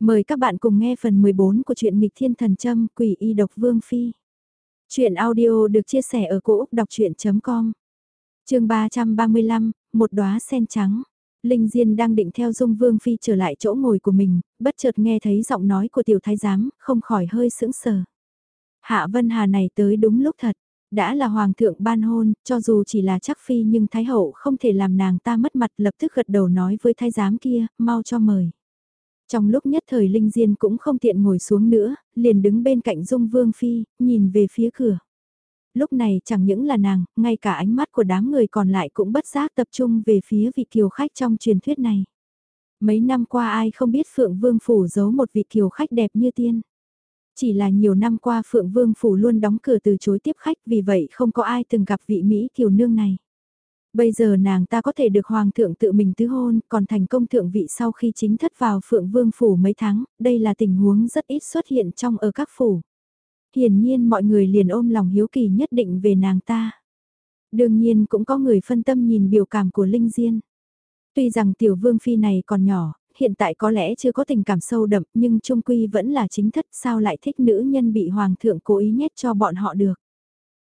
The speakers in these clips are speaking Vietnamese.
Mời các bạn cùng nghe phần 14 của truyện nghịch thiên thần châm quỷ y độc vương phi. Chuyện audio được chia sẻ ở cỗ đọc chuyện.com Trường 335, một đóa sen trắng. Linh Diên đang định theo Dung Vương Phi trở lại chỗ ngồi của mình, bất chợt nghe thấy giọng nói của tiểu thái giám, không khỏi hơi sững sờ. Hạ Vân Hà này tới đúng lúc thật, đã là hoàng thượng ban hôn, cho dù chỉ là chắc phi nhưng thái hậu không thể làm nàng ta mất mặt lập tức gật đầu nói với thái giám kia, mau cho mời. Trong lúc nhất thời Linh Diên cũng không tiện ngồi xuống nữa, liền đứng bên cạnh Dung Vương Phi, nhìn về phía cửa. Lúc này chẳng những là nàng, ngay cả ánh mắt của đám người còn lại cũng bất giác tập trung về phía vị kiều khách trong truyền thuyết này. Mấy năm qua ai không biết Phượng Vương Phủ giấu một vị kiều khách đẹp như tiên. Chỉ là nhiều năm qua Phượng Vương Phủ luôn đóng cửa từ chối tiếp khách vì vậy không có ai từng gặp vị Mỹ kiều nương này. Bây giờ nàng ta có thể được hoàng thượng tự mình tứ hôn, còn thành công thượng vị sau khi chính thất vào phượng vương phủ mấy tháng, đây là tình huống rất ít xuất hiện trong ở các phủ. Hiển nhiên mọi người liền ôm lòng hiếu kỳ nhất định về nàng ta. Đương nhiên cũng có người phân tâm nhìn biểu cảm của Linh Diên. Tuy rằng tiểu vương phi này còn nhỏ, hiện tại có lẽ chưa có tình cảm sâu đậm nhưng trung quy vẫn là chính thất sao lại thích nữ nhân bị hoàng thượng cố ý nhét cho bọn họ được.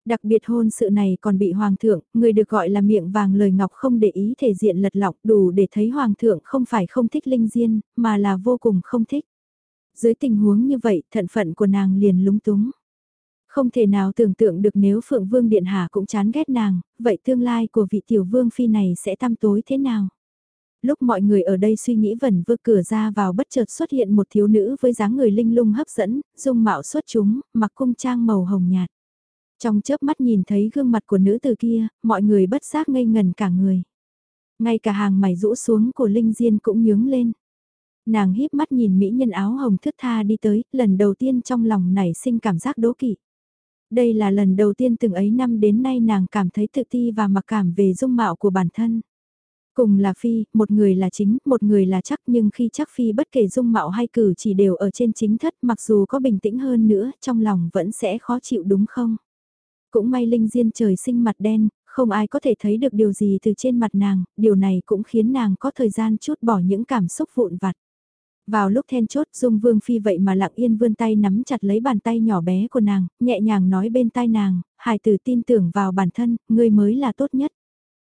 Đặc biệt hôn sự này còn bị hoàng thượng, người được gọi là miệng vàng lời ngọc không để ý thể diện lật lọc đủ để thấy hoàng thượng không phải không thích linh diên, mà là vô cùng không thích. Dưới tình huống như vậy, thận phận của nàng liền lúng túng. Không thể nào tưởng tượng được nếu Phượng Vương Điện Hạ cũng chán ghét nàng, vậy tương lai của vị tiểu vương phi này sẽ tăm tối thế nào? Lúc mọi người ở đây suy nghĩ vẩn vơ cửa ra vào bất chợt xuất hiện một thiếu nữ với dáng người linh lung hấp dẫn, dung mạo xuất chúng, mặc cung trang màu hồng nhạt. Trong chớp mắt nhìn thấy gương mặt của nữ từ kia, mọi người bất giác ngây ngần cả người. Ngay cả hàng mày rũ xuống của Linh Diên cũng nhướng lên. Nàng híp mắt nhìn mỹ nhân áo hồng thướt tha đi tới, lần đầu tiên trong lòng nảy sinh cảm giác đố kỵ. Đây là lần đầu tiên từng ấy năm đến nay nàng cảm thấy tự ti và mặc cảm về dung mạo của bản thân. Cùng là Phi, một người là chính, một người là chắc nhưng khi chắc Phi bất kể dung mạo hay cử chỉ đều ở trên chính thất mặc dù có bình tĩnh hơn nữa trong lòng vẫn sẽ khó chịu đúng không? Cũng may Linh Diên trời sinh mặt đen, không ai có thể thấy được điều gì từ trên mặt nàng, điều này cũng khiến nàng có thời gian chút bỏ những cảm xúc vụn vặt. Vào lúc then chốt Dung Vương Phi vậy mà lặng yên vươn tay nắm chặt lấy bàn tay nhỏ bé của nàng, nhẹ nhàng nói bên tai nàng, hài tử tin tưởng vào bản thân, ngươi mới là tốt nhất.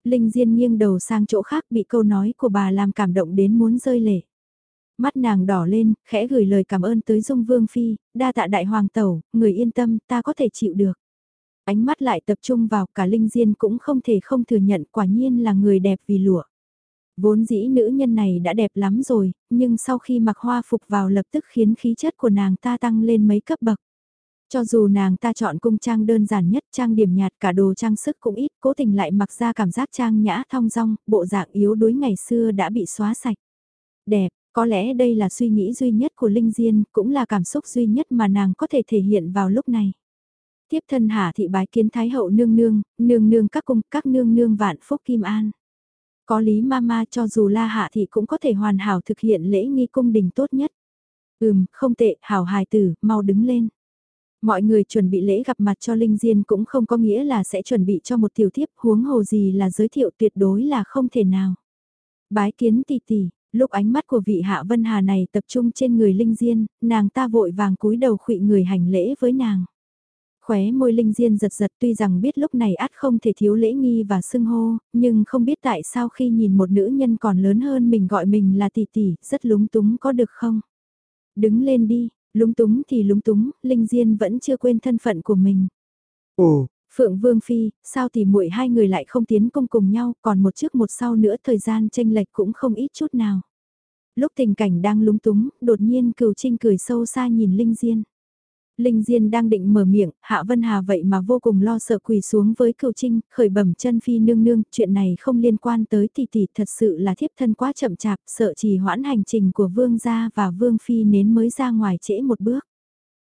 Linh Diên nghiêng đầu sang chỗ khác bị câu nói của bà làm cảm động đến muốn rơi lệ. Mắt nàng đỏ lên, khẽ gửi lời cảm ơn tới Dung Vương Phi, đa tạ đại hoàng tẩu, người yên tâm, ta có thể chịu được. Ánh mắt lại tập trung vào cả Linh Diên cũng không thể không thừa nhận quả nhiên là người đẹp vì lụa. Vốn dĩ nữ nhân này đã đẹp lắm rồi, nhưng sau khi mặc hoa phục vào lập tức khiến khí chất của nàng ta tăng lên mấy cấp bậc. Cho dù nàng ta chọn cung trang đơn giản nhất trang điểm nhạt cả đồ trang sức cũng ít, cố tình lại mặc ra cảm giác trang nhã thong dong, bộ dạng yếu đuối ngày xưa đã bị xóa sạch. Đẹp, có lẽ đây là suy nghĩ duy nhất của Linh Diên, cũng là cảm xúc duy nhất mà nàng có thể thể hiện vào lúc này. Tiếp thân hạ thị bái kiến thái hậu nương nương, nương nương các cung, các nương nương vạn phúc kim an. Có lý mama cho dù la hạ thị cũng có thể hoàn hảo thực hiện lễ nghi cung đình tốt nhất. Ừm, không tệ, hảo hài tử, mau đứng lên. Mọi người chuẩn bị lễ gặp mặt cho Linh Diên cũng không có nghĩa là sẽ chuẩn bị cho một tiểu thiếp huống hồ gì là giới thiệu tuyệt đối là không thể nào. Bái kiến tỷ tỷ, lúc ánh mắt của vị hạ vân hà này tập trung trên người Linh Diên, nàng ta vội vàng cúi đầu khụy người hành lễ với nàng. Khóe môi Linh Diên giật giật tuy rằng biết lúc này át không thể thiếu lễ nghi và xưng hô, nhưng không biết tại sao khi nhìn một nữ nhân còn lớn hơn mình gọi mình là tỷ tỷ, rất lúng túng có được không? Đứng lên đi, lúng túng thì lúng túng, Linh Diên vẫn chưa quên thân phận của mình. Ồ, Phượng Vương Phi, sao thì muội hai người lại không tiến công cùng nhau, còn một trước một sau nữa thời gian tranh lệch cũng không ít chút nào. Lúc tình cảnh đang lúng túng, đột nhiên cửu trinh cười sâu xa nhìn Linh Diên. Linh Diên đang định mở miệng, Hạ Vân Hà vậy mà vô cùng lo sợ quỳ xuống với cựu trinh, khởi bẩm chân phi nương nương, chuyện này không liên quan tới tỷ tỷ thật sự là thiếp thân quá chậm chạp, sợ trì hoãn hành trình của vương gia và vương phi nến mới ra ngoài trễ một bước.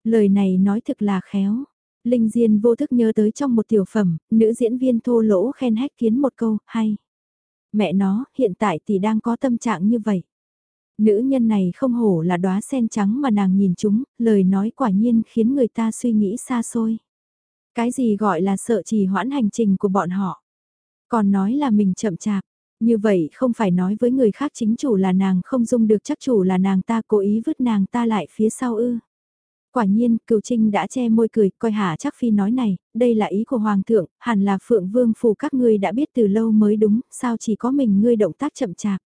Lời này nói thực là khéo. Linh Diên vô thức nhớ tới trong một tiểu phẩm, nữ diễn viên thô lỗ khen hách kiến một câu, hay. Mẹ nó, hiện tại tỷ đang có tâm trạng như vậy. Nữ nhân này không hổ là đóa sen trắng mà nàng nhìn chúng, lời nói quả nhiên khiến người ta suy nghĩ xa xôi. Cái gì gọi là sợ trì hoãn hành trình của bọn họ? Còn nói là mình chậm chạp, Như vậy không phải nói với người khác chính chủ là nàng không dung được chắc chủ là nàng ta cố ý vứt nàng ta lại phía sau ư. Quả nhiên, cựu trinh đã che môi cười, coi hả chắc phi nói này, đây là ý của Hoàng thượng, hẳn là phượng vương phù các ngươi đã biết từ lâu mới đúng, sao chỉ có mình ngươi động tác chậm chạp.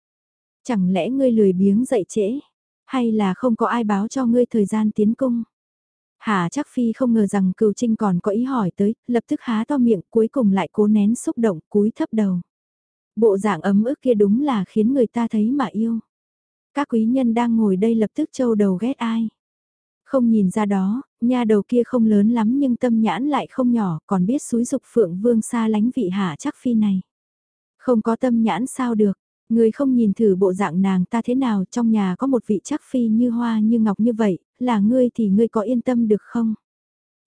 Chẳng lẽ ngươi lười biếng dậy trễ, hay là không có ai báo cho ngươi thời gian tiến cung. Hà chắc phi không ngờ rằng cựu trinh còn có ý hỏi tới, lập tức há to miệng cuối cùng lại cố nén xúc động cúi thấp đầu. Bộ dạng ấm ức kia đúng là khiến người ta thấy mà yêu. Các quý nhân đang ngồi đây lập tức trâu đầu ghét ai. Không nhìn ra đó, nha đầu kia không lớn lắm nhưng tâm nhãn lại không nhỏ, còn biết suối dục phượng vương xa lánh vị hạ chắc phi này. Không có tâm nhãn sao được, người không nhìn thử bộ dạng nàng ta thế nào trong nhà có một vị chắc phi như hoa như ngọc như vậy, là ngươi thì ngươi có yên tâm được không?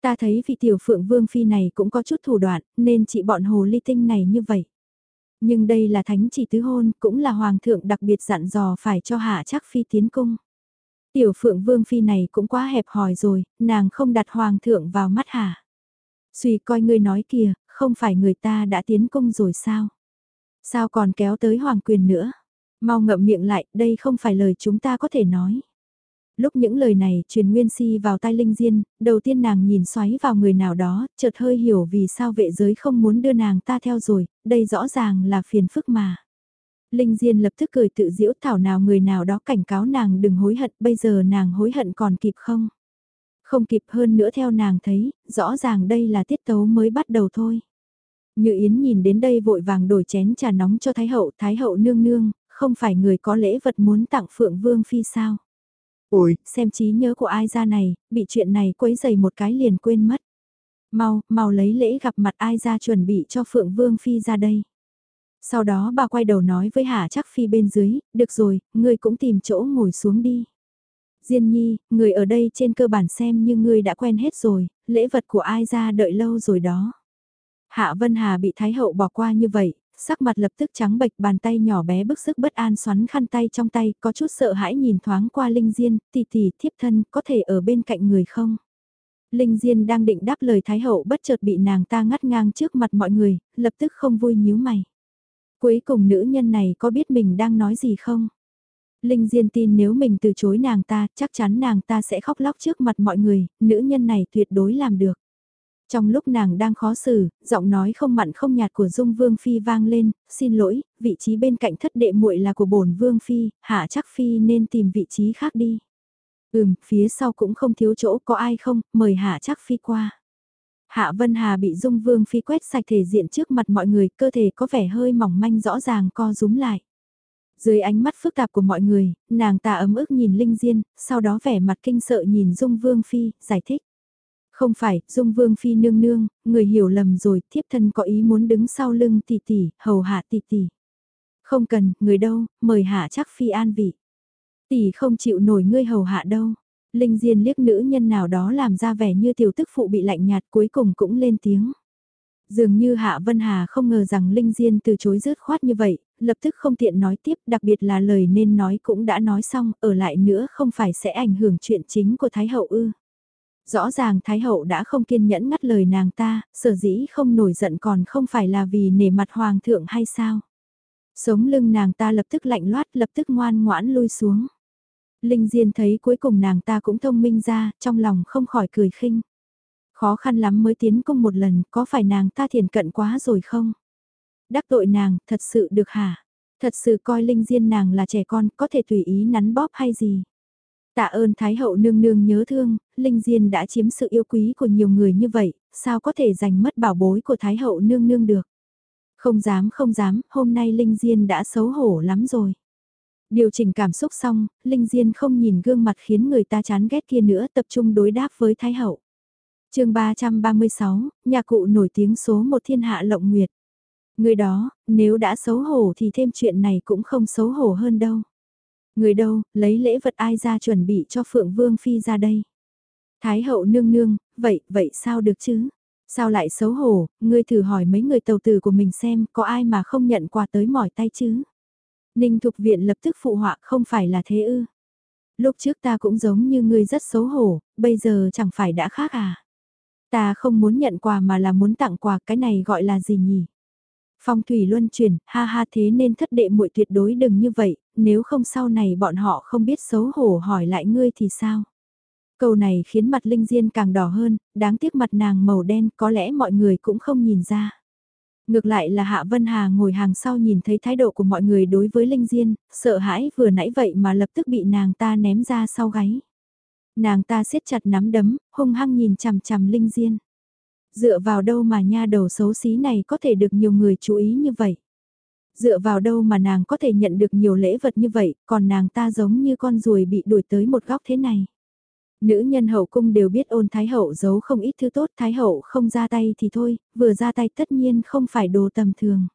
Ta thấy vị tiểu phượng vương phi này cũng có chút thủ đoạn, nên chị bọn hồ ly tinh này như vậy. Nhưng đây là thánh chỉ tứ hôn, cũng là hoàng thượng đặc biệt dặn dò phải cho hạ chắc phi tiến cung. Tiểu phượng vương phi này cũng quá hẹp hòi rồi, nàng không đặt hoàng thượng vào mắt hả? Suy coi ngươi nói kìa, không phải người ta đã tiến cung rồi sao? Sao còn kéo tới hoàng quyền nữa? Mau ngậm miệng lại, đây không phải lời chúng ta có thể nói. Lúc những lời này truyền nguyên si vào tai Linh Diên, đầu tiên nàng nhìn xoáy vào người nào đó, chợt hơi hiểu vì sao vệ giới không muốn đưa nàng ta theo rồi, đây rõ ràng là phiền phức mà. Linh Diên lập tức cười tự diễu thảo nào người nào đó cảnh cáo nàng đừng hối hận, bây giờ nàng hối hận còn kịp không? Không kịp hơn nữa theo nàng thấy, rõ ràng đây là tiết tấu mới bắt đầu thôi. Như Yến nhìn đến đây vội vàng đổi chén trà nóng cho Thái Hậu, Thái Hậu nương nương, không phải người có lễ vật muốn tặng Phượng Vương Phi sao? Ôi, xem trí nhớ của ai ra này, bị chuyện này quấy dày một cái liền quên mất. Mau, mau lấy lễ gặp mặt ai ra chuẩn bị cho Phượng Vương Phi ra đây. Sau đó bà quay đầu nói với Hà chắc Phi bên dưới, được rồi, ngươi cũng tìm chỗ ngồi xuống đi. Diên nhi, người ở đây trên cơ bản xem như ngươi đã quen hết rồi, lễ vật của ai ra đợi lâu rồi đó. Hạ Vân Hà bị Thái Hậu bỏ qua như vậy, sắc mặt lập tức trắng bệch bàn tay nhỏ bé bức sức bất an xoắn khăn tay trong tay, có chút sợ hãi nhìn thoáng qua Linh Diên, tỷ tỷ thiếp thân, có thể ở bên cạnh người không? Linh Diên đang định đáp lời Thái Hậu bất chợt bị nàng ta ngắt ngang trước mặt mọi người, lập tức không vui nhíu mày. Cuối cùng nữ nhân này có biết mình đang nói gì không? Linh Diên tin nếu mình từ chối nàng ta, chắc chắn nàng ta sẽ khóc lóc trước mặt mọi người, nữ nhân này tuyệt đối làm được. Trong lúc nàng đang khó xử, giọng nói không mặn không nhạt của Dung Vương Phi vang lên, xin lỗi, vị trí bên cạnh thất đệ muội là của bổn Vương Phi, hạ chắc Phi nên tìm vị trí khác đi. Ừm, phía sau cũng không thiếu chỗ có ai không, mời hạ chắc Phi qua. Hạ Vân Hà bị Dung Vương Phi quét sạch thể diện trước mặt mọi người, cơ thể có vẻ hơi mỏng manh rõ ràng co rúm lại. Dưới ánh mắt phức tạp của mọi người, nàng ta ấm ức nhìn Linh Diên, sau đó vẻ mặt kinh sợ nhìn Dung Vương Phi, giải thích. Không phải, Dung Vương Phi nương nương, người hiểu lầm rồi, thiếp thân có ý muốn đứng sau lưng tỷ tỷ, hầu hạ tỷ tỷ. Không cần, người đâu, mời hạ chắc Phi an vị. Tỷ không chịu nổi ngươi hầu hạ đâu. Linh Diên liếc nữ nhân nào đó làm ra vẻ như tiểu tức phụ bị lạnh nhạt cuối cùng cũng lên tiếng. Dường như Hạ Vân Hà không ngờ rằng Linh Diên từ chối rớt khoát như vậy, lập tức không tiện nói tiếp đặc biệt là lời nên nói cũng đã nói xong, ở lại nữa không phải sẽ ảnh hưởng chuyện chính của Thái Hậu ư. Rõ ràng Thái Hậu đã không kiên nhẫn ngắt lời nàng ta, sở dĩ không nổi giận còn không phải là vì nể mặt Hoàng thượng hay sao. Sống lưng nàng ta lập tức lạnh loát lập tức ngoan ngoãn lui xuống. Linh Diên thấy cuối cùng nàng ta cũng thông minh ra, trong lòng không khỏi cười khinh. Khó khăn lắm mới tiến công một lần, có phải nàng ta thiền cận quá rồi không? Đắc tội nàng, thật sự được hả? Thật sự coi Linh Diên nàng là trẻ con, có thể tùy ý nắn bóp hay gì? Tạ ơn Thái hậu nương nương nhớ thương, Linh Diên đã chiếm sự yêu quý của nhiều người như vậy, sao có thể giành mất bảo bối của Thái hậu nương nương được? Không dám không dám, hôm nay Linh Diên đã xấu hổ lắm rồi. Điều chỉnh cảm xúc xong, Linh Diên không nhìn gương mặt khiến người ta chán ghét kia nữa tập trung đối đáp với Thái Hậu. chương 336, nhà cụ nổi tiếng số một thiên hạ lộng nguyệt. Người đó, nếu đã xấu hổ thì thêm chuyện này cũng không xấu hổ hơn đâu. Người đâu, lấy lễ vật ai ra chuẩn bị cho Phượng Vương Phi ra đây. Thái hậu nương nương, vậy, vậy sao được chứ? Sao lại xấu hổ, ngươi thử hỏi mấy người tàu tử của mình xem có ai mà không nhận quà tới mỏi tay chứ? Ninh Thục Viện lập tức phụ họa không phải là thế ư. Lúc trước ta cũng giống như ngươi rất xấu hổ, bây giờ chẳng phải đã khác à. Ta không muốn nhận quà mà là muốn tặng quà cái này gọi là gì nhỉ? Phong thủy luân chuyển, ha ha thế nên thất đệ muội tuyệt đối đừng như vậy, nếu không sau này bọn họ không biết xấu hổ hỏi lại ngươi thì sao? Câu này khiến mặt Linh Diên càng đỏ hơn, đáng tiếc mặt nàng màu đen có lẽ mọi người cũng không nhìn ra. Ngược lại là Hạ Vân Hà ngồi hàng sau nhìn thấy thái độ của mọi người đối với Linh Diên, sợ hãi vừa nãy vậy mà lập tức bị nàng ta ném ra sau gáy. Nàng ta siết chặt nắm đấm, hung hăng nhìn chằm chằm Linh Diên. Dựa vào đâu mà nha đầu xấu xí này có thể được nhiều người chú ý như vậy? Dựa vào đâu mà nàng có thể nhận được nhiều lễ vật như vậy, còn nàng ta giống như con ruồi bị đuổi tới một góc thế này? Nữ nhân hậu cung đều biết ôn thái hậu giấu không ít thứ tốt, thái hậu không ra tay thì thôi, vừa ra tay tất nhiên không phải đồ tầm thường.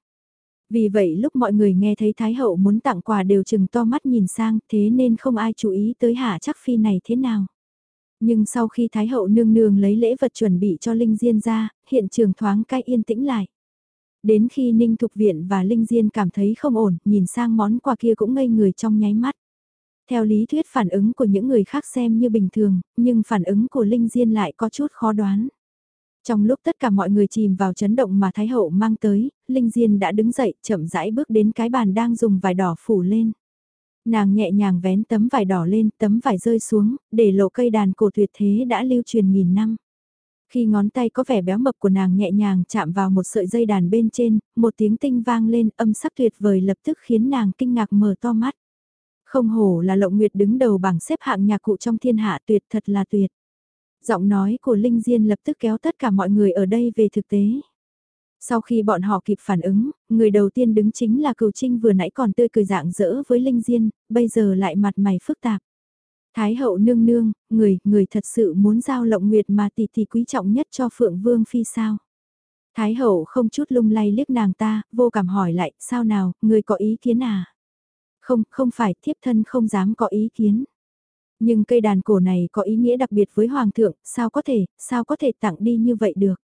Vì vậy lúc mọi người nghe thấy thái hậu muốn tặng quà đều chừng to mắt nhìn sang, thế nên không ai chú ý tới hạ chắc phi này thế nào. Nhưng sau khi thái hậu nương nương lấy lễ vật chuẩn bị cho Linh Diên ra, hiện trường thoáng cai yên tĩnh lại. Đến khi Ninh Thục Viện và Linh Diên cảm thấy không ổn, nhìn sang món quà kia cũng ngây người trong nháy mắt. Theo lý thuyết phản ứng của những người khác xem như bình thường, nhưng phản ứng của Linh Diên lại có chút khó đoán. Trong lúc tất cả mọi người chìm vào chấn động mà Thái Hậu mang tới, Linh Diên đã đứng dậy chậm rãi bước đến cái bàn đang dùng vải đỏ phủ lên. Nàng nhẹ nhàng vén tấm vải đỏ lên, tấm vải rơi xuống, để lộ cây đàn cổ tuyệt thế đã lưu truyền nghìn năm. Khi ngón tay có vẻ béo mập của nàng nhẹ nhàng chạm vào một sợi dây đàn bên trên, một tiếng tinh vang lên âm sắc tuyệt vời lập tức khiến nàng kinh ngạc mở to mắt. Không hổ là lộng nguyệt đứng đầu bảng xếp hạng nhạc cụ trong thiên hạ tuyệt thật là tuyệt. Giọng nói của Linh Diên lập tức kéo tất cả mọi người ở đây về thực tế. Sau khi bọn họ kịp phản ứng, người đầu tiên đứng chính là cửu trinh vừa nãy còn tươi cười dạng dỡ với Linh Diên, bây giờ lại mặt mày phức tạp. Thái hậu nương nương, người, người thật sự muốn giao lộng nguyệt mà tỷ tỷ quý trọng nhất cho Phượng Vương Phi sao? Thái hậu không chút lung lay liếc nàng ta, vô cảm hỏi lại, sao nào, người có ý kiến à? Không, không phải, thiếp thân không dám có ý kiến. Nhưng cây đàn cổ này có ý nghĩa đặc biệt với Hoàng thượng, sao có thể, sao có thể tặng đi như vậy được?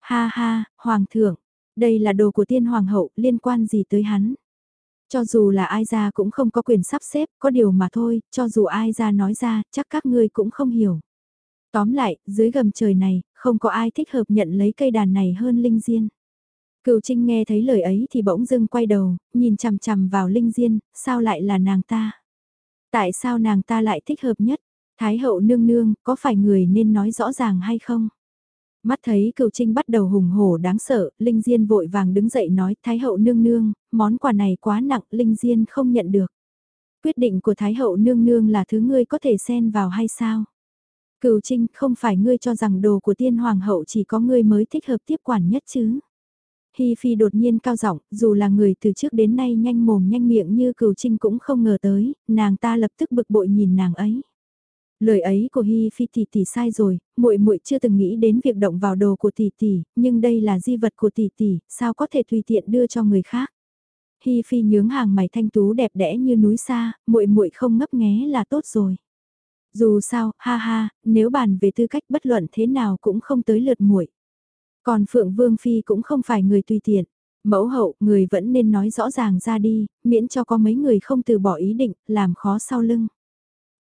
Ha ha, Hoàng thượng, đây là đồ của tiên Hoàng hậu, liên quan gì tới hắn? Cho dù là ai ra cũng không có quyền sắp xếp, có điều mà thôi, cho dù ai ra nói ra, chắc các ngươi cũng không hiểu. Tóm lại, dưới gầm trời này, không có ai thích hợp nhận lấy cây đàn này hơn Linh Diên. Cựu Trinh nghe thấy lời ấy thì bỗng dưng quay đầu, nhìn chằm chằm vào Linh Diên, sao lại là nàng ta? Tại sao nàng ta lại thích hợp nhất? Thái hậu nương nương, có phải người nên nói rõ ràng hay không? Mắt thấy cựu trinh bắt đầu hùng hổ đáng sợ, Linh Diên vội vàng đứng dậy nói Thái hậu nương nương, món quà này quá nặng, Linh Diên không nhận được. Quyết định của Thái hậu nương nương là thứ ngươi có thể xen vào hay sao? Cựu trinh không phải ngươi cho rằng đồ của tiên hoàng hậu chỉ có ngươi mới thích hợp tiếp quản nhất chứ? Hi Phi đột nhiên cao giọng, dù là người từ trước đến nay nhanh mồm nhanh miệng như cửu trinh cũng không ngờ tới, nàng ta lập tức bực bội nhìn nàng ấy. Lời ấy của Hi Phi tỷ tỷ sai rồi, muội muội chưa từng nghĩ đến việc động vào đồ của tỷ tỷ, nhưng đây là di vật của tỷ tỷ, sao có thể tùy tiện đưa cho người khác. Hi Phi nhướng hàng mày thanh tú đẹp đẽ như núi xa, muội muội không ngấp nghé là tốt rồi. Dù sao, ha ha, nếu bàn về tư cách bất luận thế nào cũng không tới lượt muội. Còn Phượng Vương Phi cũng không phải người tùy tiện. Mẫu hậu, người vẫn nên nói rõ ràng ra đi, miễn cho có mấy người không từ bỏ ý định, làm khó sau lưng.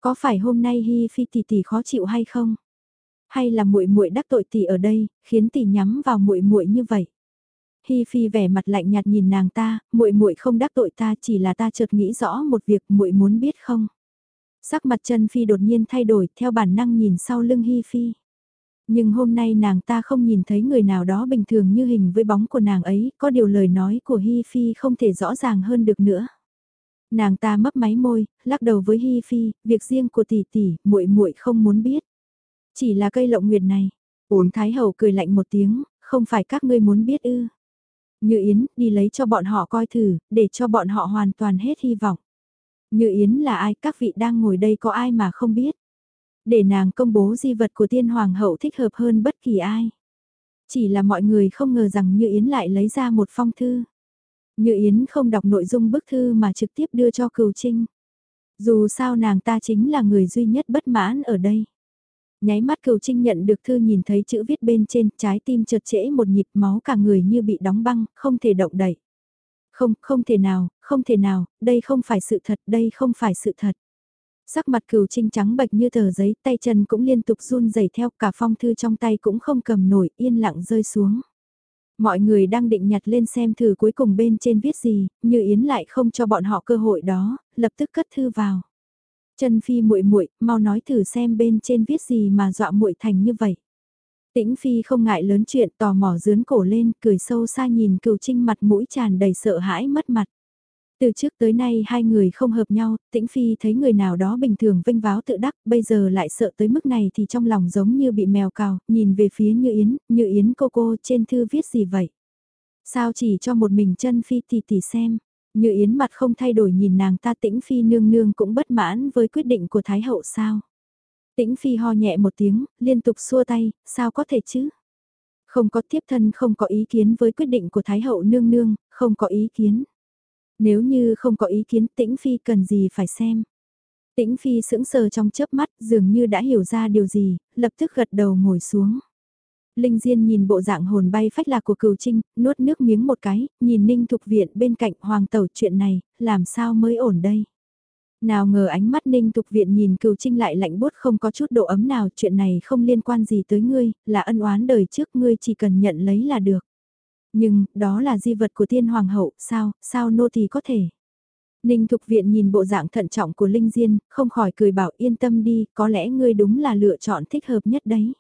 Có phải hôm nay Hi Phi tỷ tỷ khó chịu hay không? Hay là muội muội đắc tội tỷ ở đây, khiến tỷ nhắm vào muội muội như vậy? Hi Phi vẻ mặt lạnh nhạt nhìn nàng ta, muội muội không đắc tội ta, chỉ là ta chợt nghĩ rõ một việc muội muốn biết không? Sắc mặt chân Phi đột nhiên thay đổi, theo bản năng nhìn sau lưng Hi Phi. Nhưng hôm nay nàng ta không nhìn thấy người nào đó bình thường như hình với bóng của nàng ấy, có điều lời nói của Hi Phi không thể rõ ràng hơn được nữa. Nàng ta mấp máy môi, lắc đầu với Hi Phi, việc riêng của tỷ tỷ, muội muội không muốn biết. Chỉ là cây lộng nguyệt này. Ổn Thái Hậu cười lạnh một tiếng, không phải các ngươi muốn biết ư. Như Yến, đi lấy cho bọn họ coi thử, để cho bọn họ hoàn toàn hết hy vọng. Như Yến là ai, các vị đang ngồi đây có ai mà không biết để nàng công bố di vật của tiên hoàng hậu thích hợp hơn bất kỳ ai. Chỉ là mọi người không ngờ rằng Như Yến lại lấy ra một phong thư. Như Yến không đọc nội dung bức thư mà trực tiếp đưa cho Cửu trinh. Dù sao nàng ta chính là người duy nhất bất mãn ở đây. Nháy mắt Cửu trinh nhận được thư nhìn thấy chữ viết bên trên trái tim chợt trễ một nhịp máu cả người như bị đóng băng, không thể động đậy. Không, không thể nào, không thể nào, đây không phải sự thật, đây không phải sự thật. Sắc mặt cừu trinh trắng bệch như tờ giấy, tay chân cũng liên tục run rẩy theo cả phong thư trong tay cũng không cầm nổi, yên lặng rơi xuống. Mọi người đang định nhặt lên xem thử cuối cùng bên trên viết gì, như Yến lại không cho bọn họ cơ hội đó, lập tức cất thư vào. Trần Phi muội muội, mau nói thử xem bên trên viết gì mà dọa muội thành như vậy. Tĩnh Phi không ngại lớn chuyện tò mò dướn cổ lên, cười sâu xa nhìn Cửu trinh mặt mũi tràn đầy sợ hãi mất mặt. Từ trước tới nay hai người không hợp nhau, Tĩnh Phi thấy người nào đó bình thường vinh váo tự đắc, bây giờ lại sợ tới mức này thì trong lòng giống như bị mèo cào, nhìn về phía Như Yến, Như Yến cô cô trên thư viết gì vậy? Sao chỉ cho một mình chân Phi tỷ tỷ xem? Như Yến mặt không thay đổi nhìn nàng ta Tĩnh Phi nương nương cũng bất mãn với quyết định của Thái Hậu sao? Tĩnh Phi ho nhẹ một tiếng, liên tục xua tay, sao có thể chứ? Không có tiếp thân không có ý kiến với quyết định của Thái Hậu nương nương, không có ý kiến. Nếu như không có ý kiến tĩnh phi cần gì phải xem. Tĩnh phi sững sờ trong chớp mắt dường như đã hiểu ra điều gì, lập tức gật đầu ngồi xuống. Linh Diên nhìn bộ dạng hồn bay phách lạc của cừu trinh, nuốt nước miếng một cái, nhìn Ninh Thục Viện bên cạnh hoàng tẩu chuyện này, làm sao mới ổn đây. Nào ngờ ánh mắt Ninh Thục Viện nhìn cừu trinh lại lạnh bút không có chút độ ấm nào, chuyện này không liên quan gì tới ngươi, là ân oán đời trước ngươi chỉ cần nhận lấy là được. Nhưng, đó là di vật của tiên hoàng hậu, sao, sao nô thì có thể. Ninh Thục Viện nhìn bộ dạng thận trọng của Linh Diên, không khỏi cười bảo yên tâm đi, có lẽ ngươi đúng là lựa chọn thích hợp nhất đấy.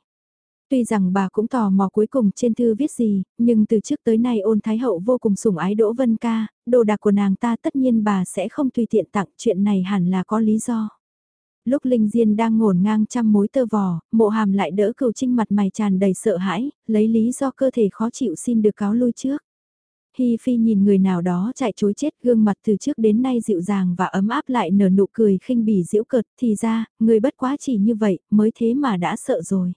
Tuy rằng bà cũng tò mò cuối cùng trên thư viết gì, nhưng từ trước tới nay ôn thái hậu vô cùng sủng ái Đỗ Vân Ca, đồ đạc của nàng ta tất nhiên bà sẽ không tùy tiện tặng chuyện này hẳn là có lý do. Lúc Linh Diên đang ngổn ngang trăm mối tơ vò, mộ hàm lại đỡ cừu trinh mặt mày tràn đầy sợ hãi, lấy lý do cơ thể khó chịu xin được cáo lui trước. Hi Phi nhìn người nào đó chạy chối chết gương mặt từ trước đến nay dịu dàng và ấm áp lại nở nụ cười khinh bỉ diễu cợt thì ra, người bất quá chỉ như vậy mới thế mà đã sợ rồi.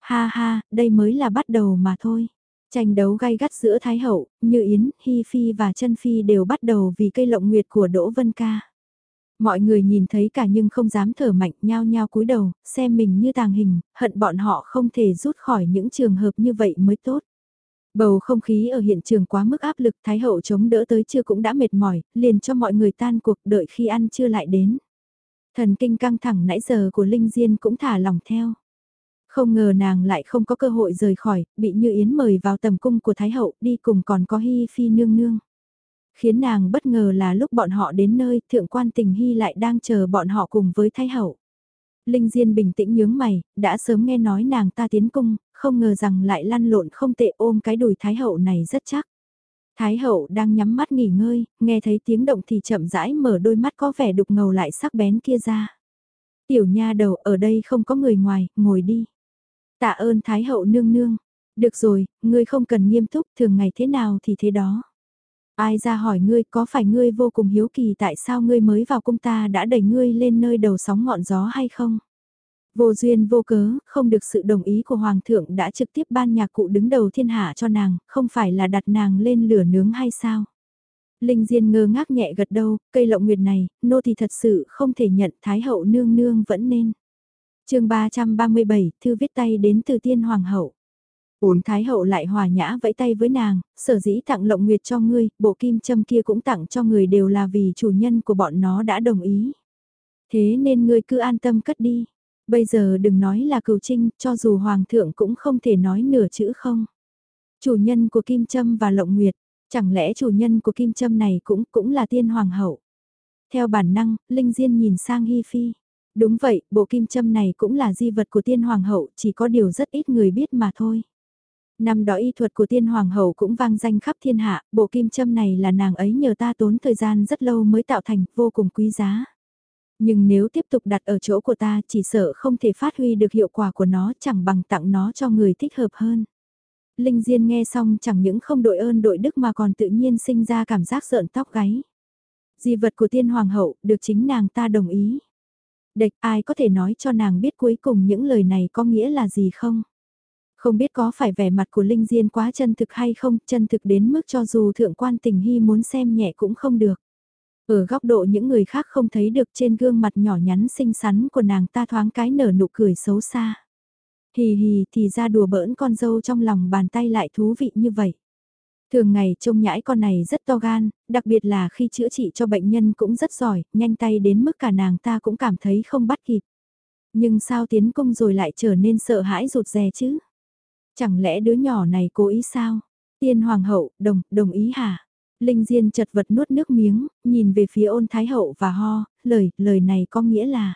Ha ha, đây mới là bắt đầu mà thôi. Tranh đấu gay gắt giữa Thái Hậu, Như Yến, Hi Phi và Chân Phi đều bắt đầu vì cây lộng nguyệt của Đỗ Vân Ca. Mọi người nhìn thấy cả nhưng không dám thở mạnh nhao nhao cúi đầu, xem mình như tàng hình, hận bọn họ không thể rút khỏi những trường hợp như vậy mới tốt. Bầu không khí ở hiện trường quá mức áp lực Thái hậu chống đỡ tới chưa cũng đã mệt mỏi, liền cho mọi người tan cuộc đợi khi ăn chưa lại đến. Thần kinh căng thẳng nãy giờ của Linh Diên cũng thả lòng theo. Không ngờ nàng lại không có cơ hội rời khỏi, bị Như Yến mời vào tầm cung của Thái hậu đi cùng còn có Hi Phi nương nương. Khiến nàng bất ngờ là lúc bọn họ đến nơi, thượng quan tình hy lại đang chờ bọn họ cùng với thái hậu. Linh Diên bình tĩnh nhướng mày, đã sớm nghe nói nàng ta tiến cung, không ngờ rằng lại lăn lộn không tệ ôm cái đùi thái hậu này rất chắc. Thái hậu đang nhắm mắt nghỉ ngơi, nghe thấy tiếng động thì chậm rãi mở đôi mắt có vẻ đục ngầu lại sắc bén kia ra. Tiểu nha đầu ở đây không có người ngoài, ngồi đi. Tạ ơn Thái hậu nương nương. Được rồi, ngươi không cần nghiêm túc, thường ngày thế nào thì thế đó. Ai ra hỏi ngươi có phải ngươi vô cùng hiếu kỳ tại sao ngươi mới vào cung ta đã đẩy ngươi lên nơi đầu sóng ngọn gió hay không? Vô duyên vô cớ, không được sự đồng ý của Hoàng thượng đã trực tiếp ban nhạc cụ đứng đầu thiên hạ cho nàng, không phải là đặt nàng lên lửa nướng hay sao? Linh Diên ngơ ngác nhẹ gật đầu, cây lộng nguyệt này, nô thì thật sự không thể nhận Thái hậu nương nương vẫn nên. chương 337, thư viết tay đến từ tiên Hoàng hậu. Ổn Thái Hậu lại hòa nhã vẫy tay với nàng, sở dĩ tặng lộng nguyệt cho ngươi, bộ kim châm kia cũng tặng cho người đều là vì chủ nhân của bọn nó đã đồng ý. Thế nên ngươi cứ an tâm cất đi. Bây giờ đừng nói là cừu trinh, cho dù hoàng thượng cũng không thể nói nửa chữ không. Chủ nhân của kim châm và lộng nguyệt, chẳng lẽ chủ nhân của kim châm này cũng cũng là tiên hoàng hậu. Theo bản năng, Linh Diên nhìn sang Hi Phi. Đúng vậy, bộ kim châm này cũng là di vật của tiên hoàng hậu, chỉ có điều rất ít người biết mà thôi. Năm đó y thuật của tiên hoàng hậu cũng vang danh khắp thiên hạ, bộ kim châm này là nàng ấy nhờ ta tốn thời gian rất lâu mới tạo thành, vô cùng quý giá. Nhưng nếu tiếp tục đặt ở chỗ của ta chỉ sợ không thể phát huy được hiệu quả của nó chẳng bằng tặng nó cho người thích hợp hơn. Linh Diên nghe xong chẳng những không đội ơn đội đức mà còn tự nhiên sinh ra cảm giác sợn tóc gáy. Di vật của tiên hoàng hậu được chính nàng ta đồng ý. Địch ai có thể nói cho nàng biết cuối cùng những lời này có nghĩa là gì không? Không biết có phải vẻ mặt của Linh Diên quá chân thực hay không, chân thực đến mức cho dù thượng quan tình hy muốn xem nhẹ cũng không được. Ở góc độ những người khác không thấy được trên gương mặt nhỏ nhắn xinh xắn của nàng ta thoáng cái nở nụ cười xấu xa. Hì hì thì ra đùa bỡn con dâu trong lòng bàn tay lại thú vị như vậy. Thường ngày trông nhãi con này rất to gan, đặc biệt là khi chữa trị cho bệnh nhân cũng rất giỏi, nhanh tay đến mức cả nàng ta cũng cảm thấy không bắt kịp. Nhưng sao tiến công rồi lại trở nên sợ hãi rụt rè chứ? Chẳng lẽ đứa nhỏ này cố ý sao? Tiên hoàng hậu, đồng, đồng ý hả? Linh Diên chật vật nuốt nước miếng, nhìn về phía ôn thái hậu và ho, lời, lời này có nghĩa là.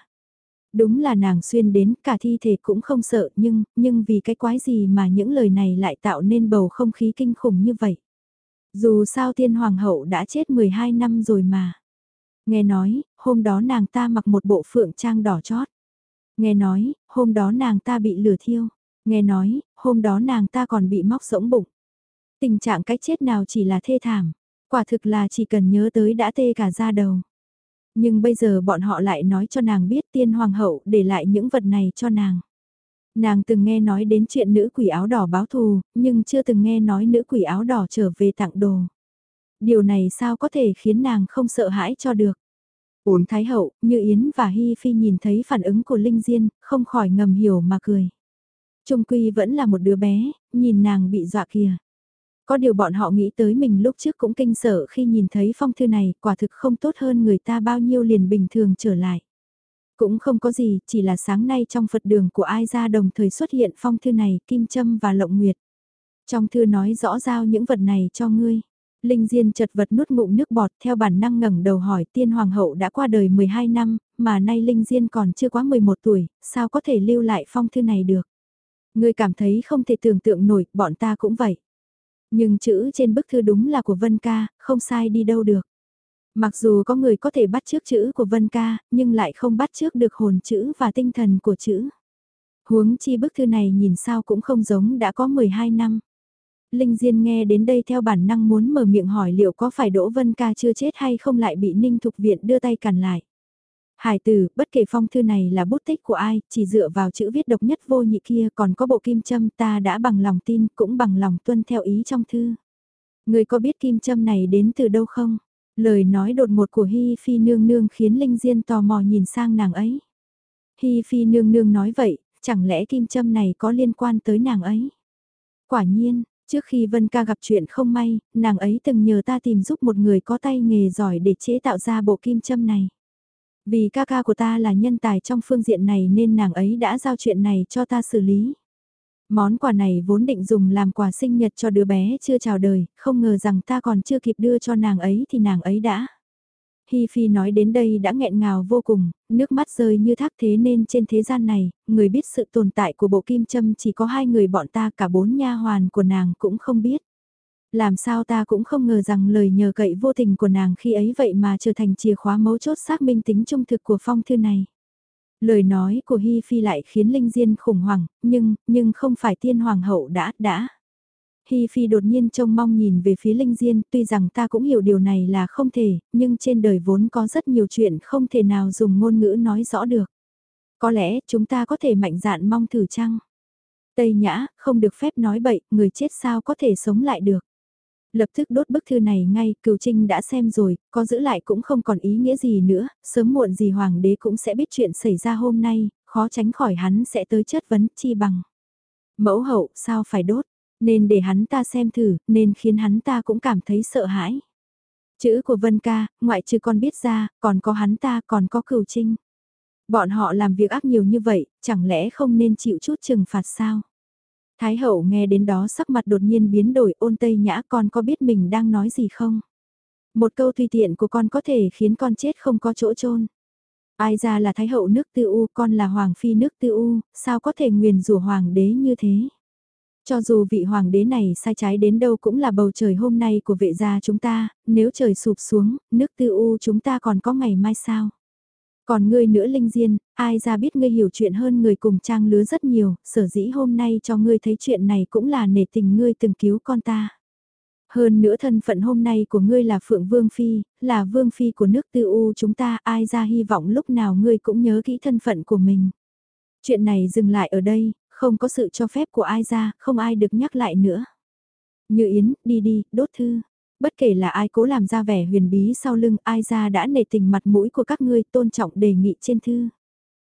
Đúng là nàng xuyên đến, cả thi thể cũng không sợ, nhưng, nhưng vì cái quái gì mà những lời này lại tạo nên bầu không khí kinh khủng như vậy. Dù sao tiên hoàng hậu đã chết 12 năm rồi mà. Nghe nói, hôm đó nàng ta mặc một bộ phượng trang đỏ chót. Nghe nói, hôm đó nàng ta bị lửa thiêu. Nghe nói, hôm đó nàng ta còn bị móc rỗng bụng. Tình trạng cái chết nào chỉ là thê thảm. Quả thực là chỉ cần nhớ tới đã tê cả da đầu. Nhưng bây giờ bọn họ lại nói cho nàng biết tiên hoàng hậu để lại những vật này cho nàng. Nàng từng nghe nói đến chuyện nữ quỷ áo đỏ báo thù, nhưng chưa từng nghe nói nữ quỷ áo đỏ trở về tặng đồ. Điều này sao có thể khiến nàng không sợ hãi cho được. Ổn Thái Hậu, Như Yến và Hy Phi nhìn thấy phản ứng của Linh Diên, không khỏi ngầm hiểu mà cười. Trung Quy vẫn là một đứa bé, nhìn nàng bị dọa kìa. Có điều bọn họ nghĩ tới mình lúc trước cũng kinh sợ khi nhìn thấy phong thư này, quả thực không tốt hơn người ta bao nhiêu liền bình thường trở lại. Cũng không có gì, chỉ là sáng nay trong Phật đường của ai ra đồng thời xuất hiện phong thư này, Kim Trâm và Lộng Nguyệt. Trong thư nói rõ giao những vật này cho ngươi. Linh Diên chật vật nuốt ngụm nước bọt theo bản năng ngẩng đầu hỏi tiên hoàng hậu đã qua đời 12 năm, mà nay Linh Diên còn chưa quá 11 tuổi, sao có thể lưu lại phong thư này được. Ngươi cảm thấy không thể tưởng tượng nổi, bọn ta cũng vậy. Nhưng chữ trên bức thư đúng là của Vân Ca, không sai đi đâu được. Mặc dù có người có thể bắt trước chữ của Vân Ca, nhưng lại không bắt trước được hồn chữ và tinh thần của chữ. Huống chi bức thư này nhìn sao cũng không giống đã có 12 năm. Linh Diên nghe đến đây theo bản năng muốn mở miệng hỏi liệu có phải Đỗ Vân Ca chưa chết hay không lại bị Ninh Thục Viện đưa tay cản lại. Hải tử, bất kể phong thư này là bút tích của ai, chỉ dựa vào chữ viết độc nhất vô nhị kia còn có bộ kim châm ta đã bằng lòng tin cũng bằng lòng tuân theo ý trong thư. Người có biết kim châm này đến từ đâu không? Lời nói đột ngột của Hi Phi nương nương khiến Linh Diên tò mò nhìn sang nàng ấy. Hi Phi nương nương nói vậy, chẳng lẽ kim châm này có liên quan tới nàng ấy? Quả nhiên, trước khi Vân ca gặp chuyện không may, nàng ấy từng nhờ ta tìm giúp một người có tay nghề giỏi để chế tạo ra bộ kim châm này. Vì ca ca của ta là nhân tài trong phương diện này nên nàng ấy đã giao chuyện này cho ta xử lý. Món quà này vốn định dùng làm quà sinh nhật cho đứa bé chưa chào đời, không ngờ rằng ta còn chưa kịp đưa cho nàng ấy thì nàng ấy đã. Hi Phi nói đến đây đã nghẹn ngào vô cùng, nước mắt rơi như thác thế nên trên thế gian này, người biết sự tồn tại của bộ kim châm chỉ có hai người bọn ta cả bốn nha hoàn của nàng cũng không biết. Làm sao ta cũng không ngờ rằng lời nhờ cậy vô tình của nàng khi ấy vậy mà trở thành chìa khóa mấu chốt xác minh tính trung thực của phong thư này. Lời nói của Hi Phi lại khiến Linh Diên khủng hoảng, nhưng, nhưng không phải tiên hoàng hậu đã, đã. Hi Phi đột nhiên trông mong nhìn về phía Linh Diên, tuy rằng ta cũng hiểu điều này là không thể, nhưng trên đời vốn có rất nhiều chuyện không thể nào dùng ngôn ngữ nói rõ được. Có lẽ chúng ta có thể mạnh dạn mong thử chăng? Tây Nhã, không được phép nói bậy, người chết sao có thể sống lại được. Lập tức đốt bức thư này ngay, cửu trinh đã xem rồi, có giữ lại cũng không còn ý nghĩa gì nữa, sớm muộn gì hoàng đế cũng sẽ biết chuyện xảy ra hôm nay, khó tránh khỏi hắn sẽ tới chất vấn chi bằng. Mẫu hậu, sao phải đốt? Nên để hắn ta xem thử, nên khiến hắn ta cũng cảm thấy sợ hãi. Chữ của Vân ca, ngoại trừ con biết ra, còn có hắn ta, còn có cửu trinh. Bọn họ làm việc ác nhiều như vậy, chẳng lẽ không nên chịu chút trừng phạt sao? Thái hậu nghe đến đó sắc mặt đột nhiên biến đổi ôn tây nhã con có biết mình đang nói gì không? Một câu tùy tiện của con có thể khiến con chết không có chỗ chôn Ai ra là thái hậu nước tư u, con là hoàng phi nước tư u, sao có thể nguyền rủa hoàng đế như thế? Cho dù vị hoàng đế này sai trái đến đâu cũng là bầu trời hôm nay của vệ gia chúng ta, nếu trời sụp xuống, nước tư u chúng ta còn có ngày mai sao? Còn ngươi nữa Linh Diên, ai ra biết ngươi hiểu chuyện hơn người cùng trang lứa rất nhiều, sở dĩ hôm nay cho ngươi thấy chuyện này cũng là nể tình ngươi từng cứu con ta. Hơn nữa thân phận hôm nay của ngươi là Phượng Vương Phi, là Vương Phi của nước tư u chúng ta ai ra hy vọng lúc nào ngươi cũng nhớ kỹ thân phận của mình. Chuyện này dừng lại ở đây, không có sự cho phép của ai ra, không ai được nhắc lại nữa. Như Yến, đi đi, đốt thư. Bất kể là ai cố làm ra vẻ huyền bí sau lưng ai ra đã nể tình mặt mũi của các ngươi tôn trọng đề nghị trên thư.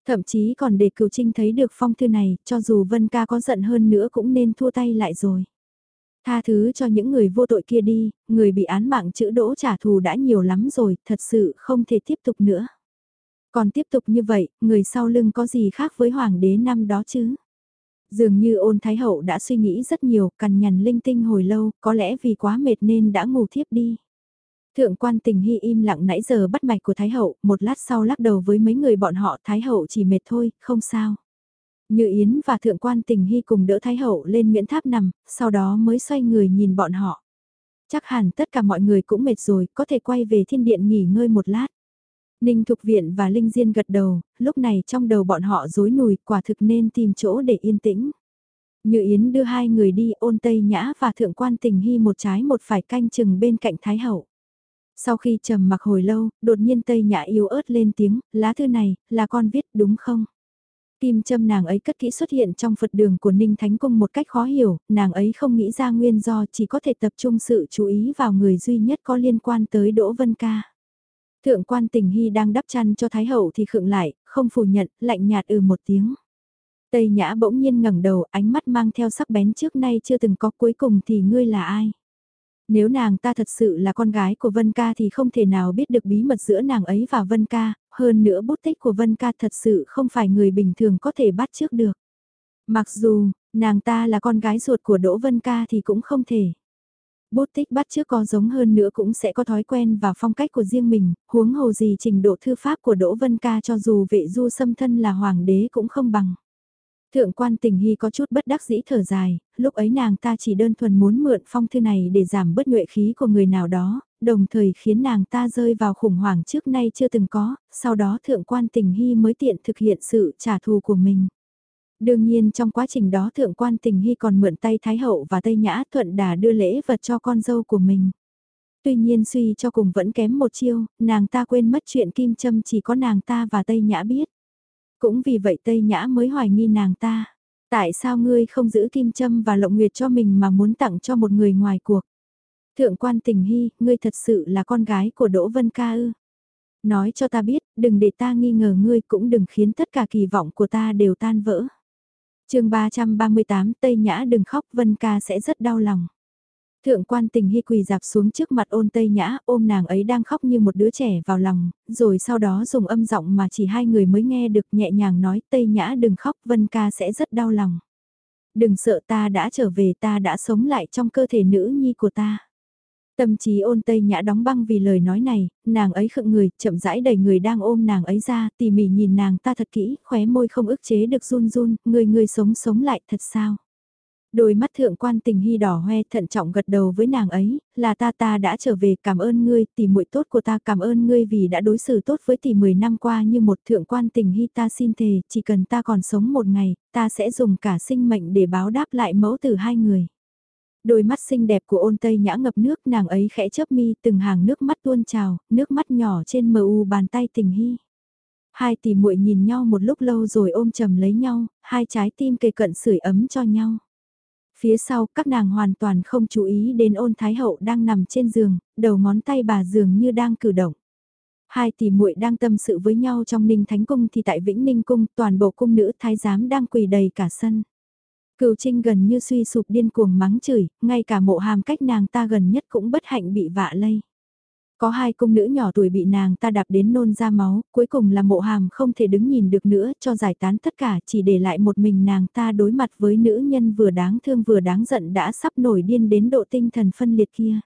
Thậm chí còn để cửu trinh thấy được phong thư này, cho dù Vân ca có giận hơn nữa cũng nên thua tay lại rồi. Tha thứ cho những người vô tội kia đi, người bị án mạng chữ đỗ trả thù đã nhiều lắm rồi, thật sự không thể tiếp tục nữa. Còn tiếp tục như vậy, người sau lưng có gì khác với hoàng đế năm đó chứ? Dường như ôn thái hậu đã suy nghĩ rất nhiều, cằn nhằn linh tinh hồi lâu, có lẽ vì quá mệt nên đã ngủ thiếp đi. Thượng quan tình hy im lặng nãy giờ bắt mạch của Thái Hậu, một lát sau lắc đầu với mấy người bọn họ Thái Hậu chỉ mệt thôi, không sao. Như Yến và Thượng quan tình hy cùng đỡ Thái Hậu lên miễn tháp nằm, sau đó mới xoay người nhìn bọn họ. Chắc hẳn tất cả mọi người cũng mệt rồi, có thể quay về thiên điện nghỉ ngơi một lát. Ninh Thục Viện và Linh Diên gật đầu, lúc này trong đầu bọn họ rối nùi, quả thực nên tìm chỗ để yên tĩnh. Như Yến đưa hai người đi ôn Tây Nhã và Thượng quan tình hy một trái một phải canh chừng bên cạnh Thái Hậu. Sau khi trầm mặc hồi lâu, đột nhiên Tây Nhã yếu ớt lên tiếng, lá thư này, là con viết đúng không? Kim châm nàng ấy cất kỹ xuất hiện trong Phật đường của Ninh Thánh Cung một cách khó hiểu, nàng ấy không nghĩ ra nguyên do chỉ có thể tập trung sự chú ý vào người duy nhất có liên quan tới Đỗ Vân Ca. Thượng quan tình hy đang đắp chăn cho Thái Hậu thì khựng lại, không phủ nhận, lạnh nhạt ừ một tiếng. Tây Nhã bỗng nhiên ngẩng đầu, ánh mắt mang theo sắc bén trước nay chưa từng có cuối cùng thì ngươi là ai? Nếu nàng ta thật sự là con gái của Vân Ca thì không thể nào biết được bí mật giữa nàng ấy và Vân Ca, hơn nữa bút tích của Vân Ca thật sự không phải người bình thường có thể bắt trước được. Mặc dù, nàng ta là con gái ruột của Đỗ Vân Ca thì cũng không thể. Bút tích bắt trước có giống hơn nữa cũng sẽ có thói quen và phong cách của riêng mình, huống hồ gì trình độ thư pháp của Đỗ Vân Ca cho dù vệ du xâm thân là hoàng đế cũng không bằng. Thượng quan tình hy có chút bất đắc dĩ thở dài, lúc ấy nàng ta chỉ đơn thuần muốn mượn phong thư này để giảm bớt nhuệ khí của người nào đó, đồng thời khiến nàng ta rơi vào khủng hoảng trước nay chưa từng có, sau đó thượng quan tình hy mới tiện thực hiện sự trả thù của mình. Đương nhiên trong quá trình đó thượng quan tình hy còn mượn tay Thái Hậu và Tây Nhã thuận đà đưa lễ vật cho con dâu của mình. Tuy nhiên suy cho cùng vẫn kém một chiêu, nàng ta quên mất chuyện kim châm chỉ có nàng ta và Tây Nhã biết. Cũng vì vậy Tây Nhã mới hoài nghi nàng ta. Tại sao ngươi không giữ kim châm và lộng nguyệt cho mình mà muốn tặng cho một người ngoài cuộc? Thượng quan tình hy, ngươi thật sự là con gái của Đỗ Vân Ca ư? Nói cho ta biết, đừng để ta nghi ngờ ngươi cũng đừng khiến tất cả kỳ vọng của ta đều tan vỡ chương 338 Tây Nhã đừng khóc Vân Ca sẽ rất đau lòng. Thượng quan tình hy quỳ dạp xuống trước mặt ôn tây nhã, ôm nàng ấy đang khóc như một đứa trẻ vào lòng, rồi sau đó dùng âm giọng mà chỉ hai người mới nghe được nhẹ nhàng nói tây nhã đừng khóc vân ca sẽ rất đau lòng. Đừng sợ ta đã trở về ta đã sống lại trong cơ thể nữ nhi của ta. Tâm trí ôn tây nhã đóng băng vì lời nói này, nàng ấy khựng người, chậm rãi đẩy người đang ôm nàng ấy ra, tỉ mỉ nhìn nàng ta thật kỹ, khóe môi không ức chế được run run, người người sống sống lại thật sao. Đôi mắt thượng quan tình hy đỏ hoe thận trọng gật đầu với nàng ấy, là ta ta đã trở về cảm ơn ngươi, tỷ muội tốt của ta cảm ơn ngươi vì đã đối xử tốt với tỷ 10 năm qua như một thượng quan tình hy ta xin thề, chỉ cần ta còn sống một ngày, ta sẽ dùng cả sinh mệnh để báo đáp lại mẫu tử hai người. Đôi mắt xinh đẹp của ôn tây nhã ngập nước nàng ấy khẽ chớp mi từng hàng nước mắt tuôn trào, nước mắt nhỏ trên mờ u bàn tay tình hy. Hai tỷ muội nhìn nhau một lúc lâu rồi ôm chầm lấy nhau, hai trái tim kề cận sưởi ấm cho nhau. Phía sau, các nàng hoàn toàn không chú ý đến ôn thái hậu đang nằm trên giường, đầu ngón tay bà dường như đang cử động. Hai tỷ muội đang tâm sự với nhau trong Ninh Thánh Cung thì tại Vĩnh Ninh Cung, toàn bộ cung nữ thái giám đang quỳ đầy cả sân. Cửu Trinh gần như suy sụp điên cuồng mắng chửi, ngay cả mộ hàm cách nàng ta gần nhất cũng bất hạnh bị vạ lây. Có hai cung nữ nhỏ tuổi bị nàng ta đạp đến nôn ra máu, cuối cùng là mộ hàm không thể đứng nhìn được nữa cho giải tán tất cả chỉ để lại một mình nàng ta đối mặt với nữ nhân vừa đáng thương vừa đáng giận đã sắp nổi điên đến độ tinh thần phân liệt kia.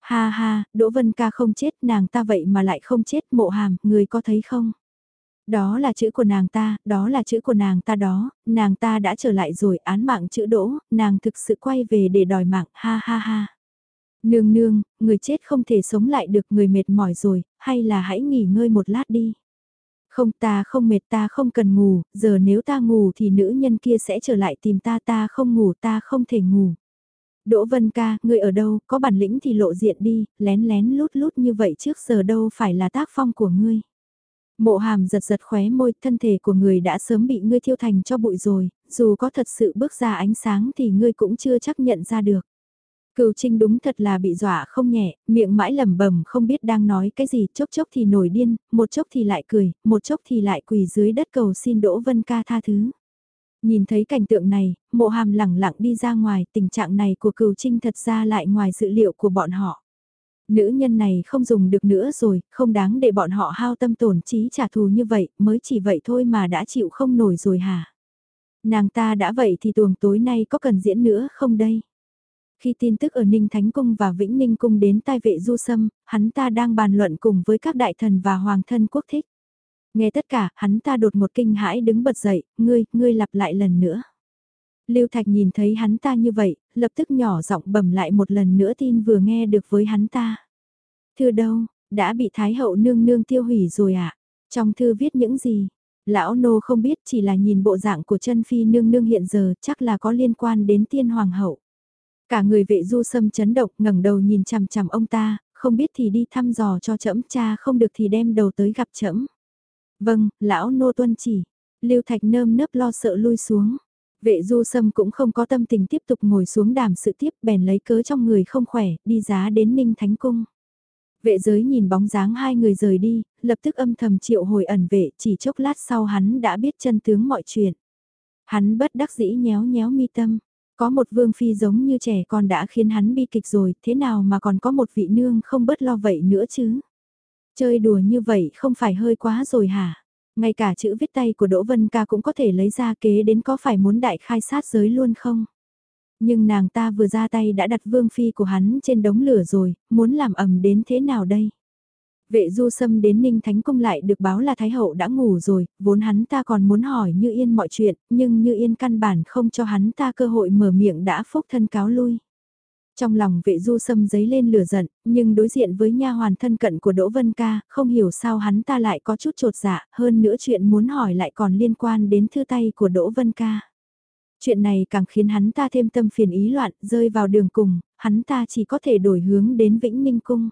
Ha ha, Đỗ Vân Ca không chết nàng ta vậy mà lại không chết mộ hàm, người có thấy không? Đó là chữ của nàng ta, đó là chữ của nàng ta đó, nàng ta đã trở lại rồi án mạng chữ đỗ, nàng thực sự quay về để đòi mạng, ha ha ha. Nương nương, người chết không thể sống lại được người mệt mỏi rồi, hay là hãy nghỉ ngơi một lát đi. Không ta không mệt ta không cần ngủ, giờ nếu ta ngủ thì nữ nhân kia sẽ trở lại tìm ta ta không ngủ ta không thể ngủ. Đỗ Vân ca, người ở đâu, có bản lĩnh thì lộ diện đi, lén lén lút lút như vậy trước giờ đâu phải là tác phong của ngươi. Mộ hàm giật giật khóe môi, thân thể của người đã sớm bị ngươi thiêu thành cho bụi rồi, dù có thật sự bước ra ánh sáng thì ngươi cũng chưa chắc nhận ra được. Cửu Trinh đúng thật là bị dọa không nhẹ, miệng mãi lẩm bẩm không biết đang nói cái gì, chốc chốc thì nổi điên, một chốc thì lại cười, một chốc thì lại quỳ dưới đất cầu xin Đỗ Vân Ca tha thứ. Nhìn thấy cảnh tượng này, mộ hàm lẳng lặng đi ra ngoài, tình trạng này của cửu trinh thật ra lại ngoài dự liệu của bọn họ. Nữ nhân này không dùng được nữa rồi, không đáng để bọn họ hao tâm tổn trí trả thù như vậy, mới chỉ vậy thôi mà đã chịu không nổi rồi hả? Nàng ta đã vậy thì tuồng tối nay có cần diễn nữa không đây? Khi tin tức ở Ninh Thánh Cung và Vĩnh Ninh Cung đến tai vệ du sâm, hắn ta đang bàn luận cùng với các đại thần và hoàng thân quốc thích. Nghe tất cả, hắn ta đột một kinh hãi đứng bật dậy, ngươi, ngươi lặp lại lần nữa. Lưu Thạch nhìn thấy hắn ta như vậy, lập tức nhỏ giọng bẩm lại một lần nữa tin vừa nghe được với hắn ta. Thư đâu, đã bị Thái hậu nương nương tiêu hủy rồi ạ? À? Trong thư viết những gì? Lão nô không biết chỉ là nhìn bộ dạng của chân phi nương nương hiện giờ chắc là có liên quan đến tiên hoàng hậu. Cả người vệ du sâm chấn động ngẩng đầu nhìn chằm chằm ông ta, không biết thì đi thăm dò cho trẫm cha không được thì đem đầu tới gặp trẫm. Vâng, lão nô tuân chỉ. Lưu Thạch nơm nớp lo sợ lui xuống. Vệ du sâm cũng không có tâm tình tiếp tục ngồi xuống đàm sự tiếp bèn lấy cớ trong người không khỏe, đi giá đến Ninh Thánh Cung. Vệ giới nhìn bóng dáng hai người rời đi, lập tức âm thầm triệu hồi ẩn vệ chỉ chốc lát sau hắn đã biết chân tướng mọi chuyện. Hắn bất đắc dĩ nhéo nhéo mi tâm, có một vương phi giống như trẻ con đã khiến hắn bi kịch rồi, thế nào mà còn có một vị nương không bớt lo vậy nữa chứ? Chơi đùa như vậy không phải hơi quá rồi hả? Ngay cả chữ viết tay của Đỗ Vân Ca cũng có thể lấy ra kế đến có phải muốn đại khai sát giới luôn không? Nhưng nàng ta vừa ra tay đã đặt vương phi của hắn trên đống lửa rồi, muốn làm ẩm đến thế nào đây? Vệ du sâm đến Ninh Thánh Cung lại được báo là Thái Hậu đã ngủ rồi, vốn hắn ta còn muốn hỏi Như Yên mọi chuyện, nhưng Như Yên căn bản không cho hắn ta cơ hội mở miệng đã phúc thân cáo lui. Trong lòng vệ du sâm giấy lên lửa giận, nhưng đối diện với nha hoàn thân cận của Đỗ Vân Ca, không hiểu sao hắn ta lại có chút trột dạ, hơn nữa chuyện muốn hỏi lại còn liên quan đến thư tay của Đỗ Vân Ca. Chuyện này càng khiến hắn ta thêm tâm phiền ý loạn, rơi vào đường cùng, hắn ta chỉ có thể đổi hướng đến Vĩnh Ninh Cung.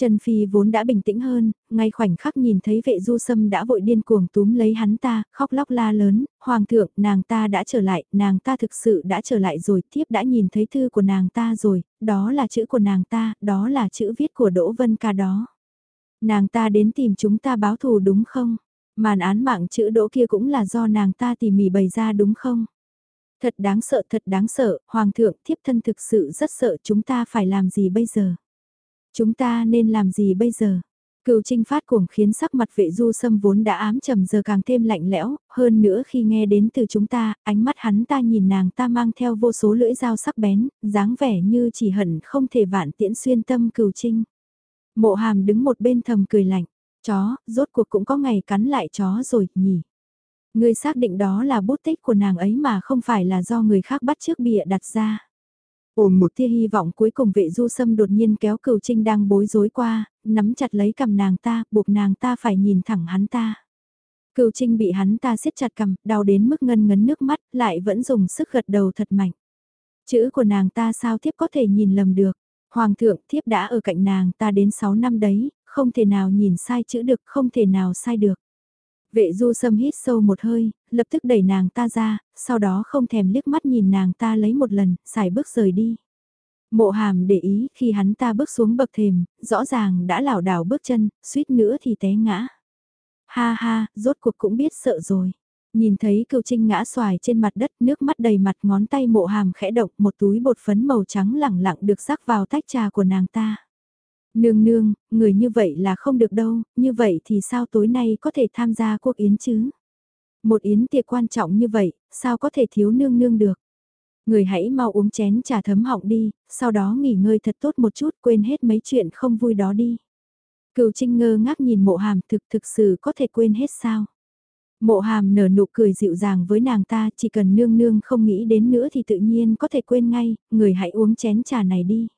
Trần Phi vốn đã bình tĩnh hơn, ngay khoảnh khắc nhìn thấy vệ du sâm đã vội điên cuồng túm lấy hắn ta, khóc lóc la lớn, Hoàng thượng, nàng ta đã trở lại, nàng ta thực sự đã trở lại rồi, thiếp đã nhìn thấy thư của nàng ta rồi, đó là chữ của nàng ta, đó là chữ viết của Đỗ Vân Ca đó. Nàng ta đến tìm chúng ta báo thù đúng không? Màn án mạng chữ Đỗ kia cũng là do nàng ta tỉ mỉ bày ra đúng không? Thật đáng sợ, thật đáng sợ, Hoàng thượng, thiếp thân thực sự rất sợ chúng ta phải làm gì bây giờ? Chúng ta nên làm gì bây giờ? Cựu trinh phát cuồng khiến sắc mặt vệ du sâm vốn đã ám trầm giờ càng thêm lạnh lẽo, hơn nữa khi nghe đến từ chúng ta, ánh mắt hắn ta nhìn nàng ta mang theo vô số lưỡi dao sắc bén, dáng vẻ như chỉ hận không thể vạn tiễn xuyên tâm cựu trinh. Mộ hàm đứng một bên thầm cười lạnh, chó, rốt cuộc cũng có ngày cắn lại chó rồi, nhỉ. Người xác định đó là bút tích của nàng ấy mà không phải là do người khác bắt trước bịa đặt ra. Ôm một tia hy vọng cuối cùng vệ du sâm đột nhiên kéo cửu trinh đang bối rối qua, nắm chặt lấy cầm nàng ta, buộc nàng ta phải nhìn thẳng hắn ta. Cửu trinh bị hắn ta siết chặt cầm, đau đến mức ngân ngấn nước mắt, lại vẫn dùng sức gật đầu thật mạnh. Chữ của nàng ta sao thiếp có thể nhìn lầm được. Hoàng thượng thiếp đã ở cạnh nàng ta đến 6 năm đấy, không thể nào nhìn sai chữ được, không thể nào sai được. Vệ du sâm hít sâu một hơi, lập tức đẩy nàng ta ra, sau đó không thèm liếc mắt nhìn nàng ta lấy một lần, xài bước rời đi. Mộ hàm để ý khi hắn ta bước xuống bậc thềm, rõ ràng đã lảo đảo bước chân, suýt nữa thì té ngã. Ha ha, rốt cuộc cũng biết sợ rồi. Nhìn thấy cựu trinh ngã xoài trên mặt đất nước mắt đầy mặt ngón tay mộ hàm khẽ động một túi bột phấn màu trắng lẳng lặng được rắc vào tách trà của nàng ta. Nương nương, người như vậy là không được đâu, như vậy thì sao tối nay có thể tham gia cuộc yến chứ? Một yến tiệc quan trọng như vậy, sao có thể thiếu nương nương được? Người hãy mau uống chén trà thấm họng đi, sau đó nghỉ ngơi thật tốt một chút quên hết mấy chuyện không vui đó đi. Cựu Trinh ngơ ngác nhìn mộ hàm thực thực sự có thể quên hết sao? Mộ hàm nở nụ cười dịu dàng với nàng ta chỉ cần nương nương không nghĩ đến nữa thì tự nhiên có thể quên ngay, người hãy uống chén trà này đi.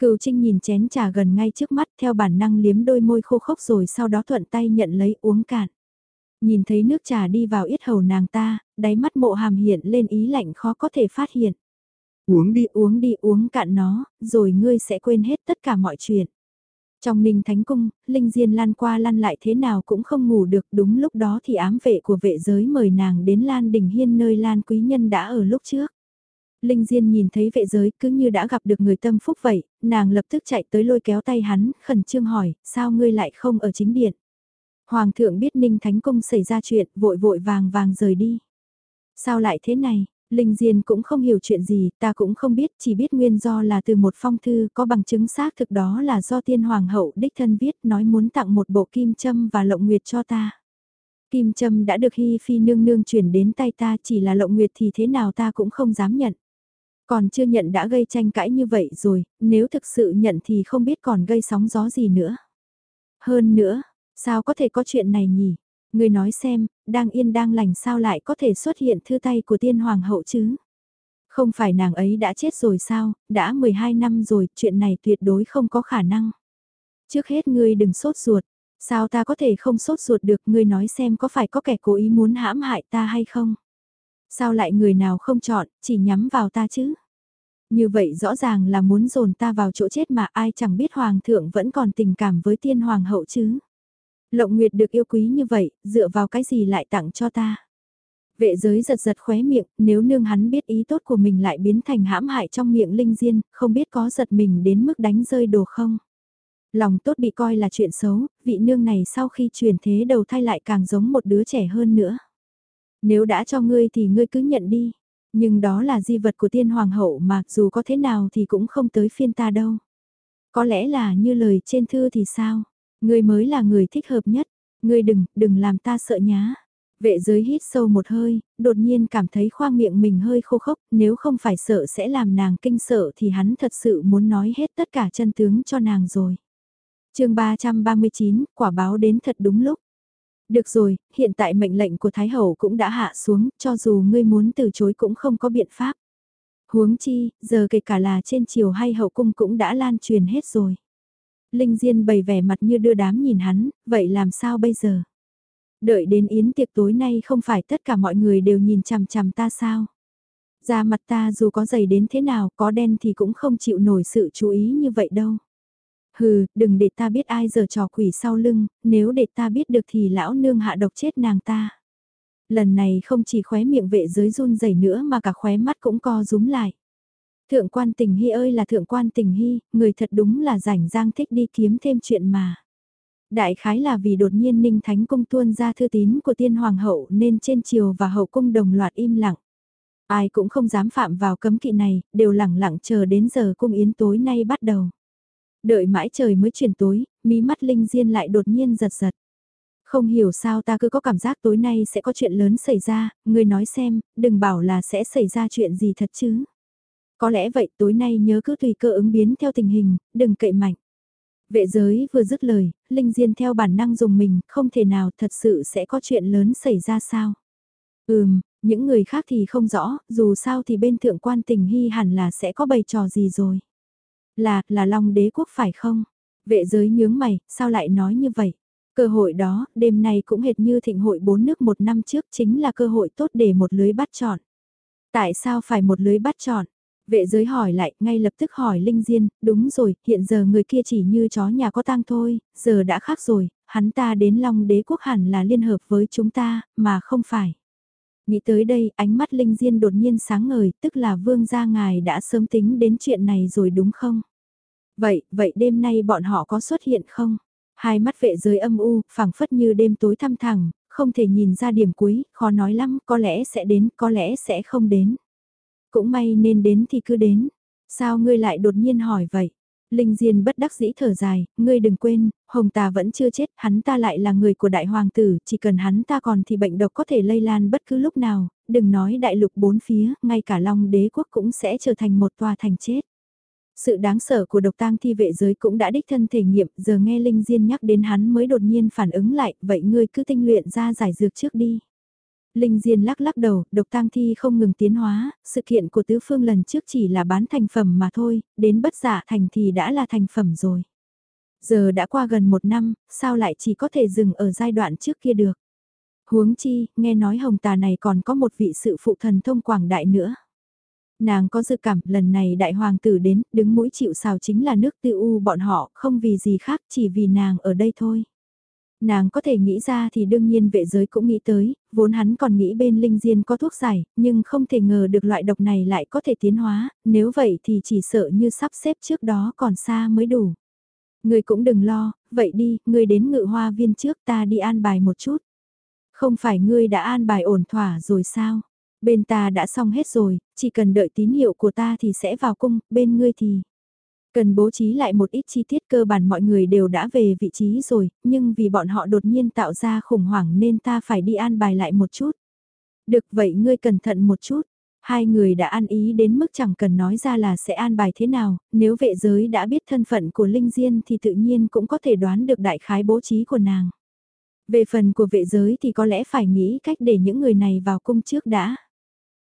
Cựu Trinh nhìn chén trà gần ngay trước mắt theo bản năng liếm đôi môi khô khốc rồi sau đó thuận tay nhận lấy uống cạn. Nhìn thấy nước trà đi vào yết hầu nàng ta, đáy mắt mộ hàm hiện lên ý lạnh khó có thể phát hiện. Uống đi uống đi uống cạn nó, rồi ngươi sẽ quên hết tất cả mọi chuyện. Trong ninh thánh cung, Linh Diên lan qua lăn lại thế nào cũng không ngủ được đúng lúc đó thì ám vệ của vệ giới mời nàng đến Lan Đình Hiên nơi Lan Quý Nhân đã ở lúc trước. Linh Diên nhìn thấy vệ giới cứ như đã gặp được người tâm phúc vậy, nàng lập tức chạy tới lôi kéo tay hắn, khẩn trương hỏi, sao ngươi lại không ở chính điện? Hoàng thượng biết Ninh Thánh Cung xảy ra chuyện, vội vội vàng vàng rời đi. Sao lại thế này? Linh Diên cũng không hiểu chuyện gì, ta cũng không biết, chỉ biết nguyên do là từ một phong thư có bằng chứng xác thực đó là do tiên hoàng hậu đích thân viết nói muốn tặng một bộ kim châm và lộng nguyệt cho ta. Kim châm đã được Hi Phi nương nương chuyển đến tay ta chỉ là lộng nguyệt thì thế nào ta cũng không dám nhận. Còn chưa nhận đã gây tranh cãi như vậy rồi, nếu thực sự nhận thì không biết còn gây sóng gió gì nữa. Hơn nữa, sao có thể có chuyện này nhỉ? Người nói xem, đang yên đang lành sao lại có thể xuất hiện thư tay của tiên hoàng hậu chứ? Không phải nàng ấy đã chết rồi sao, đã 12 năm rồi, chuyện này tuyệt đối không có khả năng. Trước hết ngươi đừng sốt ruột, sao ta có thể không sốt ruột được, ngươi nói xem có phải có kẻ cố ý muốn hãm hại ta hay không? Sao lại người nào không chọn, chỉ nhắm vào ta chứ? Như vậy rõ ràng là muốn dồn ta vào chỗ chết mà ai chẳng biết hoàng thượng vẫn còn tình cảm với tiên hoàng hậu chứ. Lộng Nguyệt được yêu quý như vậy, dựa vào cái gì lại tặng cho ta? Vệ giới giật giật khóe miệng, nếu nương hắn biết ý tốt của mình lại biến thành hãm hại trong miệng linh diên, không biết có giật mình đến mức đánh rơi đồ không? Lòng tốt bị coi là chuyện xấu, vị nương này sau khi chuyển thế đầu thai lại càng giống một đứa trẻ hơn nữa. Nếu đã cho ngươi thì ngươi cứ nhận đi, nhưng đó là di vật của tiên hoàng hậu mà dù có thế nào thì cũng không tới phiên ta đâu. Có lẽ là như lời trên thư thì sao? Ngươi mới là người thích hợp nhất, ngươi đừng, đừng làm ta sợ nhá. Vệ giới hít sâu một hơi, đột nhiên cảm thấy khoang miệng mình hơi khô khốc, nếu không phải sợ sẽ làm nàng kinh sợ thì hắn thật sự muốn nói hết tất cả chân tướng cho nàng rồi. chương 339, quả báo đến thật đúng lúc. Được rồi, hiện tại mệnh lệnh của Thái Hậu cũng đã hạ xuống, cho dù ngươi muốn từ chối cũng không có biện pháp. Huống chi, giờ kể cả là trên triều hay hậu cung cũng đã lan truyền hết rồi. Linh Diên bày vẻ mặt như đưa đám nhìn hắn, vậy làm sao bây giờ? Đợi đến yến tiệc tối nay không phải tất cả mọi người đều nhìn chằm chằm ta sao? Da mặt ta dù có dày đến thế nào, có đen thì cũng không chịu nổi sự chú ý như vậy đâu. Hừ, đừng để ta biết ai giờ trò quỷ sau lưng, nếu để ta biết được thì lão nương hạ độc chết nàng ta. Lần này không chỉ khóe miệng vệ giới run rẩy nữa mà cả khóe mắt cũng co rúm lại. Thượng quan tình hy ơi là thượng quan tình hy, người thật đúng là rảnh giang thích đi kiếm thêm chuyện mà. Đại khái là vì đột nhiên Ninh Thánh Cung tuôn ra thư tín của tiên hoàng hậu nên trên triều và hậu cung đồng loạt im lặng. Ai cũng không dám phạm vào cấm kỵ này, đều lẳng lặng chờ đến giờ cung yến tối nay bắt đầu. Đợi mãi trời mới chuyển tối, mí mắt Linh Diên lại đột nhiên giật giật. Không hiểu sao ta cứ có cảm giác tối nay sẽ có chuyện lớn xảy ra, người nói xem, đừng bảo là sẽ xảy ra chuyện gì thật chứ. Có lẽ vậy tối nay nhớ cứ tùy cơ ứng biến theo tình hình, đừng cậy mạnh. Vệ giới vừa dứt lời, Linh Diên theo bản năng dùng mình, không thể nào thật sự sẽ có chuyện lớn xảy ra sao. Ừm, những người khác thì không rõ, dù sao thì bên thượng quan tình hy hẳn là sẽ có bày trò gì rồi. Là, là Long đế quốc phải không? Vệ giới nhướng mày, sao lại nói như vậy? Cơ hội đó, đêm nay cũng hệt như thịnh hội bốn nước một năm trước chính là cơ hội tốt để một lưới bắt chọn. Tại sao phải một lưới bắt chọn? Vệ giới hỏi lại, ngay lập tức hỏi Linh Diên, đúng rồi, hiện giờ người kia chỉ như chó nhà có tang thôi, giờ đã khác rồi, hắn ta đến Long đế quốc hẳn là liên hợp với chúng ta, mà không phải. Nghĩ tới đây, ánh mắt Linh Diên đột nhiên sáng ngời, tức là vương gia ngài đã sớm tính đến chuyện này rồi đúng không? Vậy, vậy đêm nay bọn họ có xuất hiện không? Hai mắt vệ giới âm u, phẳng phất như đêm tối thăm thẳng, không thể nhìn ra điểm cuối, khó nói lắm, có lẽ sẽ đến, có lẽ sẽ không đến. Cũng may nên đến thì cứ đến. Sao ngươi lại đột nhiên hỏi vậy? Linh Diên bất đắc dĩ thở dài, ngươi đừng quên, Hồng Tà vẫn chưa chết, hắn ta lại là người của đại hoàng tử, chỉ cần hắn ta còn thì bệnh độc có thể lây lan bất cứ lúc nào, đừng nói đại lục bốn phía, ngay cả Long đế quốc cũng sẽ trở thành một tòa thành chết. Sự đáng sợ của độc tang thi vệ giới cũng đã đích thân thể nghiệm, giờ nghe Linh Diên nhắc đến hắn mới đột nhiên phản ứng lại, vậy ngươi cứ tinh luyện ra giải dược trước đi. Linh Diên lắc lắc đầu, độc tang thi không ngừng tiến hóa, sự kiện của tứ phương lần trước chỉ là bán thành phẩm mà thôi, đến bất giả thành thì đã là thành phẩm rồi. Giờ đã qua gần một năm, sao lại chỉ có thể dừng ở giai đoạn trước kia được. Huống chi, nghe nói hồng tà này còn có một vị sự phụ thần thông quảng đại nữa. Nàng có dự cảm lần này đại hoàng tử đến, đứng mũi chịu sào chính là nước tư u bọn họ, không vì gì khác, chỉ vì nàng ở đây thôi. Nàng có thể nghĩ ra thì đương nhiên vệ giới cũng nghĩ tới, vốn hắn còn nghĩ bên linh diên có thuốc giải, nhưng không thể ngờ được loại độc này lại có thể tiến hóa, nếu vậy thì chỉ sợ như sắp xếp trước đó còn xa mới đủ. Ngươi cũng đừng lo, vậy đi, ngươi đến ngự hoa viên trước ta đi an bài một chút. Không phải ngươi đã an bài ổn thỏa rồi sao? Bên ta đã xong hết rồi, chỉ cần đợi tín hiệu của ta thì sẽ vào cung, bên ngươi thì... Cần bố trí lại một ít chi tiết cơ bản mọi người đều đã về vị trí rồi, nhưng vì bọn họ đột nhiên tạo ra khủng hoảng nên ta phải đi an bài lại một chút. Được vậy ngươi cẩn thận một chút. Hai người đã an ý đến mức chẳng cần nói ra là sẽ an bài thế nào, nếu vệ giới đã biết thân phận của Linh Diên thì tự nhiên cũng có thể đoán được đại khái bố trí của nàng. Về phần của vệ giới thì có lẽ phải nghĩ cách để những người này vào cung trước đã.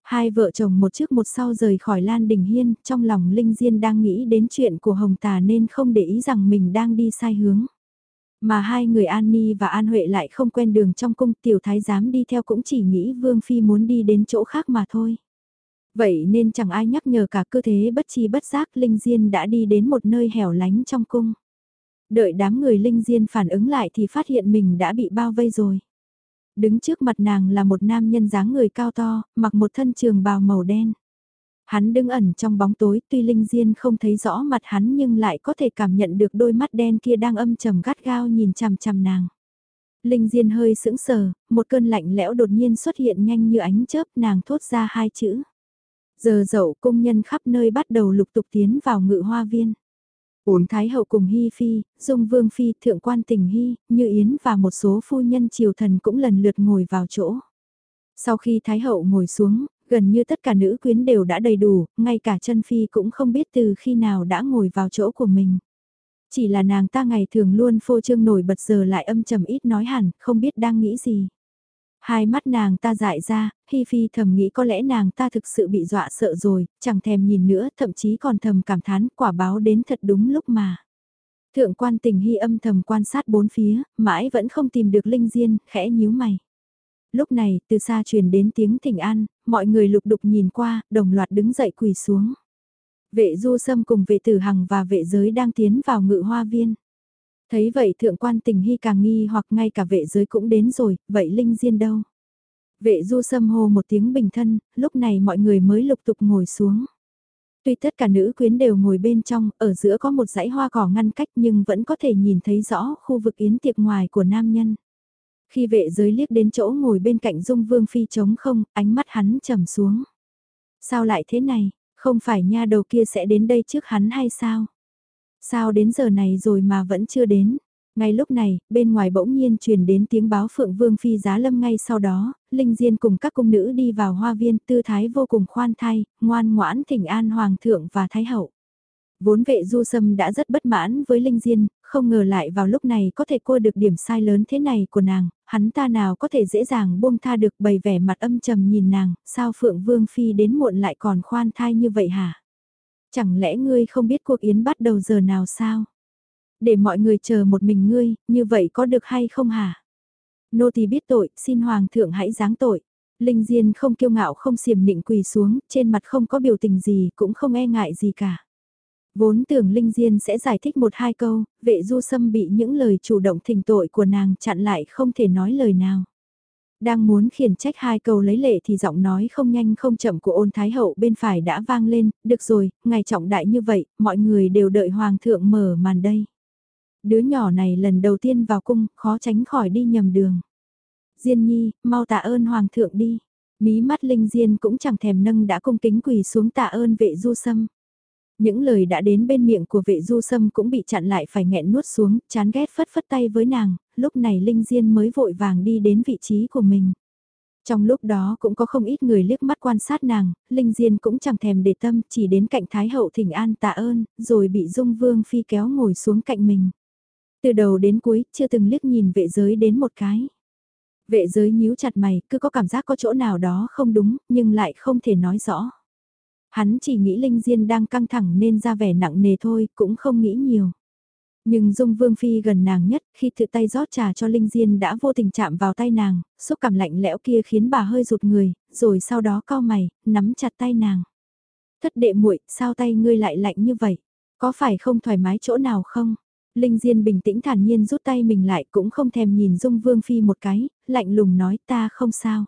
Hai vợ chồng một trước một sau rời khỏi Lan Đình Hiên, trong lòng Linh Diên đang nghĩ đến chuyện của Hồng Tà nên không để ý rằng mình đang đi sai hướng. Mà hai người An Ni và An Huệ lại không quen đường trong cung tiểu thái giám đi theo cũng chỉ nghĩ Vương Phi muốn đi đến chỗ khác mà thôi. Vậy nên chẳng ai nhắc nhở cả cơ thế bất chi bất giác Linh Diên đã đi đến một nơi hẻo lánh trong cung. Đợi đám người Linh Diên phản ứng lại thì phát hiện mình đã bị bao vây rồi. Đứng trước mặt nàng là một nam nhân dáng người cao to, mặc một thân trường bào màu đen. Hắn đứng ẩn trong bóng tối, tuy Linh Diên không thấy rõ mặt hắn nhưng lại có thể cảm nhận được đôi mắt đen kia đang âm trầm gắt gao nhìn chằm chằm nàng. Linh Diên hơi sững sờ, một cơn lạnh lẽo đột nhiên xuất hiện nhanh như ánh chớp nàng thốt ra hai chữ. Giờ dậu công nhân khắp nơi bắt đầu lục tục tiến vào ngự hoa viên. Uống Thái Hậu cùng Hy Phi, Dung Vương Phi, Thượng quan Tình Hy, Như Yến và một số phu nhân triều thần cũng lần lượt ngồi vào chỗ. Sau khi Thái Hậu ngồi xuống, gần như tất cả nữ quyến đều đã đầy đủ, ngay cả chân Phi cũng không biết từ khi nào đã ngồi vào chỗ của mình. Chỉ là nàng ta ngày thường luôn phô trương nổi bật giờ lại âm trầm ít nói hẳn, không biết đang nghĩ gì. Hai mắt nàng ta dại ra, Hi Phi thầm nghĩ có lẽ nàng ta thực sự bị dọa sợ rồi, chẳng thèm nhìn nữa, thậm chí còn thầm cảm thán quả báo đến thật đúng lúc mà. Thượng quan tình Hi âm thầm quan sát bốn phía, mãi vẫn không tìm được Linh Diên, khẽ nhíu mày. Lúc này, từ xa truyền đến tiếng thỉnh an, mọi người lục đục nhìn qua, đồng loạt đứng dậy quỳ xuống. Vệ du sâm cùng vệ tử hằng và vệ giới đang tiến vào ngự hoa viên. Thấy vậy thượng quan tình hy càng nghi hoặc ngay cả vệ giới cũng đến rồi, vậy Linh Diên đâu? Vệ du sâm hô một tiếng bình thân, lúc này mọi người mới lục tục ngồi xuống. Tuy tất cả nữ quyến đều ngồi bên trong, ở giữa có một dãy hoa cỏ ngăn cách nhưng vẫn có thể nhìn thấy rõ khu vực yến tiệc ngoài của nam nhân. Khi vệ giới liếc đến chỗ ngồi bên cạnh dung vương phi trống không, ánh mắt hắn trầm xuống. Sao lại thế này, không phải nha đầu kia sẽ đến đây trước hắn hay sao? Sao đến giờ này rồi mà vẫn chưa đến? Ngay lúc này, bên ngoài bỗng nhiên truyền đến tiếng báo Phượng Vương Phi giá lâm ngay sau đó, Linh Diên cùng các cung nữ đi vào hoa viên tư thái vô cùng khoan thai, ngoan ngoãn thỉnh an Hoàng thượng và Thái hậu. Vốn vệ du sâm đã rất bất mãn với Linh Diên, không ngờ lại vào lúc này có thể cua được điểm sai lớn thế này của nàng, hắn ta nào có thể dễ dàng buông tha được bày vẻ mặt âm trầm nhìn nàng, sao Phượng Vương Phi đến muộn lại còn khoan thai như vậy hả? Chẳng lẽ ngươi không biết cuộc yến bắt đầu giờ nào sao? Để mọi người chờ một mình ngươi, như vậy có được hay không hả? Nô tỳ biết tội, xin hoàng thượng hãy giáng tội. Linh Diên không kiêu ngạo không xiềm nịnh quỳ xuống, trên mặt không có biểu tình gì, cũng không e ngại gì cả. Vốn tưởng Linh Diên sẽ giải thích một hai câu, vệ du sâm bị những lời chủ động thỉnh tội của nàng chặn lại không thể nói lời nào. Đang muốn khiển trách hai câu lấy lệ thì giọng nói không nhanh không chậm của ôn thái hậu bên phải đã vang lên, được rồi, ngày trọng đại như vậy, mọi người đều đợi hoàng thượng mở màn đây. Đứa nhỏ này lần đầu tiên vào cung, khó tránh khỏi đi nhầm đường. Diên nhi, mau tạ ơn hoàng thượng đi. Mí mắt linh diên cũng chẳng thèm nâng đã cung kính quỳ xuống tạ ơn vệ du sâm. Những lời đã đến bên miệng của vệ du sâm cũng bị chặn lại phải nghẹn nuốt xuống, chán ghét phất phất tay với nàng, lúc này Linh Diên mới vội vàng đi đến vị trí của mình. Trong lúc đó cũng có không ít người liếc mắt quan sát nàng, Linh Diên cũng chẳng thèm để tâm, chỉ đến cạnh Thái Hậu thỉnh an tạ ơn, rồi bị Dung Vương Phi kéo ngồi xuống cạnh mình. Từ đầu đến cuối, chưa từng liếc nhìn vệ giới đến một cái. Vệ giới nhíu chặt mày, cứ có cảm giác có chỗ nào đó không đúng, nhưng lại không thể nói rõ. Hắn chỉ nghĩ Linh Diên đang căng thẳng nên ra vẻ nặng nề thôi, cũng không nghĩ nhiều. Nhưng Dung Vương Phi gần nàng nhất, khi tự tay rót trà cho Linh Diên đã vô tình chạm vào tay nàng, xúc cảm lạnh lẽo kia khiến bà hơi rụt người, rồi sau đó cao mày, nắm chặt tay nàng. Thất đệ muội, sao tay ngươi lại lạnh như vậy? Có phải không thoải mái chỗ nào không? Linh Diên bình tĩnh thản nhiên rút tay mình lại cũng không thèm nhìn Dung Vương Phi một cái, lạnh lùng nói ta không sao.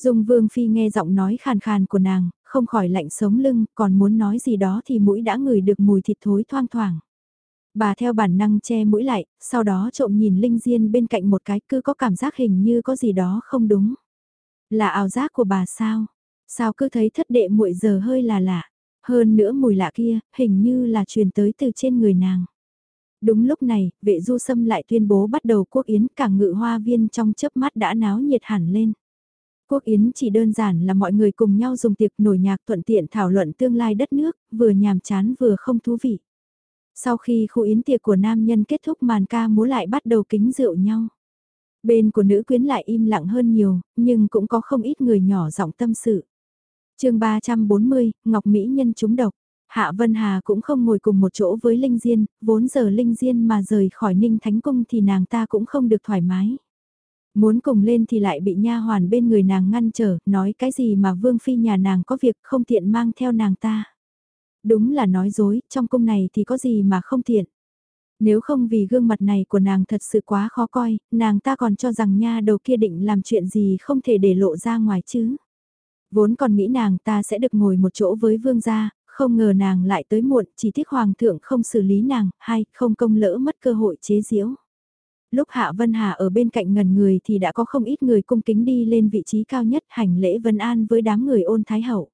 Dung Vương Phi nghe giọng nói khàn khàn của nàng, không khỏi lạnh sống lưng, còn muốn nói gì đó thì mũi đã ngửi được mùi thịt thối thoang thoảng. Bà theo bản năng che mũi lại, sau đó trộm nhìn Linh Diên bên cạnh một cái cứ có cảm giác hình như có gì đó không đúng. Là ảo giác của bà sao? Sao cứ thấy thất đệ muội giờ hơi là lạ? Hơn nữa mùi lạ kia, hình như là truyền tới từ trên người nàng. Đúng lúc này, vệ du sâm lại tuyên bố bắt đầu quốc yến cả ngự hoa viên trong chớp mắt đã náo nhiệt hẳn lên. Quốc yến chỉ đơn giản là mọi người cùng nhau dùng tiệc nổi nhạc thuận tiện thảo luận tương lai đất nước, vừa nhàm chán vừa không thú vị. Sau khi khu yến tiệc của nam nhân kết thúc màn ca múa lại bắt đầu kính rượu nhau. Bên của nữ quyến lại im lặng hơn nhiều, nhưng cũng có không ít người nhỏ giọng tâm sự. chương 340, Ngọc Mỹ Nhân trúng độc. Hạ Vân Hà cũng không ngồi cùng một chỗ với Linh Diên, vốn giờ Linh Diên mà rời khỏi Ninh Thánh Cung thì nàng ta cũng không được thoải mái. Muốn cùng lên thì lại bị nha hoàn bên người nàng ngăn trở, nói cái gì mà Vương Phi nhà nàng có việc không tiện mang theo nàng ta. Đúng là nói dối, trong cung này thì có gì mà không tiện. Nếu không vì gương mặt này của nàng thật sự quá khó coi, nàng ta còn cho rằng nha đầu kia định làm chuyện gì không thể để lộ ra ngoài chứ. Vốn còn nghĩ nàng ta sẽ được ngồi một chỗ với vương gia, không ngờ nàng lại tới muộn, chỉ tiếc hoàng thượng không xử lý nàng, hay không công lỡ mất cơ hội chế diễu. Lúc Hạ Vân Hà ở bên cạnh ngần người thì đã có không ít người cung kính đi lên vị trí cao nhất hành lễ vân an với đám người ôn thái hậu.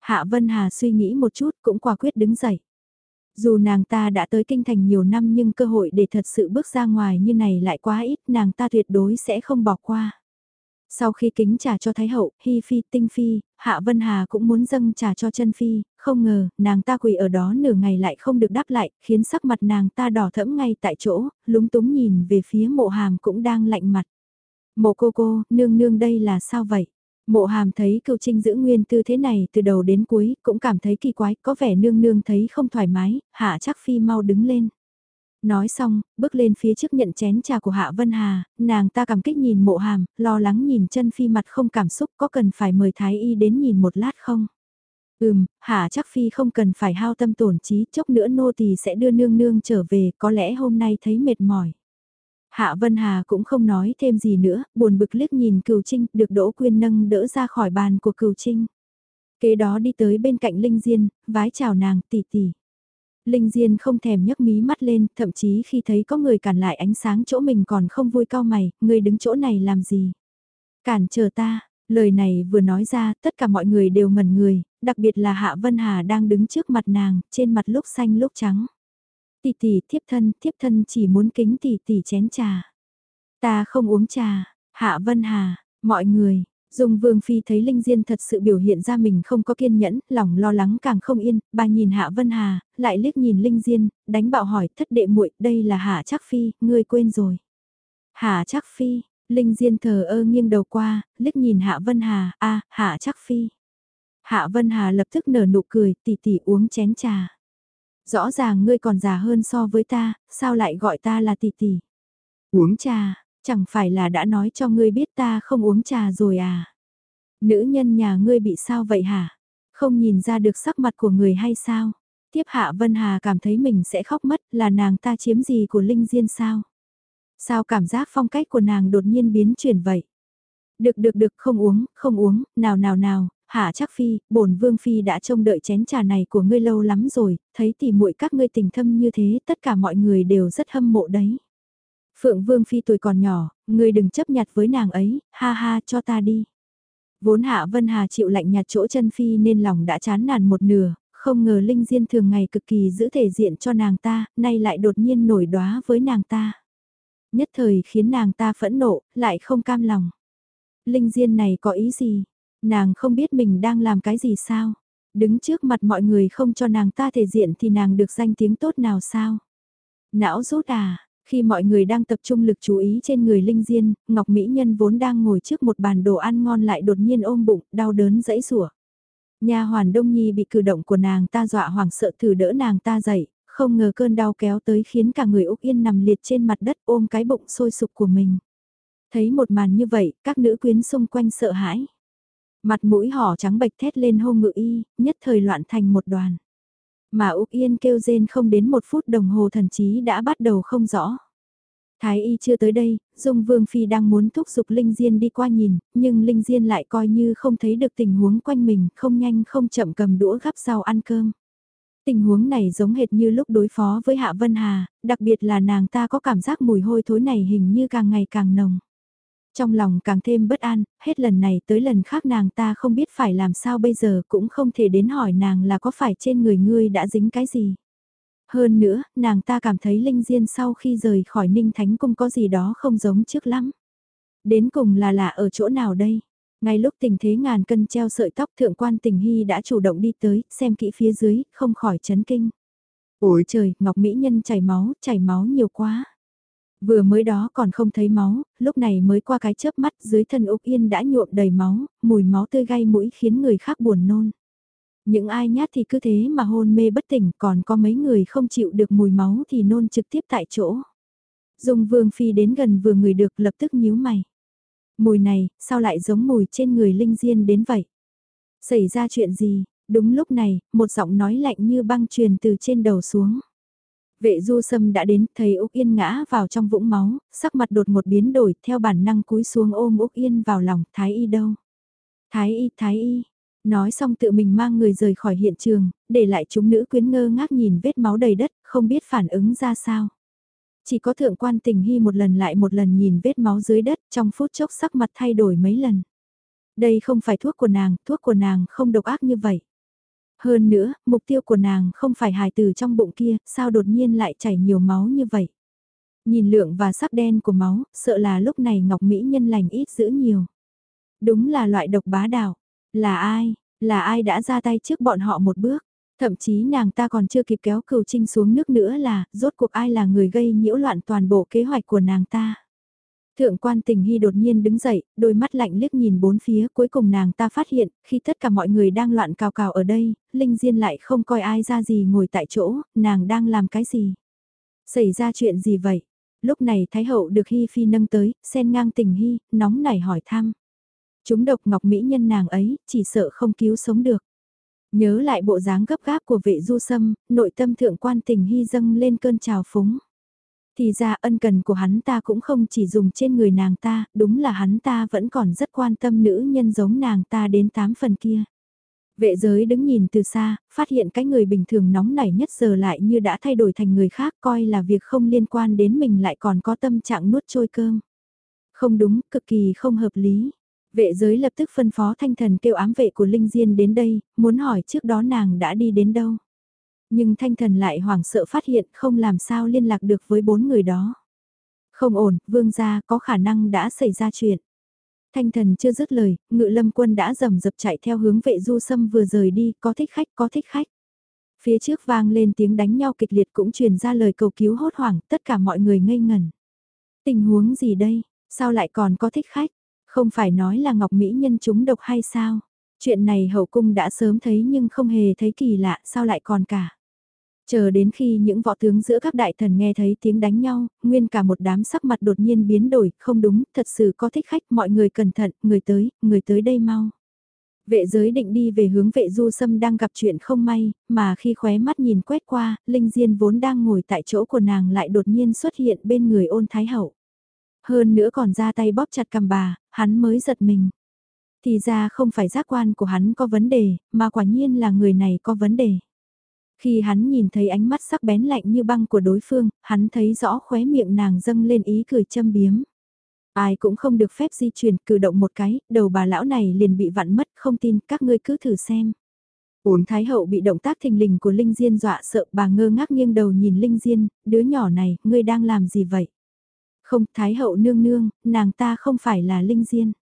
Hạ Vân Hà suy nghĩ một chút cũng quả quyết đứng dậy. Dù nàng ta đã tới kinh thành nhiều năm nhưng cơ hội để thật sự bước ra ngoài như này lại quá ít, nàng ta tuyệt đối sẽ không bỏ qua. Sau khi kính trà cho Thái Hậu, Hi Phi, Tinh Phi, Hạ Vân Hà cũng muốn dâng trà cho chân Phi, không ngờ, nàng ta quỳ ở đó nửa ngày lại không được đáp lại, khiến sắc mặt nàng ta đỏ thẫm ngay tại chỗ, lúng túng nhìn về phía mộ hàm cũng đang lạnh mặt. Mộ cô cô, nương nương đây là sao vậy? Mộ hàm thấy cựu trinh giữ nguyên tư thế này từ đầu đến cuối, cũng cảm thấy kỳ quái, có vẻ nương nương thấy không thoải mái, hạ chắc phi mau đứng lên. Nói xong, bước lên phía trước nhận chén trà của Hạ Vân Hà, nàng ta cảm kích nhìn mộ hàm, lo lắng nhìn chân phi mặt không cảm xúc có cần phải mời Thái Y đến nhìn một lát không? Ừm, Hạ chắc phi không cần phải hao tâm tổn trí, chốc nữa nô tỳ sẽ đưa nương nương trở về, có lẽ hôm nay thấy mệt mỏi. Hạ Vân Hà cũng không nói thêm gì nữa, buồn bực liếc nhìn Cửu Trinh, được Đỗ Quyên nâng đỡ ra khỏi bàn của Cửu Trinh. Kế đó đi tới bên cạnh Linh Diên, vái chào nàng tỷ tỷ. Linh Diên không thèm nhấc mí mắt lên, thậm chí khi thấy có người cản lại ánh sáng chỗ mình còn không vui cao mày, người đứng chỗ này làm gì? Cản chờ ta, lời này vừa nói ra, tất cả mọi người đều ngẩn người, đặc biệt là Hạ Vân Hà đang đứng trước mặt nàng, trên mặt lúc xanh lúc trắng. Tỷ tỷ, thiếp thân, thiếp thân chỉ muốn kính tỷ tỷ chén trà. Ta không uống trà, Hạ Vân Hà, mọi người, Dung Vương Phi thấy Linh Diên thật sự biểu hiện ra mình không có kiên nhẫn, lòng lo lắng càng không yên, bà nhìn Hạ Vân Hà, lại liếc nhìn Linh Diên, đánh bạo hỏi thất đệ muội đây là Hạ Trác Phi, ngươi quên rồi. Hạ Trác Phi, Linh Diên thờ ơ nghiêng đầu qua, liếc nhìn Hạ Vân Hà, a Hạ Trác Phi. Hạ Vân Hà lập tức nở nụ cười, tỉ tỉ uống chén trà. Rõ ràng ngươi còn già hơn so với ta, sao lại gọi ta là tỷ tỷ? Uống trà, chẳng phải là đã nói cho ngươi biết ta không uống trà rồi à? Nữ nhân nhà ngươi bị sao vậy hả? Không nhìn ra được sắc mặt của người hay sao? Tiếp Hạ Vân Hà cảm thấy mình sẽ khóc mất là nàng ta chiếm gì của Linh Diên sao? Sao cảm giác phong cách của nàng đột nhiên biến chuyển vậy? Được được được không uống, không uống, nào nào nào, Hạ chắc phi, bổn vương phi đã trông đợi chén trà này của ngươi lâu lắm rồi, thấy tỉ muội các ngươi tình thâm như thế, tất cả mọi người đều rất hâm mộ đấy. Phượng vương phi tuổi còn nhỏ, ngươi đừng chấp nhặt với nàng ấy, ha ha cho ta đi. Vốn Hạ Vân Hà chịu lạnh nhạt chỗ chân phi nên lòng đã chán nản một nửa, không ngờ Linh Diên thường ngày cực kỳ giữ thể diện cho nàng ta, nay lại đột nhiên nổi đóa với nàng ta. Nhất thời khiến nàng ta phẫn nộ, lại không cam lòng. Linh Diên này có ý gì? Nàng không biết mình đang làm cái gì sao? Đứng trước mặt mọi người không cho nàng ta thể diện thì nàng được danh tiếng tốt nào sao? Não rút à, khi mọi người đang tập trung lực chú ý trên người Linh Diên, Ngọc Mỹ Nhân vốn đang ngồi trước một bàn đồ ăn ngon lại đột nhiên ôm bụng, đau đớn dẫy rủa. Nhà hoàn Đông Nhi bị cử động của nàng ta dọa hoảng sợ thử đỡ nàng ta dậy, không ngờ cơn đau kéo tới khiến cả người Úc Yên nằm liệt trên mặt đất ôm cái bụng sôi sục của mình. Thấy một màn như vậy, các nữ quyến xung quanh sợ hãi. Mặt mũi họ trắng bệch thét lên hô ngự y, nhất thời loạn thành một đoàn. Mà Úc Yên kêu rên không đến một phút đồng hồ thần chí đã bắt đầu không rõ. Thái y chưa tới đây, Dung Vương Phi đang muốn thúc giục Linh Diên đi qua nhìn, nhưng Linh Diên lại coi như không thấy được tình huống quanh mình, không nhanh không chậm cầm đũa gắp sau ăn cơm. Tình huống này giống hệt như lúc đối phó với Hạ Vân Hà, đặc biệt là nàng ta có cảm giác mùi hôi thối này hình như càng ngày càng nồng. Trong lòng càng thêm bất an, hết lần này tới lần khác nàng ta không biết phải làm sao bây giờ cũng không thể đến hỏi nàng là có phải trên người ngươi đã dính cái gì. Hơn nữa, nàng ta cảm thấy Linh Diên sau khi rời khỏi Ninh Thánh Cung có gì đó không giống trước lắm. Đến cùng là lạ ở chỗ nào đây? Ngay lúc tình thế ngàn cân treo sợi tóc thượng quan tình hy đã chủ động đi tới, xem kỹ phía dưới, không khỏi chấn kinh. Ôi trời, Ngọc Mỹ Nhân chảy máu, chảy máu nhiều quá. Vừa mới đó còn không thấy máu, lúc này mới qua cái chớp mắt dưới thân Úc Yên đã nhuộm đầy máu, mùi máu tươi gay mũi khiến người khác buồn nôn. Những ai nhát thì cứ thế mà hôn mê bất tỉnh, còn có mấy người không chịu được mùi máu thì nôn trực tiếp tại chỗ. Dung Vương Phi đến gần vừa người được lập tức nhíu mày. Mùi này, sao lại giống mùi trên người Linh Diên đến vậy? Xảy ra chuyện gì? Đúng lúc này, một giọng nói lạnh như băng truyền từ trên đầu xuống. Vệ du sâm đã đến, thấy Úc Yên ngã vào trong vũng máu, sắc mặt đột một biến đổi, theo bản năng cúi xuống ôm Úc Yên vào lòng, Thái Y đâu? Thái Y, Thái Y. Nói xong tự mình mang người rời khỏi hiện trường, để lại chúng nữ quyến ngơ ngác nhìn vết máu đầy đất, không biết phản ứng ra sao. Chỉ có thượng quan tình hy một lần lại một lần nhìn vết máu dưới đất, trong phút chốc sắc mặt thay đổi mấy lần. Đây không phải thuốc của nàng, thuốc của nàng không độc ác như vậy. Hơn nữa, mục tiêu của nàng không phải hài từ trong bụng kia, sao đột nhiên lại chảy nhiều máu như vậy. Nhìn lượng và sắc đen của máu, sợ là lúc này Ngọc Mỹ nhân lành ít giữ nhiều. Đúng là loại độc bá đạo. Là ai, là ai đã ra tay trước bọn họ một bước. Thậm chí nàng ta còn chưa kịp kéo cừu trinh xuống nước nữa là, rốt cuộc ai là người gây nhiễu loạn toàn bộ kế hoạch của nàng ta. Thượng quan tình hy đột nhiên đứng dậy, đôi mắt lạnh liếc nhìn bốn phía, cuối cùng nàng ta phát hiện, khi tất cả mọi người đang loạn cào cào ở đây, Linh Diên lại không coi ai ra gì ngồi tại chỗ, nàng đang làm cái gì? Xảy ra chuyện gì vậy? Lúc này Thái Hậu được Hy Phi nâng tới, sen ngang tình Hy, nóng nảy hỏi thăm. Chúng độc ngọc mỹ nhân nàng ấy, chỉ sợ không cứu sống được. Nhớ lại bộ dáng gấp gáp của vệ du sâm, nội tâm thượng quan tình Hy dâng lên cơn trào phúng. Thì ra ân cần của hắn ta cũng không chỉ dùng trên người nàng ta, đúng là hắn ta vẫn còn rất quan tâm nữ nhân giống nàng ta đến tám phần kia. Vệ giới đứng nhìn từ xa, phát hiện cái người bình thường nóng nảy nhất giờ lại như đã thay đổi thành người khác coi là việc không liên quan đến mình lại còn có tâm trạng nuốt trôi cơm. Không đúng, cực kỳ không hợp lý. Vệ giới lập tức phân phó thanh thần kêu ám vệ của Linh Diên đến đây, muốn hỏi trước đó nàng đã đi đến đâu. Nhưng thanh thần lại hoảng sợ phát hiện không làm sao liên lạc được với bốn người đó. Không ổn, vương gia có khả năng đã xảy ra chuyện. Thanh thần chưa dứt lời, ngự lâm quân đã rầm rập chạy theo hướng vệ du sâm vừa rời đi, có thích khách, có thích khách. Phía trước vang lên tiếng đánh nhau kịch liệt cũng truyền ra lời cầu cứu hốt hoảng, tất cả mọi người ngây ngần Tình huống gì đây, sao lại còn có thích khách? Không phải nói là Ngọc Mỹ nhân chúng độc hay sao? Chuyện này hậu cung đã sớm thấy nhưng không hề thấy kỳ lạ, sao lại còn cả? Chờ đến khi những võ tướng giữa các đại thần nghe thấy tiếng đánh nhau, nguyên cả một đám sắc mặt đột nhiên biến đổi, không đúng, thật sự có thích khách, mọi người cẩn thận, người tới, người tới đây mau. Vệ giới định đi về hướng vệ du sâm đang gặp chuyện không may, mà khi khóe mắt nhìn quét qua, Linh Diên vốn đang ngồi tại chỗ của nàng lại đột nhiên xuất hiện bên người ôn thái hậu. Hơn nữa còn ra tay bóp chặt cầm bà, hắn mới giật mình. Thì ra không phải giác quan của hắn có vấn đề, mà quả nhiên là người này có vấn đề. Khi hắn nhìn thấy ánh mắt sắc bén lạnh như băng của đối phương, hắn thấy rõ khóe miệng nàng dâng lên ý cười châm biếm. Ai cũng không được phép di chuyển, cử động một cái, đầu bà lão này liền bị vặn mất, không tin, các ngươi cứ thử xem. Uốn Thái Hậu bị động tác thình lình của Linh Diên dọa sợ, bà ngơ ngác nghiêng đầu nhìn Linh Diên, đứa nhỏ này, ngươi đang làm gì vậy? Không, Thái Hậu nương nương, nàng ta không phải là Linh Diên.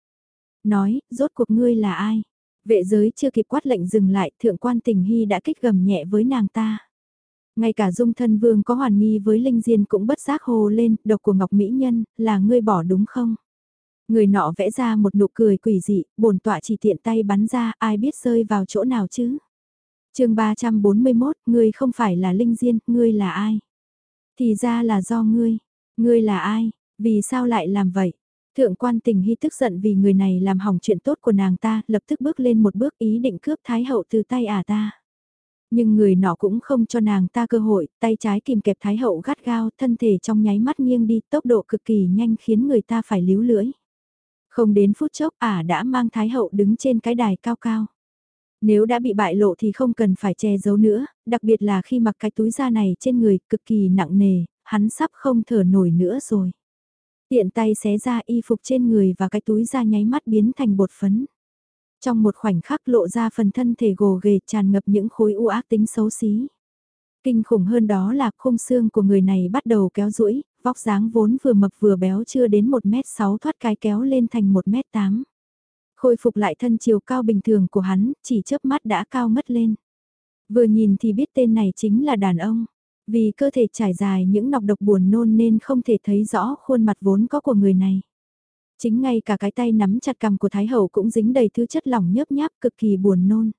Nói, rốt cuộc ngươi là ai? Vệ giới chưa kịp quát lệnh dừng lại, thượng quan tình hy đã kích gầm nhẹ với nàng ta. Ngay cả dung thân vương có hoàn nghi với Linh Diên cũng bất giác hồ lên, độc của Ngọc Mỹ Nhân, là ngươi bỏ đúng không? Người nọ vẽ ra một nụ cười quỷ dị, bổn tọa chỉ tiện tay bắn ra, ai biết rơi vào chỗ nào chứ? chương 341, ngươi không phải là Linh Diên, ngươi là ai? Thì ra là do ngươi, ngươi là ai, vì sao lại làm vậy? Thượng quan tình hy tức giận vì người này làm hỏng chuyện tốt của nàng ta, lập tức bước lên một bước ý định cướp thái hậu từ tay ả ta. Nhưng người nọ cũng không cho nàng ta cơ hội, tay trái kìm kẹp thái hậu gắt gao, thân thể trong nháy mắt nghiêng đi, tốc độ cực kỳ nhanh khiến người ta phải líu lưỡi. Không đến phút chốc ả đã mang thái hậu đứng trên cái đài cao cao. Nếu đã bị bại lộ thì không cần phải che giấu nữa, đặc biệt là khi mặc cái túi da này trên người cực kỳ nặng nề, hắn sắp không thở nổi nữa rồi. Tiện tay xé ra y phục trên người và cái túi da nháy mắt biến thành bột phấn. Trong một khoảnh khắc lộ ra phần thân thể gồ ghề tràn ngập những khối u ác tính xấu xí. Kinh khủng hơn đó là khung xương của người này bắt đầu kéo rũi, vóc dáng vốn vừa mập vừa béo chưa đến 1m6 thoát cái kéo lên thành 1m8. Khôi phục lại thân chiều cao bình thường của hắn, chỉ chớp mắt đã cao mất lên. Vừa nhìn thì biết tên này chính là đàn ông. Vì cơ thể trải dài những nọc độc buồn nôn nên không thể thấy rõ khuôn mặt vốn có của người này. Chính ngay cả cái tay nắm chặt cầm của Thái Hậu cũng dính đầy thứ chất lỏng nhớp nháp cực kỳ buồn nôn.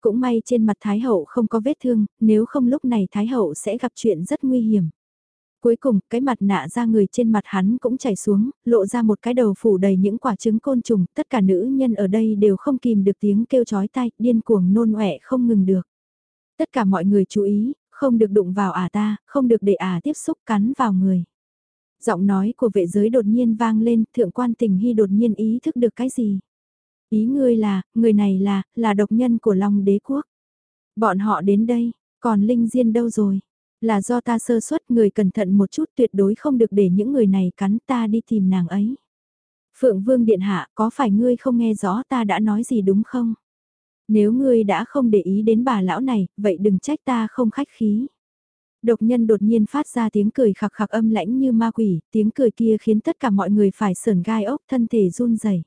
Cũng may trên mặt Thái Hậu không có vết thương, nếu không lúc này Thái Hậu sẽ gặp chuyện rất nguy hiểm. Cuối cùng, cái mặt nạ ra người trên mặt hắn cũng chảy xuống, lộ ra một cái đầu phủ đầy những quả trứng côn trùng, tất cả nữ nhân ở đây đều không kìm được tiếng kêu chói tai, điên cuồng nôn ọe không ngừng được. Tất cả mọi người chú ý, không được đụng vào ả ta, không được để ả tiếp xúc cắn vào người. Giọng nói của vệ giới đột nhiên vang lên, thượng quan tình hy đột nhiên ý thức được cái gì. Ý ngươi là, người này là, là độc nhân của Long đế quốc. Bọn họ đến đây, còn Linh Diên đâu rồi? Là do ta sơ suất người cẩn thận một chút tuyệt đối không được để những người này cắn ta đi tìm nàng ấy. Phượng Vương Điện Hạ có phải ngươi không nghe rõ ta đã nói gì đúng không? Nếu ngươi đã không để ý đến bà lão này, vậy đừng trách ta không khách khí. Độc nhân đột nhiên phát ra tiếng cười khặc khặc âm lãnh như ma quỷ, tiếng cười kia khiến tất cả mọi người phải sởn gai ốc thân thể run rẩy.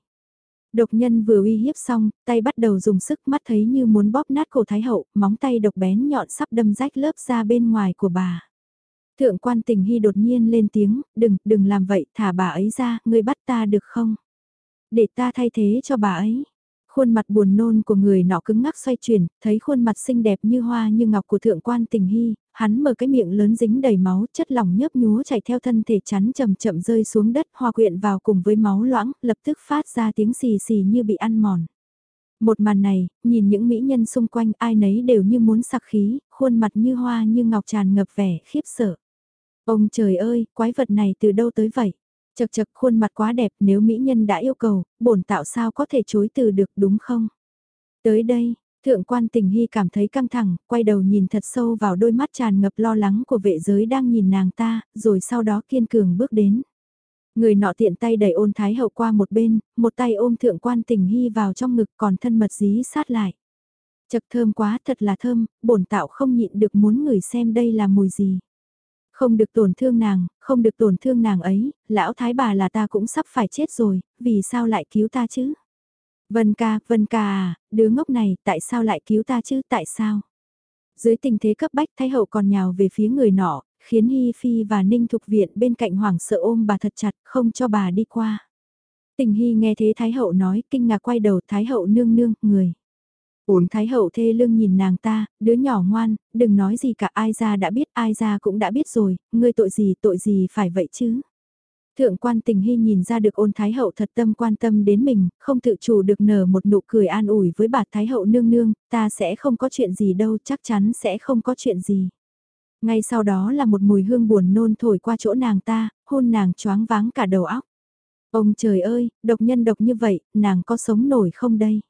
Độc nhân vừa uy hiếp xong, tay bắt đầu dùng sức mắt thấy như muốn bóp nát cổ thái hậu, móng tay độc bén nhọn sắp đâm rách lớp da bên ngoài của bà. Thượng quan tình hy đột nhiên lên tiếng, đừng, đừng làm vậy, thả bà ấy ra, ngươi bắt ta được không? Để ta thay thế cho bà ấy. Khuôn mặt buồn nôn của người nọ cứng ngắc xoay chuyển, thấy khuôn mặt xinh đẹp như hoa như ngọc của thượng quan tình hy, hắn mở cái miệng lớn dính đầy máu, chất lỏng nhớp nhúa chảy theo thân thể chắn chậm chậm rơi xuống đất hoa quyện vào cùng với máu loãng, lập tức phát ra tiếng xì xì như bị ăn mòn. Một màn này, nhìn những mỹ nhân xung quanh ai nấy đều như muốn sặc khí, khuôn mặt như hoa như ngọc tràn ngập vẻ khiếp sợ. Ông trời ơi, quái vật này từ đâu tới vậy? Chật chật khuôn mặt quá đẹp nếu mỹ nhân đã yêu cầu, bổn tạo sao có thể chối từ được đúng không? Tới đây, thượng quan tình hy cảm thấy căng thẳng, quay đầu nhìn thật sâu vào đôi mắt tràn ngập lo lắng của vệ giới đang nhìn nàng ta, rồi sau đó kiên cường bước đến. Người nọ tiện tay đẩy ôn thái hậu qua một bên, một tay ôm thượng quan tình hy vào trong ngực còn thân mật dí sát lại. Chật thơm quá thật là thơm, bổn tạo không nhịn được muốn người xem đây là mùi gì. Không được tổn thương nàng, không được tổn thương nàng ấy, lão thái bà là ta cũng sắp phải chết rồi, vì sao lại cứu ta chứ? Vân ca, Vân ca à, đứa ngốc này, tại sao lại cứu ta chứ, tại sao? Dưới tình thế cấp bách Thái hậu còn nhào về phía người nọ, khiến Hi Phi và Ninh Thục Viện bên cạnh hoảng sợ ôm bà thật chặt, không cho bà đi qua. Tình Hy nghe thế Thái hậu nói, kinh ngạc quay đầu Thái hậu nương nương, người. Ổn thái hậu thê lương nhìn nàng ta, đứa nhỏ ngoan, đừng nói gì cả ai ra đã biết ai ra cũng đã biết rồi, ngươi tội gì tội gì phải vậy chứ. Thượng quan tình hy nhìn ra được ôn thái hậu thật tâm quan tâm đến mình, không tự chủ được nở một nụ cười an ủi với bà thái hậu nương nương, ta sẽ không có chuyện gì đâu, chắc chắn sẽ không có chuyện gì. Ngay sau đó là một mùi hương buồn nôn thổi qua chỗ nàng ta, hôn nàng choáng váng cả đầu óc. Ông trời ơi, độc nhân độc như vậy, nàng có sống nổi không đây?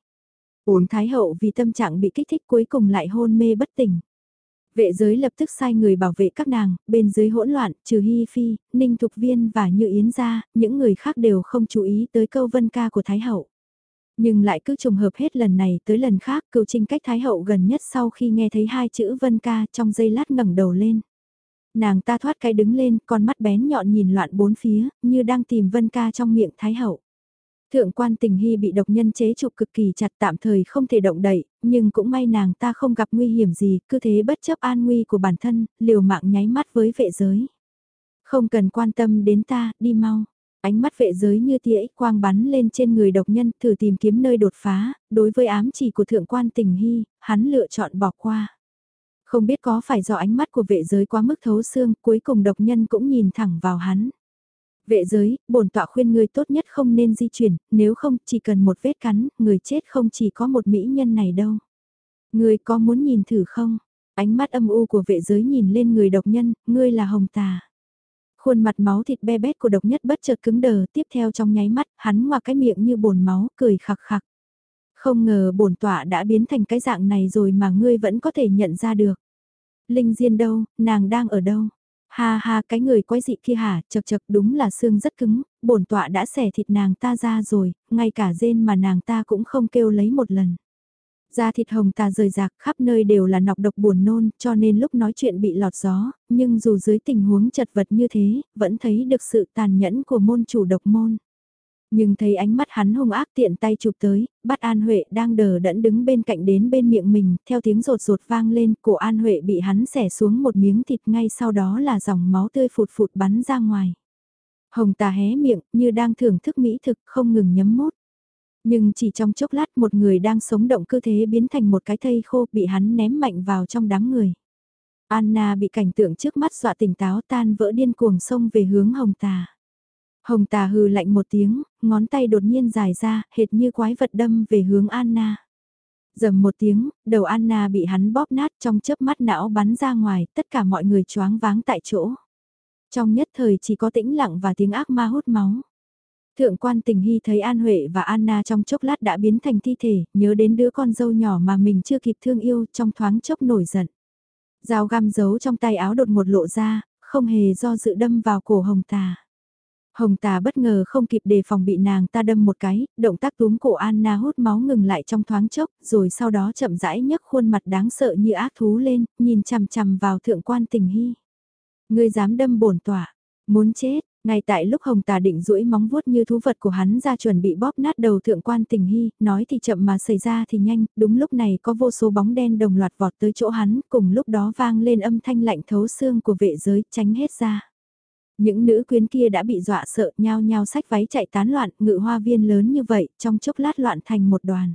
Uống Thái Hậu vì tâm trạng bị kích thích cuối cùng lại hôn mê bất tỉnh. Vệ giới lập tức sai người bảo vệ các nàng, bên dưới hỗn loạn, trừ Hi Phi, Ninh Thục Viên và Như Yến ra, những người khác đều không chú ý tới câu vân ca của Thái Hậu. Nhưng lại cứ trùng hợp hết lần này tới lần khác, cựu trinh cách Thái Hậu gần nhất sau khi nghe thấy hai chữ vân ca trong giây lát ngẩng đầu lên. Nàng ta thoát cái đứng lên, con mắt bén nhọn nhìn loạn bốn phía, như đang tìm vân ca trong miệng Thái Hậu. Thượng quan tình hy bị độc nhân chế trụ cực kỳ chặt tạm thời không thể động đậy, nhưng cũng may nàng ta không gặp nguy hiểm gì, cứ thế bất chấp an nguy của bản thân, liều mạng nháy mắt với vệ giới. Không cần quan tâm đến ta, đi mau. Ánh mắt vệ giới như tia quang bắn lên trên người độc nhân thử tìm kiếm nơi đột phá, đối với ám chỉ của thượng quan tình hy, hắn lựa chọn bỏ qua. Không biết có phải do ánh mắt của vệ giới quá mức thấu xương, cuối cùng độc nhân cũng nhìn thẳng vào hắn. Vệ giới, bổn tọa khuyên ngươi tốt nhất không nên di chuyển, nếu không chỉ cần một vết cắn, người chết không chỉ có một mỹ nhân này đâu. Ngươi có muốn nhìn thử không? Ánh mắt âm u của vệ giới nhìn lên người độc nhân, ngươi là hồng tà. Khuôn mặt máu thịt be bét của độc nhất bất chợt cứng đờ, tiếp theo trong nháy mắt, hắn ngoa cái miệng như bồn máu, cười khặc khặc. Không ngờ bổn tọa đã biến thành cái dạng này rồi mà ngươi vẫn có thể nhận ra được. Linh Diên đâu, nàng đang ở đâu? Ha ha cái người quái dị kia hả, chật chật đúng là xương rất cứng, bổn tọa đã xẻ thịt nàng ta ra rồi, ngay cả rên mà nàng ta cũng không kêu lấy một lần. Da thịt hồng tà rời rạc khắp nơi đều là nọc độc buồn nôn cho nên lúc nói chuyện bị lọt gió, nhưng dù dưới tình huống chật vật như thế, vẫn thấy được sự tàn nhẫn của môn chủ độc môn. Nhưng thấy ánh mắt hắn hung ác tiện tay chụp tới, bắt An Huệ đang đờ đẫn đứng bên cạnh đến bên miệng mình, theo tiếng rột rột vang lên, cổ An Huệ bị hắn xẻ xuống một miếng thịt ngay sau đó là dòng máu tươi phụt phụt bắn ra ngoài. Hồng tà hé miệng, như đang thưởng thức mỹ thực, không ngừng nhấm mốt. Nhưng chỉ trong chốc lát một người đang sống động cơ thế biến thành một cái thây khô bị hắn ném mạnh vào trong đám người. Anna bị cảnh tượng trước mắt dọa tỉnh táo tan vỡ điên cuồng sông về hướng hồng tà. Hồng tà hừ lạnh một tiếng, ngón tay đột nhiên dài ra, hệt như quái vật đâm về hướng Anna. Dầm một tiếng, đầu Anna bị hắn bóp nát trong chớp mắt não bắn ra ngoài, tất cả mọi người choáng váng tại chỗ. Trong nhất thời chỉ có tĩnh lặng và tiếng ác ma hút máu. Thượng quan tình hy thấy An Huệ và Anna trong chốc lát đã biến thành thi thể, nhớ đến đứa con dâu nhỏ mà mình chưa kịp thương yêu trong thoáng chốc nổi giận. Dao găm giấu trong tay áo đột một lộ ra, không hề do dự đâm vào cổ hồng tà. Hồng tà bất ngờ không kịp đề phòng bị nàng ta đâm một cái, động tác túm cổ Anna hút máu ngừng lại trong thoáng chốc, rồi sau đó chậm rãi nhấc khuôn mặt đáng sợ như ác thú lên, nhìn chằm chằm vào thượng quan tình hy. Ngươi dám đâm bổn tỏa, muốn chết, ngay tại lúc Hồng Tà định duỗi móng vuốt như thú vật của hắn ra chuẩn bị bóp nát đầu thượng quan tình hy, nói thì chậm mà xảy ra thì nhanh, đúng lúc này có vô số bóng đen đồng loạt vọt tới chỗ hắn, cùng lúc đó vang lên âm thanh lạnh thấu xương của vệ giới, tránh hết ra. Những nữ quyến kia đã bị dọa sợ nhao nhao sách váy chạy tán loạn, ngự hoa viên lớn như vậy, trong chốc lát loạn thành một đoàn.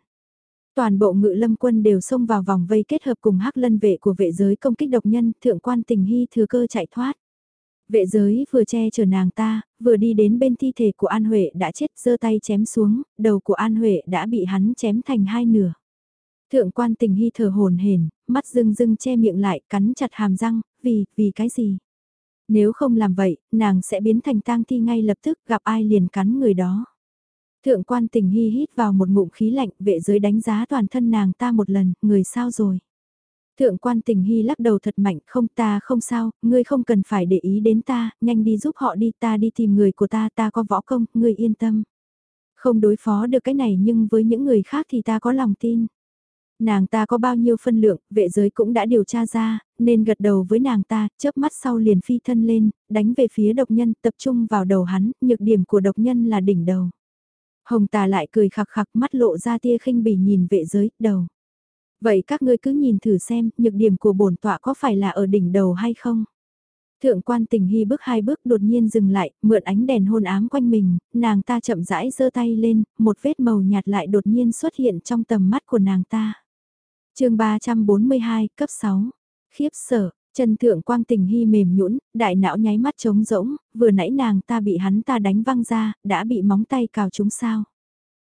Toàn bộ ngự lâm quân đều xông vào vòng vây kết hợp cùng hắc lân vệ của vệ giới công kích độc nhân, thượng quan tình hy thừa cơ chạy thoát. Vệ giới vừa che chở nàng ta, vừa đi đến bên thi thể của An Huệ đã chết giơ tay chém xuống, đầu của An Huệ đã bị hắn chém thành hai nửa. Thượng quan tình hy thở hồn hển, mắt rưng rưng che miệng lại, cắn chặt hàm răng, vì, vì cái gì? Nếu không làm vậy, nàng sẽ biến thành tang thi ngay lập tức gặp ai liền cắn người đó. Thượng quan tình hy hít vào một ngụm khí lạnh, vệ giới đánh giá toàn thân nàng ta một lần, người sao rồi? Thượng quan tình hy lắc đầu thật mạnh, không ta không sao, ngươi không cần phải để ý đến ta, nhanh đi giúp họ đi, ta đi tìm người của ta, ta có võ công, ngươi yên tâm. Không đối phó được cái này nhưng với những người khác thì ta có lòng tin. Nàng ta có bao nhiêu phân lượng, vệ giới cũng đã điều tra ra, nên gật đầu với nàng ta, chớp mắt sau liền phi thân lên, đánh về phía độc nhân, tập trung vào đầu hắn, nhược điểm của độc nhân là đỉnh đầu. Hồng tà lại cười khặc khặc mắt lộ ra tia khinh bỉ nhìn vệ giới, đầu. Vậy các ngươi cứ nhìn thử xem, nhược điểm của bổn tọa có phải là ở đỉnh đầu hay không? Thượng quan tình hy bước hai bước đột nhiên dừng lại, mượn ánh đèn hôn ám quanh mình, nàng ta chậm rãi giơ tay lên, một vết màu nhạt lại đột nhiên xuất hiện trong tầm mắt của nàng ta chương 342, cấp 6. Khiếp sợ, chân thượng quang tình hy mềm nhũn đại não nháy mắt trống rỗng, vừa nãy nàng ta bị hắn ta đánh văng ra, đã bị móng tay cào chúng sao.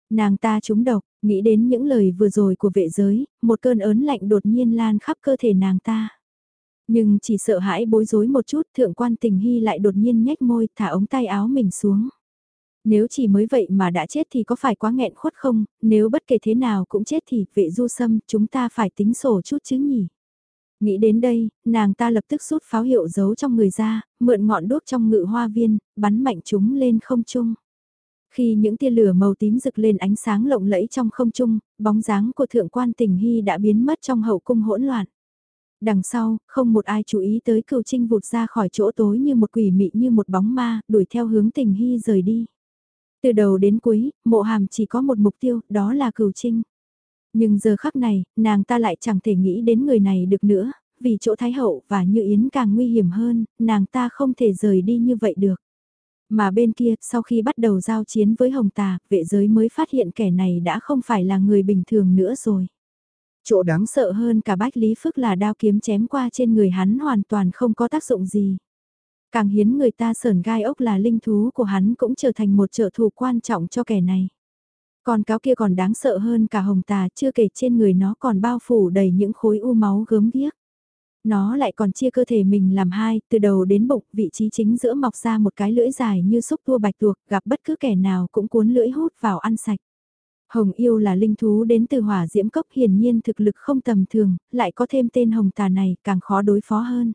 Nàng ta trúng độc, nghĩ đến những lời vừa rồi của vệ giới, một cơn ớn lạnh đột nhiên lan khắp cơ thể nàng ta. Nhưng chỉ sợ hãi bối rối một chút, thượng quan tình hy lại đột nhiên nhếch môi, thả ống tay áo mình xuống. Nếu chỉ mới vậy mà đã chết thì có phải quá nghẹn khuất không, nếu bất kể thế nào cũng chết thì vệ du sâm chúng ta phải tính sổ chút chứ nhỉ. Nghĩ đến đây, nàng ta lập tức rút pháo hiệu giấu trong người ra, mượn ngọn đuốc trong ngự hoa viên, bắn mạnh chúng lên không trung. Khi những tia lửa màu tím rực lên ánh sáng lộng lẫy trong không trung, bóng dáng của thượng quan tình hy đã biến mất trong hậu cung hỗn loạn. Đằng sau, không một ai chú ý tới cửu trinh vụt ra khỏi chỗ tối như một quỷ mị như một bóng ma, đuổi theo hướng tình hy rời đi. Từ đầu đến cuối, mộ hàm chỉ có một mục tiêu, đó là cửu trinh. Nhưng giờ khắc này, nàng ta lại chẳng thể nghĩ đến người này được nữa, vì chỗ Thái Hậu và Như Yến càng nguy hiểm hơn, nàng ta không thể rời đi như vậy được. Mà bên kia, sau khi bắt đầu giao chiến với Hồng Tà, vệ giới mới phát hiện kẻ này đã không phải là người bình thường nữa rồi. Chỗ đáng sợ hơn cả Bách Lý Phức là đao kiếm chém qua trên người hắn hoàn toàn không có tác dụng gì. Càng hiến người ta sờn gai ốc là linh thú của hắn cũng trở thành một trợ thủ quan trọng cho kẻ này. Còn cáo kia còn đáng sợ hơn cả hồng tà chưa kể trên người nó còn bao phủ đầy những khối u máu gớm ghiếc. Nó lại còn chia cơ thể mình làm hai, từ đầu đến bụng, vị trí chính giữa mọc ra một cái lưỡi dài như xúc tua bạch tuộc, gặp bất cứ kẻ nào cũng cuốn lưỡi hút vào ăn sạch. Hồng yêu là linh thú đến từ hỏa diễm cốc hiển nhiên thực lực không tầm thường, lại có thêm tên hồng tà này càng khó đối phó hơn.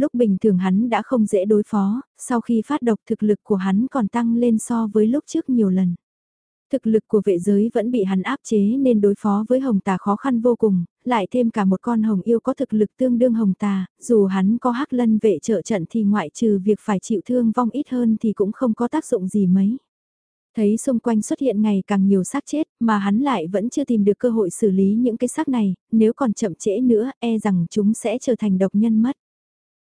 Lúc bình thường hắn đã không dễ đối phó, sau khi phát độc thực lực của hắn còn tăng lên so với lúc trước nhiều lần. Thực lực của vệ giới vẫn bị hắn áp chế nên đối phó với hồng tà khó khăn vô cùng, lại thêm cả một con hồng yêu có thực lực tương đương hồng tà, dù hắn có hắc lân vệ trợ trận thì ngoại trừ việc phải chịu thương vong ít hơn thì cũng không có tác dụng gì mấy. Thấy xung quanh xuất hiện ngày càng nhiều xác chết mà hắn lại vẫn chưa tìm được cơ hội xử lý những cái xác này, nếu còn chậm trễ nữa e rằng chúng sẽ trở thành độc nhân mất.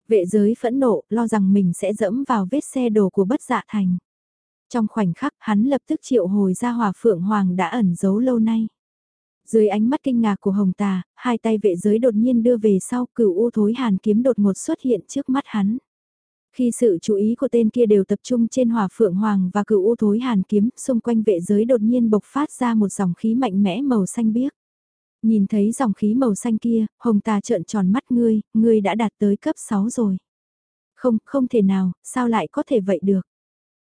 Vệ giới phẫn nộ lo rằng mình sẽ dẫm vào vết xe đồ của bất dạ thành. Trong khoảnh khắc hắn lập tức triệu hồi ra hòa phượng hoàng đã ẩn giấu lâu nay. Dưới ánh mắt kinh ngạc của hồng tà, hai tay vệ giới đột nhiên đưa về sau cửu u thối hàn kiếm đột ngột xuất hiện trước mắt hắn. Khi sự chú ý của tên kia đều tập trung trên hỏa phượng hoàng và cửu u thối hàn kiếm, xung quanh vệ giới đột nhiên bộc phát ra một dòng khí mạnh mẽ màu xanh biếc. Nhìn thấy dòng khí màu xanh kia, hồng tà trợn tròn mắt ngươi, ngươi đã đạt tới cấp 6 rồi. Không, không thể nào, sao lại có thể vậy được.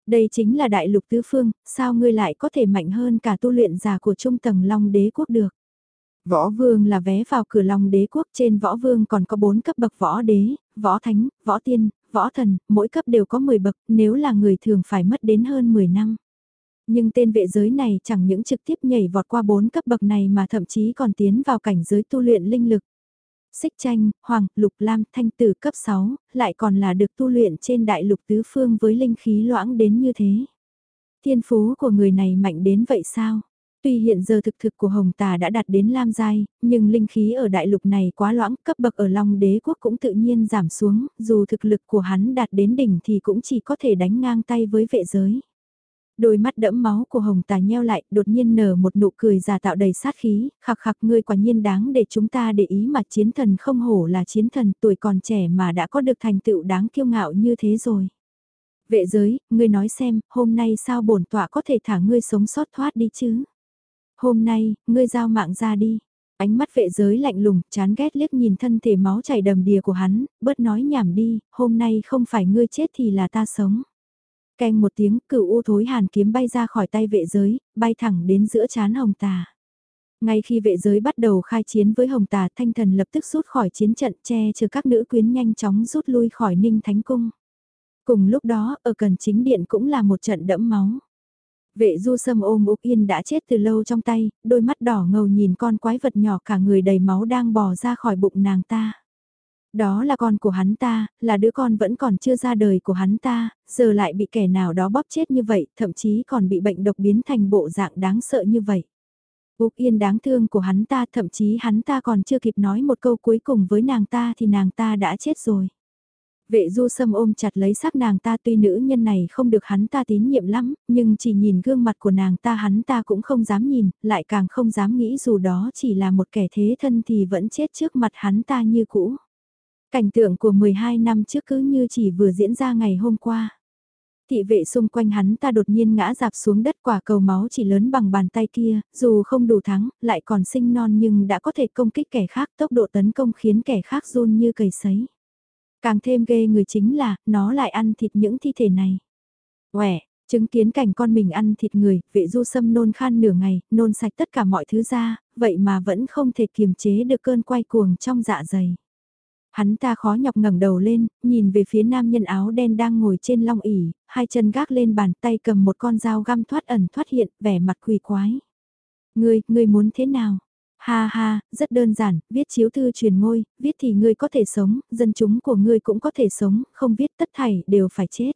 Đây chính là đại lục tứ phương, sao ngươi lại có thể mạnh hơn cả tu luyện giả của trung tầng Long đế quốc được. Võ vương là vé vào cửa Long đế quốc trên võ vương còn có 4 cấp bậc võ đế, võ thánh, võ tiên, võ thần, mỗi cấp đều có 10 bậc, nếu là người thường phải mất đến hơn 10 năm. Nhưng tên vệ giới này chẳng những trực tiếp nhảy vọt qua bốn cấp bậc này mà thậm chí còn tiến vào cảnh giới tu luyện linh lực. Xích tranh, hoàng, lục lam, thanh tử cấp 6, lại còn là được tu luyện trên đại lục tứ phương với linh khí loãng đến như thế. Thiên phú của người này mạnh đến vậy sao? Tuy hiện giờ thực thực của Hồng Tà đã đạt đến Lam Giai, nhưng linh khí ở đại lục này quá loãng, cấp bậc ở Long Đế Quốc cũng tự nhiên giảm xuống, dù thực lực của hắn đạt đến đỉnh thì cũng chỉ có thể đánh ngang tay với vệ giới. Đôi mắt đẫm máu của Hồng Tà nheo lại, đột nhiên nở một nụ cười giả tạo đầy sát khí, khặc khặc ngươi quả nhiên đáng để chúng ta để ý mà chiến thần không hổ là chiến thần tuổi còn trẻ mà đã có được thành tựu đáng kiêu ngạo như thế rồi. Vệ giới, ngươi nói xem, hôm nay sao bổn tọa có thể thả ngươi sống sót thoát đi chứ? Hôm nay, ngươi giao mạng ra đi. Ánh mắt vệ giới lạnh lùng, chán ghét liếc nhìn thân thể máu chảy đầm đìa của hắn, bớt nói nhảm đi, hôm nay không phải ngươi chết thì là ta sống. Canh một tiếng, cửu u thối hàn kiếm bay ra khỏi tay vệ giới, bay thẳng đến giữa chán hồng tà. Ngay khi vệ giới bắt đầu khai chiến với hồng tà thanh thần lập tức rút khỏi chiến trận che chờ các nữ quyến nhanh chóng rút lui khỏi ninh thánh cung. Cùng lúc đó, ở cần chính điện cũng là một trận đẫm máu. Vệ du sâm ôm Úc Yên đã chết từ lâu trong tay, đôi mắt đỏ ngầu nhìn con quái vật nhỏ cả người đầy máu đang bò ra khỏi bụng nàng ta. Đó là con của hắn ta, là đứa con vẫn còn chưa ra đời của hắn ta, giờ lại bị kẻ nào đó bóp chết như vậy, thậm chí còn bị bệnh độc biến thành bộ dạng đáng sợ như vậy. Úc Yên đáng thương của hắn ta thậm chí hắn ta còn chưa kịp nói một câu cuối cùng với nàng ta thì nàng ta đã chết rồi. Vệ du sâm ôm chặt lấy xác nàng ta tuy nữ nhân này không được hắn ta tín nhiệm lắm, nhưng chỉ nhìn gương mặt của nàng ta hắn ta cũng không dám nhìn, lại càng không dám nghĩ dù đó chỉ là một kẻ thế thân thì vẫn chết trước mặt hắn ta như cũ. Cảnh tượng của 12 năm trước cứ như chỉ vừa diễn ra ngày hôm qua. Thị vệ xung quanh hắn ta đột nhiên ngã dạp xuống đất quả cầu máu chỉ lớn bằng bàn tay kia, dù không đủ thắng, lại còn sinh non nhưng đã có thể công kích kẻ khác tốc độ tấn công khiến kẻ khác run như cầy sấy. Càng thêm ghê người chính là, nó lại ăn thịt những thi thể này. Quẻ, chứng kiến cảnh con mình ăn thịt người, vệ du sâm nôn khan nửa ngày, nôn sạch tất cả mọi thứ ra, vậy mà vẫn không thể kiềm chế được cơn quay cuồng trong dạ dày. Hắn ta khó nhọc ngẩng đầu lên, nhìn về phía nam nhân áo đen đang ngồi trên long ỉ, hai chân gác lên bàn tay cầm một con dao găm thoát ẩn thoát hiện, vẻ mặt quỳ quái. Ngươi, ngươi muốn thế nào? Ha ha, rất đơn giản, viết chiếu thư truyền ngôi, viết thì ngươi có thể sống, dân chúng của ngươi cũng có thể sống, không viết tất thảy đều phải chết.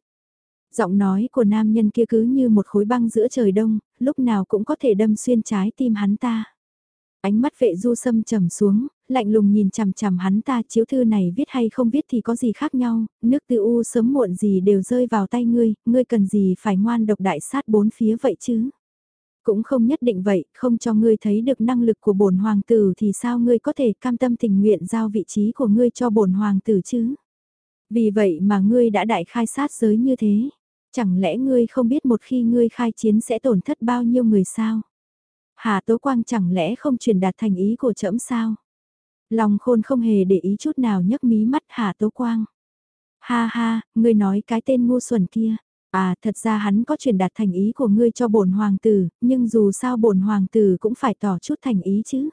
Giọng nói của nam nhân kia cứ như một khối băng giữa trời đông, lúc nào cũng có thể đâm xuyên trái tim hắn ta. Ánh mắt vệ du sâm trầm xuống, lạnh lùng nhìn chằm chằm hắn ta chiếu thư này viết hay không viết thì có gì khác nhau, nước tư u sớm muộn gì đều rơi vào tay ngươi, ngươi cần gì phải ngoan độc đại sát bốn phía vậy chứ. Cũng không nhất định vậy, không cho ngươi thấy được năng lực của bổn hoàng tử thì sao ngươi có thể cam tâm tình nguyện giao vị trí của ngươi cho bổn hoàng tử chứ? Vì vậy mà ngươi đã đại khai sát giới như thế. Chẳng lẽ ngươi không biết một khi ngươi khai chiến sẽ tổn thất bao nhiêu người sao? Hà Tố Quang chẳng lẽ không truyền đạt thành ý của trẫm sao? Lòng khôn không hề để ý chút nào nhấc mí mắt Hà Tố Quang. Ha ha, ngươi nói cái tên ngu xuẩn kia, À, thật ra hắn có truyền đạt thành ý của ngươi cho bổn hoàng tử, nhưng dù sao bổn hoàng tử cũng phải tỏ chút thành ý chứ.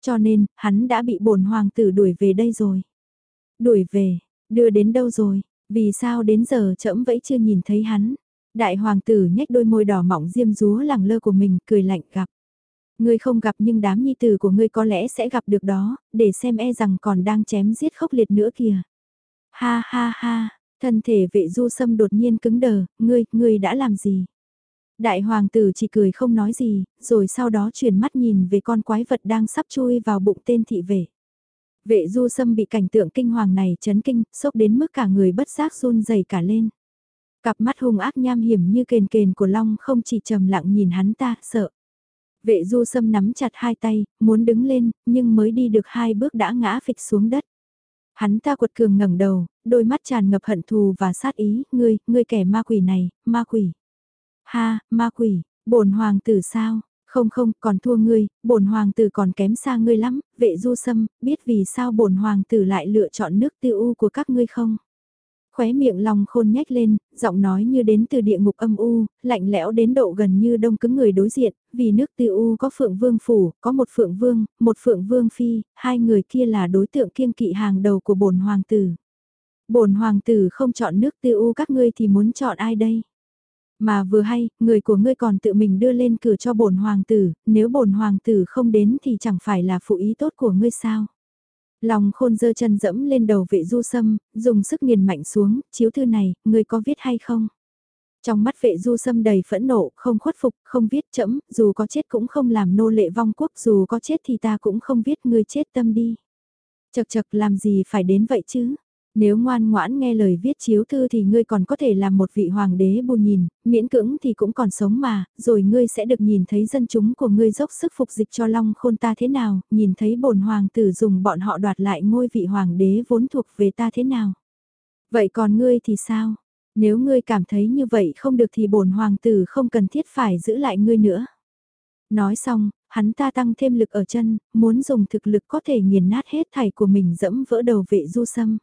Cho nên, hắn đã bị bổn hoàng tử đuổi về đây rồi. Đuổi về, Đưa đến đâu rồi, vì sao đến giờ trẫm vẫn chưa nhìn thấy hắn. Đại hoàng tử nhếch đôi môi đỏ mỏng diêm rúa lẳng lơ của mình cười lạnh gặp. Ngươi không gặp nhưng đám nhi tử của ngươi có lẽ sẽ gặp được đó, để xem e rằng còn đang chém giết khốc liệt nữa kìa. Ha ha ha, thân thể vệ du sâm đột nhiên cứng đờ, ngươi, ngươi đã làm gì? Đại hoàng tử chỉ cười không nói gì, rồi sau đó chuyển mắt nhìn về con quái vật đang sắp chui vào bụng tên thị vệ. Vệ du sâm bị cảnh tượng kinh hoàng này chấn kinh, sốc đến mức cả người bất giác run rẩy cả lên. Cặp mắt hung ác nham hiểm như kền kền của Long không chỉ trầm lặng nhìn hắn ta, sợ. Vệ du sâm nắm chặt hai tay, muốn đứng lên, nhưng mới đi được hai bước đã ngã phịch xuống đất. Hắn ta quật cường ngẩng đầu, đôi mắt tràn ngập hận thù và sát ý, ngươi, ngươi kẻ ma quỷ này, ma quỷ. Ha, ma quỷ, bổn hoàng tử sao? Không không, còn thua ngươi, bổn hoàng tử còn kém xa ngươi lắm, vệ du sâm, biết vì sao bổn hoàng tử lại lựa chọn nước tiêu u của các ngươi không? Khóe miệng Long khôn nhếch lên, giọng nói như đến từ địa ngục âm u, lạnh lẽo đến độ gần như đông cứng người đối diện, vì nước tư u có phượng vương phủ, có một phượng vương, một phượng vương phi, hai người kia là đối tượng kiêng kỵ hàng đầu của bổn hoàng tử. Bổn hoàng tử không chọn nước tư u các ngươi thì muốn chọn ai đây? Mà vừa hay, người của ngươi còn tự mình đưa lên cửa cho bổn hoàng tử, nếu bổn hoàng tử không đến thì chẳng phải là phụ ý tốt của ngươi sao? Lòng khôn dơ chân dẫm lên đầu vệ du sâm, dùng sức nghiền mạnh xuống, chiếu thư này, ngươi có viết hay không? Trong mắt vệ du sâm đầy phẫn nộ, không khuất phục, không viết chẫm, dù có chết cũng không làm nô lệ vong quốc, dù có chết thì ta cũng không viết ngươi chết tâm đi. Chật chật làm gì phải đến vậy chứ? Nếu ngoan ngoãn nghe lời viết chiếu thư thì ngươi còn có thể làm một vị hoàng đế bù nhìn, miễn cưỡng thì cũng còn sống mà, rồi ngươi sẽ được nhìn thấy dân chúng của ngươi dốc sức phục dịch cho Long Khôn ta thế nào, nhìn thấy bổn hoàng tử dùng bọn họ đoạt lại ngôi vị hoàng đế vốn thuộc về ta thế nào. Vậy còn ngươi thì sao? Nếu ngươi cảm thấy như vậy không được thì bổn hoàng tử không cần thiết phải giữ lại ngươi nữa. Nói xong, hắn ta tăng thêm lực ở chân, muốn dùng thực lực có thể nghiền nát hết thảy của mình dẫm vỡ đầu vệ du sâm.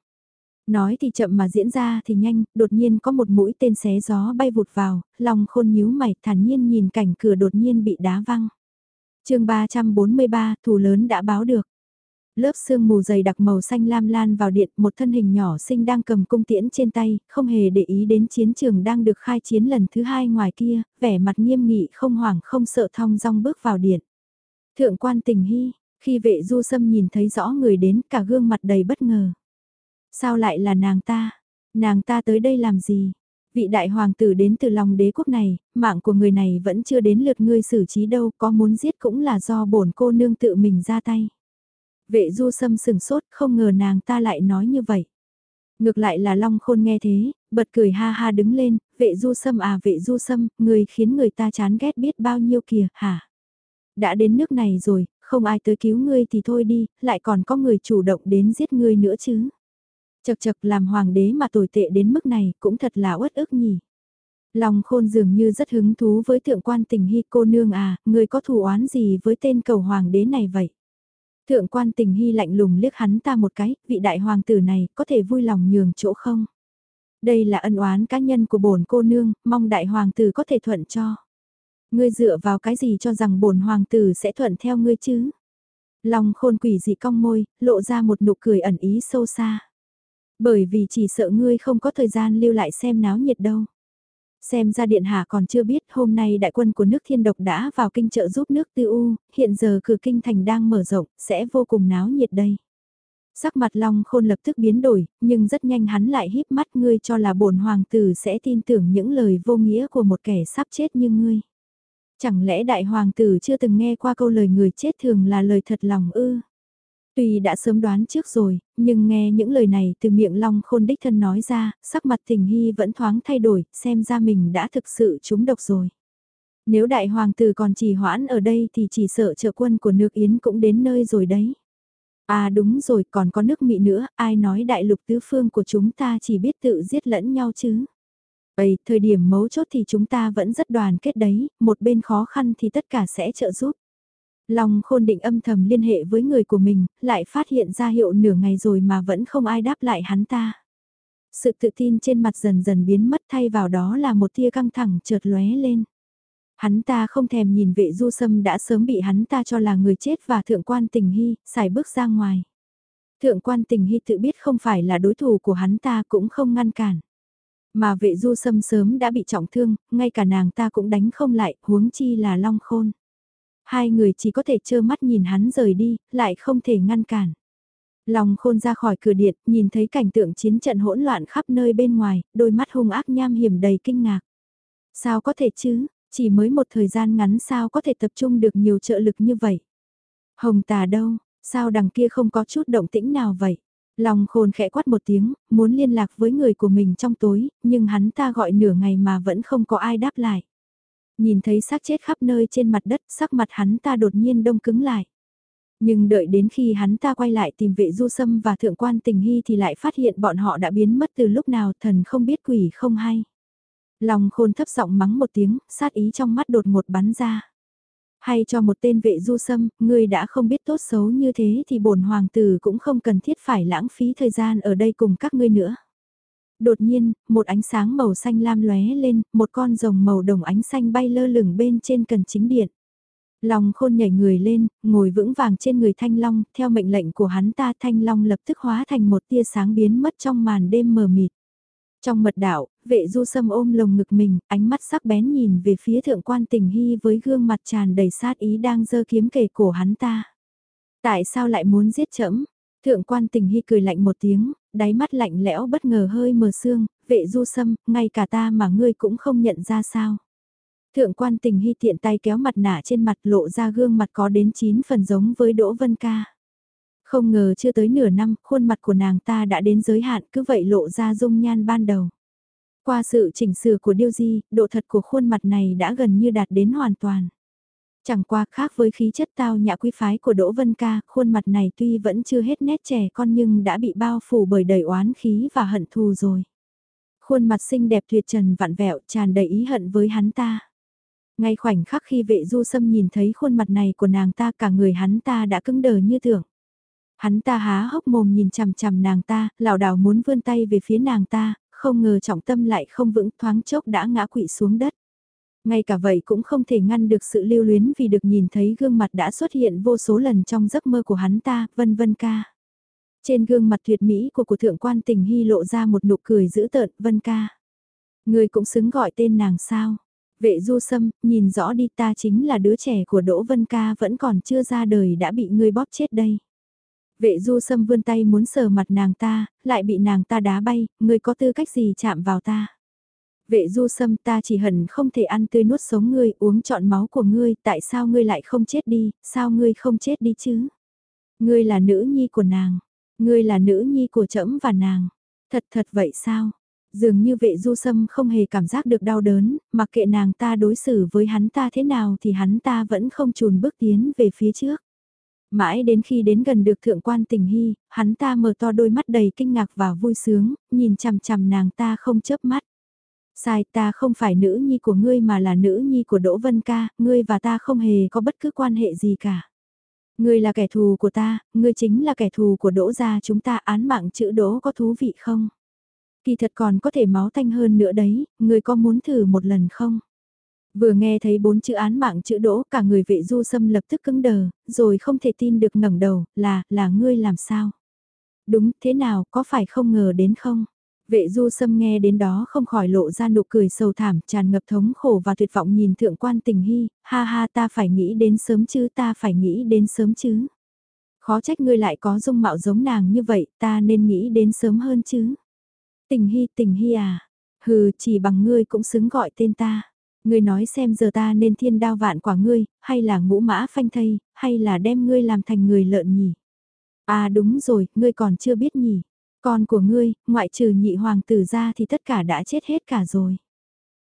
Nói thì chậm mà diễn ra thì nhanh, đột nhiên có một mũi tên xé gió bay vụt vào, lòng khôn nhíu mày thản nhiên nhìn cảnh cửa đột nhiên bị đá văng. chương 343, thủ lớn đã báo được. Lớp sương mù dày đặc màu xanh lam lan vào điện, một thân hình nhỏ xinh đang cầm cung tiễn trên tay, không hề để ý đến chiến trường đang được khai chiến lần thứ hai ngoài kia, vẻ mặt nghiêm nghị không hoảng không sợ thong dong bước vào điện. Thượng quan tình hy, khi vệ du sâm nhìn thấy rõ người đến cả gương mặt đầy bất ngờ. Sao lại là nàng ta? Nàng ta tới đây làm gì? Vị đại hoàng tử đến từ lòng đế quốc này, mạng của người này vẫn chưa đến lượt ngươi xử trí đâu, có muốn giết cũng là do bổn cô nương tự mình ra tay. Vệ du sâm sừng sốt, không ngờ nàng ta lại nói như vậy. Ngược lại là Long Khôn nghe thế, bật cười ha ha đứng lên, vệ du sâm à vệ du sâm, người khiến người ta chán ghét biết bao nhiêu kìa, hả? Đã đến nước này rồi, không ai tới cứu ngươi thì thôi đi, lại còn có người chủ động đến giết ngươi nữa chứ. Chật chật làm hoàng đế mà tồi tệ đến mức này cũng thật là uất ức nhỉ. Lòng khôn dường như rất hứng thú với thượng quan tình hy cô nương à, người có thù oán gì với tên cầu hoàng đế này vậy? Thượng quan tình hy lạnh lùng liếc hắn ta một cái, vị đại hoàng tử này có thể vui lòng nhường chỗ không? Đây là ân oán cá nhân của bổn cô nương, mong đại hoàng tử có thể thuận cho. Ngươi dựa vào cái gì cho rằng bổn hoàng tử sẽ thuận theo ngươi chứ? Lòng khôn quỷ dị cong môi, lộ ra một nụ cười ẩn ý sâu xa. Bởi vì chỉ sợ ngươi không có thời gian lưu lại xem náo nhiệt đâu. Xem ra điện hạ còn chưa biết hôm nay đại quân của nước thiên độc đã vào kinh trợ giúp nước tư u, hiện giờ cửa kinh thành đang mở rộng, sẽ vô cùng náo nhiệt đây. Sắc mặt Long Khôn lập tức biến đổi, nhưng rất nhanh hắn lại híp mắt ngươi cho là bổn hoàng tử sẽ tin tưởng những lời vô nghĩa của một kẻ sắp chết như ngươi. Chẳng lẽ đại hoàng tử chưa từng nghe qua câu lời người chết thường là lời thật lòng ư? Tuy đã sớm đoán trước rồi, nhưng nghe những lời này từ miệng Long Khôn đích thân nói ra, sắc mặt tình hy vẫn thoáng thay đổi, xem ra mình đã thực sự trúng độc rồi. Nếu đại hoàng tử còn trì hoãn ở đây thì chỉ sợ trợ quân của nước Yến cũng đến nơi rồi đấy. À đúng rồi, còn có nước Mỹ nữa, ai nói đại lục tứ phương của chúng ta chỉ biết tự giết lẫn nhau chứ. Vậy, thời điểm mấu chốt thì chúng ta vẫn rất đoàn kết đấy, một bên khó khăn thì tất cả sẽ trợ giúp. Long khôn định âm thầm liên hệ với người của mình, lại phát hiện ra hiệu nửa ngày rồi mà vẫn không ai đáp lại hắn ta. Sự tự tin trên mặt dần dần biến mất thay vào đó là một tia căng thẳng chợt lóe lên. Hắn ta không thèm nhìn vệ du sâm đã sớm bị hắn ta cho là người chết và thượng quan tình hy, xài bước ra ngoài. Thượng quan tình hy tự biết không phải là đối thủ của hắn ta cũng không ngăn cản. Mà vệ du sâm sớm đã bị trọng thương, ngay cả nàng ta cũng đánh không lại, huống chi là long khôn. Hai người chỉ có thể trơ mắt nhìn hắn rời đi, lại không thể ngăn cản. Lòng khôn ra khỏi cửa điện, nhìn thấy cảnh tượng chiến trận hỗn loạn khắp nơi bên ngoài, đôi mắt hung ác nham hiểm đầy kinh ngạc. Sao có thể chứ, chỉ mới một thời gian ngắn sao có thể tập trung được nhiều trợ lực như vậy. Hồng tà đâu, sao đằng kia không có chút động tĩnh nào vậy? Lòng khôn khẽ quát một tiếng, muốn liên lạc với người của mình trong tối, nhưng hắn ta gọi nửa ngày mà vẫn không có ai đáp lại. Nhìn thấy xác chết khắp nơi trên mặt đất, sắc mặt hắn ta đột nhiên đông cứng lại. Nhưng đợi đến khi hắn ta quay lại tìm vệ du sâm và thượng quan tình hy thì lại phát hiện bọn họ đã biến mất từ lúc nào thần không biết quỷ không hay. Lòng khôn thấp giọng mắng một tiếng, sát ý trong mắt đột ngột bắn ra. Hay cho một tên vệ du sâm, ngươi đã không biết tốt xấu như thế thì bổn hoàng tử cũng không cần thiết phải lãng phí thời gian ở đây cùng các ngươi nữa. Đột nhiên, một ánh sáng màu xanh lam lóe lên, một con rồng màu đồng ánh xanh bay lơ lửng bên trên cần chính điện. Long khôn nhảy người lên, ngồi vững vàng trên người thanh long, theo mệnh lệnh của hắn ta thanh long lập tức hóa thành một tia sáng biến mất trong màn đêm mờ mịt. Trong mật đạo, vệ du sâm ôm lồng ngực mình, ánh mắt sắc bén nhìn về phía thượng quan tình hy với gương mặt tràn đầy sát ý đang giơ kiếm kề cổ hắn ta. Tại sao lại muốn giết chấm Thượng quan tình hy cười lạnh một tiếng, đáy mắt lạnh lẽo bất ngờ hơi mờ sương, vệ du sâm, ngay cả ta mà ngươi cũng không nhận ra sao. Thượng quan tình hy tiện tay kéo mặt nạ trên mặt lộ ra gương mặt có đến 9 phần giống với Đỗ Vân Ca. Không ngờ chưa tới nửa năm, khuôn mặt của nàng ta đã đến giới hạn cứ vậy lộ ra dung nhan ban đầu. Qua sự chỉnh sửa của Điêu Di, độ thật của khuôn mặt này đã gần như đạt đến hoàn toàn. Chẳng qua khác với khí chất tao nhã quý phái của Đỗ Vân Ca, khuôn mặt này tuy vẫn chưa hết nét trẻ con nhưng đã bị bao phủ bởi đầy oán khí và hận thù rồi. Khuôn mặt xinh đẹp tuyệt trần vạn vẹo tràn đầy ý hận với hắn ta. Ngay khoảnh khắc khi vệ du sâm nhìn thấy khuôn mặt này của nàng ta cả người hắn ta đã cứng đờ như tưởng. Hắn ta há hốc mồm nhìn chằm chằm nàng ta, lảo đảo muốn vươn tay về phía nàng ta, không ngờ trọng tâm lại không vững thoáng chốc đã ngã quỵ xuống đất. Ngay cả vậy cũng không thể ngăn được sự lưu luyến vì được nhìn thấy gương mặt đã xuất hiện vô số lần trong giấc mơ của hắn ta, vân vân ca. Trên gương mặt tuyệt mỹ của của thượng quan tình hy lộ ra một nụ cười dữ tợn, vân ca. Người cũng xứng gọi tên nàng sao. Vệ du sâm, nhìn rõ đi ta chính là đứa trẻ của Đỗ Vân Ca vẫn còn chưa ra đời đã bị ngươi bóp chết đây. Vệ du sâm vươn tay muốn sờ mặt nàng ta, lại bị nàng ta đá bay, ngươi có tư cách gì chạm vào ta. Vệ du sâm ta chỉ hận không thể ăn tươi nuốt sống ngươi, uống trọn máu của ngươi, tại sao ngươi lại không chết đi, sao ngươi không chết đi chứ? Ngươi là nữ nhi của nàng, ngươi là nữ nhi của trẫm và nàng. Thật thật vậy sao? Dường như vệ du sâm không hề cảm giác được đau đớn, mặc kệ nàng ta đối xử với hắn ta thế nào thì hắn ta vẫn không chùn bước tiến về phía trước. Mãi đến khi đến gần được thượng quan tình hy, hắn ta mở to đôi mắt đầy kinh ngạc và vui sướng, nhìn chằm chằm nàng ta không chớp mắt. Sai ta không phải nữ nhi của ngươi mà là nữ nhi của Đỗ Vân Ca, ngươi và ta không hề có bất cứ quan hệ gì cả. Ngươi là kẻ thù của ta, ngươi chính là kẻ thù của Đỗ gia chúng ta án mạng chữ Đỗ có thú vị không? Kỳ thật còn có thể máu tanh hơn nữa đấy, ngươi có muốn thử một lần không? Vừa nghe thấy bốn chữ án mạng chữ đỗ cả người vệ du sâm lập tức cứng đờ, rồi không thể tin được ngẩng đầu, là, là ngươi làm sao? Đúng, thế nào, có phải không ngờ đến không? Vệ du sâm nghe đến đó không khỏi lộ ra nụ cười sầu thảm, tràn ngập thống khổ và tuyệt vọng nhìn thượng quan tình hy, ha ha ta phải nghĩ đến sớm chứ ta phải nghĩ đến sớm chứ. Khó trách ngươi lại có dung mạo giống nàng như vậy, ta nên nghĩ đến sớm hơn chứ. Tình hy tình hy à, hừ chỉ bằng ngươi cũng xứng gọi tên ta. Ngươi nói xem giờ ta nên thiên đao vạn quả ngươi, hay là ngũ mã phanh thây, hay là đem ngươi làm thành người lợn nhỉ? À đúng rồi, ngươi còn chưa biết nhỉ. Con của ngươi, ngoại trừ nhị hoàng tử ra thì tất cả đã chết hết cả rồi.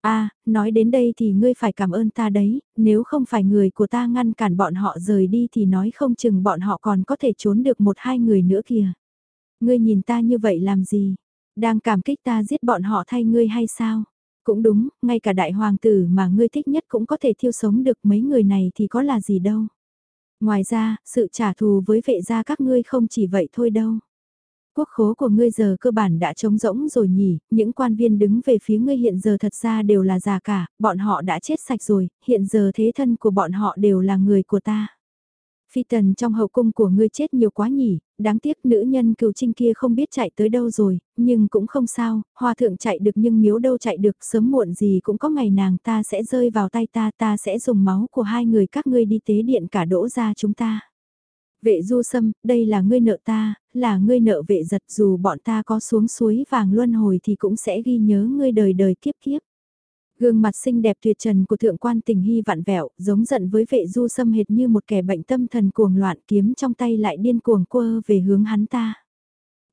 À, nói đến đây thì ngươi phải cảm ơn ta đấy, nếu không phải người của ta ngăn cản bọn họ rời đi thì nói không chừng bọn họ còn có thể trốn được một hai người nữa kìa. Ngươi nhìn ta như vậy làm gì? Đang cảm kích ta giết bọn họ thay ngươi hay sao? Cũng đúng, ngay cả đại hoàng tử mà ngươi thích nhất cũng có thể thiêu sống được mấy người này thì có là gì đâu. Ngoài ra, sự trả thù với vệ gia các ngươi không chỉ vậy thôi đâu. Quốc khố của ngươi giờ cơ bản đã trống rỗng rồi nhỉ, những quan viên đứng về phía ngươi hiện giờ thật ra đều là già cả, bọn họ đã chết sạch rồi, hiện giờ thế thân của bọn họ đều là người của ta. Phi tần trong hậu cung của ngươi chết nhiều quá nhỉ, đáng tiếc nữ nhân cừu trinh kia không biết chạy tới đâu rồi, nhưng cũng không sao, hoa thượng chạy được nhưng miếu đâu chạy được, sớm muộn gì cũng có ngày nàng ta sẽ rơi vào tay ta, ta sẽ dùng máu của hai người các ngươi đi tế điện cả đỗ ra chúng ta. Vệ du sâm, đây là ngươi nợ ta, là ngươi nợ vệ giật dù bọn ta có xuống suối vàng luân hồi thì cũng sẽ ghi nhớ ngươi đời đời kiếp kiếp. Gương mặt xinh đẹp tuyệt trần của thượng quan tình hy vặn vẹo, giống giận với vệ du Sâm hệt như một kẻ bệnh tâm thần cuồng loạn kiếm trong tay lại điên cuồng quơ về hướng hắn ta.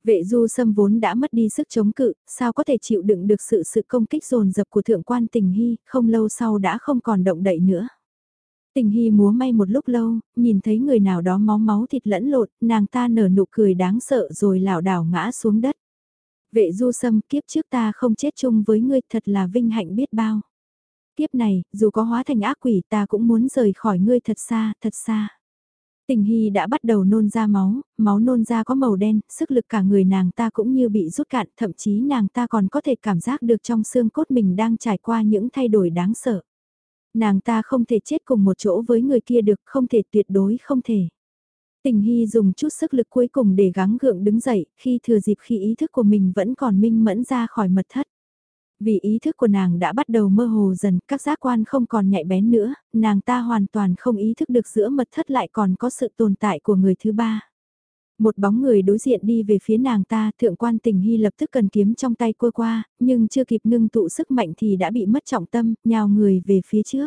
Vệ du Sâm vốn đã mất đi sức chống cự, sao có thể chịu đựng được sự sự công kích dồn dập của thượng quan tình hy, không lâu sau đã không còn động đậy nữa. Tình hy múa may một lúc lâu, nhìn thấy người nào đó máu máu thịt lẫn lộn, nàng ta nở nụ cười đáng sợ rồi lảo đảo ngã xuống đất. Vệ du sâm kiếp trước ta không chết chung với ngươi thật là vinh hạnh biết bao. Kiếp này, dù có hóa thành ác quỷ ta cũng muốn rời khỏi ngươi thật xa, thật xa. Tình Hy đã bắt đầu nôn ra máu, máu nôn ra có màu đen, sức lực cả người nàng ta cũng như bị rút cạn, thậm chí nàng ta còn có thể cảm giác được trong xương cốt mình đang trải qua những thay đổi đáng sợ. Nàng ta không thể chết cùng một chỗ với người kia được, không thể tuyệt đối không thể. Tình Hy dùng chút sức lực cuối cùng để gắng gượng đứng dậy, khi thừa dịp khi ý thức của mình vẫn còn minh mẫn ra khỏi mật thất. Vì ý thức của nàng đã bắt đầu mơ hồ dần, các giác quan không còn nhạy bén nữa, nàng ta hoàn toàn không ý thức được giữa mật thất lại còn có sự tồn tại của người thứ ba. Một bóng người đối diện đi về phía nàng ta, thượng quan tình hy lập tức cần kiếm trong tay cua qua, nhưng chưa kịp ngưng tụ sức mạnh thì đã bị mất trọng tâm, nhào người về phía trước.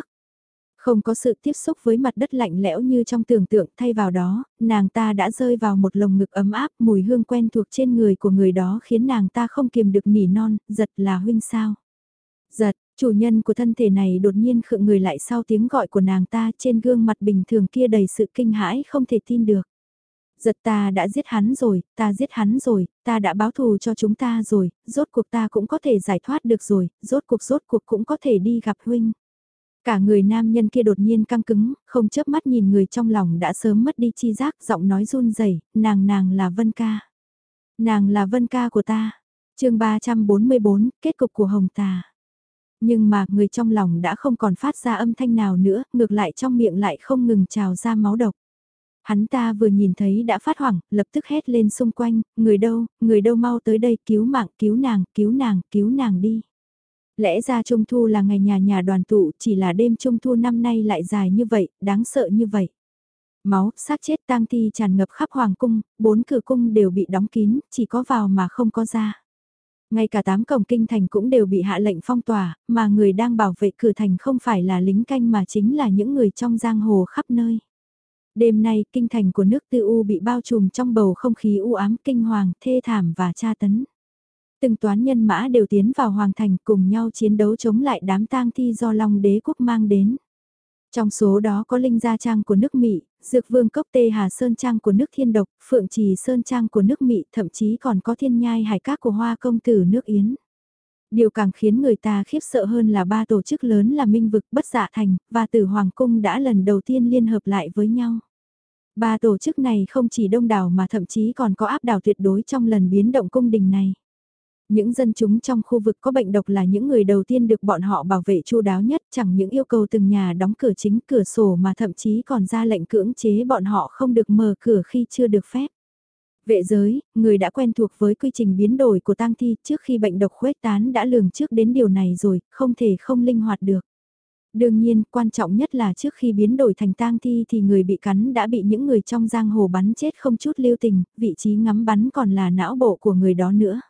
Không có sự tiếp xúc với mặt đất lạnh lẽo như trong tưởng tượng thay vào đó, nàng ta đã rơi vào một lồng ngực ấm áp mùi hương quen thuộc trên người của người đó khiến nàng ta không kiềm được nỉ non, giật là huynh sao. Giật, chủ nhân của thân thể này đột nhiên khựng người lại sau tiếng gọi của nàng ta trên gương mặt bình thường kia đầy sự kinh hãi không thể tin được. Giật ta đã giết hắn rồi, ta giết hắn rồi, ta đã báo thù cho chúng ta rồi, rốt cuộc ta cũng có thể giải thoát được rồi, rốt cuộc rốt cuộc cũng có thể đi gặp huynh. Cả người nam nhân kia đột nhiên căng cứng, không chớp mắt nhìn người trong lòng đã sớm mất đi chi giác, giọng nói run rẩy, nàng nàng là Vân ca. Nàng là Vân ca của ta. chương 344, kết cục của Hồng Tà. Nhưng mà người trong lòng đã không còn phát ra âm thanh nào nữa, ngược lại trong miệng lại không ngừng trào ra máu độc. Hắn ta vừa nhìn thấy đã phát hoảng, lập tức hét lên xung quanh, người đâu, người đâu mau tới đây cứu mạng, cứu nàng, cứu nàng, cứu nàng đi. Lẽ ra Trung Thu là ngày nhà nhà đoàn tụ, chỉ là đêm Trung Thu năm nay lại dài như vậy, đáng sợ như vậy. Máu, xác chết tang thi tràn ngập khắp hoàng cung, bốn cửa cung đều bị đóng kín, chỉ có vào mà không có ra. Ngay cả tám cổng kinh thành cũng đều bị hạ lệnh phong tỏa, mà người đang bảo vệ cửa thành không phải là lính canh mà chính là những người trong giang hồ khắp nơi. Đêm nay, kinh thành của nước tư u bị bao trùm trong bầu không khí u ám kinh hoàng, thê thảm và tra tấn từng toán nhân mã đều tiến vào hoàng thành cùng nhau chiến đấu chống lại đám tang thi do Long đế quốc mang đến. Trong số đó có Linh Gia Trang của nước Mỹ, Dược Vương Cốc Tê Hà Sơn Trang của nước Thiên Độc, Phượng Trì Sơn Trang của nước Mỹ, thậm chí còn có thiên nhai hải các của Hoa Công Tử nước Yến. Điều càng khiến người ta khiếp sợ hơn là ba tổ chức lớn là Minh Vực Bất Dạ Thành, và Tử Hoàng Cung đã lần đầu tiên liên hợp lại với nhau. Ba tổ chức này không chỉ đông đảo mà thậm chí còn có áp đảo tuyệt đối trong lần biến động cung đình này. Những dân chúng trong khu vực có bệnh độc là những người đầu tiên được bọn họ bảo vệ chu đáo nhất, chẳng những yêu cầu từng nhà đóng cửa chính cửa sổ mà thậm chí còn ra lệnh cưỡng chế bọn họ không được mở cửa khi chưa được phép. Vệ giới, người đã quen thuộc với quy trình biến đổi của tang thi trước khi bệnh độc khuếch tán đã lường trước đến điều này rồi, không thể không linh hoạt được. Đương nhiên, quan trọng nhất là trước khi biến đổi thành tang thi thì người bị cắn đã bị những người trong giang hồ bắn chết không chút lưu tình, vị trí ngắm bắn còn là não bộ của người đó nữa.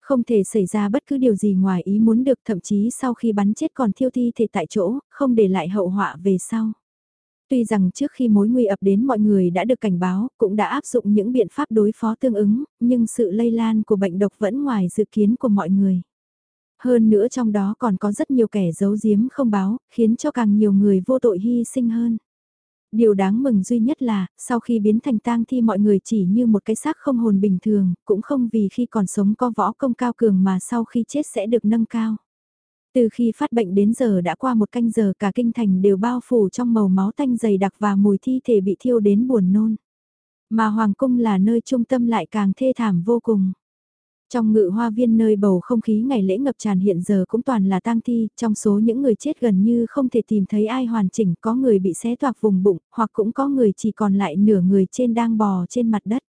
Không thể xảy ra bất cứ điều gì ngoài ý muốn được thậm chí sau khi bắn chết còn thiêu thi thể tại chỗ, không để lại hậu họa về sau. Tuy rằng trước khi mối nguy ập đến mọi người đã được cảnh báo, cũng đã áp dụng những biện pháp đối phó tương ứng, nhưng sự lây lan của bệnh độc vẫn ngoài dự kiến của mọi người. Hơn nữa trong đó còn có rất nhiều kẻ giấu giếm không báo, khiến cho càng nhiều người vô tội hy sinh hơn. Điều đáng mừng duy nhất là, sau khi biến thành tang thi mọi người chỉ như một cái xác không hồn bình thường, cũng không vì khi còn sống có võ công cao cường mà sau khi chết sẽ được nâng cao. Từ khi phát bệnh đến giờ đã qua một canh giờ cả kinh thành đều bao phủ trong màu máu tanh dày đặc và mùi thi thể bị thiêu đến buồn nôn. Mà Hoàng cung là nơi trung tâm lại càng thê thảm vô cùng. Trong ngự hoa viên nơi bầu không khí ngày lễ ngập tràn hiện giờ cũng toàn là tang thi, trong số những người chết gần như không thể tìm thấy ai hoàn chỉnh, có người bị xé toạc vùng bụng, hoặc cũng có người chỉ còn lại nửa người trên đang bò trên mặt đất.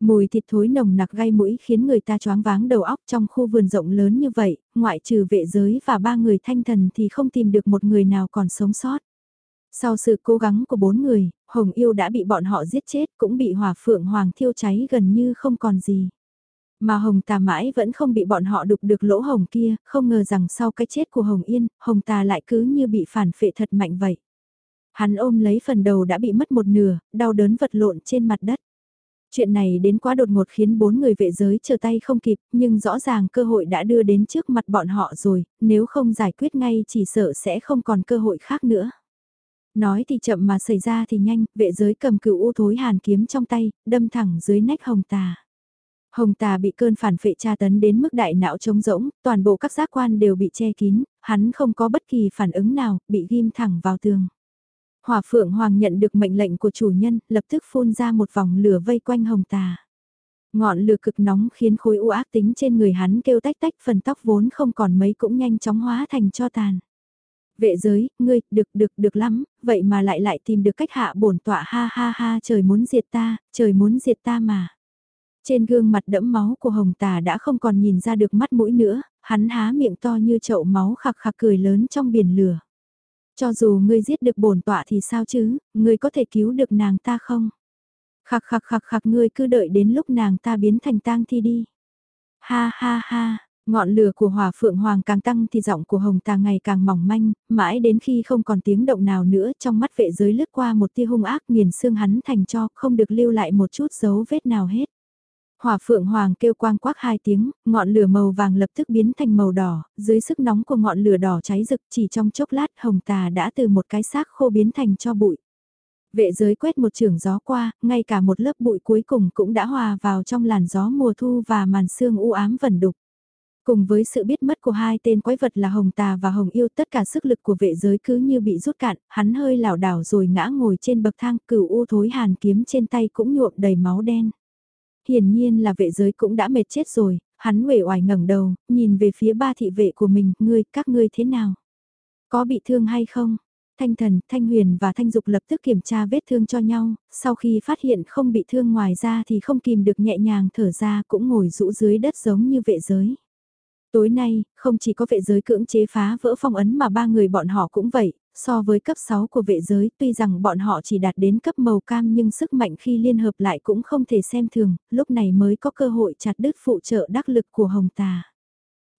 Mùi thịt thối nồng nặc gai mũi khiến người ta choáng váng đầu óc trong khu vườn rộng lớn như vậy, ngoại trừ vệ giới và ba người thanh thần thì không tìm được một người nào còn sống sót. Sau sự cố gắng của bốn người, Hồng Yêu đã bị bọn họ giết chết cũng bị hỏa phượng hoàng thiêu cháy gần như không còn gì. Mà Hồng Tà mãi vẫn không bị bọn họ đục được lỗ hồng kia, không ngờ rằng sau cái chết của Hồng Yên, Hồng Tà lại cứ như bị phản phệ thật mạnh vậy. Hắn ôm lấy phần đầu đã bị mất một nửa, đau đớn vật lộn trên mặt đất. Chuyện này đến quá đột ngột khiến bốn người vệ giới chờ tay không kịp, nhưng rõ ràng cơ hội đã đưa đến trước mặt bọn họ rồi, nếu không giải quyết ngay chỉ sợ sẽ không còn cơ hội khác nữa. Nói thì chậm mà xảy ra thì nhanh, vệ giới cầm cựu u thối hàn kiếm trong tay, đâm thẳng dưới nách hồng tà. Hồng tà bị cơn phản phệ tra tấn đến mức đại não trống rỗng, toàn bộ các giác quan đều bị che kín, hắn không có bất kỳ phản ứng nào, bị ghim thẳng vào tường. Hỏa phượng hoàng nhận được mệnh lệnh của chủ nhân, lập tức phun ra một vòng lửa vây quanh hồng tà. Ngọn lửa cực nóng khiến khối u ác tính trên người hắn kêu tách tách phần tóc vốn không còn mấy cũng nhanh chóng hóa thành cho tàn. Vệ giới, ngươi, được được được lắm, vậy mà lại lại tìm được cách hạ bổn tọa ha ha ha trời muốn diệt ta, trời muốn diệt ta mà. Trên gương mặt đẫm máu của hồng tà đã không còn nhìn ra được mắt mũi nữa, hắn há miệng to như chậu máu khạc khạc cười lớn trong biển lửa. Cho dù ngươi giết được bổn tọa thì sao chứ, ngươi có thể cứu được nàng ta không? Khạc khạc khạc khạc ngươi cứ đợi đến lúc nàng ta biến thành tang thi đi. Ha ha ha, ngọn lửa của hỏa phượng hoàng càng tăng thì giọng của hồng tà ngày càng mỏng manh, mãi đến khi không còn tiếng động nào nữa trong mắt vệ giới lướt qua một tia hung ác nghiền xương hắn thành cho không được lưu lại một chút dấu vết nào hết. Hỏa phượng hoàng kêu quang quắc hai tiếng, ngọn lửa màu vàng lập tức biến thành màu đỏ, dưới sức nóng của ngọn lửa đỏ cháy rực chỉ trong chốc lát hồng tà đã từ một cái xác khô biến thành cho bụi. Vệ giới quét một trường gió qua, ngay cả một lớp bụi cuối cùng cũng đã hòa vào trong làn gió mùa thu và màn sương u ám vẩn đục. Cùng với sự biết mất của hai tên quái vật là Hồng Tà và Hồng Yêu tất cả sức lực của vệ giới cứ như bị rút cạn, hắn hơi lảo đảo rồi ngã ngồi trên bậc thang cửu u thối hàn kiếm trên tay cũng nhuộm đầy máu đen. Hiển nhiên là vệ giới cũng đã mệt chết rồi, hắn uể oải ngẩng đầu, nhìn về phía ba thị vệ của mình, ngươi, các ngươi thế nào? Có bị thương hay không? Thanh thần, Thanh huyền và Thanh dục lập tức kiểm tra vết thương cho nhau, sau khi phát hiện không bị thương ngoài ra thì không kìm được nhẹ nhàng thở ra cũng ngồi rũ dưới đất giống như vệ giới. Tối nay, không chỉ có vệ giới cưỡng chế phá vỡ phong ấn mà ba người bọn họ cũng vậy, So với cấp 6 của vệ giới, tuy rằng bọn họ chỉ đạt đến cấp màu cam nhưng sức mạnh khi liên hợp lại cũng không thể xem thường, lúc này mới có cơ hội chặt đứt phụ trợ đắc lực của Hồng Tà.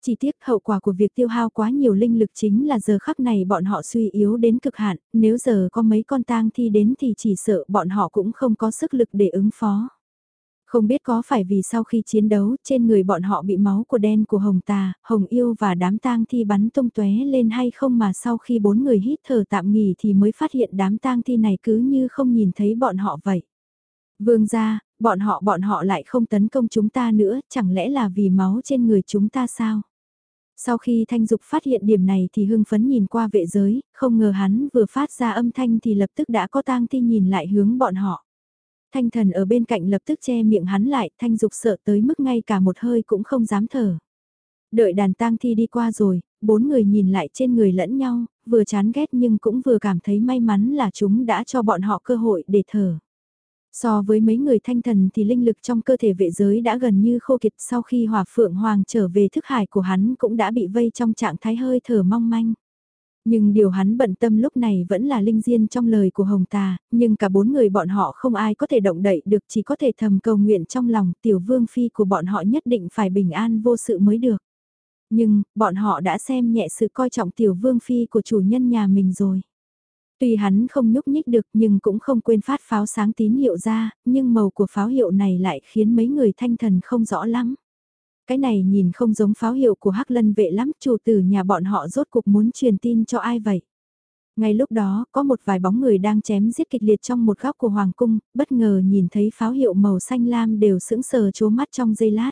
Chỉ tiếc hậu quả của việc tiêu hao quá nhiều linh lực chính là giờ khắc này bọn họ suy yếu đến cực hạn, nếu giờ có mấy con tang thi đến thì chỉ sợ bọn họ cũng không có sức lực để ứng phó. Không biết có phải vì sau khi chiến đấu trên người bọn họ bị máu của đen của Hồng Tà, Hồng Yêu và đám tang thi bắn tung tóe lên hay không mà sau khi bốn người hít thở tạm nghỉ thì mới phát hiện đám tang thi này cứ như không nhìn thấy bọn họ vậy. Vương gia, bọn họ bọn họ lại không tấn công chúng ta nữa, chẳng lẽ là vì máu trên người chúng ta sao? Sau khi Thanh Dục phát hiện điểm này thì hưng phấn nhìn qua vệ giới, không ngờ hắn vừa phát ra âm thanh thì lập tức đã có tang thi nhìn lại hướng bọn họ. Thanh thần ở bên cạnh lập tức che miệng hắn lại, thanh dục sợ tới mức ngay cả một hơi cũng không dám thở. Đợi đàn tang thi đi qua rồi, bốn người nhìn lại trên người lẫn nhau, vừa chán ghét nhưng cũng vừa cảm thấy may mắn là chúng đã cho bọn họ cơ hội để thở. So với mấy người thanh thần thì linh lực trong cơ thể vệ giới đã gần như khô kiệt sau khi hỏa phượng hoàng trở về thức hải của hắn cũng đã bị vây trong trạng thái hơi thở mong manh. Nhưng điều hắn bận tâm lúc này vẫn là linh diên trong lời của Hồng Tà, nhưng cả bốn người bọn họ không ai có thể động đậy được chỉ có thể thầm cầu nguyện trong lòng tiểu vương phi của bọn họ nhất định phải bình an vô sự mới được. Nhưng, bọn họ đã xem nhẹ sự coi trọng tiểu vương phi của chủ nhân nhà mình rồi. Tuy hắn không nhúc nhích được nhưng cũng không quên phát pháo sáng tín hiệu ra, nhưng màu của pháo hiệu này lại khiến mấy người thanh thần không rõ lắm. Cái này nhìn không giống pháo hiệu của Hắc Lân vệ lắm, chủ tử nhà bọn họ rốt cuộc muốn truyền tin cho ai vậy? Ngay lúc đó, có một vài bóng người đang chém giết kịch liệt trong một góc của Hoàng cung, bất ngờ nhìn thấy pháo hiệu màu xanh lam đều sững sờ chố mắt trong giây lát.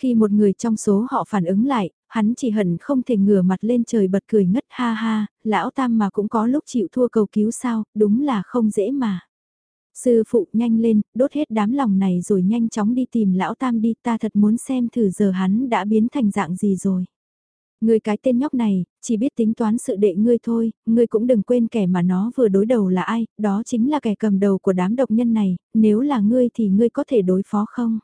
Khi một người trong số họ phản ứng lại, hắn chỉ hận không thể ngửa mặt lên trời bật cười ngất ha ha, lão tam mà cũng có lúc chịu thua cầu cứu sao, đúng là không dễ mà. Sư phụ nhanh lên, đốt hết đám lòng này rồi nhanh chóng đi tìm lão tam đi ta thật muốn xem thử giờ hắn đã biến thành dạng gì rồi. người cái tên nhóc này, chỉ biết tính toán sự đệ ngươi thôi, ngươi cũng đừng quên kẻ mà nó vừa đối đầu là ai, đó chính là kẻ cầm đầu của đám độc nhân này, nếu là ngươi thì ngươi có thể đối phó không?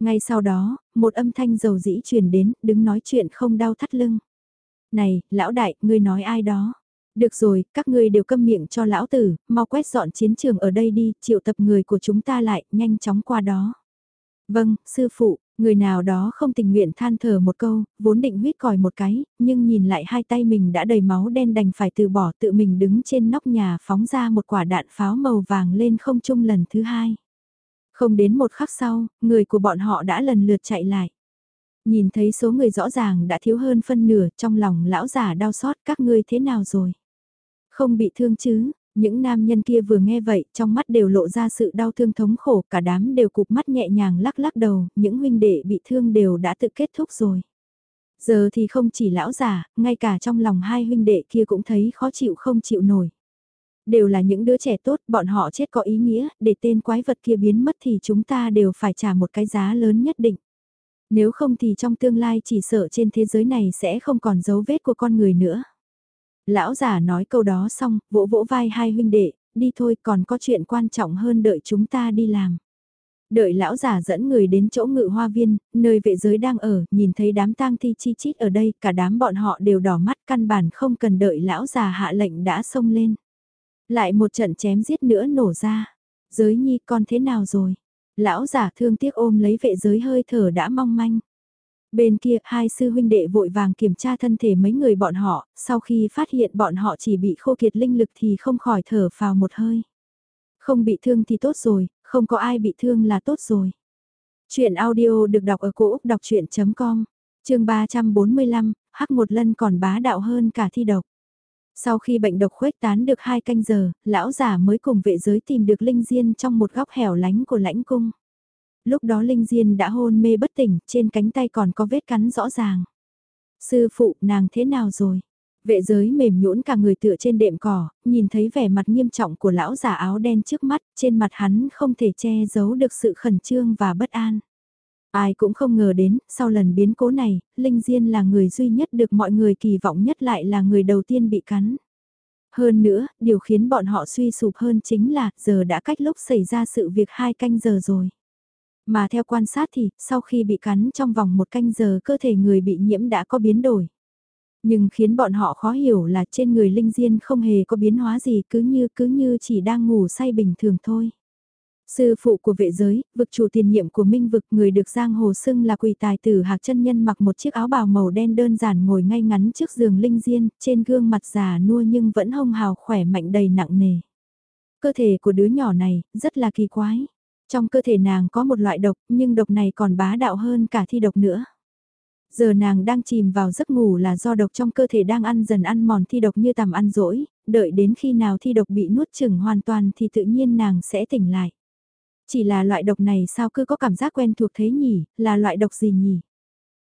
Ngay sau đó, một âm thanh dầu dĩ truyền đến, đứng nói chuyện không đau thắt lưng. Này, lão đại, ngươi nói ai đó? Được rồi, các ngươi đều câm miệng cho lão tử, mau quét dọn chiến trường ở đây đi, triệu tập người của chúng ta lại, nhanh chóng qua đó. Vâng, sư phụ, người nào đó không tình nguyện than thở một câu, vốn định huyết còi một cái, nhưng nhìn lại hai tay mình đã đầy máu đen đành phải từ bỏ tự mình đứng trên nóc nhà phóng ra một quả đạn pháo màu vàng lên không trung lần thứ hai. Không đến một khắc sau, người của bọn họ đã lần lượt chạy lại. Nhìn thấy số người rõ ràng đã thiếu hơn phân nửa trong lòng lão già đau xót các ngươi thế nào rồi. Không bị thương chứ, những nam nhân kia vừa nghe vậy, trong mắt đều lộ ra sự đau thương thống khổ, cả đám đều cụp mắt nhẹ nhàng lắc lắc đầu, những huynh đệ bị thương đều đã tự kết thúc rồi. Giờ thì không chỉ lão già, ngay cả trong lòng hai huynh đệ kia cũng thấy khó chịu không chịu nổi. Đều là những đứa trẻ tốt, bọn họ chết có ý nghĩa, để tên quái vật kia biến mất thì chúng ta đều phải trả một cái giá lớn nhất định. Nếu không thì trong tương lai chỉ sợ trên thế giới này sẽ không còn dấu vết của con người nữa. Lão giả nói câu đó xong, vỗ vỗ vai hai huynh đệ, đi thôi còn có chuyện quan trọng hơn đợi chúng ta đi làm. Đợi lão giả dẫn người đến chỗ ngự hoa viên, nơi vệ giới đang ở, nhìn thấy đám tang thi chi chít ở đây, cả đám bọn họ đều đỏ mắt căn bản không cần đợi lão già hạ lệnh đã xông lên. Lại một trận chém giết nữa nổ ra. Giới nhi con thế nào rồi? Lão giả thương tiếc ôm lấy vệ giới hơi thở đã mong manh. Bên kia, hai sư huynh đệ vội vàng kiểm tra thân thể mấy người bọn họ, sau khi phát hiện bọn họ chỉ bị khô kiệt linh lực thì không khỏi thở vào một hơi. Không bị thương thì tốt rồi, không có ai bị thương là tốt rồi. Chuyện audio được đọc ở cổ Úc đọc chuyện.com, trường 345, hắc một lần còn bá đạo hơn cả thi độc. Sau khi bệnh độc khuếch tán được hai canh giờ, lão già mới cùng vệ giới tìm được Linh Diên trong một góc hẻo lánh của lãnh cung lúc đó Linh Diên đã hôn mê bất tỉnh, trên cánh tay còn có vết cắn rõ ràng. Sư phụ, nàng thế nào rồi? Vệ giới mềm nhũn cả người tựa trên đệm cỏ, nhìn thấy vẻ mặt nghiêm trọng của lão giả áo đen trước mắt, trên mặt hắn không thể che giấu được sự khẩn trương và bất an. Ai cũng không ngờ đến, sau lần biến cố này, Linh Diên là người duy nhất được mọi người kỳ vọng nhất lại là người đầu tiên bị cắn. Hơn nữa, điều khiến bọn họ suy sụp hơn chính là, giờ đã cách lúc xảy ra sự việc hai canh giờ rồi. Mà theo quan sát thì, sau khi bị cắn trong vòng một canh giờ cơ thể người bị nhiễm đã có biến đổi. Nhưng khiến bọn họ khó hiểu là trên người Linh Diên không hề có biến hóa gì cứ như cứ như chỉ đang ngủ say bình thường thôi. Sư phụ của vệ giới, vực chủ tiền nhiệm của minh vực người được giang hồ xưng là quỳ tài tử hạc chân nhân mặc một chiếc áo bào màu đen đơn giản ngồi ngay ngắn trước giường linh diên, trên gương mặt già nua nhưng vẫn hông hào khỏe mạnh đầy nặng nề. Cơ thể của đứa nhỏ này, rất là kỳ quái. Trong cơ thể nàng có một loại độc, nhưng độc này còn bá đạo hơn cả thi độc nữa. Giờ nàng đang chìm vào giấc ngủ là do độc trong cơ thể đang ăn dần ăn mòn thi độc như tầm ăn rỗi, đợi đến khi nào thi độc bị nuốt chừng hoàn toàn thì tự nhiên nàng sẽ tỉnh lại. Chỉ là loại độc này sao cứ có cảm giác quen thuộc thế nhỉ, là loại độc gì nhỉ?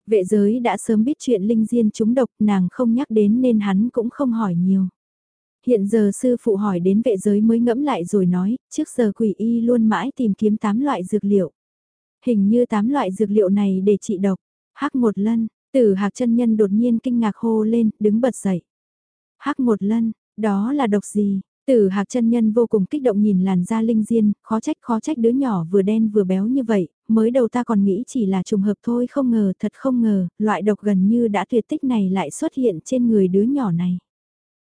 Vệ giới đã sớm biết chuyện Linh Diên trúng độc nàng không nhắc đến nên hắn cũng không hỏi nhiều. Hiện giờ sư phụ hỏi đến vệ giới mới ngẫm lại rồi nói, trước giờ quỷ y luôn mãi tìm kiếm 8 loại dược liệu. Hình như 8 loại dược liệu này để trị độc. Hắc một lần, tử hạc chân nhân đột nhiên kinh ngạc hô lên, đứng bật dậy. Hắc một lần, đó là độc gì? Tử hạc chân nhân vô cùng kích động nhìn làn da linh diên, khó trách khó trách đứa nhỏ vừa đen vừa béo như vậy, mới đầu ta còn nghĩ chỉ là trùng hợp thôi không ngờ thật không ngờ, loại độc gần như đã tuyệt tích này lại xuất hiện trên người đứa nhỏ này.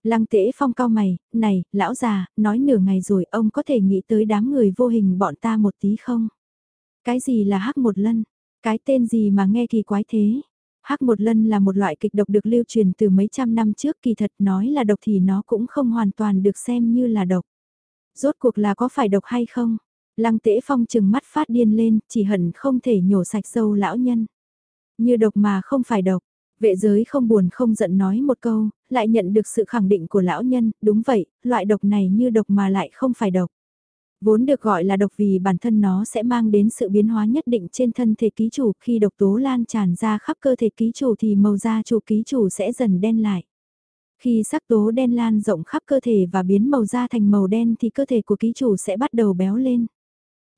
Lăng tễ phong cao mày, này, lão già, nói nửa ngày rồi ông có thể nghĩ tới đám người vô hình bọn ta một tí không? Cái gì là hắc một lân? Cái tên gì mà nghe kỳ quái thế? Hắc một lân là một loại kịch độc được lưu truyền từ mấy trăm năm trước kỳ thật nói là độc thì nó cũng không hoàn toàn được xem như là độc. Rốt cuộc là có phải độc hay không? Lăng tễ phong chừng mắt phát điên lên, chỉ hận không thể nhổ sạch dâu lão nhân. Như độc mà không phải độc, Vệ giới không buồn không giận nói một câu, lại nhận được sự khẳng định của lão nhân, đúng vậy, loại độc này như độc mà lại không phải độc. Vốn được gọi là độc vì bản thân nó sẽ mang đến sự biến hóa nhất định trên thân thể ký chủ khi độc tố lan tràn ra khắp cơ thể ký chủ thì màu da chủ ký chủ sẽ dần đen lại. Khi sắc tố đen lan rộng khắp cơ thể và biến màu da thành màu đen thì cơ thể của ký chủ sẽ bắt đầu béo lên.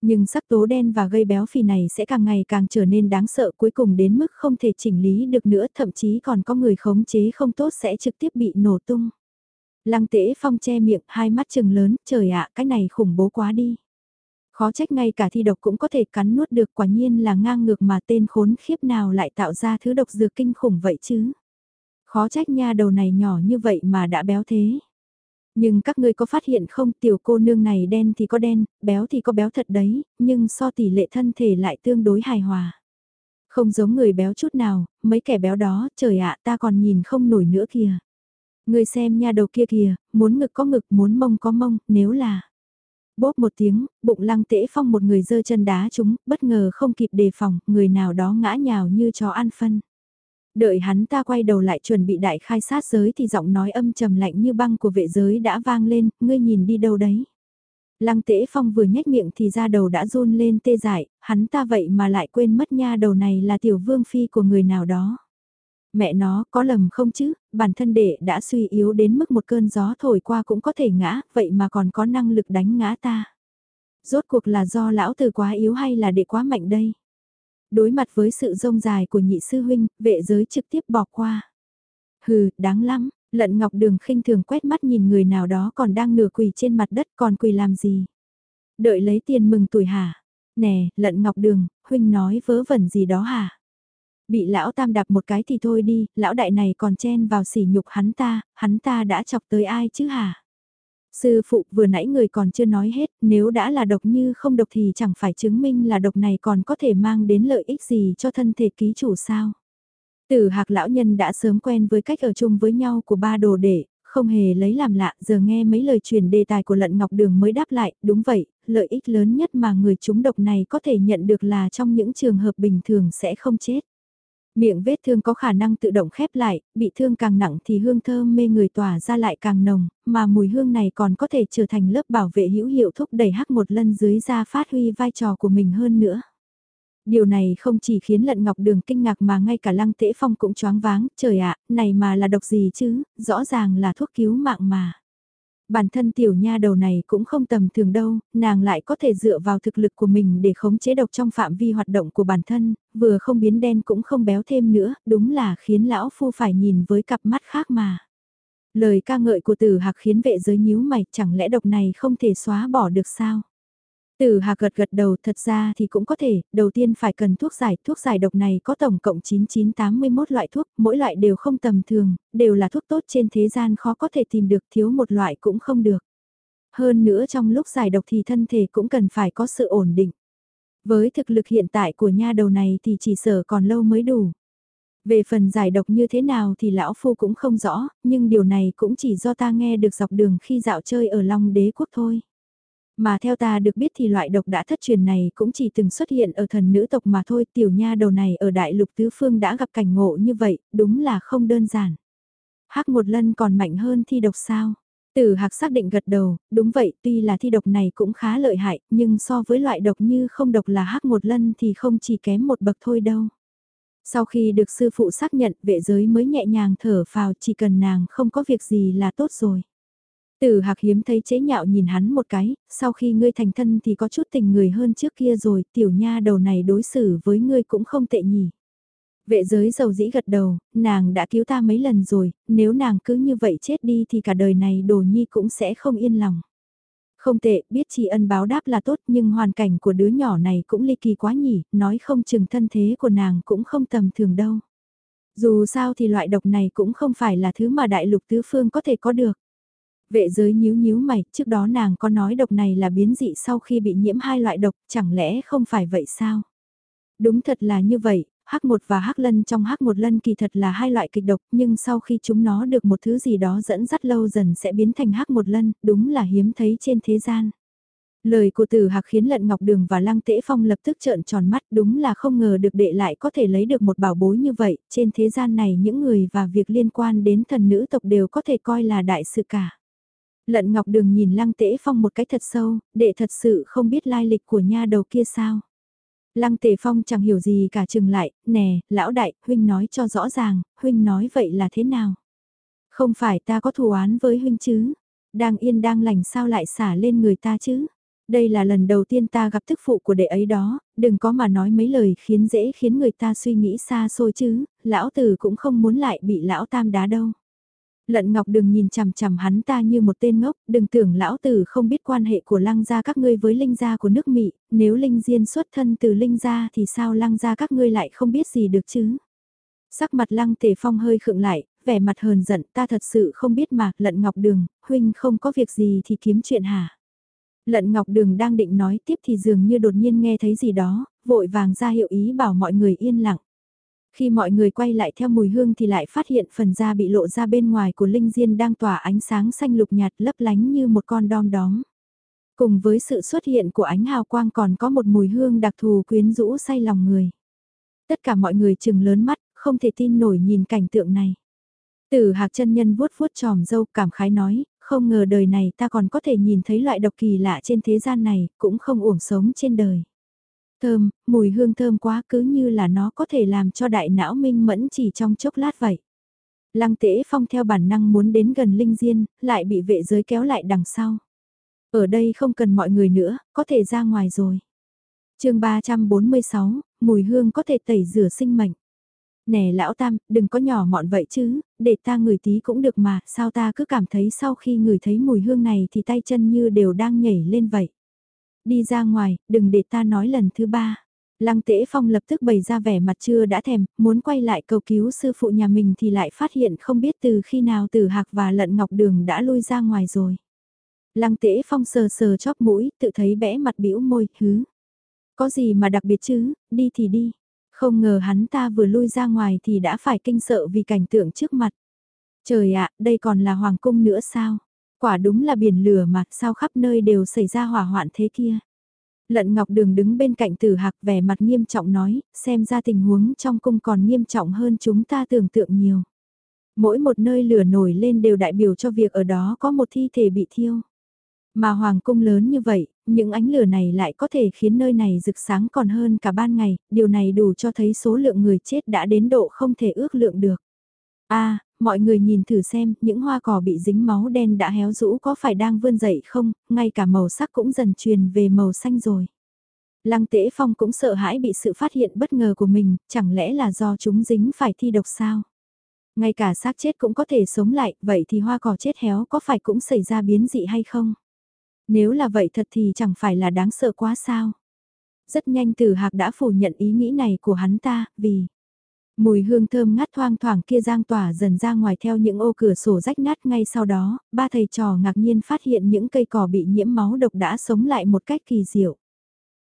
Nhưng sắc tố đen và gây béo phì này sẽ càng ngày càng trở nên đáng sợ cuối cùng đến mức không thể chỉnh lý được nữa thậm chí còn có người khống chế không tốt sẽ trực tiếp bị nổ tung. Lăng tễ phong che miệng hai mắt trừng lớn, trời ạ cái này khủng bố quá đi. Khó trách ngay cả thi độc cũng có thể cắn nuốt được quả nhiên là ngang ngược mà tên khốn khiếp nào lại tạo ra thứ độc dược kinh khủng vậy chứ. Khó trách nha đầu này nhỏ như vậy mà đã béo thế. Nhưng các ngươi có phát hiện không tiểu cô nương này đen thì có đen, béo thì có béo thật đấy, nhưng so tỷ lệ thân thể lại tương đối hài hòa. Không giống người béo chút nào, mấy kẻ béo đó, trời ạ ta còn nhìn không nổi nữa kìa. Ngươi xem nha đầu kia kìa, muốn ngực có ngực, muốn mông có mông, nếu là... Bốp một tiếng, bụng lăng tễ phong một người dơ chân đá chúng, bất ngờ không kịp đề phòng, người nào đó ngã nhào như chó ăn phân. Đợi hắn ta quay đầu lại chuẩn bị đại khai sát giới thì giọng nói âm trầm lạnh như băng của vệ giới đã vang lên, ngươi nhìn đi đâu đấy. Lăng tễ phong vừa nhếch miệng thì ra đầu đã run lên tê dại, hắn ta vậy mà lại quên mất nha đầu này là tiểu vương phi của người nào đó. Mẹ nó có lầm không chứ, bản thân đệ đã suy yếu đến mức một cơn gió thổi qua cũng có thể ngã, vậy mà còn có năng lực đánh ngã ta. Rốt cuộc là do lão tử quá yếu hay là đệ quá mạnh đây? Đối mặt với sự rông dài của nhị sư huynh, vệ giới trực tiếp bỏ qua. Hừ, đáng lắm, lận ngọc đường khinh thường quét mắt nhìn người nào đó còn đang nửa quỳ trên mặt đất còn quỳ làm gì. Đợi lấy tiền mừng tuổi hả? Nè, lận ngọc đường, huynh nói vớ vẩn gì đó hả? Bị lão tam đạp một cái thì thôi đi, lão đại này còn chen vào sỉ nhục hắn ta, hắn ta đã chọc tới ai chứ hả? Sư phụ vừa nãy người còn chưa nói hết, nếu đã là độc như không độc thì chẳng phải chứng minh là độc này còn có thể mang đến lợi ích gì cho thân thể ký chủ sao. Tử hạc lão nhân đã sớm quen với cách ở chung với nhau của ba đồ đệ, không hề lấy làm lạ, giờ nghe mấy lời truyền đề tài của lận ngọc đường mới đáp lại, đúng vậy, lợi ích lớn nhất mà người chúng độc này có thể nhận được là trong những trường hợp bình thường sẽ không chết. Miệng vết thương có khả năng tự động khép lại, bị thương càng nặng thì hương thơm mê người tỏa ra lại càng nồng, mà mùi hương này còn có thể trở thành lớp bảo vệ hữu hiệu thúc đẩy hắc một lần dưới da phát huy vai trò của mình hơn nữa. Điều này không chỉ khiến lận ngọc đường kinh ngạc mà ngay cả lăng tễ phong cũng choáng váng, trời ạ, này mà là độc gì chứ, rõ ràng là thuốc cứu mạng mà. Bản thân tiểu nha đầu này cũng không tầm thường đâu, nàng lại có thể dựa vào thực lực của mình để khống chế độc trong phạm vi hoạt động của bản thân, vừa không biến đen cũng không béo thêm nữa, đúng là khiến lão phu phải nhìn với cặp mắt khác mà. Lời ca ngợi của tử hạc khiến vệ giới nhíu mày, chẳng lẽ độc này không thể xóa bỏ được sao? Từ Hà gật gật đầu thật ra thì cũng có thể, đầu tiên phải cần thuốc giải, thuốc giải độc này có tổng cộng 9981 loại thuốc, mỗi loại đều không tầm thường, đều là thuốc tốt trên thế gian khó có thể tìm được, thiếu một loại cũng không được. Hơn nữa trong lúc giải độc thì thân thể cũng cần phải có sự ổn định. Với thực lực hiện tại của nha đầu này thì chỉ sở còn lâu mới đủ. Về phần giải độc như thế nào thì lão phu cũng không rõ, nhưng điều này cũng chỉ do ta nghe được dọc đường khi dạo chơi ở Long Đế Quốc thôi. Mà theo ta được biết thì loại độc đã thất truyền này cũng chỉ từng xuất hiện ở thần nữ tộc mà thôi, tiểu nha đầu này ở đại lục tứ phương đã gặp cảnh ngộ như vậy, đúng là không đơn giản. Hắc một lần còn mạnh hơn thi độc sao? Tử Hạc xác định gật đầu, đúng vậy, tuy là thi độc này cũng khá lợi hại, nhưng so với loại độc như không độc là hắc một lần thì không chỉ kém một bậc thôi đâu. Sau khi được sư phụ xác nhận, vệ giới mới nhẹ nhàng thở phào chỉ cần nàng không có việc gì là tốt rồi. Tử hạc hiếm thấy chế nhạo nhìn hắn một cái, sau khi ngươi thành thân thì có chút tình người hơn trước kia rồi, tiểu nha đầu này đối xử với ngươi cũng không tệ nhỉ. Vệ giới giàu dĩ gật đầu, nàng đã cứu ta mấy lần rồi, nếu nàng cứ như vậy chết đi thì cả đời này đồ nhi cũng sẽ không yên lòng. Không tệ, biết tri ân báo đáp là tốt nhưng hoàn cảnh của đứa nhỏ này cũng ly kỳ quá nhỉ, nói không chừng thân thế của nàng cũng không tầm thường đâu. Dù sao thì loại độc này cũng không phải là thứ mà đại lục tứ phương có thể có được. Vệ giới nhíu nhíu mày, trước đó nàng có nói độc này là biến dị sau khi bị nhiễm hai loại độc, chẳng lẽ không phải vậy sao? Đúng thật là như vậy, hắc một và hắc lân trong hắc một lân kỳ thật là hai loại kịch độc, nhưng sau khi chúng nó được một thứ gì đó dẫn dắt lâu dần sẽ biến thành hắc một lân, đúng là hiếm thấy trên thế gian. Lời của tử hạc khiến lận ngọc đường và lăng tễ phong lập tức trợn tròn mắt đúng là không ngờ được đệ lại có thể lấy được một bảo bối như vậy, trên thế gian này những người và việc liên quan đến thần nữ tộc đều có thể coi là đại sự cả. Lận Ngọc Đường nhìn Lăng Tễ Phong một cái thật sâu, đệ thật sự không biết lai lịch của nha đầu kia sao. Lăng Tề Phong chẳng hiểu gì cả chừng lại, nè, lão đại, huynh nói cho rõ ràng, huynh nói vậy là thế nào? Không phải ta có thù oán với huynh chứ, đang yên đang lành sao lại xả lên người ta chứ. Đây là lần đầu tiên ta gặp thức phụ của đệ ấy đó, đừng có mà nói mấy lời khiến dễ khiến người ta suy nghĩ xa xôi chứ, lão tử cũng không muốn lại bị lão tam đá đâu. Lận Ngọc đừng nhìn chằm chằm hắn ta như một tên ngốc, đừng tưởng lão tử không biết quan hệ của lăng gia các ngươi với linh gia của nước Mỹ, nếu linh diên xuất thân từ linh gia thì sao lăng gia các ngươi lại không biết gì được chứ. Sắc mặt lăng tề phong hơi khựng lại, vẻ mặt hờn giận ta thật sự không biết mà, lận Ngọc đường, huynh không có việc gì thì kiếm chuyện hả. Lận Ngọc Đường đang định nói tiếp thì dường như đột nhiên nghe thấy gì đó, vội vàng ra hiệu ý bảo mọi người yên lặng. Khi mọi người quay lại theo mùi hương thì lại phát hiện phần da bị lộ ra bên ngoài của Linh Diên đang tỏa ánh sáng xanh lục nhạt lấp lánh như một con đom đóm. Cùng với sự xuất hiện của ánh hào quang còn có một mùi hương đặc thù quyến rũ say lòng người. Tất cả mọi người chừng lớn mắt, không thể tin nổi nhìn cảnh tượng này. Tử hạc chân nhân vuốt vuốt tròm dâu cảm khái nói, không ngờ đời này ta còn có thể nhìn thấy loại độc kỳ lạ trên thế gian này, cũng không uổng sống trên đời. Thơm, mùi hương thơm quá cứ như là nó có thể làm cho đại não minh mẫn chỉ trong chốc lát vậy. Lăng tễ phong theo bản năng muốn đến gần Linh Diên, lại bị vệ giới kéo lại đằng sau. Ở đây không cần mọi người nữa, có thể ra ngoài rồi. chương 346, mùi hương có thể tẩy rửa sinh mệnh. Nè lão tam, đừng có nhỏ mọn vậy chứ, để ta ngửi tí cũng được mà, sao ta cứ cảm thấy sau khi ngửi thấy mùi hương này thì tay chân như đều đang nhảy lên vậy. Đi ra ngoài, đừng để ta nói lần thứ ba. Lăng Tế Phong lập tức bày ra vẻ mặt chưa đã thèm, muốn quay lại cầu cứu sư phụ nhà mình thì lại phát hiện không biết từ khi nào Tử Hạc và Lận Ngọc Đường đã lui ra ngoài rồi. Lăng Tế Phong sờ sờ chóp mũi, tự thấy bẽ mặt bĩu môi, hứ. Có gì mà đặc biệt chứ, đi thì đi. Không ngờ hắn ta vừa lui ra ngoài thì đã phải kinh sợ vì cảnh tượng trước mặt. Trời ạ, đây còn là hoàng cung nữa sao? Quả đúng là biển lửa mà, sao khắp nơi đều xảy ra hỏa hoạn thế kia? Lận Ngọc Đường đứng bên cạnh Tử Hạc vẻ mặt nghiêm trọng nói, xem ra tình huống trong cung còn nghiêm trọng hơn chúng ta tưởng tượng nhiều. Mỗi một nơi lửa nổi lên đều đại biểu cho việc ở đó có một thi thể bị thiêu. Mà hoàng cung lớn như vậy, những ánh lửa này lại có thể khiến nơi này rực sáng còn hơn cả ban ngày, điều này đủ cho thấy số lượng người chết đã đến độ không thể ước lượng được. a mọi người nhìn thử xem, những hoa cỏ bị dính máu đen đã héo rũ có phải đang vươn dậy không, ngay cả màu sắc cũng dần truyền về màu xanh rồi. Lăng tế Phong cũng sợ hãi bị sự phát hiện bất ngờ của mình, chẳng lẽ là do chúng dính phải thi độc sao? Ngay cả xác chết cũng có thể sống lại, vậy thì hoa cỏ chết héo có phải cũng xảy ra biến dị hay không? Nếu là vậy thật thì chẳng phải là đáng sợ quá sao. Rất nhanh từ hạc đã phủ nhận ý nghĩ này của hắn ta, vì mùi hương thơm ngát thoang thoảng kia giang tỏa dần ra ngoài theo những ô cửa sổ rách nát ngay sau đó, ba thầy trò ngạc nhiên phát hiện những cây cỏ bị nhiễm máu độc đã sống lại một cách kỳ diệu.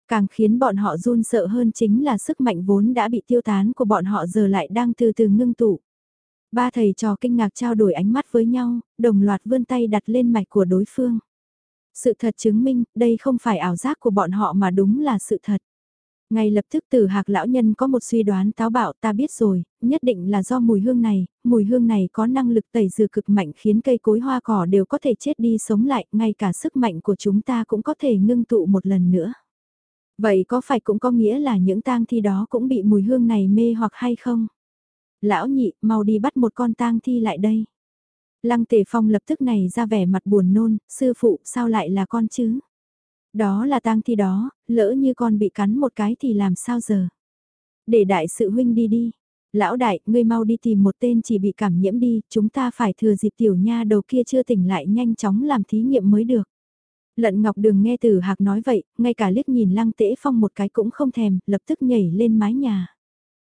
Càng khiến bọn họ run sợ hơn chính là sức mạnh vốn đã bị tiêu tán của bọn họ giờ lại đang từ từ ngưng tụ. Ba thầy trò kinh ngạc trao đổi ánh mắt với nhau, đồng loạt vươn tay đặt lên mạch của đối phương. Sự thật chứng minh, đây không phải ảo giác của bọn họ mà đúng là sự thật. Ngay lập tức từ hạc lão nhân có một suy đoán táo bạo ta biết rồi, nhất định là do mùi hương này, mùi hương này có năng lực tẩy dừa cực mạnh khiến cây cối hoa cỏ đều có thể chết đi sống lại, ngay cả sức mạnh của chúng ta cũng có thể ngưng tụ một lần nữa. Vậy có phải cũng có nghĩa là những tang thi đó cũng bị mùi hương này mê hoặc hay không? Lão nhị, mau đi bắt một con tang thi lại đây. Lăng Tề Phong lập tức này ra vẻ mặt buồn nôn, sư phụ sao lại là con chứ? Đó là tang thi đó, lỡ như con bị cắn một cái thì làm sao giờ? Để đại sự huynh đi đi. Lão đại, ngươi mau đi tìm một tên chỉ bị cảm nhiễm đi, chúng ta phải thừa dịp tiểu nha đầu kia chưa tỉnh lại nhanh chóng làm thí nghiệm mới được. Lận Ngọc Đường nghe từ hạc nói vậy, ngay cả liếc nhìn Lăng Tễ Phong một cái cũng không thèm, lập tức nhảy lên mái nhà.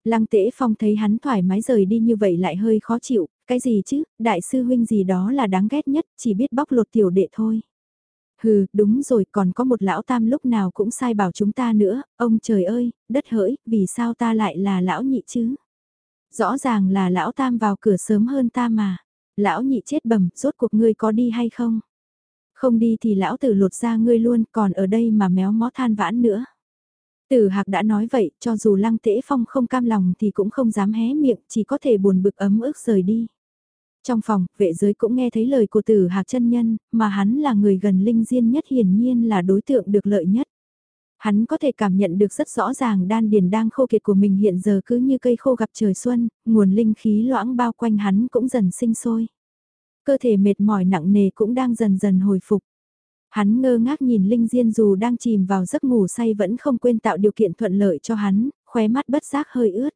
Lăng Tễ Phong thấy hắn thoải mái rời đi như vậy lại hơi khó chịu, cái gì chứ, đại sư huynh gì đó là đáng ghét nhất, chỉ biết bóc lột tiểu đệ thôi. Hừ, đúng rồi, còn có một lão tam lúc nào cũng sai bảo chúng ta nữa, ông trời ơi, đất hỡi, vì sao ta lại là lão nhị chứ? Rõ ràng là lão tam vào cửa sớm hơn ta mà. Lão nhị chết bầm, rốt cuộc ngươi có đi hay không? Không đi thì lão tử lột ra ngươi luôn, còn ở đây mà méo mó than vãn nữa. Tử Hạc đã nói vậy, cho dù Lăng Tễ Phong không cam lòng thì cũng không dám hé miệng, chỉ có thể buồn bực ấm ức rời đi. Trong phòng, vệ giới cũng nghe thấy lời của Tử Hạc chân nhân, mà hắn là người gần linh diên nhất hiển nhiên là đối tượng được lợi nhất. Hắn có thể cảm nhận được rất rõ ràng đan điền đang khô kiệt của mình hiện giờ cứ như cây khô gặp trời xuân, nguồn linh khí loãng bao quanh hắn cũng dần sinh sôi. cơ thể mệt mỏi nặng nề cũng đang dần dần hồi phục. Hắn ngơ ngác nhìn Linh Diên dù đang chìm vào giấc ngủ say vẫn không quên tạo điều kiện thuận lợi cho hắn, khóe mắt bất giác hơi ướt.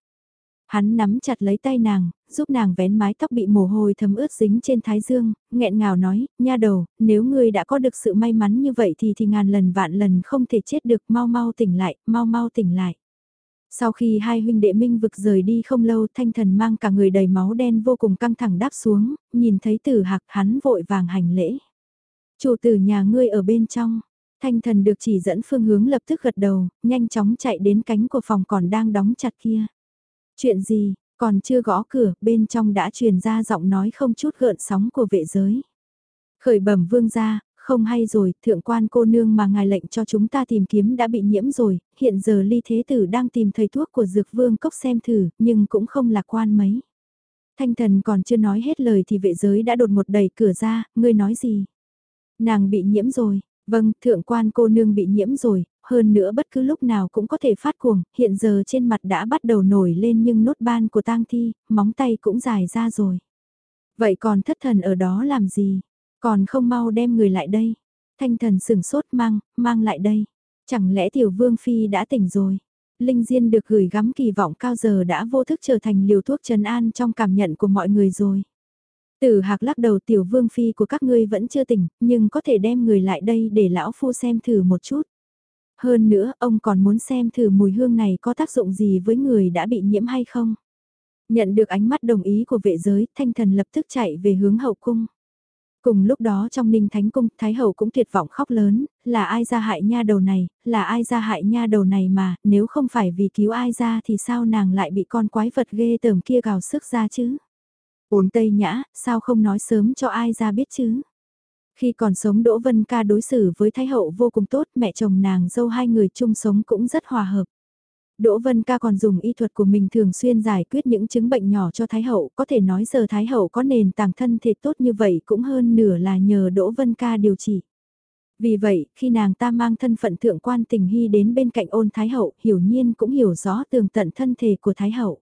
Hắn nắm chặt lấy tay nàng, giúp nàng vén mái tóc bị mồ hôi thấm ướt dính trên thái dương, nghẹn ngào nói, nha đầu, nếu ngươi đã có được sự may mắn như vậy thì thì ngàn lần vạn lần không thể chết được, mau mau tỉnh lại, mau mau tỉnh lại. Sau khi hai huynh đệ minh vực rời đi không lâu thanh thần mang cả người đầy máu đen vô cùng căng thẳng đáp xuống, nhìn thấy tử hạc hắn vội vàng hành lễ. Chủ tử nhà ngươi ở bên trong, thanh thần được chỉ dẫn phương hướng lập tức gật đầu, nhanh chóng chạy đến cánh của phòng còn đang đóng chặt kia. Chuyện gì, còn chưa gõ cửa, bên trong đã truyền ra giọng nói không chút gợn sóng của vệ giới. Khởi bẩm vương gia, không hay rồi, thượng quan cô nương mà ngài lệnh cho chúng ta tìm kiếm đã bị nhiễm rồi, hiện giờ ly thế tử đang tìm thầy thuốc của dược vương cốc xem thử, nhưng cũng không lạc quan mấy. Thanh thần còn chưa nói hết lời thì vệ giới đã đột một đẩy cửa ra, ngươi nói gì? Nàng bị nhiễm rồi, vâng, thượng quan cô nương bị nhiễm rồi, hơn nữa bất cứ lúc nào cũng có thể phát cuồng, hiện giờ trên mặt đã bắt đầu nổi lên nhưng nốt ban của tang thi, móng tay cũng dài ra rồi. Vậy còn thất thần ở đó làm gì? Còn không mau đem người lại đây. Thanh thần sừng sốt mang, mang lại đây. Chẳng lẽ tiểu vương phi đã tỉnh rồi? Linh Diên được gửi gắm kỳ vọng cao giờ đã vô thức trở thành liều thuốc trấn an trong cảm nhận của mọi người rồi. Tử hạc lắc đầu tiểu vương phi của các ngươi vẫn chưa tỉnh, nhưng có thể đem người lại đây để lão phu xem thử một chút. Hơn nữa, ông còn muốn xem thử mùi hương này có tác dụng gì với người đã bị nhiễm hay không. Nhận được ánh mắt đồng ý của vệ giới, thanh thần lập tức chạy về hướng hậu cung. Cùng lúc đó trong ninh thánh cung, Thái Hậu cũng tuyệt vọng khóc lớn, là ai ra hại nha đầu này, là ai ra hại nha đầu này mà, nếu không phải vì cứu ai ra thì sao nàng lại bị con quái vật ghê tởm kia gào sức ra chứ? Ôn Tây Nhã, sao không nói sớm cho ai ra biết chứ? Khi còn sống Đỗ Vân Ca đối xử với Thái Hậu vô cùng tốt, mẹ chồng nàng dâu hai người chung sống cũng rất hòa hợp. Đỗ Vân Ca còn dùng y thuật của mình thường xuyên giải quyết những chứng bệnh nhỏ cho Thái Hậu, có thể nói giờ Thái Hậu có nền tảng thân thể tốt như vậy cũng hơn nửa là nhờ Đỗ Vân Ca điều trị. Vì vậy, khi nàng ta mang thân phận thượng quan tình hy đến bên cạnh ôn Thái Hậu, hiểu nhiên cũng hiểu rõ tường tận thân thể của Thái Hậu.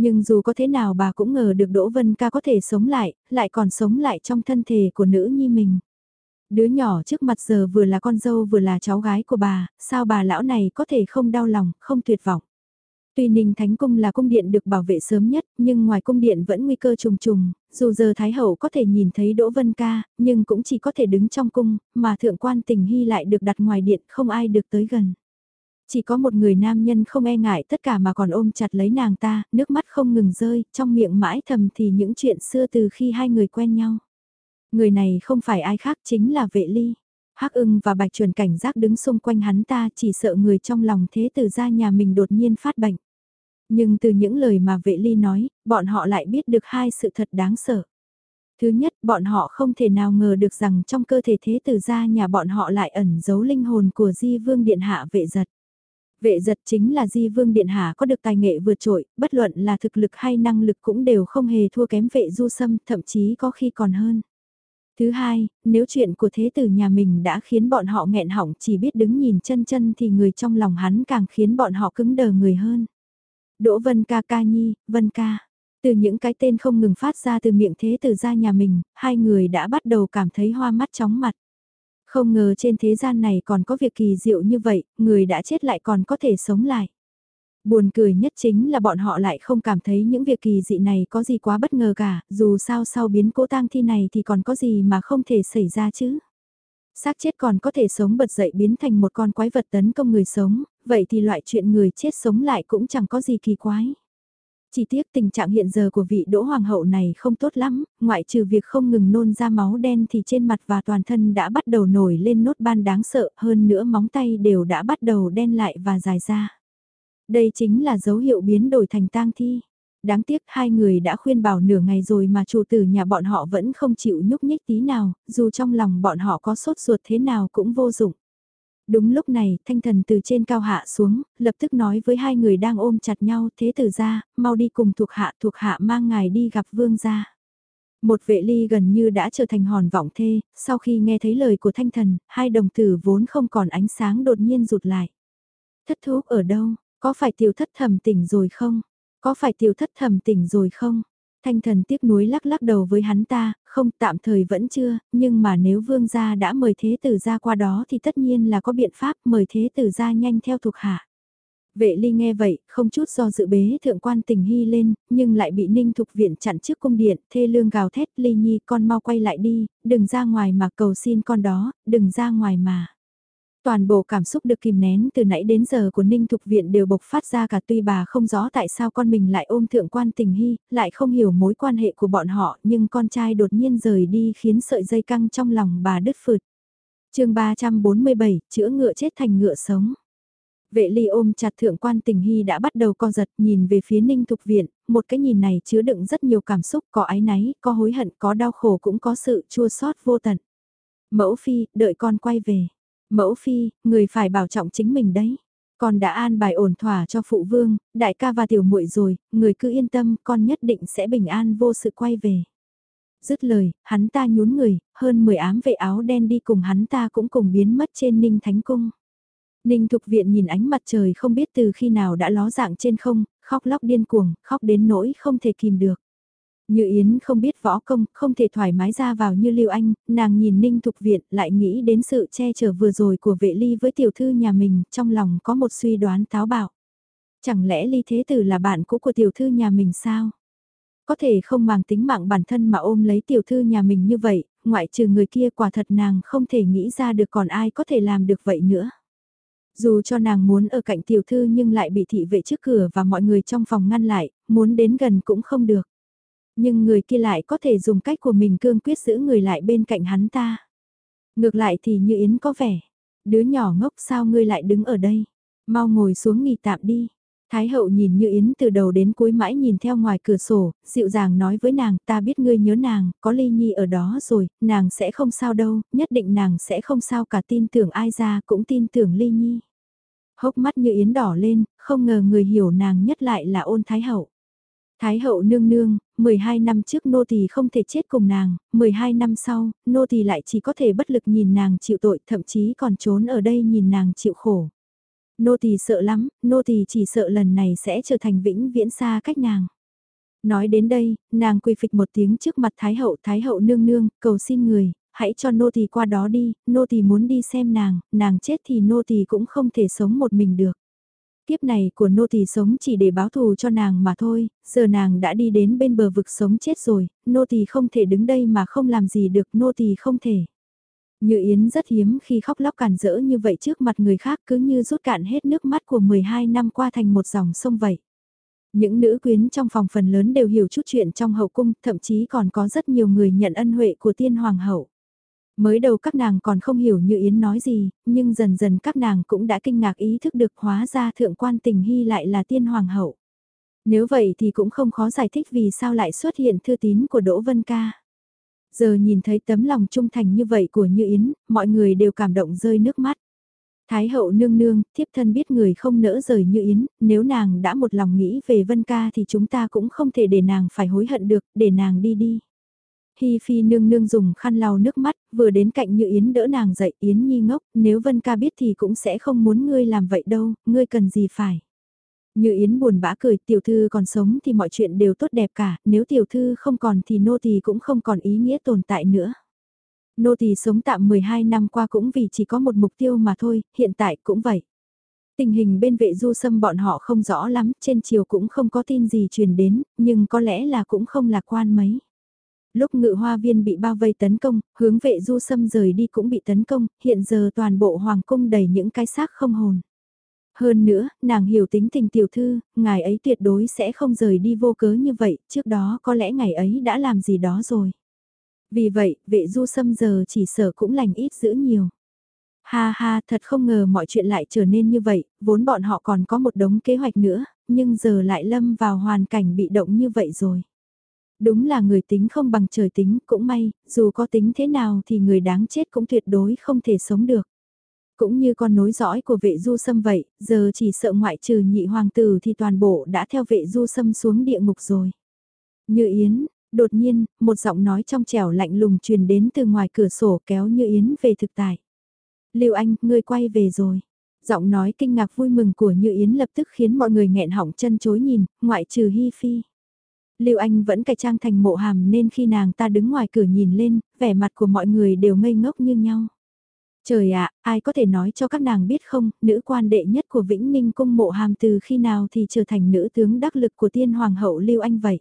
Nhưng dù có thế nào bà cũng ngờ được Đỗ Vân Ca có thể sống lại, lại còn sống lại trong thân thể của nữ nhi mình. Đứa nhỏ trước mặt giờ vừa là con dâu vừa là cháu gái của bà, sao bà lão này có thể không đau lòng, không tuyệt vọng. Tuy Ninh Thánh Cung là cung điện được bảo vệ sớm nhất, nhưng ngoài cung điện vẫn nguy cơ trùng trùng, dù giờ Thái Hậu có thể nhìn thấy Đỗ Vân Ca, nhưng cũng chỉ có thể đứng trong cung, mà thượng quan tình hy lại được đặt ngoài điện, không ai được tới gần. Chỉ có một người nam nhân không e ngại tất cả mà còn ôm chặt lấy nàng ta, nước mắt không ngừng rơi, trong miệng mãi thầm thì những chuyện xưa từ khi hai người quen nhau. Người này không phải ai khác chính là vệ ly. Hắc ưng và bạch chuẩn cảnh giác đứng xung quanh hắn ta chỉ sợ người trong lòng thế từ ra nhà mình đột nhiên phát bệnh. Nhưng từ những lời mà vệ ly nói, bọn họ lại biết được hai sự thật đáng sợ. Thứ nhất, bọn họ không thể nào ngờ được rằng trong cơ thể thế từ gia nhà bọn họ lại ẩn giấu linh hồn của di vương điện hạ vệ giật. Vệ giật chính là di vương điện hạ có được tài nghệ vượt trội, bất luận là thực lực hay năng lực cũng đều không hề thua kém vệ du sâm, thậm chí có khi còn hơn. Thứ hai, nếu chuyện của thế tử nhà mình đã khiến bọn họ nghẹn hỏng chỉ biết đứng nhìn chân chân thì người trong lòng hắn càng khiến bọn họ cứng đờ người hơn. Đỗ Vân ca ca nhi, Vân ca. Từ những cái tên không ngừng phát ra từ miệng thế tử ra nhà mình, hai người đã bắt đầu cảm thấy hoa mắt chóng mặt. Không ngờ trên thế gian này còn có việc kỳ diệu như vậy, người đã chết lại còn có thể sống lại. Buồn cười nhất chính là bọn họ lại không cảm thấy những việc kỳ dị này có gì quá bất ngờ cả, dù sao sau biến cố tang thi này thì còn có gì mà không thể xảy ra chứ. xác chết còn có thể sống bật dậy biến thành một con quái vật tấn công người sống, vậy thì loại chuyện người chết sống lại cũng chẳng có gì kỳ quái. Chỉ tiếc tình trạng hiện giờ của vị đỗ hoàng hậu này không tốt lắm, ngoại trừ việc không ngừng nôn ra máu đen thì trên mặt và toàn thân đã bắt đầu nổi lên nốt ban đáng sợ hơn nữa móng tay đều đã bắt đầu đen lại và dài ra. Đây chính là dấu hiệu biến đổi thành tang thi. Đáng tiếc hai người đã khuyên bảo nửa ngày rồi mà chủ tử nhà bọn họ vẫn không chịu nhúc nhích tí nào, dù trong lòng bọn họ có sốt ruột thế nào cũng vô dụng. Đúng lúc này, thanh thần từ trên cao hạ xuống, lập tức nói với hai người đang ôm chặt nhau thế tử ra, mau đi cùng thuộc hạ thuộc hạ mang ngài đi gặp vương gia. Một vệ ly gần như đã trở thành hòn vọng thê, sau khi nghe thấy lời của thanh thần, hai đồng tử vốn không còn ánh sáng đột nhiên rụt lại. Thất thúc ở đâu, có phải tiểu thất thầm tỉnh rồi không? Có phải tiểu thất thầm tỉnh rồi không? Thanh thần tiếc nuối lắc lắc đầu với hắn ta, không tạm thời vẫn chưa, nhưng mà nếu vương gia đã mời thế tử ra qua đó thì tất nhiên là có biện pháp mời thế tử ra nhanh theo thuộc hạ. Vệ ly nghe vậy, không chút do dự bế thượng quan tình hy lên, nhưng lại bị ninh thục viện chặn trước cung điện, thê lương gào thét ly nhi con mau quay lại đi, đừng ra ngoài mà cầu xin con đó, đừng ra ngoài mà. Toàn bộ cảm xúc được kìm nén từ nãy đến giờ của Ninh Thục Viện đều bộc phát ra cả tuy bà không rõ tại sao con mình lại ôm thượng quan tình hy, lại không hiểu mối quan hệ của bọn họ nhưng con trai đột nhiên rời đi khiến sợi dây căng trong lòng bà đứt phượt. chương 347, chữa ngựa chết thành ngựa sống. Vệ ly ôm chặt thượng quan tình hy đã bắt đầu co giật nhìn về phía ninh thục viện, một cái nhìn này chứa đựng rất nhiều cảm xúc, có ái náy, có hối hận, có đau khổ cũng có sự chua xót vô tận. Mẫu phi, đợi con quay về. Mẫu phi, người phải bảo trọng chính mình đấy. Con đã an bài ổn thỏa cho phụ vương, đại ca và tiểu muội rồi, người cứ yên tâm, con nhất định sẽ bình an vô sự quay về. Dứt lời, hắn ta nhún người, hơn 10 ám vệ áo đen đi cùng hắn ta cũng cùng biến mất trên ninh thánh cung. Ninh Thục Viện nhìn ánh mặt trời không biết từ khi nào đã ló dạng trên không, khóc lóc điên cuồng, khóc đến nỗi không thể kìm được. Như Yến không biết võ công, không thể thoải mái ra vào như Lưu Anh, nàng nhìn Ninh Thục Viện lại nghĩ đến sự che chở vừa rồi của vệ ly với tiểu thư nhà mình, trong lòng có một suy đoán táo bạo. Chẳng lẽ ly thế tử là bạn cũ của tiểu thư nhà mình sao? Có thể không mang tính mạng bản thân mà ôm lấy tiểu thư nhà mình như vậy, ngoại trừ người kia quả thật nàng không thể nghĩ ra được còn ai có thể làm được vậy nữa. Dù cho nàng muốn ở cạnh tiểu thư nhưng lại bị thị vệ trước cửa và mọi người trong phòng ngăn lại, muốn đến gần cũng không được. Nhưng người kia lại có thể dùng cách của mình cương quyết giữ người lại bên cạnh hắn ta. Ngược lại thì như Yến có vẻ, đứa nhỏ ngốc sao ngươi lại đứng ở đây, mau ngồi xuống nghỉ tạm đi. Thái hậu nhìn Như Yến từ đầu đến cuối mãi nhìn theo ngoài cửa sổ, dịu dàng nói với nàng ta biết ngươi nhớ nàng, có Ly Nhi ở đó rồi, nàng sẽ không sao đâu, nhất định nàng sẽ không sao cả tin tưởng ai ra cũng tin tưởng Ly Nhi. Hốc mắt Như Yến đỏ lên, không ngờ người hiểu nàng nhất lại là ôn Thái hậu. Thái hậu nương nương, 12 năm trước nô tỳ không thể chết cùng nàng, 12 năm sau, nô tỳ lại chỉ có thể bất lực nhìn nàng chịu tội, thậm chí còn trốn ở đây nhìn nàng chịu khổ. Nô tỳ sợ lắm, nô tỳ chỉ sợ lần này sẽ trở thành vĩnh viễn xa cách nàng. Nói đến đây, nàng quỳ phịch một tiếng trước mặt Thái hậu, Thái hậu nương nương, cầu xin người, hãy cho nô tỳ qua đó đi, nô tỳ muốn đi xem nàng, nàng chết thì nô tỳ cũng không thể sống một mình được. Kiếp này của nô tỳ sống chỉ để báo thù cho nàng mà thôi, giờ nàng đã đi đến bên bờ vực sống chết rồi, nô tỳ không thể đứng đây mà không làm gì được, nô tỳ không thể. Như Yến rất hiếm khi khóc lóc cản rỡ như vậy trước mặt người khác cứ như rút cạn hết nước mắt của 12 năm qua thành một dòng sông vậy. Những nữ quyến trong phòng phần lớn đều hiểu chút chuyện trong hậu cung, thậm chí còn có rất nhiều người nhận ân huệ của tiên hoàng hậu. Mới đầu các nàng còn không hiểu như Yến nói gì, nhưng dần dần các nàng cũng đã kinh ngạc ý thức được hóa ra thượng quan tình hy lại là tiên hoàng hậu. Nếu vậy thì cũng không khó giải thích vì sao lại xuất hiện thư tín của Đỗ Vân Ca. Giờ nhìn thấy tấm lòng trung thành như vậy của Như Yến, mọi người đều cảm động rơi nước mắt. Thái hậu nương nương, thiếp thân biết người không nỡ rời Như Yến, nếu nàng đã một lòng nghĩ về Vân Ca thì chúng ta cũng không thể để nàng phải hối hận được, để nàng đi đi. Hi Phi nương nương dùng khăn lau nước mắt, vừa đến cạnh Như Yến đỡ nàng dậy, Yến nhi ngốc, nếu Vân ca biết thì cũng sẽ không muốn ngươi làm vậy đâu, ngươi cần gì phải. Như Yến buồn bã cười, tiểu thư còn sống thì mọi chuyện đều tốt đẹp cả, nếu tiểu thư không còn thì nô tỳ cũng không còn ý nghĩa tồn tại nữa. Nô tỳ sống tạm 12 năm qua cũng vì chỉ có một mục tiêu mà thôi, hiện tại cũng vậy. Tình hình bên vệ du sâm bọn họ không rõ lắm, trên chiều cũng không có tin gì truyền đến, nhưng có lẽ là cũng không lạc quan mấy. Lúc ngự hoa viên bị bao vây tấn công, hướng vệ du sâm rời đi cũng bị tấn công, hiện giờ toàn bộ hoàng cung đầy những cái xác không hồn. Hơn nữa, nàng hiểu tính tình tiểu thư, ngài ấy tuyệt đối sẽ không rời đi vô cớ như vậy, trước đó có lẽ ngài ấy đã làm gì đó rồi. Vì vậy, vệ du sâm giờ chỉ sợ cũng lành ít giữ nhiều. Ha ha, thật không ngờ mọi chuyện lại trở nên như vậy, vốn bọn họ còn có một đống kế hoạch nữa, nhưng giờ lại lâm vào hoàn cảnh bị động như vậy rồi. Đúng là người tính không bằng trời tính, cũng may, dù có tính thế nào thì người đáng chết cũng tuyệt đối không thể sống được. Cũng như con nối dõi của vệ du sâm vậy, giờ chỉ sợ ngoại trừ nhị hoàng tử thì toàn bộ đã theo vệ du sâm xuống địa ngục rồi. Như Yến, đột nhiên, một giọng nói trong trẻo lạnh lùng truyền đến từ ngoài cửa sổ kéo Như Yến về thực tại. Lưu Anh, ngươi quay về rồi. Giọng nói kinh ngạc vui mừng của Như Yến lập tức khiến mọi người nghẹn họng chân chối nhìn, ngoại trừ Hi Phi. Lưu Anh vẫn cải trang thành mộ hàm nên khi nàng ta đứng ngoài cửa nhìn lên, vẻ mặt của mọi người đều ngây ngốc như nhau. Trời ạ, ai có thể nói cho các nàng biết không, nữ quan đệ nhất của Vĩnh Ninh cung mộ hàm từ khi nào thì trở thành nữ tướng đắc lực của tiên hoàng hậu Lưu Anh vậy.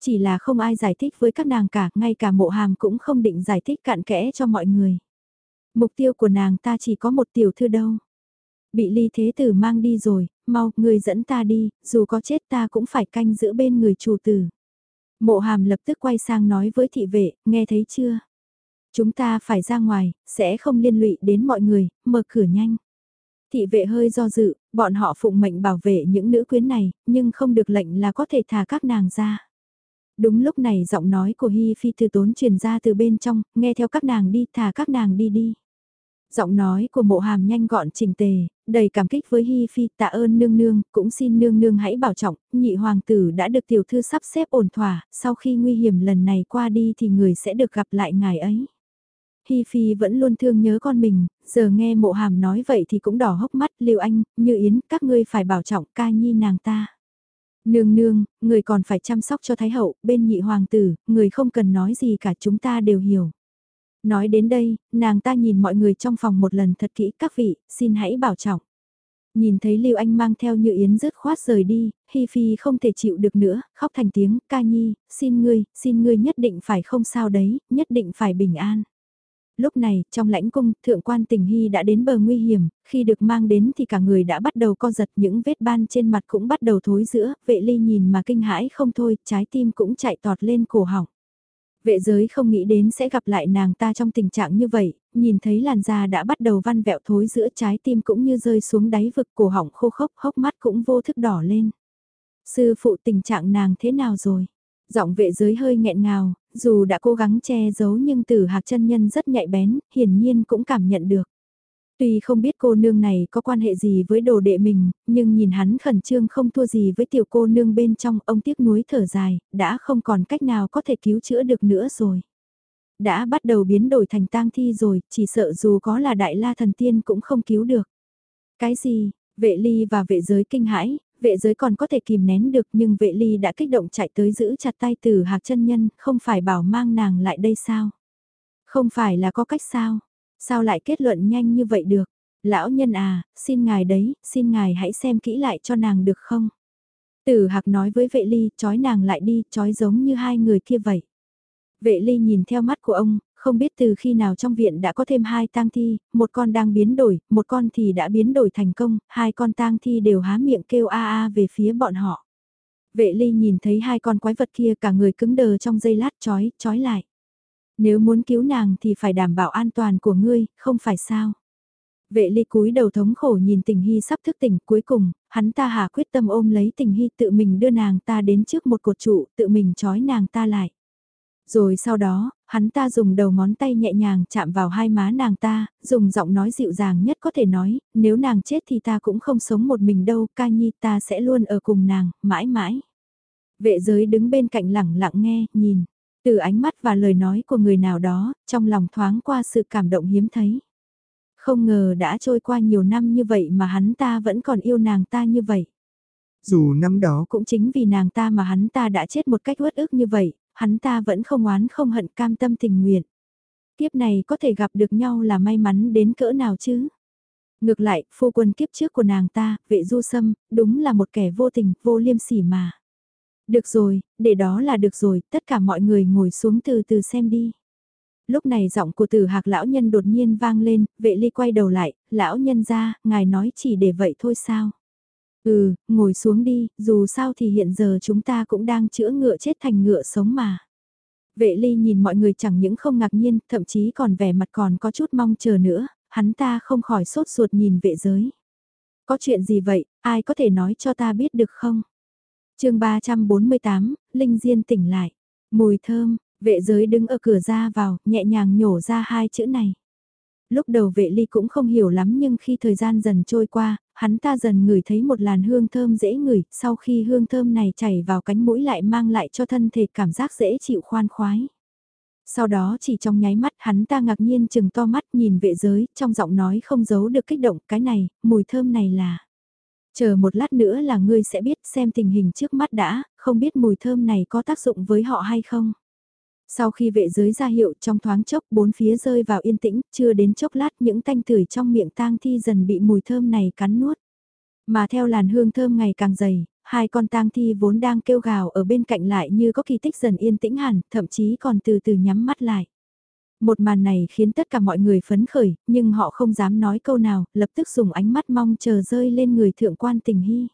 Chỉ là không ai giải thích với các nàng cả, ngay cả mộ hàm cũng không định giải thích cặn kẽ cho mọi người. Mục tiêu của nàng ta chỉ có một tiểu thư đâu. Bị ly thế tử mang đi rồi, mau, người dẫn ta đi, dù có chết ta cũng phải canh giữ bên người chủ tử. Mộ hàm lập tức quay sang nói với thị vệ, nghe thấy chưa? Chúng ta phải ra ngoài, sẽ không liên lụy đến mọi người, mở cửa nhanh. Thị vệ hơi do dự, bọn họ phụng mệnh bảo vệ những nữ quyến này, nhưng không được lệnh là có thể thả các nàng ra. Đúng lúc này giọng nói của Hi Phi từ tốn truyền ra từ bên trong, nghe theo các nàng đi, thả các nàng đi đi. Giọng nói của mộ hàm nhanh gọn trình tề, đầy cảm kích với Hi Phi tạ ơn nương nương, cũng xin nương nương hãy bảo trọng, nhị hoàng tử đã được tiểu thư sắp xếp ổn thỏa, sau khi nguy hiểm lần này qua đi thì người sẽ được gặp lại ngài ấy. Hi Phi vẫn luôn thương nhớ con mình, giờ nghe mộ hàm nói vậy thì cũng đỏ hốc mắt, Lưu Anh, Như Yến, các ngươi phải bảo trọng ca nhi nàng ta. Nương nương, người còn phải chăm sóc cho Thái Hậu, bên nhị hoàng tử, người không cần nói gì cả chúng ta đều hiểu. Nói đến đây, nàng ta nhìn mọi người trong phòng một lần thật kỹ các vị, xin hãy bảo trọng. Nhìn thấy Lưu Anh mang theo Như Yến rứt khoát rời đi, Hi Phi không thể chịu được nữa, khóc thành tiếng, ca nhi, xin ngươi, xin ngươi nhất định phải không sao đấy, nhất định phải bình an. Lúc này, trong lãnh cung, thượng quan tình hy đã đến bờ nguy hiểm, khi được mang đến thì cả người đã bắt đầu co giật những vết ban trên mặt cũng bắt đầu thối giữa, vệ ly nhìn mà kinh hãi không thôi, trái tim cũng chạy tọt lên cổ họng. Vệ giới không nghĩ đến sẽ gặp lại nàng ta trong tình trạng như vậy, nhìn thấy làn da đã bắt đầu văn vẹo thối giữa trái tim cũng như rơi xuống đáy vực cổ họng khô khốc hốc mắt cũng vô thức đỏ lên. Sư phụ tình trạng nàng thế nào rồi? Giọng vệ giới hơi nghẹn ngào, dù đã cố gắng che giấu nhưng tử hạc chân nhân rất nhạy bén, hiển nhiên cũng cảm nhận được. Tuy không biết cô nương này có quan hệ gì với đồ đệ mình, nhưng nhìn hắn khẩn trương không thua gì với tiểu cô nương bên trong ông tiếc nuối thở dài, đã không còn cách nào có thể cứu chữa được nữa rồi. Đã bắt đầu biến đổi thành tang thi rồi, chỉ sợ dù có là đại la thần tiên cũng không cứu được. Cái gì, vệ ly và vệ giới kinh hãi, vệ giới còn có thể kìm nén được nhưng vệ ly đã kích động chạy tới giữ chặt tay từ hạc chân nhân, không phải bảo mang nàng lại đây sao? Không phải là có cách sao? Sao lại kết luận nhanh như vậy được? Lão nhân à, xin ngài đấy, xin ngài hãy xem kỹ lại cho nàng được không? Tử hạc nói với vệ ly, trói nàng lại đi, trói giống như hai người kia vậy. Vệ ly nhìn theo mắt của ông, không biết từ khi nào trong viện đã có thêm hai tang thi, một con đang biến đổi, một con thì đã biến đổi thành công, hai con tang thi đều há miệng kêu a a về phía bọn họ. Vệ ly nhìn thấy hai con quái vật kia cả người cứng đờ trong giây lát chói, chói lại. Nếu muốn cứu nàng thì phải đảm bảo an toàn của ngươi, không phải sao. Vệ ly cúi đầu thống khổ nhìn tình hy sắp thức tỉnh cuối cùng, hắn ta hà quyết tâm ôm lấy tình hy tự mình đưa nàng ta đến trước một cột trụ, tự mình trói nàng ta lại. Rồi sau đó, hắn ta dùng đầu ngón tay nhẹ nhàng chạm vào hai má nàng ta, dùng giọng nói dịu dàng nhất có thể nói, nếu nàng chết thì ta cũng không sống một mình đâu, ca nhi ta sẽ luôn ở cùng nàng, mãi mãi. Vệ giới đứng bên cạnh lẳng lặng nghe, nhìn, từ ánh mắt và lời nói của người nào đó, trong lòng thoáng qua sự cảm động hiếm thấy. Không ngờ đã trôi qua nhiều năm như vậy mà hắn ta vẫn còn yêu nàng ta như vậy. Dù năm đó cũng chính vì nàng ta mà hắn ta đã chết một cách uất ức như vậy, hắn ta vẫn không oán không hận cam tâm tình nguyện. Kiếp này có thể gặp được nhau là may mắn đến cỡ nào chứ? Ngược lại, phu quân kiếp trước của nàng ta, vệ du sâm, đúng là một kẻ vô tình, vô liêm sỉ mà. Được rồi, để đó là được rồi, tất cả mọi người ngồi xuống từ từ xem đi. Lúc này giọng của tử hạc lão nhân đột nhiên vang lên, vệ ly quay đầu lại, lão nhân ra, ngài nói chỉ để vậy thôi sao? Ừ, ngồi xuống đi, dù sao thì hiện giờ chúng ta cũng đang chữa ngựa chết thành ngựa sống mà. Vệ ly nhìn mọi người chẳng những không ngạc nhiên, thậm chí còn vẻ mặt còn có chút mong chờ nữa, hắn ta không khỏi sốt ruột nhìn vệ giới. Có chuyện gì vậy, ai có thể nói cho ta biết được không? Chương 348, Linh Diên tỉnh lại. Mùi thơm, vệ giới đứng ở cửa ra vào, nhẹ nhàng nhổ ra hai chữ này. Lúc đầu vệ ly cũng không hiểu lắm nhưng khi thời gian dần trôi qua, hắn ta dần ngửi thấy một làn hương thơm dễ ngửi, sau khi hương thơm này chảy vào cánh mũi lại mang lại cho thân thể cảm giác dễ chịu khoan khoái. Sau đó chỉ trong nháy mắt hắn ta ngạc nhiên chừng to mắt nhìn vệ giới, trong giọng nói không giấu được kích động, cái này, mùi thơm này là... Chờ một lát nữa là ngươi sẽ biết xem tình hình trước mắt đã, không biết mùi thơm này có tác dụng với họ hay không. Sau khi vệ giới ra hiệu trong thoáng chốc bốn phía rơi vào yên tĩnh, chưa đến chốc lát những tanh tử trong miệng tang thi dần bị mùi thơm này cắn nuốt. Mà theo làn hương thơm ngày càng dày, hai con tang thi vốn đang kêu gào ở bên cạnh lại như có kỳ tích dần yên tĩnh hẳn, thậm chí còn từ từ nhắm mắt lại. Một màn này khiến tất cả mọi người phấn khởi, nhưng họ không dám nói câu nào, lập tức dùng ánh mắt mong chờ rơi lên người thượng quan tình hy.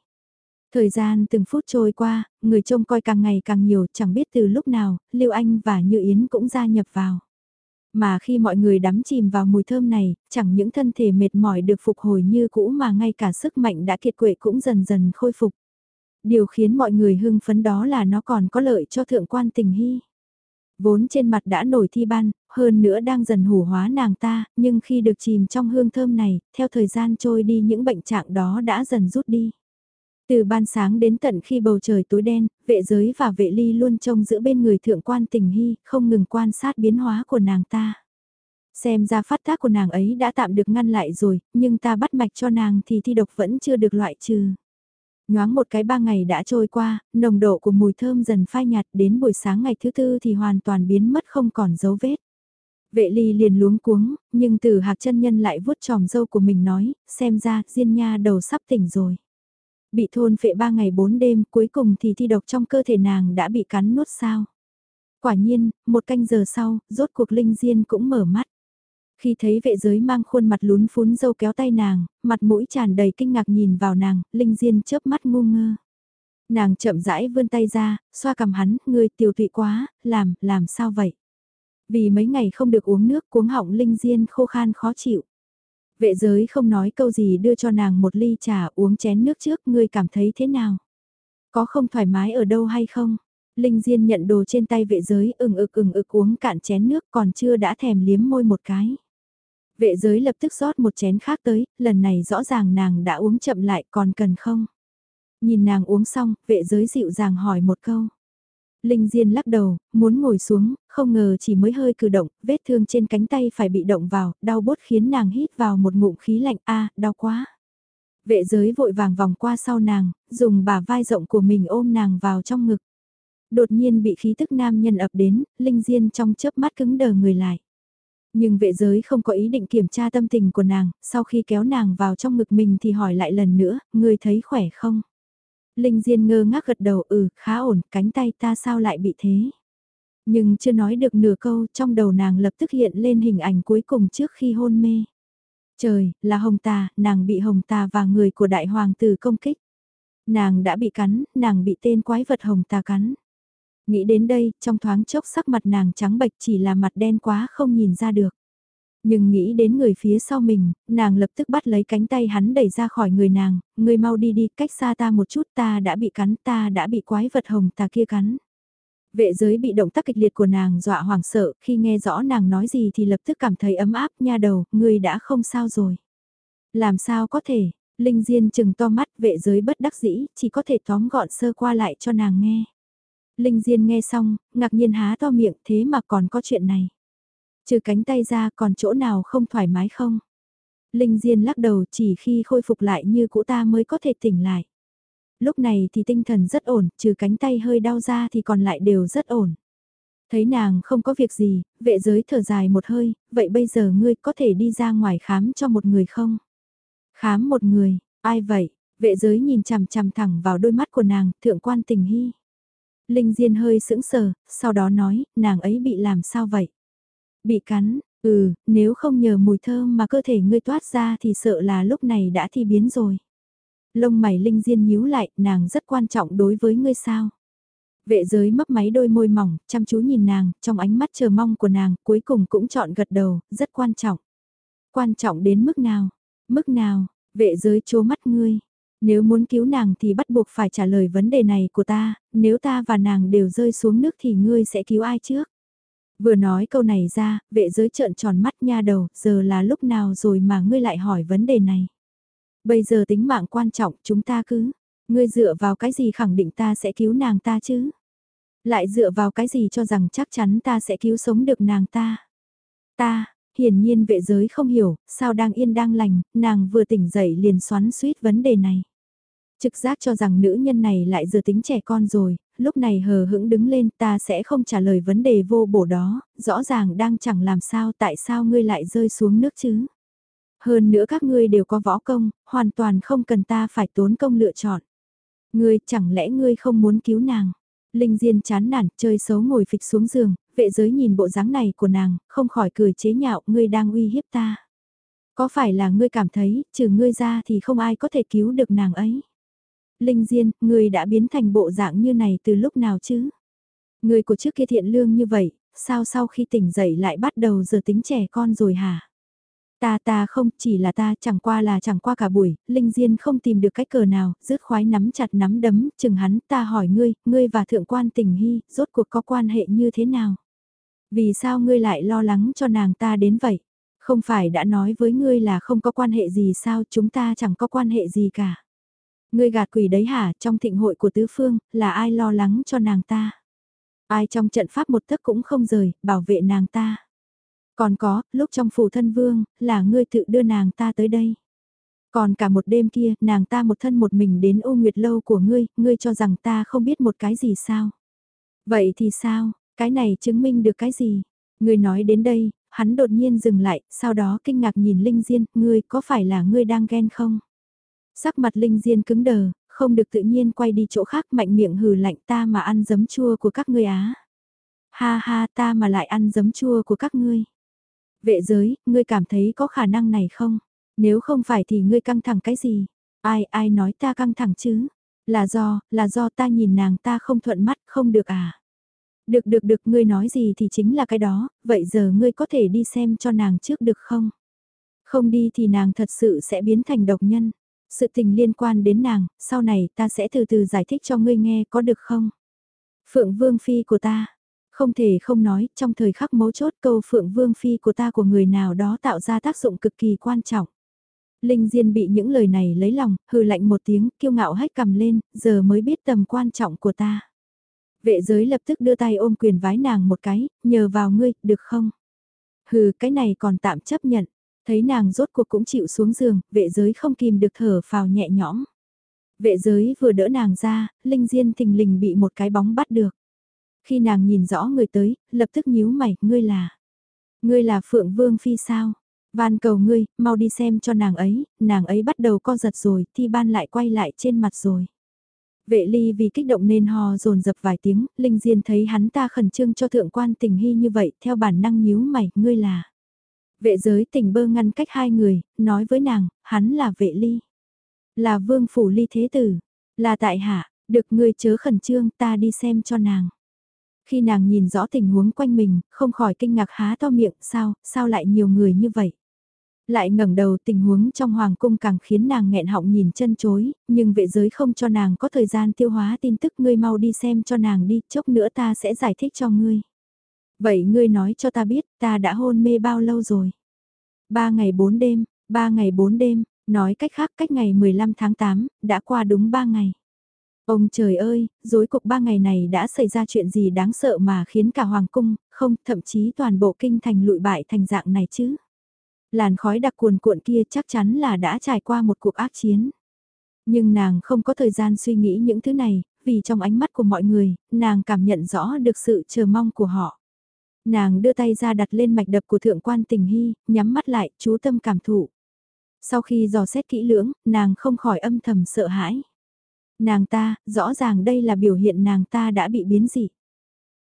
Thời gian từng phút trôi qua, người trông coi càng ngày càng nhiều, chẳng biết từ lúc nào, Lưu Anh và Như Yến cũng gia nhập vào. Mà khi mọi người đắm chìm vào mùi thơm này, chẳng những thân thể mệt mỏi được phục hồi như cũ mà ngay cả sức mạnh đã kiệt quệ cũng dần dần khôi phục. Điều khiến mọi người hưng phấn đó là nó còn có lợi cho thượng quan tình hy. Vốn trên mặt đã nổi thi ban, hơn nữa đang dần hủ hóa nàng ta, nhưng khi được chìm trong hương thơm này, theo thời gian trôi đi những bệnh trạng đó đã dần rút đi. Từ ban sáng đến tận khi bầu trời tối đen, vệ giới và vệ ly luôn trông giữa bên người thượng quan tình hy, không ngừng quan sát biến hóa của nàng ta. Xem ra phát tác của nàng ấy đã tạm được ngăn lại rồi, nhưng ta bắt mạch cho nàng thì thi độc vẫn chưa được loại trừ. Nhoáng một cái ba ngày đã trôi qua, nồng độ của mùi thơm dần phai nhạt đến buổi sáng ngày thứ tư thì hoàn toàn biến mất không còn dấu vết. Vệ ly liền luống cuống, nhưng từ hạc chân nhân lại vuốt tròm dâu của mình nói, xem ra Diên Nha đầu sắp tỉnh rồi. Bị thôn phệ ba ngày bốn đêm cuối cùng thì thi độc trong cơ thể nàng đã bị cắn nuốt sao. Quả nhiên, một canh giờ sau, rốt cuộc Linh Diên cũng mở mắt. Khi thấy vệ giới mang khuôn mặt lún phún dâu kéo tay nàng, mặt mũi tràn đầy kinh ngạc nhìn vào nàng, Linh Diên chớp mắt ngu ngơ. Nàng chậm rãi vươn tay ra, xoa cầm hắn, ngươi tiểu tụy quá, làm, làm sao vậy? Vì mấy ngày không được uống nước cuống họng Linh Diên khô khan khó chịu. Vệ giới không nói câu gì đưa cho nàng một ly trà uống chén nước trước, ngươi cảm thấy thế nào? Có không thoải mái ở đâu hay không? Linh Diên nhận đồ trên tay vệ giới ừng ực ừng ực uống cạn chén nước còn chưa đã thèm liếm môi một cái. Vệ giới lập tức rót một chén khác tới, lần này rõ ràng nàng đã uống chậm lại còn cần không? Nhìn nàng uống xong, vệ giới dịu dàng hỏi một câu. Linh Diên lắc đầu, muốn ngồi xuống, không ngờ chỉ mới hơi cử động, vết thương trên cánh tay phải bị động vào, đau bốt khiến nàng hít vào một ngụm khí lạnh, a đau quá. Vệ giới vội vàng vòng qua sau nàng, dùng bả vai rộng của mình ôm nàng vào trong ngực. Đột nhiên bị khí tức nam nhân ập đến, Linh Diên trong chớp mắt cứng đờ người lại. Nhưng vệ giới không có ý định kiểm tra tâm tình của nàng, sau khi kéo nàng vào trong ngực mình thì hỏi lại lần nữa, người thấy khỏe không? Linh Diên ngơ ngác gật đầu ừ, khá ổn, cánh tay ta sao lại bị thế? Nhưng chưa nói được nửa câu, trong đầu nàng lập tức hiện lên hình ảnh cuối cùng trước khi hôn mê. Trời, là hồng tà, nàng bị hồng tà và người của đại hoàng tử công kích. Nàng đã bị cắn, nàng bị tên quái vật hồng tà cắn. Nghĩ đến đây, trong thoáng chốc sắc mặt nàng trắng bệch chỉ là mặt đen quá không nhìn ra được. Nhưng nghĩ đến người phía sau mình, nàng lập tức bắt lấy cánh tay hắn đẩy ra khỏi người nàng, người mau đi đi, cách xa ta một chút ta đã bị cắn, ta đã bị quái vật hồng tà kia cắn. Vệ giới bị động tác kịch liệt của nàng dọa hoảng sợ, khi nghe rõ nàng nói gì thì lập tức cảm thấy ấm áp, nha đầu, người đã không sao rồi. Làm sao có thể, Linh Diên chừng to mắt vệ giới bất đắc dĩ, chỉ có thể tóm gọn sơ qua lại cho nàng nghe. Linh Diên nghe xong, ngạc nhiên há to miệng thế mà còn có chuyện này. Trừ cánh tay ra còn chỗ nào không thoải mái không? Linh Diên lắc đầu chỉ khi khôi phục lại như cũ ta mới có thể tỉnh lại. Lúc này thì tinh thần rất ổn, trừ cánh tay hơi đau ra thì còn lại đều rất ổn. Thấy nàng không có việc gì, vệ giới thở dài một hơi, vậy bây giờ ngươi có thể đi ra ngoài khám cho một người không? Khám một người, ai vậy? Vệ giới nhìn chằm chằm thẳng vào đôi mắt của nàng, thượng quan tình hy. Linh Diên hơi sững sờ, sau đó nói, nàng ấy bị làm sao vậy? Bị cắn, ừ, nếu không nhờ mùi thơm mà cơ thể ngươi toát ra thì sợ là lúc này đã thi biến rồi. Lông mày Linh Diên nhíu lại, nàng rất quan trọng đối với ngươi sao? Vệ giới mấp máy đôi môi mỏng, chăm chú nhìn nàng, trong ánh mắt chờ mong của nàng, cuối cùng cũng chọn gật đầu, rất quan trọng. Quan trọng đến mức nào? Mức nào? Vệ giới chố mắt ngươi. Nếu muốn cứu nàng thì bắt buộc phải trả lời vấn đề này của ta, nếu ta và nàng đều rơi xuống nước thì ngươi sẽ cứu ai trước? Vừa nói câu này ra, vệ giới trợn tròn mắt nha đầu, giờ là lúc nào rồi mà ngươi lại hỏi vấn đề này. Bây giờ tính mạng quan trọng chúng ta cứ, ngươi dựa vào cái gì khẳng định ta sẽ cứu nàng ta chứ? Lại dựa vào cái gì cho rằng chắc chắn ta sẽ cứu sống được nàng ta? Ta, hiển nhiên vệ giới không hiểu, sao đang yên đang lành, nàng vừa tỉnh dậy liền xoắn suýt vấn đề này. Trực giác cho rằng nữ nhân này lại giờ tính trẻ con rồi, lúc này hờ hững đứng lên ta sẽ không trả lời vấn đề vô bổ đó, rõ ràng đang chẳng làm sao tại sao ngươi lại rơi xuống nước chứ. Hơn nữa các ngươi đều có võ công, hoàn toàn không cần ta phải tốn công lựa chọn. Ngươi chẳng lẽ ngươi không muốn cứu nàng? Linh Diên chán nản, chơi xấu ngồi phịch xuống giường, vệ giới nhìn bộ dáng này của nàng, không khỏi cười chế nhạo, ngươi đang uy hiếp ta. Có phải là ngươi cảm thấy, trừ ngươi ra thì không ai có thể cứu được nàng ấy? Linh Diên, ngươi đã biến thành bộ dạng như này từ lúc nào chứ? Ngươi của trước kia thiện lương như vậy, sao sau khi tỉnh dậy lại bắt đầu giờ tính trẻ con rồi hả? Ta ta không, chỉ là ta chẳng qua là chẳng qua cả buổi, Linh Diên không tìm được cách cờ nào, rứt khoái nắm chặt nắm đấm, chừng hắn, ta hỏi ngươi, ngươi và thượng quan tình hy, rốt cuộc có quan hệ như thế nào? Vì sao ngươi lại lo lắng cho nàng ta đến vậy? Không phải đã nói với ngươi là không có quan hệ gì sao, chúng ta chẳng có quan hệ gì cả. Ngươi gạt quỷ đấy hả, trong thịnh hội của tứ phương, là ai lo lắng cho nàng ta? Ai trong trận pháp một thức cũng không rời, bảo vệ nàng ta? Còn có, lúc trong phủ thân vương, là ngươi tự đưa nàng ta tới đây. Còn cả một đêm kia, nàng ta một thân một mình đến ô nguyệt lâu của ngươi, ngươi cho rằng ta không biết một cái gì sao? Vậy thì sao, cái này chứng minh được cái gì? Ngươi nói đến đây, hắn đột nhiên dừng lại, sau đó kinh ngạc nhìn Linh Diên, ngươi có phải là ngươi đang ghen không? Sắc mặt Linh Diên cứng đờ, không được tự nhiên quay đi chỗ khác mạnh miệng hừ lạnh ta mà ăn giấm chua của các ngươi á. Ha ha ta mà lại ăn giấm chua của các ngươi. Vệ giới, ngươi cảm thấy có khả năng này không? Nếu không phải thì ngươi căng thẳng cái gì? Ai, ai nói ta căng thẳng chứ? Là do, là do ta nhìn nàng ta không thuận mắt, không được à? Được được được, ngươi nói gì thì chính là cái đó, vậy giờ ngươi có thể đi xem cho nàng trước được không? Không đi thì nàng thật sự sẽ biến thành độc nhân. Sự tình liên quan đến nàng, sau này ta sẽ từ từ giải thích cho ngươi nghe có được không? Phượng Vương Phi của ta, không thể không nói, trong thời khắc mấu chốt câu Phượng Vương Phi của ta của người nào đó tạo ra tác dụng cực kỳ quan trọng. Linh Diên bị những lời này lấy lòng, hừ lạnh một tiếng, kiêu ngạo hách cầm lên, giờ mới biết tầm quan trọng của ta. Vệ giới lập tức đưa tay ôm quyền vái nàng một cái, nhờ vào ngươi, được không? Hừ, cái này còn tạm chấp nhận. Thấy nàng rốt cuộc cũng chịu xuống giường, vệ giới không kìm được thở phào nhẹ nhõm. Vệ giới vừa đỡ nàng ra, Linh Diên thình lình bị một cái bóng bắt được. Khi nàng nhìn rõ người tới, lập tức nhíu mày, ngươi là... Ngươi là Phượng Vương Phi sao? Van cầu ngươi, mau đi xem cho nàng ấy, nàng ấy bắt đầu co giật rồi, thi ban lại quay lại trên mặt rồi. Vệ ly vì kích động nên hò dồn dập vài tiếng, Linh Diên thấy hắn ta khẩn trương cho thượng quan tình hy như vậy, theo bản năng nhíu mày, ngươi là... Vệ giới tình bơ ngăn cách hai người, nói với nàng, hắn là vệ ly. Là vương phủ ly thế tử, là tại hạ, được ngươi chớ khẩn trương ta đi xem cho nàng. Khi nàng nhìn rõ tình huống quanh mình, không khỏi kinh ngạc há to miệng, sao, sao lại nhiều người như vậy? Lại ngẩng đầu tình huống trong hoàng cung càng khiến nàng nghẹn họng nhìn chân chối, nhưng vệ giới không cho nàng có thời gian tiêu hóa tin tức ngươi mau đi xem cho nàng đi, chốc nữa ta sẽ giải thích cho ngươi. Vậy ngươi nói cho ta biết ta đã hôn mê bao lâu rồi? Ba ngày bốn đêm, ba ngày bốn đêm, nói cách khác cách ngày 15 tháng 8, đã qua đúng ba ngày. Ông trời ơi, dối cục ba ngày này đã xảy ra chuyện gì đáng sợ mà khiến cả hoàng cung, không, thậm chí toàn bộ kinh thành lụi bại thành dạng này chứ. Làn khói đặc cuồn cuộn kia chắc chắn là đã trải qua một cuộc ác chiến. Nhưng nàng không có thời gian suy nghĩ những thứ này, vì trong ánh mắt của mọi người, nàng cảm nhận rõ được sự chờ mong của họ. Nàng đưa tay ra đặt lên mạch đập của thượng quan tình hy, nhắm mắt lại, chú tâm cảm thụ. Sau khi dò xét kỹ lưỡng, nàng không khỏi âm thầm sợ hãi. Nàng ta, rõ ràng đây là biểu hiện nàng ta đã bị biến dị.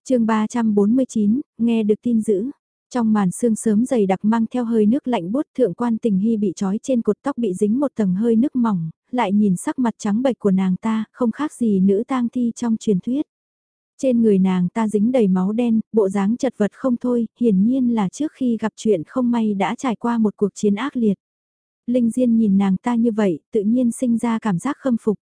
chương 349, nghe được tin dữ. Trong màn sương sớm dày đặc mang theo hơi nước lạnh bút thượng quan tình hy bị trói trên cột tóc bị dính một tầng hơi nước mỏng, lại nhìn sắc mặt trắng bệch của nàng ta, không khác gì nữ tang thi trong truyền thuyết. Trên người nàng ta dính đầy máu đen, bộ dáng chật vật không thôi, hiển nhiên là trước khi gặp chuyện không may đã trải qua một cuộc chiến ác liệt. Linh Diên nhìn nàng ta như vậy, tự nhiên sinh ra cảm giác khâm phục.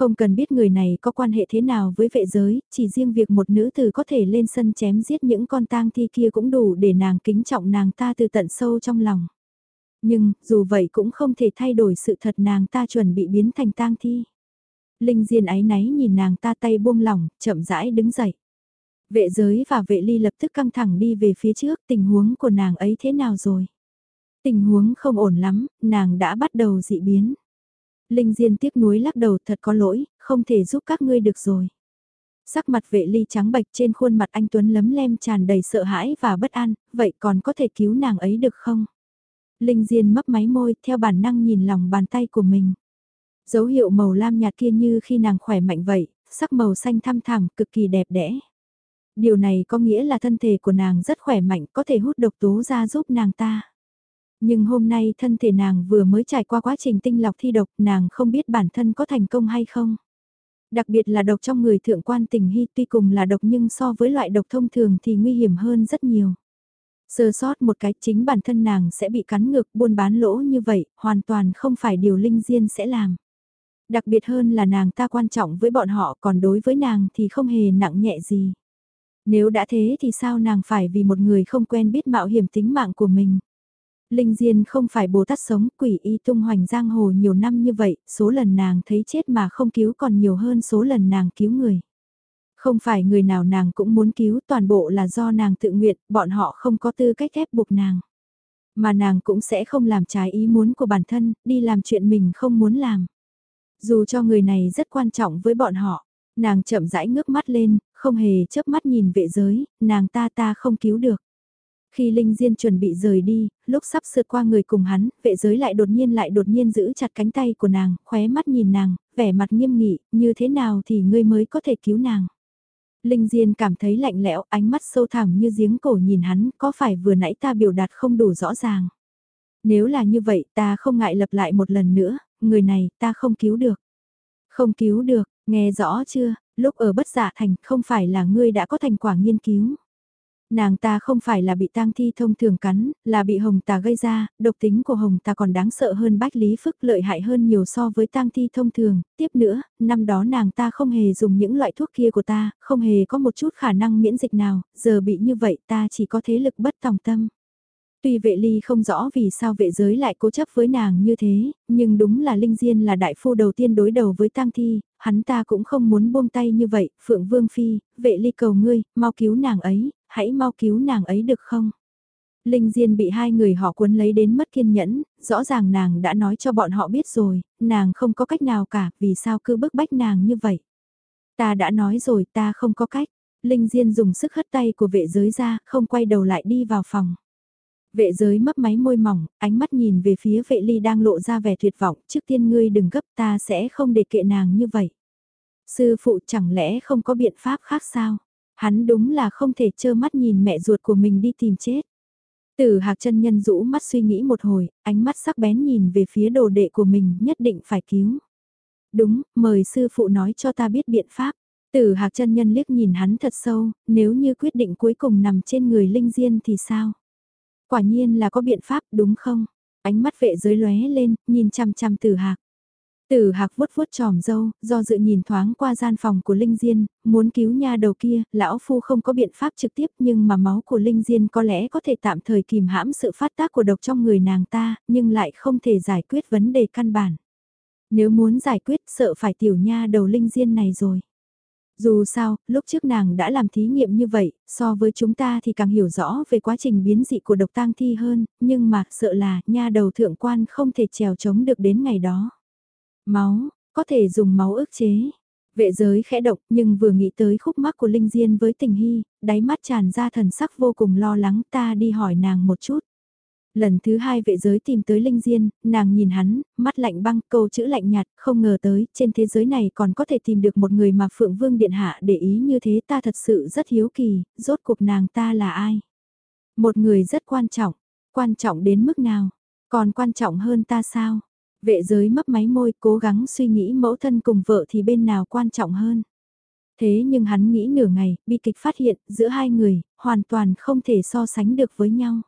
Không cần biết người này có quan hệ thế nào với vệ giới, chỉ riêng việc một nữ tử có thể lên sân chém giết những con tang thi kia cũng đủ để nàng kính trọng nàng ta từ tận sâu trong lòng. Nhưng, dù vậy cũng không thể thay đổi sự thật nàng ta chuẩn bị biến thành tang thi. Linh Diên ái náy nhìn nàng ta tay buông lỏng, chậm rãi đứng dậy. Vệ giới và vệ ly lập tức căng thẳng đi về phía trước tình huống của nàng ấy thế nào rồi. Tình huống không ổn lắm, nàng đã bắt đầu dị biến. Linh Diên tiếc nuối lắc đầu thật có lỗi, không thể giúp các ngươi được rồi. Sắc mặt vệ ly trắng bệch trên khuôn mặt anh Tuấn lấm lem tràn đầy sợ hãi và bất an, vậy còn có thể cứu nàng ấy được không? Linh Diên mấp máy môi theo bản năng nhìn lòng bàn tay của mình. Dấu hiệu màu lam nhạt kia như khi nàng khỏe mạnh vậy, sắc màu xanh thăm thẳm cực kỳ đẹp đẽ. Điều này có nghĩa là thân thể của nàng rất khỏe mạnh có thể hút độc tố ra giúp nàng ta. Nhưng hôm nay thân thể nàng vừa mới trải qua quá trình tinh lọc thi độc nàng không biết bản thân có thành công hay không. Đặc biệt là độc trong người thượng quan tình hy tuy cùng là độc nhưng so với loại độc thông thường thì nguy hiểm hơn rất nhiều. Sơ sót một cái chính bản thân nàng sẽ bị cắn ngược buôn bán lỗ như vậy, hoàn toàn không phải điều linh diên sẽ làm. Đặc biệt hơn là nàng ta quan trọng với bọn họ còn đối với nàng thì không hề nặng nhẹ gì. Nếu đã thế thì sao nàng phải vì một người không quen biết mạo hiểm tính mạng của mình. Linh Diên không phải Bồ Tát sống quỷ y tung hoành giang hồ nhiều năm như vậy, số lần nàng thấy chết mà không cứu còn nhiều hơn số lần nàng cứu người. Không phải người nào nàng cũng muốn cứu toàn bộ là do nàng tự nguyện, bọn họ không có tư cách ép buộc nàng. Mà nàng cũng sẽ không làm trái ý muốn của bản thân, đi làm chuyện mình không muốn làm. Dù cho người này rất quan trọng với bọn họ, nàng chậm rãi ngước mắt lên, không hề chớp mắt nhìn vệ giới, nàng ta ta không cứu được. Khi Linh Diên chuẩn bị rời đi, lúc sắp sượt qua người cùng hắn, vệ giới lại đột nhiên lại đột nhiên giữ chặt cánh tay của nàng, khóe mắt nhìn nàng, vẻ mặt nghiêm nghị, như thế nào thì ngươi mới có thể cứu nàng. Linh Diên cảm thấy lạnh lẽo, ánh mắt sâu thẳm như giếng cổ nhìn hắn, có phải vừa nãy ta biểu đạt không đủ rõ ràng. Nếu là như vậy, ta không ngại lập lại một lần nữa, người này, ta không cứu được. Không cứu được, nghe rõ chưa, lúc ở bất giả thành không phải là ngươi đã có thành quả nghiên cứu. Nàng ta không phải là bị tang thi thông thường cắn, là bị hồng tà gây ra, độc tính của hồng tà còn đáng sợ hơn bách lý phức lợi hại hơn nhiều so với tang thi thông thường. Tiếp nữa, năm đó nàng ta không hề dùng những loại thuốc kia của ta, không hề có một chút khả năng miễn dịch nào, giờ bị như vậy ta chỉ có thế lực bất tòng tâm. Tuy vệ ly không rõ vì sao vệ giới lại cố chấp với nàng như thế, nhưng đúng là Linh Diên là đại phu đầu tiên đối đầu với tang thi, hắn ta cũng không muốn buông tay như vậy, Phượng Vương Phi, vệ ly cầu ngươi, mau cứu nàng ấy, hãy mau cứu nàng ấy được không? Linh Diên bị hai người họ cuốn lấy đến mất kiên nhẫn, rõ ràng nàng đã nói cho bọn họ biết rồi, nàng không có cách nào cả, vì sao cứ bức bách nàng như vậy? Ta đã nói rồi ta không có cách. Linh Diên dùng sức hất tay của vệ giới ra, không quay đầu lại đi vào phòng. Vệ giới mấp máy môi mỏng, ánh mắt nhìn về phía vệ ly đang lộ ra vẻ tuyệt vọng, trước tiên ngươi đừng gấp ta sẽ không để kệ nàng như vậy. Sư phụ chẳng lẽ không có biện pháp khác sao? Hắn đúng là không thể trơ mắt nhìn mẹ ruột của mình đi tìm chết. Tử hạc chân nhân rũ mắt suy nghĩ một hồi, ánh mắt sắc bén nhìn về phía đồ đệ của mình nhất định phải cứu. Đúng, mời sư phụ nói cho ta biết biện pháp. Tử hạc chân nhân liếc nhìn hắn thật sâu, nếu như quyết định cuối cùng nằm trên người linh diên thì sao? Quả nhiên là có biện pháp đúng không? Ánh mắt vệ giới lóe lên, nhìn chăm chăm tử hạc. Tử hạc vuốt vuốt tròm dâu, do dự nhìn thoáng qua gian phòng của Linh Diên, muốn cứu nha đầu kia, lão phu không có biện pháp trực tiếp nhưng mà máu của Linh Diên có lẽ có thể tạm thời kìm hãm sự phát tác của độc trong người nàng ta, nhưng lại không thể giải quyết vấn đề căn bản. Nếu muốn giải quyết sợ phải tiểu nha đầu Linh Diên này rồi. Dù sao, lúc trước nàng đã làm thí nghiệm như vậy, so với chúng ta thì càng hiểu rõ về quá trình biến dị của độc tang thi hơn, nhưng mà sợ là nha đầu thượng quan không thể trèo chống được đến ngày đó. Máu, có thể dùng máu ức chế. Vệ giới khẽ động nhưng vừa nghĩ tới khúc mắc của Linh Diên với tình hy, đáy mắt tràn ra thần sắc vô cùng lo lắng ta đi hỏi nàng một chút. Lần thứ hai vệ giới tìm tới Linh Diên, nàng nhìn hắn, mắt lạnh băng, câu chữ lạnh nhạt, không ngờ tới, trên thế giới này còn có thể tìm được một người mà Phượng Vương Điện Hạ để ý như thế ta thật sự rất hiếu kỳ, rốt cuộc nàng ta là ai? Một người rất quan trọng, quan trọng đến mức nào? Còn quan trọng hơn ta sao? Vệ giới mấp máy môi cố gắng suy nghĩ mẫu thân cùng vợ thì bên nào quan trọng hơn. Thế nhưng hắn nghĩ nửa ngày, bi kịch phát hiện giữa hai người, hoàn toàn không thể so sánh được với nhau.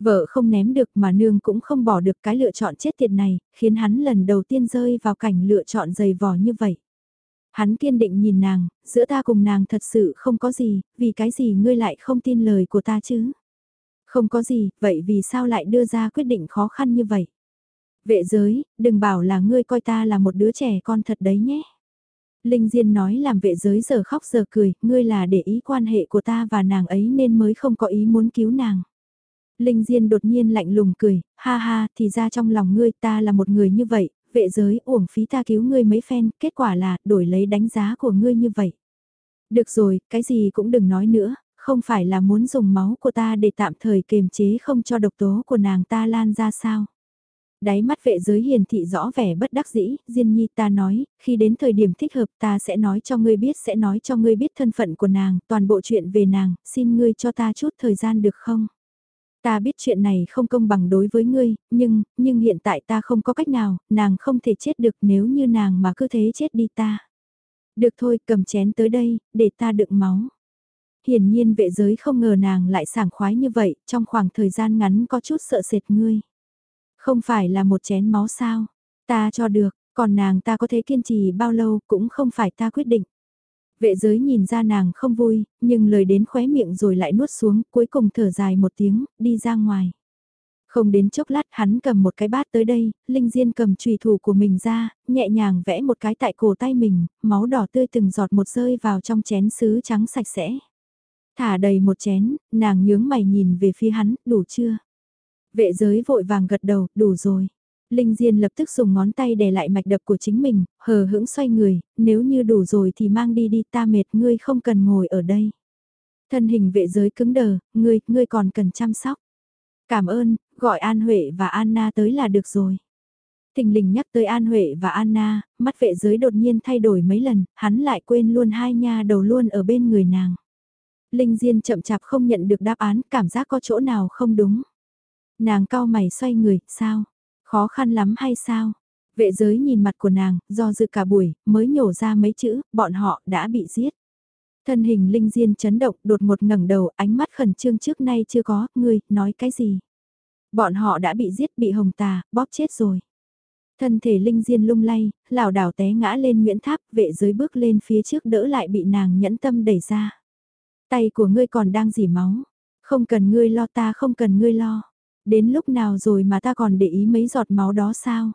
Vợ không ném được mà nương cũng không bỏ được cái lựa chọn chết tiệt này, khiến hắn lần đầu tiên rơi vào cảnh lựa chọn dày vò như vậy. Hắn kiên định nhìn nàng, giữa ta cùng nàng thật sự không có gì, vì cái gì ngươi lại không tin lời của ta chứ? Không có gì, vậy vì sao lại đưa ra quyết định khó khăn như vậy? Vệ giới, đừng bảo là ngươi coi ta là một đứa trẻ con thật đấy nhé. Linh Diên nói làm vệ giới giờ khóc giờ cười, ngươi là để ý quan hệ của ta và nàng ấy nên mới không có ý muốn cứu nàng. Linh Diên đột nhiên lạnh lùng cười, ha ha, thì ra trong lòng ngươi ta là một người như vậy, vệ giới uổng phí ta cứu ngươi mấy phen, kết quả là đổi lấy đánh giá của ngươi như vậy. Được rồi, cái gì cũng đừng nói nữa, không phải là muốn dùng máu của ta để tạm thời kiềm chế không cho độc tố của nàng ta lan ra sao. Đáy mắt vệ giới hiền thị rõ vẻ bất đắc dĩ, Diên Nhi ta nói, khi đến thời điểm thích hợp ta sẽ nói cho ngươi biết sẽ nói cho ngươi biết thân phận của nàng, toàn bộ chuyện về nàng, xin ngươi cho ta chút thời gian được không? Ta biết chuyện này không công bằng đối với ngươi, nhưng, nhưng hiện tại ta không có cách nào, nàng không thể chết được nếu như nàng mà cứ thế chết đi ta. Được thôi, cầm chén tới đây, để ta đựng máu. Hiển nhiên vệ giới không ngờ nàng lại sảng khoái như vậy, trong khoảng thời gian ngắn có chút sợ sệt ngươi. Không phải là một chén máu sao, ta cho được, còn nàng ta có thể kiên trì bao lâu cũng không phải ta quyết định. Vệ giới nhìn ra nàng không vui, nhưng lời đến khóe miệng rồi lại nuốt xuống, cuối cùng thở dài một tiếng, đi ra ngoài. Không đến chốc lát hắn cầm một cái bát tới đây, Linh Diên cầm trùy thủ của mình ra, nhẹ nhàng vẽ một cái tại cổ tay mình, máu đỏ tươi từng giọt một rơi vào trong chén sứ trắng sạch sẽ. Thả đầy một chén, nàng nhướng mày nhìn về phía hắn, đủ chưa? Vệ giới vội vàng gật đầu, đủ rồi. Linh Diên lập tức dùng ngón tay để lại mạch đập của chính mình, hờ hững xoay người, nếu như đủ rồi thì mang đi đi ta mệt ngươi không cần ngồi ở đây. Thân hình vệ giới cứng đờ, ngươi, ngươi còn cần chăm sóc. Cảm ơn, gọi An Huệ và Anna tới là được rồi. Thình lình nhắc tới An Huệ và Anna, mắt vệ giới đột nhiên thay đổi mấy lần, hắn lại quên luôn hai nha đầu luôn ở bên người nàng. Linh Diên chậm chạp không nhận được đáp án, cảm giác có chỗ nào không đúng. Nàng cao mày xoay người, sao? Khó khăn lắm hay sao? Vệ giới nhìn mặt của nàng, do dự cả buổi, mới nhổ ra mấy chữ, bọn họ đã bị giết. Thân hình Linh Diên chấn động, đột một ngẩng đầu, ánh mắt khẩn trương trước nay chưa có, ngươi, nói cái gì? Bọn họ đã bị giết, bị hồng tà, bóp chết rồi. Thân thể Linh Diên lung lay, lảo đảo té ngã lên Nguyễn Tháp, vệ giới bước lên phía trước đỡ lại bị nàng nhẫn tâm đẩy ra. Tay của ngươi còn đang dỉ máu, không cần ngươi lo ta không cần ngươi lo. Đến lúc nào rồi mà ta còn để ý mấy giọt máu đó sao?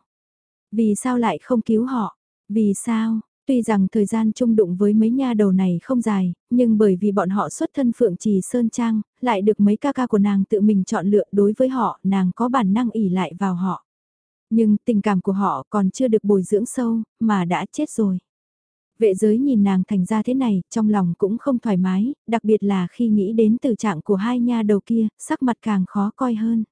Vì sao lại không cứu họ? Vì sao? Tuy rằng thời gian chung đụng với mấy nha đầu này không dài, nhưng bởi vì bọn họ xuất thân Phượng Trì Sơn Trang, lại được mấy ca ca của nàng tự mình chọn lựa đối với họ, nàng có bản năng ỉ lại vào họ. Nhưng tình cảm của họ còn chưa được bồi dưỡng sâu, mà đã chết rồi. Vệ giới nhìn nàng thành ra thế này, trong lòng cũng không thoải mái, đặc biệt là khi nghĩ đến từ trạng của hai nha đầu kia, sắc mặt càng khó coi hơn.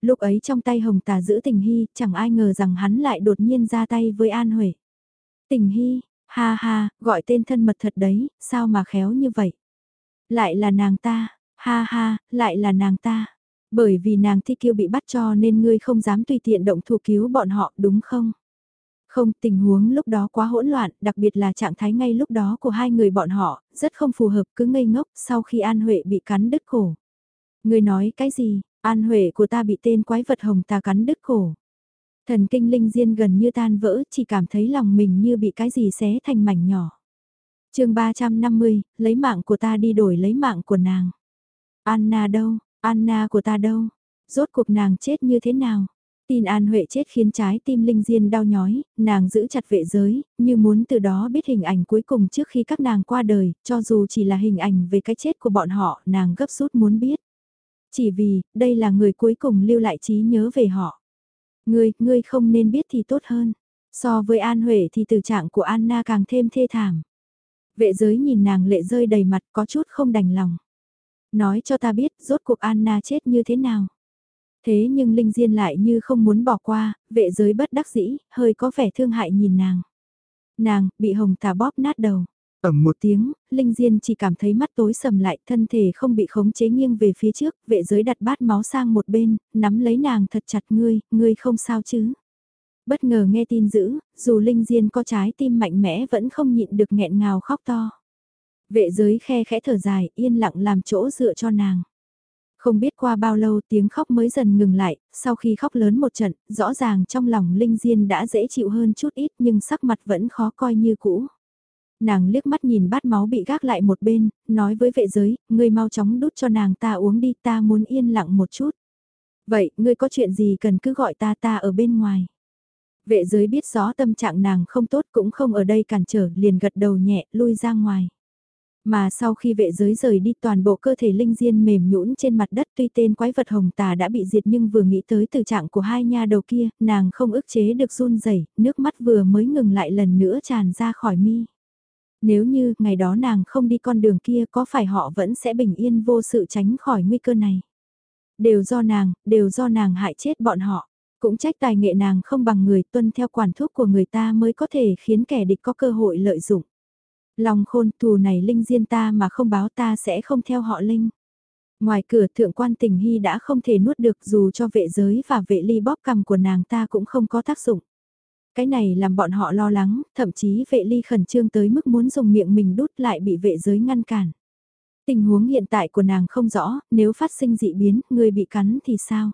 Lúc ấy trong tay Hồng Tà giữ tình hy, chẳng ai ngờ rằng hắn lại đột nhiên ra tay với An Huệ. Tình hy, ha ha, gọi tên thân mật thật đấy, sao mà khéo như vậy? Lại là nàng ta, ha ha, lại là nàng ta. Bởi vì nàng thi kiêu bị bắt cho nên ngươi không dám tùy tiện động thủ cứu bọn họ đúng không? Không, tình huống lúc đó quá hỗn loạn, đặc biệt là trạng thái ngay lúc đó của hai người bọn họ, rất không phù hợp cứ ngây ngốc sau khi An Huệ bị cắn đứt cổ. Ngươi nói cái gì, An Huệ của ta bị tên quái vật hồng ta cắn đứt cổ. Thần kinh linh diên gần như tan vỡ, chỉ cảm thấy lòng mình như bị cái gì xé thành mảnh nhỏ. chương 350, lấy mạng của ta đi đổi lấy mạng của nàng. Anna đâu, Anna của ta đâu, rốt cuộc nàng chết như thế nào? Tin An Huệ chết khiến trái tim Linh Diên đau nhói, nàng giữ chặt vệ giới, như muốn từ đó biết hình ảnh cuối cùng trước khi các nàng qua đời, cho dù chỉ là hình ảnh về cái chết của bọn họ, nàng gấp rút muốn biết. Chỉ vì, đây là người cuối cùng lưu lại trí nhớ về họ. Ngươi, ngươi không nên biết thì tốt hơn. So với An Huệ thì tử trạng của Anna càng thêm thê thảm. Vệ giới nhìn nàng lệ rơi đầy mặt có chút không đành lòng. Nói cho ta biết rốt cuộc Anna chết như thế nào. Thế nhưng Linh Diên lại như không muốn bỏ qua, vệ giới bất đắc dĩ, hơi có vẻ thương hại nhìn nàng. Nàng, bị hồng tà bóp nát đầu. Ẩm một tiếng, Linh Diên chỉ cảm thấy mắt tối sầm lại, thân thể không bị khống chế nghiêng về phía trước, vệ giới đặt bát máu sang một bên, nắm lấy nàng thật chặt ngươi, ngươi không sao chứ. Bất ngờ nghe tin dữ, dù Linh Diên có trái tim mạnh mẽ vẫn không nhịn được nghẹn ngào khóc to. Vệ giới khe khẽ thở dài, yên lặng làm chỗ dựa cho nàng. Không biết qua bao lâu tiếng khóc mới dần ngừng lại, sau khi khóc lớn một trận, rõ ràng trong lòng Linh Diên đã dễ chịu hơn chút ít nhưng sắc mặt vẫn khó coi như cũ. Nàng liếc mắt nhìn bát máu bị gác lại một bên, nói với vệ giới, ngươi mau chóng đút cho nàng ta uống đi ta muốn yên lặng một chút. Vậy, ngươi có chuyện gì cần cứ gọi ta ta ở bên ngoài. Vệ giới biết rõ tâm trạng nàng không tốt cũng không ở đây cản trở liền gật đầu nhẹ lui ra ngoài. Mà sau khi vệ giới rời đi toàn bộ cơ thể linh diên mềm nhũn trên mặt đất tuy tên quái vật hồng tà đã bị diệt nhưng vừa nghĩ tới từ trạng của hai nha đầu kia, nàng không ức chế được run rẩy nước mắt vừa mới ngừng lại lần nữa tràn ra khỏi mi. Nếu như ngày đó nàng không đi con đường kia có phải họ vẫn sẽ bình yên vô sự tránh khỏi nguy cơ này. Đều do nàng, đều do nàng hại chết bọn họ. Cũng trách tài nghệ nàng không bằng người tuân theo quản thúc của người ta mới có thể khiến kẻ địch có cơ hội lợi dụng. Lòng khôn thù này Linh Diên ta mà không báo ta sẽ không theo họ Linh. Ngoài cửa thượng quan tình hy đã không thể nuốt được dù cho vệ giới và vệ ly bóp cầm của nàng ta cũng không có tác dụng. Cái này làm bọn họ lo lắng, thậm chí vệ ly khẩn trương tới mức muốn dùng miệng mình đút lại bị vệ giới ngăn cản. Tình huống hiện tại của nàng không rõ, nếu phát sinh dị biến, người bị cắn thì sao?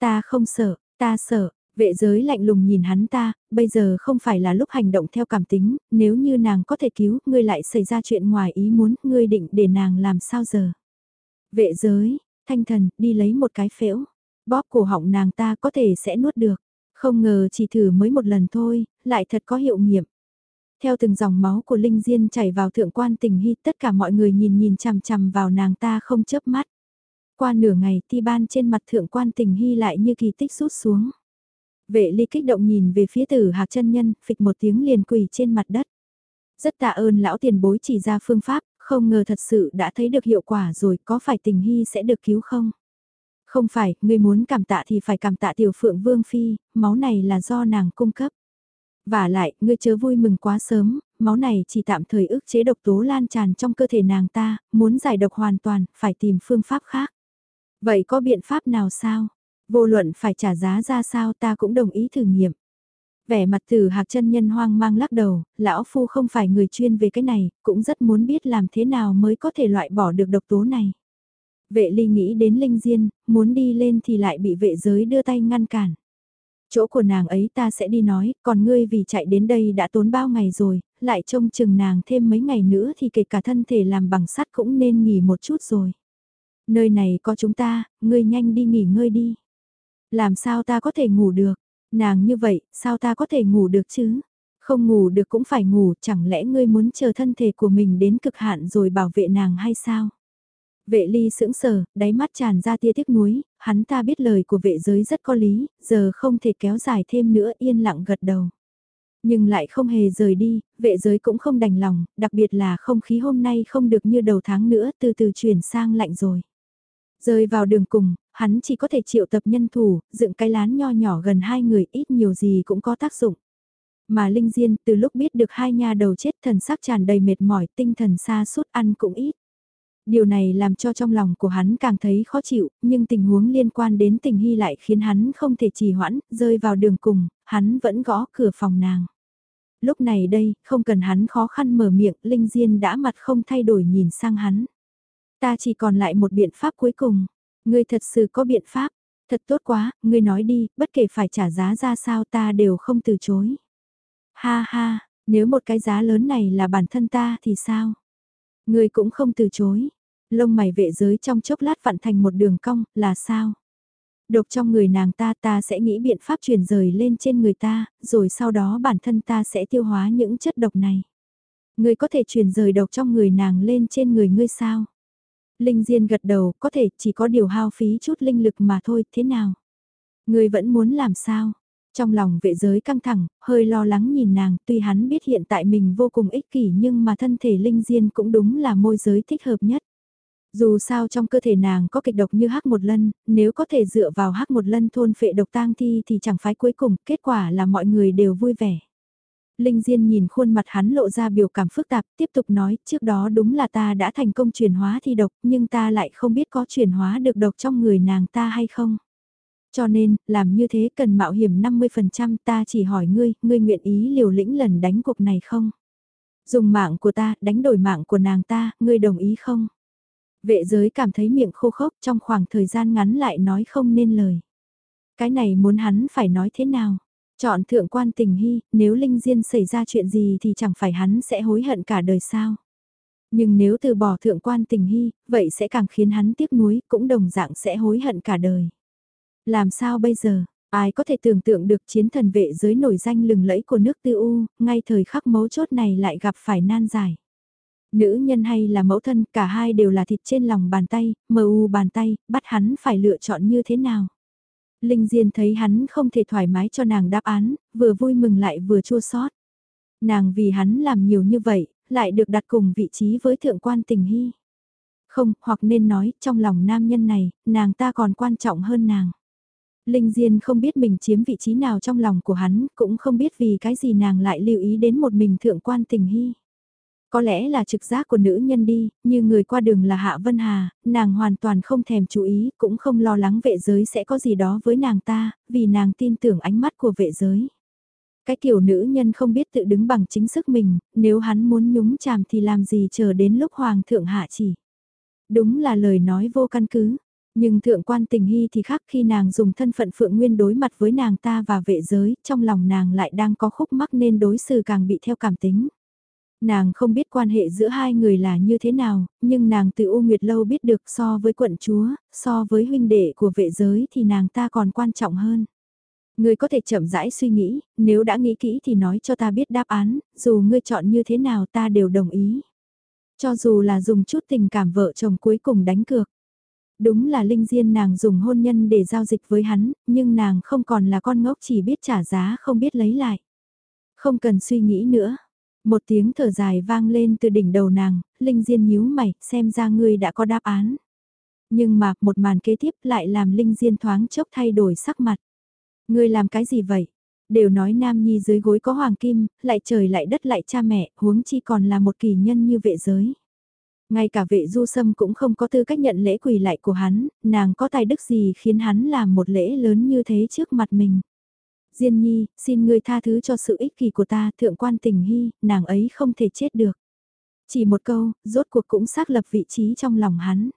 Ta không sợ, ta sợ, vệ giới lạnh lùng nhìn hắn ta, bây giờ không phải là lúc hành động theo cảm tính, nếu như nàng có thể cứu, ngươi lại xảy ra chuyện ngoài ý muốn, ngươi định để nàng làm sao giờ? Vệ giới, thanh thần, đi lấy một cái phễu, bóp cổ họng nàng ta có thể sẽ nuốt được. Không ngờ chỉ thử mới một lần thôi, lại thật có hiệu nghiệm. Theo từng dòng máu của Linh Diên chảy vào thượng quan tình hy tất cả mọi người nhìn nhìn chằm chằm vào nàng ta không chớp mắt. Qua nửa ngày ti ban trên mặt thượng quan tình hy lại như kỳ tích rút xuống. Vệ ly kích động nhìn về phía tử hạc chân nhân, phịch một tiếng liền quỳ trên mặt đất. Rất tạ ơn lão tiền bối chỉ ra phương pháp, không ngờ thật sự đã thấy được hiệu quả rồi, có phải tình hy sẽ được cứu không? Không phải, ngươi muốn cảm tạ thì phải cảm tạ tiểu phượng vương phi, máu này là do nàng cung cấp. Và lại, ngươi chớ vui mừng quá sớm, máu này chỉ tạm thời ức chế độc tố lan tràn trong cơ thể nàng ta, muốn giải độc hoàn toàn, phải tìm phương pháp khác. Vậy có biện pháp nào sao? Vô luận phải trả giá ra sao ta cũng đồng ý thử nghiệm. Vẻ mặt tử hạc chân nhân hoang mang lắc đầu, lão phu không phải người chuyên về cái này, cũng rất muốn biết làm thế nào mới có thể loại bỏ được độc tố này. Vệ ly nghĩ đến linh diên, muốn đi lên thì lại bị vệ giới đưa tay ngăn cản. Chỗ của nàng ấy ta sẽ đi nói, còn ngươi vì chạy đến đây đã tốn bao ngày rồi, lại trông chừng nàng thêm mấy ngày nữa thì kể cả thân thể làm bằng sắt cũng nên nghỉ một chút rồi. Nơi này có chúng ta, ngươi nhanh đi nghỉ ngơi đi. Làm sao ta có thể ngủ được? Nàng như vậy, sao ta có thể ngủ được chứ? Không ngủ được cũng phải ngủ, chẳng lẽ ngươi muốn chờ thân thể của mình đến cực hạn rồi bảo vệ nàng hay sao? Vệ ly sững sờ, đáy mắt tràn ra tia tiếc nuối, hắn ta biết lời của vệ giới rất có lý, giờ không thể kéo dài thêm nữa yên lặng gật đầu. Nhưng lại không hề rời đi, vệ giới cũng không đành lòng, đặc biệt là không khí hôm nay không được như đầu tháng nữa từ từ chuyển sang lạnh rồi. Rơi vào đường cùng, hắn chỉ có thể triệu tập nhân thủ, dựng cái lán nho nhỏ gần hai người ít nhiều gì cũng có tác dụng. Mà Linh Diên từ lúc biết được hai nha đầu chết thần sắc tràn đầy mệt mỏi tinh thần xa suốt ăn cũng ít. Điều này làm cho trong lòng của hắn càng thấy khó chịu, nhưng tình huống liên quan đến tình hy lại khiến hắn không thể trì hoãn, rơi vào đường cùng, hắn vẫn gõ cửa phòng nàng. Lúc này đây, không cần hắn khó khăn mở miệng, Linh Diên đã mặt không thay đổi nhìn sang hắn. Ta chỉ còn lại một biện pháp cuối cùng. Ngươi thật sự có biện pháp. Thật tốt quá, ngươi nói đi, bất kể phải trả giá ra sao ta đều không từ chối. Ha ha, nếu một cái giá lớn này là bản thân ta thì sao? Ngươi cũng không từ chối. Lông mày vệ giới trong chốc lát vặn thành một đường cong, là sao? Độc trong người nàng ta ta sẽ nghĩ biện pháp truyền rời lên trên người ta, rồi sau đó bản thân ta sẽ tiêu hóa những chất độc này. Ngươi có thể truyền rời độc trong người nàng lên trên người ngươi sao? Linh Diên gật đầu, có thể chỉ có điều hao phí chút linh lực mà thôi, thế nào? Ngươi vẫn muốn làm sao? Trong lòng vệ giới căng thẳng, hơi lo lắng nhìn nàng, tuy hắn biết hiện tại mình vô cùng ích kỷ nhưng mà thân thể Linh Diên cũng đúng là môi giới thích hợp nhất. Dù sao trong cơ thể nàng có kịch độc như hắc một lân, nếu có thể dựa vào hắc một lân thôn phệ độc tang thi thì chẳng phải cuối cùng, kết quả là mọi người đều vui vẻ. Linh Diên nhìn khuôn mặt hắn lộ ra biểu cảm phức tạp, tiếp tục nói, trước đó đúng là ta đã thành công chuyển hóa thi độc, nhưng ta lại không biết có chuyển hóa được độc trong người nàng ta hay không. Cho nên, làm như thế cần mạo hiểm 50% ta chỉ hỏi ngươi, ngươi nguyện ý liều lĩnh lần đánh cuộc này không? Dùng mạng của ta, đánh đổi mạng của nàng ta, ngươi đồng ý không? Vệ giới cảm thấy miệng khô khốc trong khoảng thời gian ngắn lại nói không nên lời. Cái này muốn hắn phải nói thế nào? Chọn thượng quan tình hy, nếu Linh Diên xảy ra chuyện gì thì chẳng phải hắn sẽ hối hận cả đời sao. Nhưng nếu từ bỏ thượng quan tình hy, vậy sẽ càng khiến hắn tiếc nuối, cũng đồng dạng sẽ hối hận cả đời. Làm sao bây giờ, ai có thể tưởng tượng được chiến thần vệ giới nổi danh lừng lẫy của nước tư U, ngay thời khắc mấu chốt này lại gặp phải nan giải. Nữ nhân hay là mẫu thân, cả hai đều là thịt trên lòng bàn tay, mờ u bàn tay, bắt hắn phải lựa chọn như thế nào. Linh Diên thấy hắn không thể thoải mái cho nàng đáp án, vừa vui mừng lại vừa chua xót. Nàng vì hắn làm nhiều như vậy, lại được đặt cùng vị trí với thượng quan tình hy. Không, hoặc nên nói, trong lòng nam nhân này, nàng ta còn quan trọng hơn nàng. Linh Diên không biết mình chiếm vị trí nào trong lòng của hắn, cũng không biết vì cái gì nàng lại lưu ý đến một mình thượng quan tình hy. Có lẽ là trực giác của nữ nhân đi, như người qua đường là Hạ Vân Hà, nàng hoàn toàn không thèm chú ý, cũng không lo lắng vệ giới sẽ có gì đó với nàng ta, vì nàng tin tưởng ánh mắt của vệ giới. Cái kiểu nữ nhân không biết tự đứng bằng chính sức mình, nếu hắn muốn nhúng chàm thì làm gì chờ đến lúc hoàng thượng hạ chỉ. Đúng là lời nói vô căn cứ, nhưng thượng quan tình hy thì khác khi nàng dùng thân phận phượng nguyên đối mặt với nàng ta và vệ giới, trong lòng nàng lại đang có khúc mắc nên đối xử càng bị theo cảm tính. Nàng không biết quan hệ giữa hai người là như thế nào, nhưng nàng từ U Nguyệt Lâu biết được so với quận chúa, so với huynh đệ của vệ giới thì nàng ta còn quan trọng hơn. Ngươi có thể chậm rãi suy nghĩ, nếu đã nghĩ kỹ thì nói cho ta biết đáp án, dù ngươi chọn như thế nào ta đều đồng ý. Cho dù là dùng chút tình cảm vợ chồng cuối cùng đánh cược. Đúng là linh diên nàng dùng hôn nhân để giao dịch với hắn, nhưng nàng không còn là con ngốc chỉ biết trả giá không biết lấy lại. Không cần suy nghĩ nữa. Một tiếng thở dài vang lên từ đỉnh đầu nàng, Linh Diên nhíu mày, xem ra ngươi đã có đáp án. Nhưng mà, một màn kế tiếp lại làm Linh Diên thoáng chốc thay đổi sắc mặt. Ngươi làm cái gì vậy? Đều nói Nam Nhi dưới gối có hoàng kim, lại trời lại đất lại cha mẹ, huống chi còn là một kỳ nhân như vệ giới. Ngay cả vệ du sâm cũng không có tư cách nhận lễ quỳ lại của hắn, nàng có tài đức gì khiến hắn làm một lễ lớn như thế trước mặt mình. Diên nhi, xin ngươi tha thứ cho sự ích kỷ của ta, thượng quan tình hy, nàng ấy không thể chết được. Chỉ một câu, rốt cuộc cũng xác lập vị trí trong lòng hắn.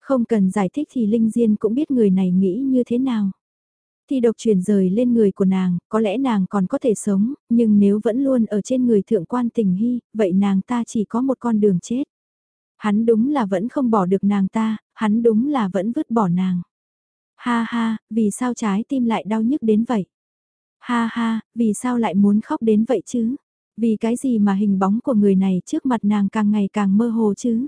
Không cần giải thích thì Linh Diên cũng biết người này nghĩ như thế nào. Thì độc truyền rời lên người của nàng, có lẽ nàng còn có thể sống, nhưng nếu vẫn luôn ở trên người thượng quan tình hy, vậy nàng ta chỉ có một con đường chết. Hắn đúng là vẫn không bỏ được nàng ta, hắn đúng là vẫn vứt bỏ nàng. Ha ha, vì sao trái tim lại đau nhức đến vậy? Ha ha, vì sao lại muốn khóc đến vậy chứ? Vì cái gì mà hình bóng của người này trước mặt nàng càng ngày càng mơ hồ chứ?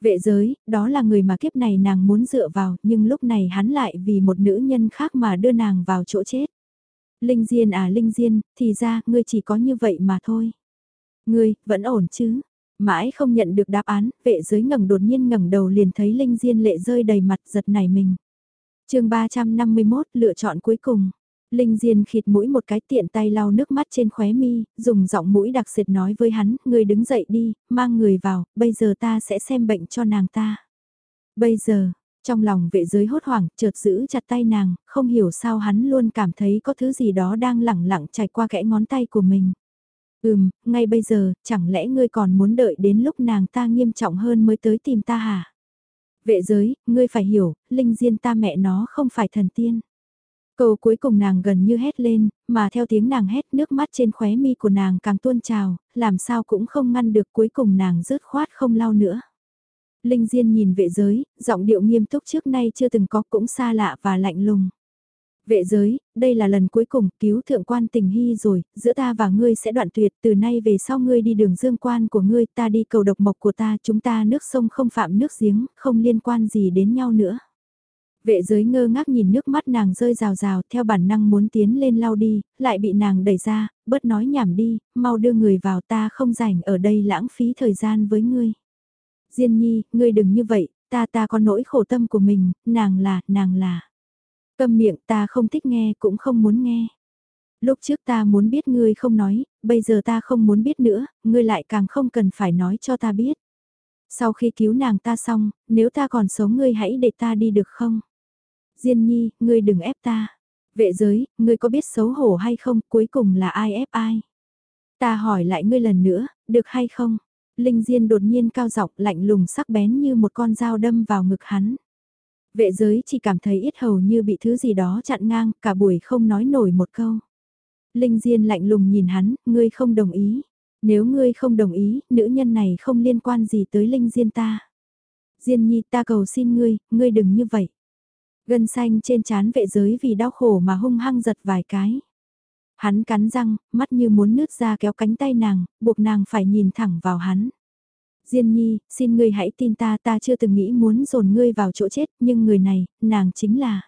Vệ giới, đó là người mà kiếp này nàng muốn dựa vào, nhưng lúc này hắn lại vì một nữ nhân khác mà đưa nàng vào chỗ chết. Linh Diên à Linh Diên, thì ra, ngươi chỉ có như vậy mà thôi. Ngươi, vẫn ổn chứ? Mãi không nhận được đáp án, vệ giới ngẩng đột nhiên ngẩng đầu liền thấy Linh Diên lệ rơi đầy mặt giật nảy mình. chương 351 lựa chọn cuối cùng. Linh Diên khịt mũi một cái tiện tay lau nước mắt trên khóe mi, dùng giọng mũi đặc sệt nói với hắn, người đứng dậy đi, mang người vào, bây giờ ta sẽ xem bệnh cho nàng ta. Bây giờ, trong lòng vệ giới hốt hoảng, chợt giữ chặt tay nàng, không hiểu sao hắn luôn cảm thấy có thứ gì đó đang lẳng lặng chảy qua kẽ ngón tay của mình. Ừm, ngay bây giờ, chẳng lẽ ngươi còn muốn đợi đến lúc nàng ta nghiêm trọng hơn mới tới tìm ta hả? Vệ giới, ngươi phải hiểu, Linh Diên ta mẹ nó không phải thần tiên. Câu cuối cùng nàng gần như hét lên, mà theo tiếng nàng hét nước mắt trên khóe mi của nàng càng tuôn trào, làm sao cũng không ngăn được cuối cùng nàng rớt khoát không lau nữa. Linh Diên nhìn vệ giới, giọng điệu nghiêm túc trước nay chưa từng có cũng xa lạ và lạnh lùng. Vệ giới, đây là lần cuối cùng cứu thượng quan tình hy rồi, giữa ta và ngươi sẽ đoạn tuyệt, từ nay về sau ngươi đi đường dương quan của ngươi, ta đi cầu độc mộc của ta, chúng ta nước sông không phạm nước giếng, không liên quan gì đến nhau nữa. Vệ giới ngơ ngác nhìn nước mắt nàng rơi rào rào theo bản năng muốn tiến lên lau đi, lại bị nàng đẩy ra, bớt nói nhảm đi, mau đưa người vào ta không rảnh ở đây lãng phí thời gian với ngươi. Diên nhi, ngươi đừng như vậy, ta ta có nỗi khổ tâm của mình, nàng là, nàng là. Câm miệng ta không thích nghe cũng không muốn nghe. Lúc trước ta muốn biết ngươi không nói, bây giờ ta không muốn biết nữa, ngươi lại càng không cần phải nói cho ta biết. Sau khi cứu nàng ta xong, nếu ta còn sống ngươi hãy để ta đi được không? Diên nhi, ngươi đừng ép ta. Vệ giới, ngươi có biết xấu hổ hay không, cuối cùng là ai ép ai? Ta hỏi lại ngươi lần nữa, được hay không? Linh Diên đột nhiên cao giọng lạnh lùng sắc bén như một con dao đâm vào ngực hắn. Vệ giới chỉ cảm thấy ít hầu như bị thứ gì đó chặn ngang, cả buổi không nói nổi một câu. Linh Diên lạnh lùng nhìn hắn, ngươi không đồng ý. Nếu ngươi không đồng ý, nữ nhân này không liên quan gì tới Linh Diên ta. Diên nhi ta cầu xin ngươi, ngươi đừng như vậy. Gân xanh trên trán vệ giới vì đau khổ mà hung hăng giật vài cái. Hắn cắn răng, mắt như muốn nứt ra kéo cánh tay nàng, buộc nàng phải nhìn thẳng vào hắn. Diên nhi, xin ngươi hãy tin ta ta chưa từng nghĩ muốn dồn ngươi vào chỗ chết, nhưng người này, nàng chính là.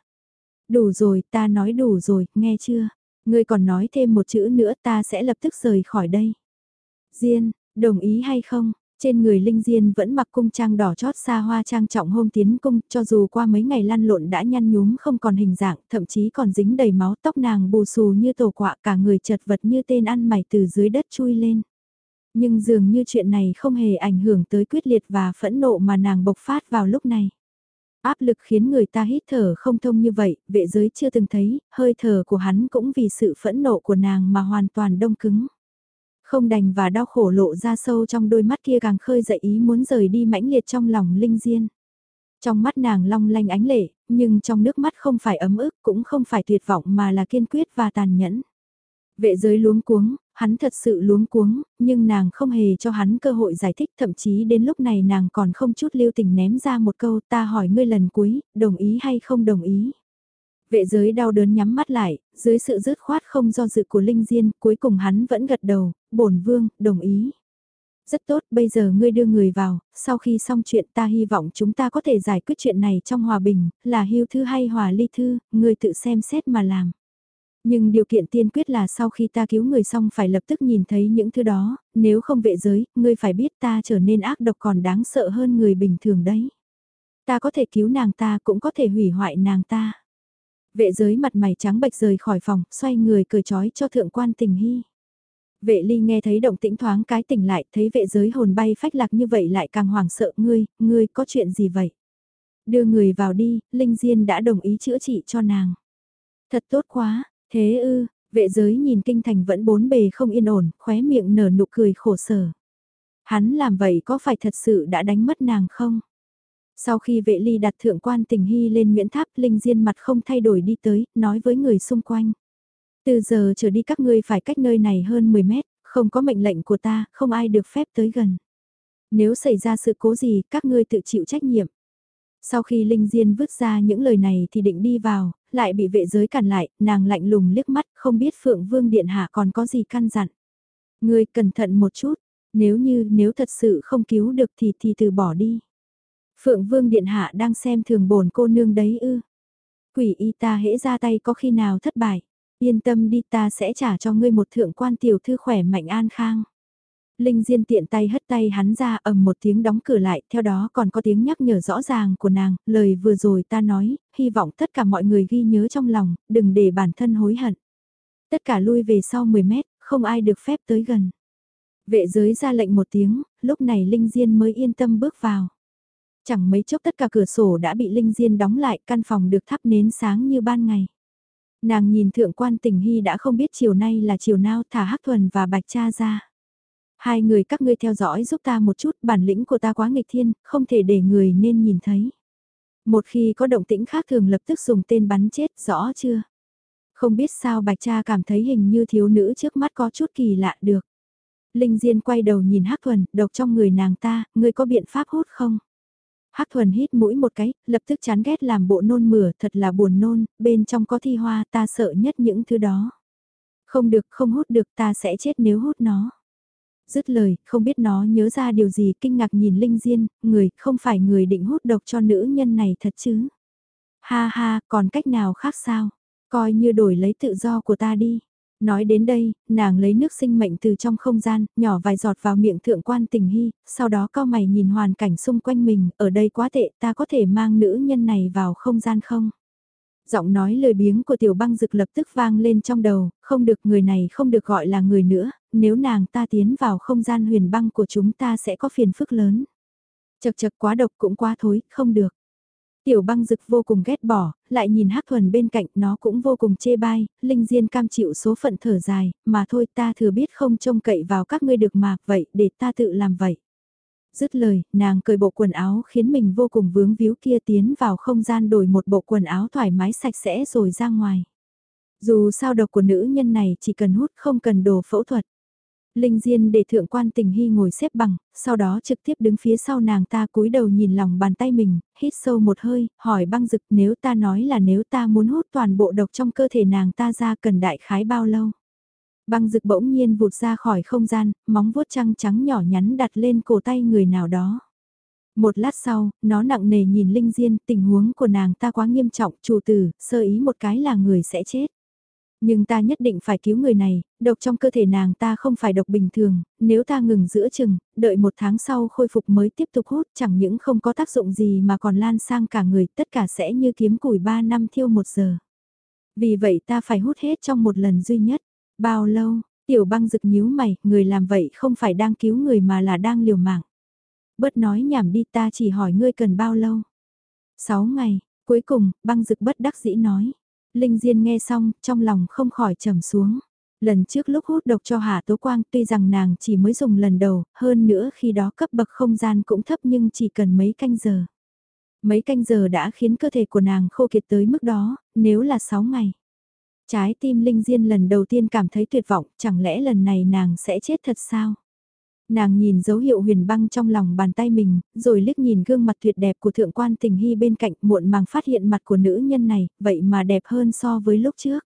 Đủ rồi, ta nói đủ rồi, nghe chưa? Ngươi còn nói thêm một chữ nữa ta sẽ lập tức rời khỏi đây. Diên, đồng ý hay không? Trên người Linh Diên vẫn mặc cung trang đỏ chót xa hoa trang trọng hôm tiến cung, cho dù qua mấy ngày lăn lộn đã nhăn nhúm không còn hình dạng, thậm chí còn dính đầy máu tóc nàng bù xù như tổ quạ cả người chật vật như tên ăn mày từ dưới đất chui lên. Nhưng dường như chuyện này không hề ảnh hưởng tới quyết liệt và phẫn nộ mà nàng bộc phát vào lúc này. Áp lực khiến người ta hít thở không thông như vậy, vệ giới chưa từng thấy, hơi thở của hắn cũng vì sự phẫn nộ của nàng mà hoàn toàn đông cứng. Không đành và đau khổ lộ ra sâu trong đôi mắt kia càng khơi dậy ý muốn rời đi mãnh liệt trong lòng Linh Diên. Trong mắt nàng long lanh ánh lệ, nhưng trong nước mắt không phải ấm ức cũng không phải tuyệt vọng mà là kiên quyết và tàn nhẫn. Vệ giới luống cuống, hắn thật sự luống cuống, nhưng nàng không hề cho hắn cơ hội giải thích thậm chí đến lúc này nàng còn không chút lưu tình ném ra một câu ta hỏi ngươi lần cuối, đồng ý hay không đồng ý. Vệ giới đau đớn nhắm mắt lại, dưới sự dứt khoát không do dự của Linh Diên, cuối cùng hắn vẫn gật đầu, bổn vương, đồng ý. Rất tốt, bây giờ ngươi đưa người vào, sau khi xong chuyện ta hy vọng chúng ta có thể giải quyết chuyện này trong hòa bình, là hưu thư hay hòa ly thư, ngươi tự xem xét mà làm. Nhưng điều kiện tiên quyết là sau khi ta cứu người xong phải lập tức nhìn thấy những thứ đó, nếu không vệ giới, ngươi phải biết ta trở nên ác độc còn đáng sợ hơn người bình thường đấy. Ta có thể cứu nàng ta cũng có thể hủy hoại nàng ta. Vệ giới mặt mày trắng bệch rời khỏi phòng, xoay người cười trói cho thượng quan tình hy. Vệ ly nghe thấy động tĩnh thoáng cái tỉnh lại, thấy vệ giới hồn bay phách lạc như vậy lại càng hoảng sợ ngươi, ngươi có chuyện gì vậy? Đưa người vào đi, Linh Diên đã đồng ý chữa trị cho nàng. Thật tốt quá, thế ư, vệ giới nhìn kinh thành vẫn bốn bề không yên ổn, khóe miệng nở nụ cười khổ sở. Hắn làm vậy có phải thật sự đã đánh mất nàng không? Sau khi vệ ly đặt thượng quan tình hy lên Nguyễn Tháp, Linh Diên mặt không thay đổi đi tới, nói với người xung quanh. Từ giờ trở đi các ngươi phải cách nơi này hơn 10 mét, không có mệnh lệnh của ta, không ai được phép tới gần. Nếu xảy ra sự cố gì, các ngươi tự chịu trách nhiệm. Sau khi Linh Diên vứt ra những lời này thì định đi vào, lại bị vệ giới cản lại, nàng lạnh lùng liếc mắt, không biết Phượng Vương Điện Hạ còn có gì căn dặn. Ngươi cẩn thận một chút, nếu như nếu thật sự không cứu được thì thì từ bỏ đi. Phượng Vương Điện Hạ đang xem thường bổn cô nương đấy ư. Quỷ y ta hễ ra tay có khi nào thất bại. Yên tâm đi ta sẽ trả cho ngươi một thượng quan tiểu thư khỏe mạnh an khang. Linh Diên tiện tay hất tay hắn ra ầm một tiếng đóng cửa lại, theo đó còn có tiếng nhắc nhở rõ ràng của nàng, lời vừa rồi ta nói, hy vọng tất cả mọi người ghi nhớ trong lòng, đừng để bản thân hối hận. Tất cả lui về sau 10 mét, không ai được phép tới gần. Vệ giới ra lệnh một tiếng, lúc này Linh Diên mới yên tâm bước vào. Chẳng mấy chốc tất cả cửa sổ đã bị Linh Diên đóng lại, căn phòng được thắp nến sáng như ban ngày. Nàng nhìn thượng quan tình hy đã không biết chiều nay là chiều nào thả hắc thuần và bạch cha ra. Hai người các ngươi theo dõi giúp ta một chút, bản lĩnh của ta quá nghịch thiên, không thể để người nên nhìn thấy. Một khi có động tĩnh khác thường lập tức dùng tên bắn chết, rõ chưa? Không biết sao bạch cha cảm thấy hình như thiếu nữ trước mắt có chút kỳ lạ được. Linh Diên quay đầu nhìn Hắc Thuần, độc trong người nàng ta, ngươi có biện pháp hút không? Hắc thuần hít mũi một cái, lập tức chán ghét làm bộ nôn mửa, thật là buồn nôn, bên trong có thi hoa, ta sợ nhất những thứ đó. Không được, không hút được, ta sẽ chết nếu hút nó. Dứt lời, không biết nó nhớ ra điều gì, kinh ngạc nhìn Linh Diên, người, không phải người định hút độc cho nữ nhân này thật chứ. Ha ha, còn cách nào khác sao? Coi như đổi lấy tự do của ta đi. Nói đến đây, nàng lấy nước sinh mệnh từ trong không gian, nhỏ vài giọt vào miệng thượng quan tình hy, sau đó cao mày nhìn hoàn cảnh xung quanh mình, ở đây quá tệ, ta có thể mang nữ nhân này vào không gian không? Giọng nói lời biếng của tiểu băng rực lập tức vang lên trong đầu, không được người này không được gọi là người nữa, nếu nàng ta tiến vào không gian huyền băng của chúng ta sẽ có phiền phức lớn. Chật chật quá độc cũng quá thối, không được. Tiểu băng dực vô cùng ghét bỏ, lại nhìn hắc thuần bên cạnh nó cũng vô cùng chê bai, linh diên cam chịu số phận thở dài, mà thôi ta thừa biết không trông cậy vào các ngươi được mà, vậy để ta tự làm vậy. Dứt lời, nàng cởi bộ quần áo khiến mình vô cùng vướng víu kia tiến vào không gian đổi một bộ quần áo thoải mái sạch sẽ rồi ra ngoài. Dù sao độc của nữ nhân này chỉ cần hút không cần đồ phẫu thuật. Linh Diên để thượng quan tình hy ngồi xếp bằng, sau đó trực tiếp đứng phía sau nàng ta cúi đầu nhìn lòng bàn tay mình, hít sâu một hơi, hỏi băng dực nếu ta nói là nếu ta muốn hút toàn bộ độc trong cơ thể nàng ta ra cần đại khái bao lâu. Băng dực bỗng nhiên vụt ra khỏi không gian, móng vuốt trăng trắng nhỏ nhắn đặt lên cổ tay người nào đó. Một lát sau, nó nặng nề nhìn Linh Diên, tình huống của nàng ta quá nghiêm trọng, chủ tử, sơ ý một cái là người sẽ chết. Nhưng ta nhất định phải cứu người này, độc trong cơ thể nàng ta không phải độc bình thường, nếu ta ngừng giữa chừng, đợi một tháng sau khôi phục mới tiếp tục hút chẳng những không có tác dụng gì mà còn lan sang cả người, tất cả sẽ như kiếm củi 3 năm thiêu một giờ. Vì vậy ta phải hút hết trong một lần duy nhất. Bao lâu, tiểu băng rực nhíu mày, người làm vậy không phải đang cứu người mà là đang liều mạng. Bớt nói nhảm đi ta chỉ hỏi ngươi cần bao lâu. Sáu ngày, cuối cùng, băng rực bất đắc dĩ nói. Linh Diên nghe xong, trong lòng không khỏi trầm xuống. Lần trước lúc hút độc cho Hạ Tố Quang tuy rằng nàng chỉ mới dùng lần đầu, hơn nữa khi đó cấp bậc không gian cũng thấp nhưng chỉ cần mấy canh giờ. Mấy canh giờ đã khiến cơ thể của nàng khô kiệt tới mức đó, nếu là 6 ngày. Trái tim Linh Diên lần đầu tiên cảm thấy tuyệt vọng, chẳng lẽ lần này nàng sẽ chết thật sao? Nàng nhìn dấu hiệu huyền băng trong lòng bàn tay mình, rồi liếc nhìn gương mặt tuyệt đẹp của thượng quan tình hy bên cạnh muộn màng phát hiện mặt của nữ nhân này, vậy mà đẹp hơn so với lúc trước.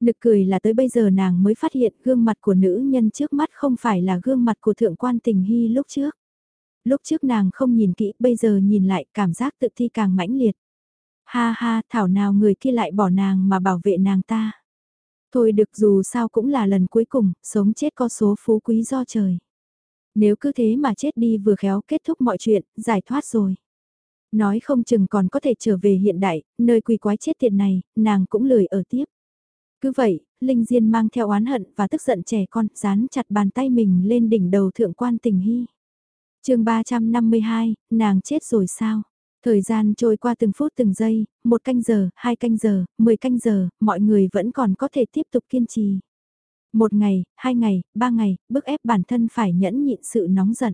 Nực cười là tới bây giờ nàng mới phát hiện gương mặt của nữ nhân trước mắt không phải là gương mặt của thượng quan tình hy lúc trước. Lúc trước nàng không nhìn kỹ, bây giờ nhìn lại cảm giác tự thi càng mãnh liệt. Ha ha, thảo nào người kia lại bỏ nàng mà bảo vệ nàng ta. Thôi được dù sao cũng là lần cuối cùng, sống chết có số phú quý do trời. Nếu cứ thế mà chết đi vừa khéo kết thúc mọi chuyện, giải thoát rồi. Nói không chừng còn có thể trở về hiện đại, nơi quỷ quái chết tiệt này, nàng cũng lười ở tiếp. Cứ vậy, Linh Diên mang theo oán hận và tức giận trẻ con, dán chặt bàn tay mình lên đỉnh đầu thượng quan tình hy. chương 352, nàng chết rồi sao? Thời gian trôi qua từng phút từng giây, một canh giờ, hai canh giờ, mười canh giờ, mọi người vẫn còn có thể tiếp tục kiên trì. Một ngày, hai ngày, ba ngày, bức ép bản thân phải nhẫn nhịn sự nóng giận.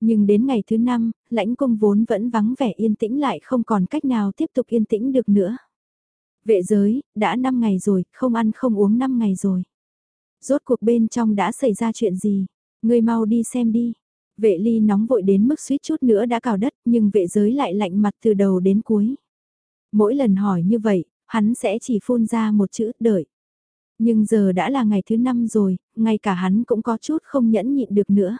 Nhưng đến ngày thứ năm, lãnh cung vốn vẫn vắng vẻ yên tĩnh lại không còn cách nào tiếp tục yên tĩnh được nữa. Vệ giới, đã 5 ngày rồi, không ăn không uống 5 ngày rồi. Rốt cuộc bên trong đã xảy ra chuyện gì? Người mau đi xem đi. Vệ ly nóng vội đến mức suýt chút nữa đã cào đất nhưng vệ giới lại lạnh mặt từ đầu đến cuối. Mỗi lần hỏi như vậy, hắn sẽ chỉ phun ra một chữ đợi. Nhưng giờ đã là ngày thứ năm rồi, ngay cả hắn cũng có chút không nhẫn nhịn được nữa.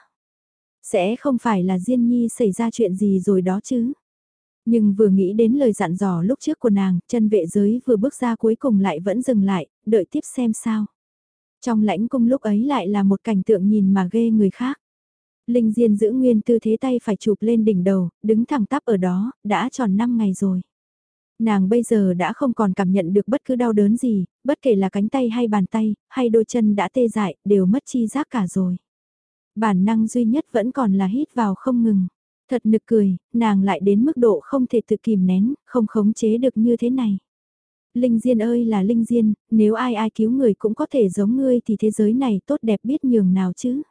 Sẽ không phải là Diên Nhi xảy ra chuyện gì rồi đó chứ. Nhưng vừa nghĩ đến lời dặn dò lúc trước của nàng, chân vệ giới vừa bước ra cuối cùng lại vẫn dừng lại, đợi tiếp xem sao. Trong lãnh cung lúc ấy lại là một cảnh tượng nhìn mà ghê người khác. Linh Diên giữ nguyên tư thế tay phải chụp lên đỉnh đầu, đứng thẳng tắp ở đó, đã tròn 5 ngày rồi. Nàng bây giờ đã không còn cảm nhận được bất cứ đau đớn gì, bất kể là cánh tay hay bàn tay, hay đôi chân đã tê dại, đều mất chi giác cả rồi. Bản năng duy nhất vẫn còn là hít vào không ngừng. Thật nực cười, nàng lại đến mức độ không thể tự kìm nén, không khống chế được như thế này. Linh Diên ơi là Linh Diên, nếu ai ai cứu người cũng có thể giống ngươi thì thế giới này tốt đẹp biết nhường nào chứ.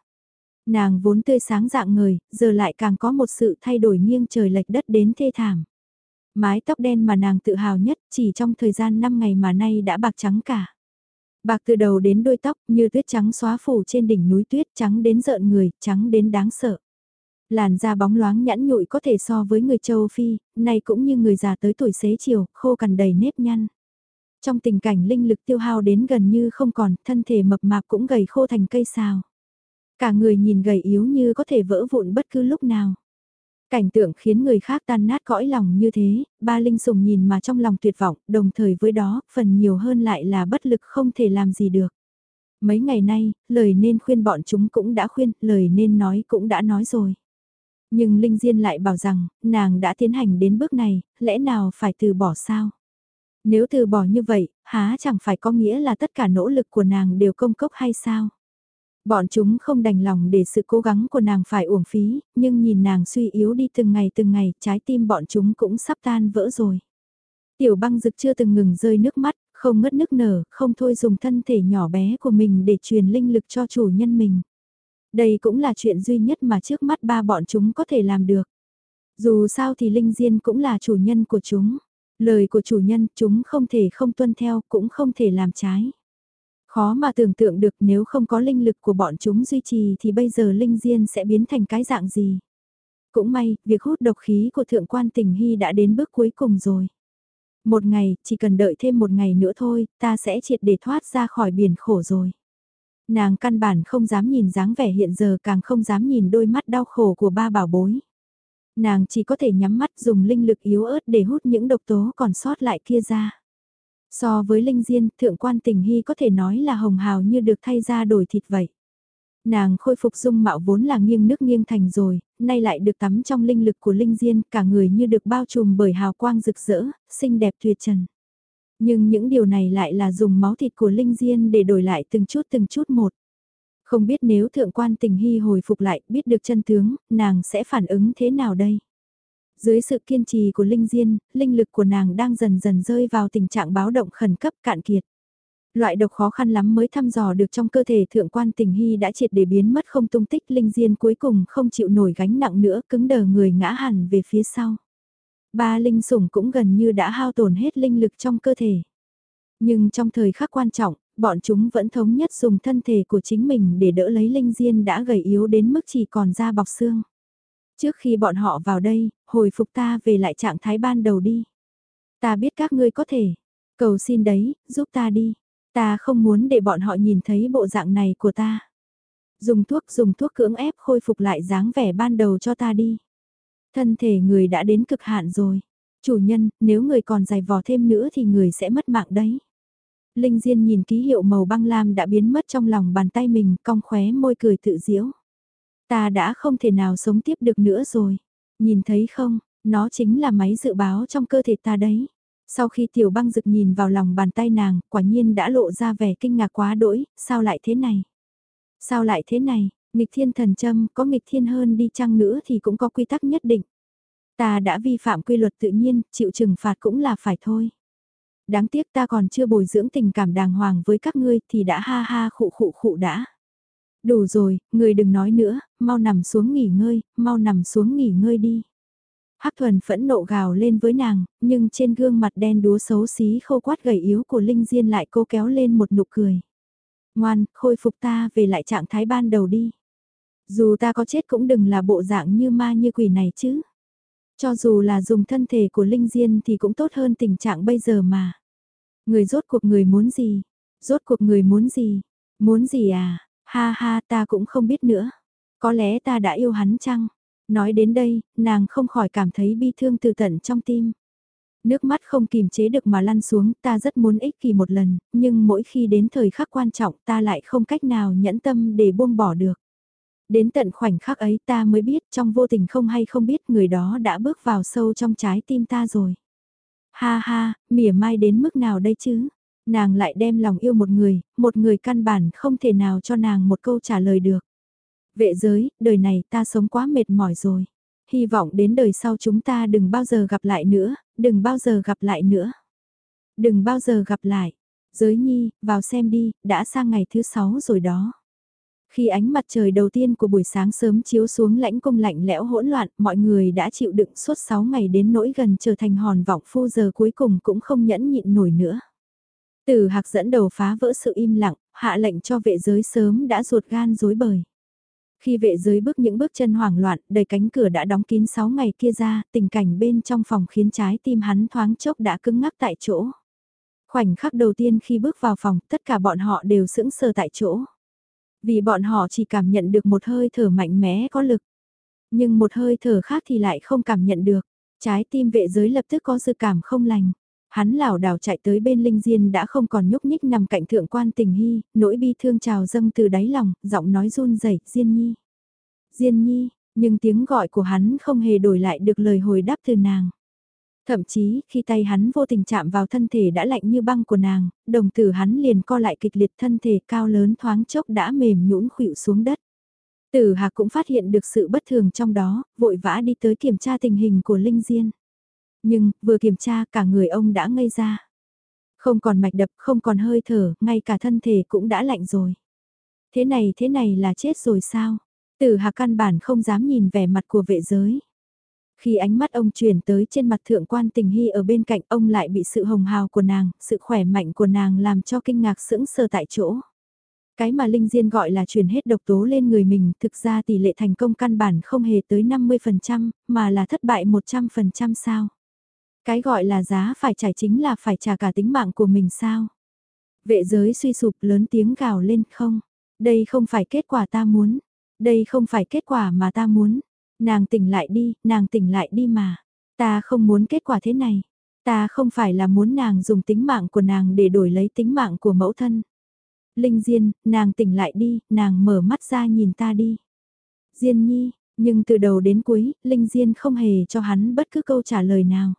Nàng vốn tươi sáng dạng người, giờ lại càng có một sự thay đổi nghiêng trời lệch đất đến thê thảm. Mái tóc đen mà nàng tự hào nhất chỉ trong thời gian 5 ngày mà nay đã bạc trắng cả. Bạc từ đầu đến đôi tóc như tuyết trắng xóa phủ trên đỉnh núi tuyết trắng đến rợn người, trắng đến đáng sợ. Làn da bóng loáng nhẵn nhụi có thể so với người châu Phi, này cũng như người già tới tuổi xế chiều, khô cằn đầy nếp nhăn. Trong tình cảnh linh lực tiêu hao đến gần như không còn, thân thể mập mạp cũng gầy khô thành cây xào. Cả người nhìn gầy yếu như có thể vỡ vụn bất cứ lúc nào. Cảnh tượng khiến người khác tan nát cõi lòng như thế, ba linh sùng nhìn mà trong lòng tuyệt vọng, đồng thời với đó, phần nhiều hơn lại là bất lực không thể làm gì được. Mấy ngày nay, lời nên khuyên bọn chúng cũng đã khuyên, lời nên nói cũng đã nói rồi. Nhưng Linh Diên lại bảo rằng, nàng đã tiến hành đến bước này, lẽ nào phải từ bỏ sao? Nếu từ bỏ như vậy, há chẳng phải có nghĩa là tất cả nỗ lực của nàng đều công cốc hay sao? Bọn chúng không đành lòng để sự cố gắng của nàng phải uổng phí, nhưng nhìn nàng suy yếu đi từng ngày từng ngày, trái tim bọn chúng cũng sắp tan vỡ rồi. Tiểu băng dực chưa từng ngừng rơi nước mắt, không ngất nước nở, không thôi dùng thân thể nhỏ bé của mình để truyền linh lực cho chủ nhân mình. Đây cũng là chuyện duy nhất mà trước mắt ba bọn chúng có thể làm được. Dù sao thì Linh Diên cũng là chủ nhân của chúng. Lời của chủ nhân chúng không thể không tuân theo cũng không thể làm trái. Khó mà tưởng tượng được nếu không có linh lực của bọn chúng duy trì thì bây giờ Linh Diên sẽ biến thành cái dạng gì. Cũng may, việc hút độc khí của thượng quan tình hy đã đến bước cuối cùng rồi. Một ngày, chỉ cần đợi thêm một ngày nữa thôi, ta sẽ triệt để thoát ra khỏi biển khổ rồi. Nàng căn bản không dám nhìn dáng vẻ hiện giờ càng không dám nhìn đôi mắt đau khổ của ba bảo bối. Nàng chỉ có thể nhắm mắt dùng linh lực yếu ớt để hút những độc tố còn sót lại kia ra. So với linh diên, thượng quan tình hy có thể nói là hồng hào như được thay ra đổi thịt vậy. Nàng khôi phục dung mạo vốn là nghiêng nước nghiêng thành rồi, nay lại được tắm trong linh lực của linh diên, cả người như được bao trùm bởi hào quang rực rỡ, xinh đẹp tuyệt trần. Nhưng những điều này lại là dùng máu thịt của linh diên để đổi lại từng chút từng chút một. Không biết nếu thượng quan tình hy hồi phục lại, biết được chân tướng, nàng sẽ phản ứng thế nào đây? Dưới sự kiên trì của Linh Diên, linh lực của nàng đang dần dần rơi vào tình trạng báo động khẩn cấp cạn kiệt. Loại độc khó khăn lắm mới thăm dò được trong cơ thể thượng quan tình hy đã triệt để biến mất không tung tích Linh Diên cuối cùng không chịu nổi gánh nặng nữa cứng đờ người ngã hẳn về phía sau. Ba linh sủng cũng gần như đã hao tổn hết linh lực trong cơ thể. Nhưng trong thời khắc quan trọng, bọn chúng vẫn thống nhất dùng thân thể của chính mình để đỡ lấy linh diên đã gầy yếu đến mức chỉ còn da bọc xương. Trước khi bọn họ vào đây, hồi phục ta về lại trạng thái ban đầu đi. Ta biết các ngươi có thể. Cầu xin đấy, giúp ta đi. Ta không muốn để bọn họ nhìn thấy bộ dạng này của ta. Dùng thuốc dùng thuốc cưỡng ép khôi phục lại dáng vẻ ban đầu cho ta đi. Thân thể người đã đến cực hạn rồi. Chủ nhân, nếu người còn dài vò thêm nữa thì người sẽ mất mạng đấy. Linh Diên nhìn ký hiệu màu băng lam đã biến mất trong lòng bàn tay mình, cong khóe môi cười tự diễu. Ta đã không thể nào sống tiếp được nữa rồi. Nhìn thấy không, nó chính là máy dự báo trong cơ thể ta đấy. Sau khi tiểu băng rực nhìn vào lòng bàn tay nàng, quả nhiên đã lộ ra vẻ kinh ngạc quá đỗi, sao lại thế này? Sao lại thế này, nghịch thiên thần châm có nghịch thiên hơn đi chăng nữa thì cũng có quy tắc nhất định. Ta đã vi phạm quy luật tự nhiên, chịu trừng phạt cũng là phải thôi. Đáng tiếc ta còn chưa bồi dưỡng tình cảm đàng hoàng với các ngươi thì đã ha ha khụ khụ khụ đã. Đủ rồi, người đừng nói nữa, mau nằm xuống nghỉ ngơi, mau nằm xuống nghỉ ngơi đi. Hắc thuần phẫn nộ gào lên với nàng, nhưng trên gương mặt đen đúa xấu xí khô quát gầy yếu của Linh Diên lại cố kéo lên một nụ cười. Ngoan, khôi phục ta về lại trạng thái ban đầu đi. Dù ta có chết cũng đừng là bộ dạng như ma như quỷ này chứ. Cho dù là dùng thân thể của Linh Diên thì cũng tốt hơn tình trạng bây giờ mà. Người rốt cuộc người muốn gì? Rốt cuộc người muốn gì? Muốn gì à? Ha ha ta cũng không biết nữa. Có lẽ ta đã yêu hắn chăng? Nói đến đây, nàng không khỏi cảm thấy bi thương từ tận trong tim. Nước mắt không kìm chế được mà lăn xuống, ta rất muốn ích kỳ một lần, nhưng mỗi khi đến thời khắc quan trọng ta lại không cách nào nhẫn tâm để buông bỏ được. Đến tận khoảnh khắc ấy ta mới biết trong vô tình không hay không biết người đó đã bước vào sâu trong trái tim ta rồi. Ha ha, mỉa mai đến mức nào đây chứ? Nàng lại đem lòng yêu một người, một người căn bản không thể nào cho nàng một câu trả lời được. Vệ giới, đời này ta sống quá mệt mỏi rồi. Hy vọng đến đời sau chúng ta đừng bao giờ gặp lại nữa, đừng bao giờ gặp lại nữa. Đừng bao giờ gặp lại. Giới nhi, vào xem đi, đã sang ngày thứ sáu rồi đó. Khi ánh mặt trời đầu tiên của buổi sáng sớm chiếu xuống lãnh cung lạnh lẽo hỗn loạn, mọi người đã chịu đựng suốt 6 ngày đến nỗi gần trở thành hòn vọng phu giờ cuối cùng cũng không nhẫn nhịn nổi nữa. Từ hạc dẫn đầu phá vỡ sự im lặng, hạ lệnh cho vệ giới sớm đã ruột gan dối bời. Khi vệ giới bước những bước chân hoảng loạn, đầy cánh cửa đã đóng kín 6 ngày kia ra, tình cảnh bên trong phòng khiến trái tim hắn thoáng chốc đã cứng ngắc tại chỗ. Khoảnh khắc đầu tiên khi bước vào phòng, tất cả bọn họ đều sững sờ tại chỗ. Vì bọn họ chỉ cảm nhận được một hơi thở mạnh mẽ có lực. Nhưng một hơi thở khác thì lại không cảm nhận được. Trái tim vệ giới lập tức có dự cảm không lành. Hắn lảo đảo chạy tới bên Linh Diên đã không còn nhúc nhích nằm cạnh thượng quan tình hy, nỗi bi thương trào dâng từ đáy lòng, giọng nói run rẩy Diên Nhi. Diên Nhi, nhưng tiếng gọi của hắn không hề đổi lại được lời hồi đáp từ nàng. Thậm chí, khi tay hắn vô tình chạm vào thân thể đã lạnh như băng của nàng, đồng tử hắn liền co lại kịch liệt thân thể cao lớn thoáng chốc đã mềm nhũn khuỵu xuống đất. Tử Hạc cũng phát hiện được sự bất thường trong đó, vội vã đi tới kiểm tra tình hình của Linh Diên. Nhưng, vừa kiểm tra cả người ông đã ngây ra. Không còn mạch đập, không còn hơi thở, ngay cả thân thể cũng đã lạnh rồi. Thế này thế này là chết rồi sao? Tử Hạc căn bản không dám nhìn vẻ mặt của vệ giới. Khi ánh mắt ông chuyển tới trên mặt thượng quan tình hy ở bên cạnh ông lại bị sự hồng hào của nàng, sự khỏe mạnh của nàng làm cho kinh ngạc sững sờ tại chỗ. Cái mà Linh Diên gọi là truyền hết độc tố lên người mình thực ra tỷ lệ thành công căn bản không hề tới 50% mà là thất bại 100% sao. Cái gọi là giá phải trả chính là phải trả cả tính mạng của mình sao. Vệ giới suy sụp lớn tiếng gào lên không. Đây không phải kết quả ta muốn. Đây không phải kết quả mà ta muốn. Nàng tỉnh lại đi, nàng tỉnh lại đi mà. Ta không muốn kết quả thế này. Ta không phải là muốn nàng dùng tính mạng của nàng để đổi lấy tính mạng của mẫu thân. Linh Diên, nàng tỉnh lại đi, nàng mở mắt ra nhìn ta đi. Diên Nhi, nhưng từ đầu đến cuối, Linh Diên không hề cho hắn bất cứ câu trả lời nào.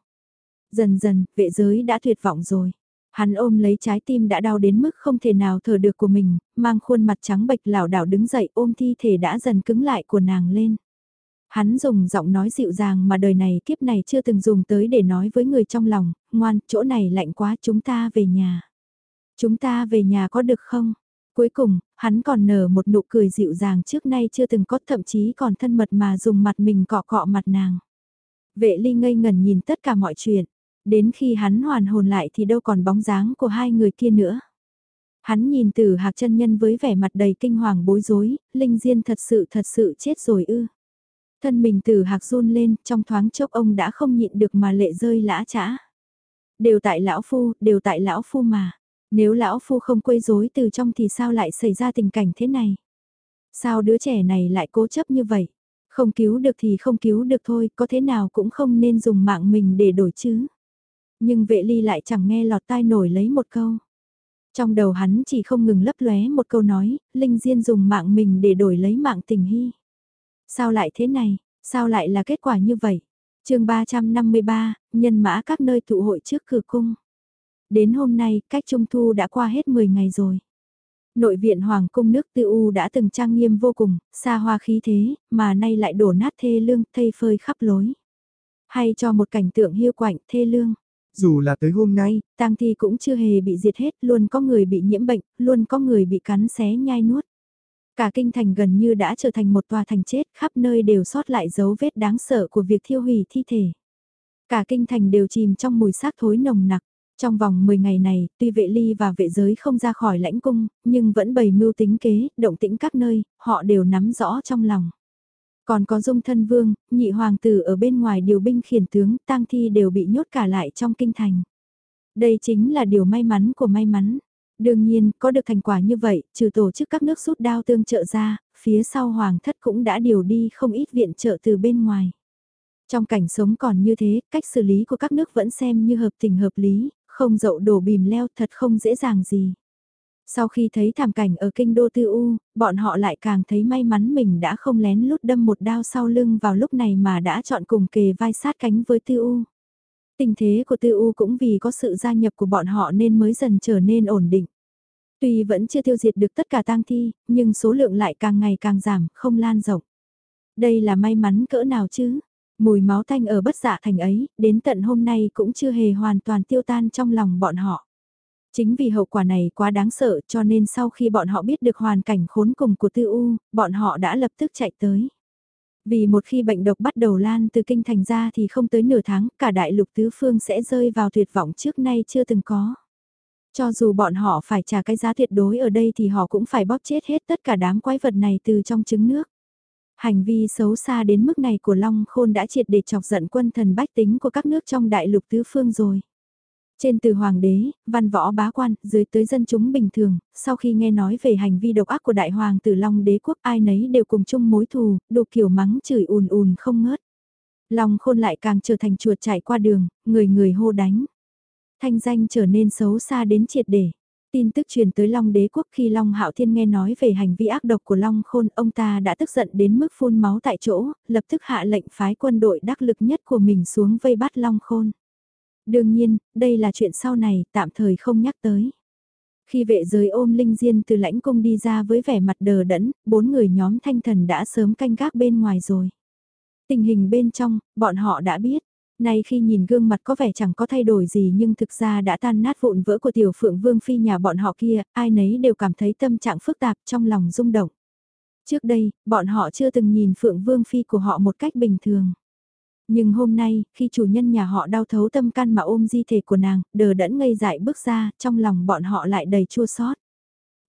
Dần dần, vệ giới đã tuyệt vọng rồi. Hắn ôm lấy trái tim đã đau đến mức không thể nào thở được của mình, mang khuôn mặt trắng bệch lảo đảo đứng dậy ôm thi thể đã dần cứng lại của nàng lên. Hắn dùng giọng nói dịu dàng mà đời này kiếp này chưa từng dùng tới để nói với người trong lòng, ngoan, chỗ này lạnh quá chúng ta về nhà. Chúng ta về nhà có được không? Cuối cùng, hắn còn nở một nụ cười dịu dàng trước nay chưa từng có thậm chí còn thân mật mà dùng mặt mình cọ cọ mặt nàng. Vệ ly ngây ngần nhìn tất cả mọi chuyện, đến khi hắn hoàn hồn lại thì đâu còn bóng dáng của hai người kia nữa. Hắn nhìn từ hạc chân nhân với vẻ mặt đầy kinh hoàng bối rối, Linh Diên thật sự thật sự chết rồi ư. Thân mình từ hạc run lên, trong thoáng chốc ông đã không nhịn được mà lệ rơi lã trã. Đều tại lão phu, đều tại lão phu mà. Nếu lão phu không quấy rối từ trong thì sao lại xảy ra tình cảnh thế này? Sao đứa trẻ này lại cố chấp như vậy? Không cứu được thì không cứu được thôi, có thế nào cũng không nên dùng mạng mình để đổi chứ. Nhưng vệ ly lại chẳng nghe lọt tai nổi lấy một câu. Trong đầu hắn chỉ không ngừng lấp lóe một câu nói, Linh Diên dùng mạng mình để đổi lấy mạng tình hy. Sao lại thế này, sao lại là kết quả như vậy? chương 353, nhân mã các nơi tụ hội trước cửa cung. Đến hôm nay, cách Trung Thu đã qua hết 10 ngày rồi. Nội viện Hoàng cung nước tư u đã từng trang nghiêm vô cùng, xa hoa khí thế, mà nay lại đổ nát thê lương, thây phơi khắp lối. Hay cho một cảnh tượng hiu quạnh, thê lương. Dù là tới hôm nay, tang thi cũng chưa hề bị diệt hết, luôn có người bị nhiễm bệnh, luôn có người bị cắn xé nhai nuốt. Cả kinh thành gần như đã trở thành một tòa thành chết, khắp nơi đều sót lại dấu vết đáng sợ của việc thiêu hủy thi thể. Cả kinh thành đều chìm trong mùi xác thối nồng nặc. Trong vòng 10 ngày này, tuy vệ ly và vệ giới không ra khỏi lãnh cung, nhưng vẫn bày mưu tính kế, động tĩnh các nơi, họ đều nắm rõ trong lòng. Còn có dung thân vương, nhị hoàng tử ở bên ngoài điều binh khiển tướng, tang thi đều bị nhốt cả lại trong kinh thành. Đây chính là điều may mắn của may mắn. Đương nhiên, có được thành quả như vậy, trừ tổ chức các nước rút đao tương trợ ra, phía sau hoàng thất cũng đã điều đi không ít viện trợ từ bên ngoài. Trong cảnh sống còn như thế, cách xử lý của các nước vẫn xem như hợp tình hợp lý, không dậu đổ bìm leo thật không dễ dàng gì. Sau khi thấy thảm cảnh ở kinh đô tư u, bọn họ lại càng thấy may mắn mình đã không lén lút đâm một đao sau lưng vào lúc này mà đã chọn cùng kề vai sát cánh với tư u. Tình thế của tư u cũng vì có sự gia nhập của bọn họ nên mới dần trở nên ổn định. Tuy vẫn chưa tiêu diệt được tất cả tang thi, nhưng số lượng lại càng ngày càng giảm, không lan rộng. Đây là may mắn cỡ nào chứ? Mùi máu thanh ở bất dạ thành ấy, đến tận hôm nay cũng chưa hề hoàn toàn tiêu tan trong lòng bọn họ. Chính vì hậu quả này quá đáng sợ cho nên sau khi bọn họ biết được hoàn cảnh khốn cùng của tư u, bọn họ đã lập tức chạy tới. Vì một khi bệnh độc bắt đầu lan từ kinh thành ra thì không tới nửa tháng, cả đại lục tứ phương sẽ rơi vào tuyệt vọng trước nay chưa từng có. Cho dù bọn họ phải trả cái giá tuyệt đối ở đây thì họ cũng phải bóp chết hết tất cả đám quái vật này từ trong trứng nước. Hành vi xấu xa đến mức này của Long Khôn đã triệt để chọc giận quân thần bách tính của các nước trong đại lục tứ phương rồi. Trên từ hoàng đế, văn võ bá quan, dưới tới dân chúng bình thường, sau khi nghe nói về hành vi độc ác của đại hoàng tử Long đế quốc ai nấy đều cùng chung mối thù, đủ kiểu mắng chửi ùn ùn không ngớt. Long khôn lại càng trở thành chuột chạy qua đường, người người hô đánh. Thanh danh trở nên xấu xa đến triệt để. Tin tức truyền tới Long đế quốc khi Long Hạo Thiên nghe nói về hành vi ác độc của Long Khôn, ông ta đã tức giận đến mức phun máu tại chỗ, lập tức hạ lệnh phái quân đội đắc lực nhất của mình xuống vây bắt Long Khôn. Đương nhiên, đây là chuyện sau này, tạm thời không nhắc tới. Khi vệ giới ôm Linh Diên từ lãnh cung đi ra với vẻ mặt đờ đẫn, bốn người nhóm thanh thần đã sớm canh gác bên ngoài rồi. Tình hình bên trong, bọn họ đã biết. Nay khi nhìn gương mặt có vẻ chẳng có thay đổi gì nhưng thực ra đã tan nát vụn vỡ của tiểu phượng vương phi nhà bọn họ kia, ai nấy đều cảm thấy tâm trạng phức tạp trong lòng rung động. Trước đây, bọn họ chưa từng nhìn phượng vương phi của họ một cách bình thường. Nhưng hôm nay, khi chủ nhân nhà họ đau thấu tâm can mà ôm di thể của nàng, đờ đẫn ngây dại bước ra, trong lòng bọn họ lại đầy chua xót.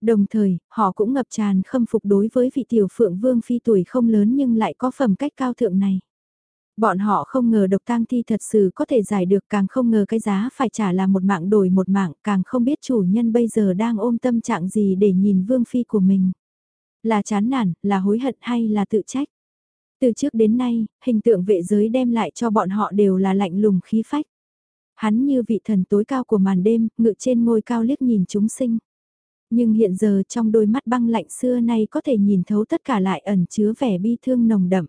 Đồng thời, họ cũng ngập tràn khâm phục đối với vị tiểu phượng vương phi tuổi không lớn nhưng lại có phẩm cách cao thượng này. Bọn họ không ngờ độc tang thi thật sự có thể giải được càng không ngờ cái giá phải trả là một mạng đổi một mạng càng không biết chủ nhân bây giờ đang ôm tâm trạng gì để nhìn vương phi của mình. Là chán nản, là hối hận hay là tự trách? Từ trước đến nay, hình tượng vệ giới đem lại cho bọn họ đều là lạnh lùng khí phách. Hắn như vị thần tối cao của màn đêm, ngự trên ngôi cao liếc nhìn chúng sinh. Nhưng hiện giờ trong đôi mắt băng lạnh xưa nay có thể nhìn thấu tất cả lại ẩn chứa vẻ bi thương nồng đậm.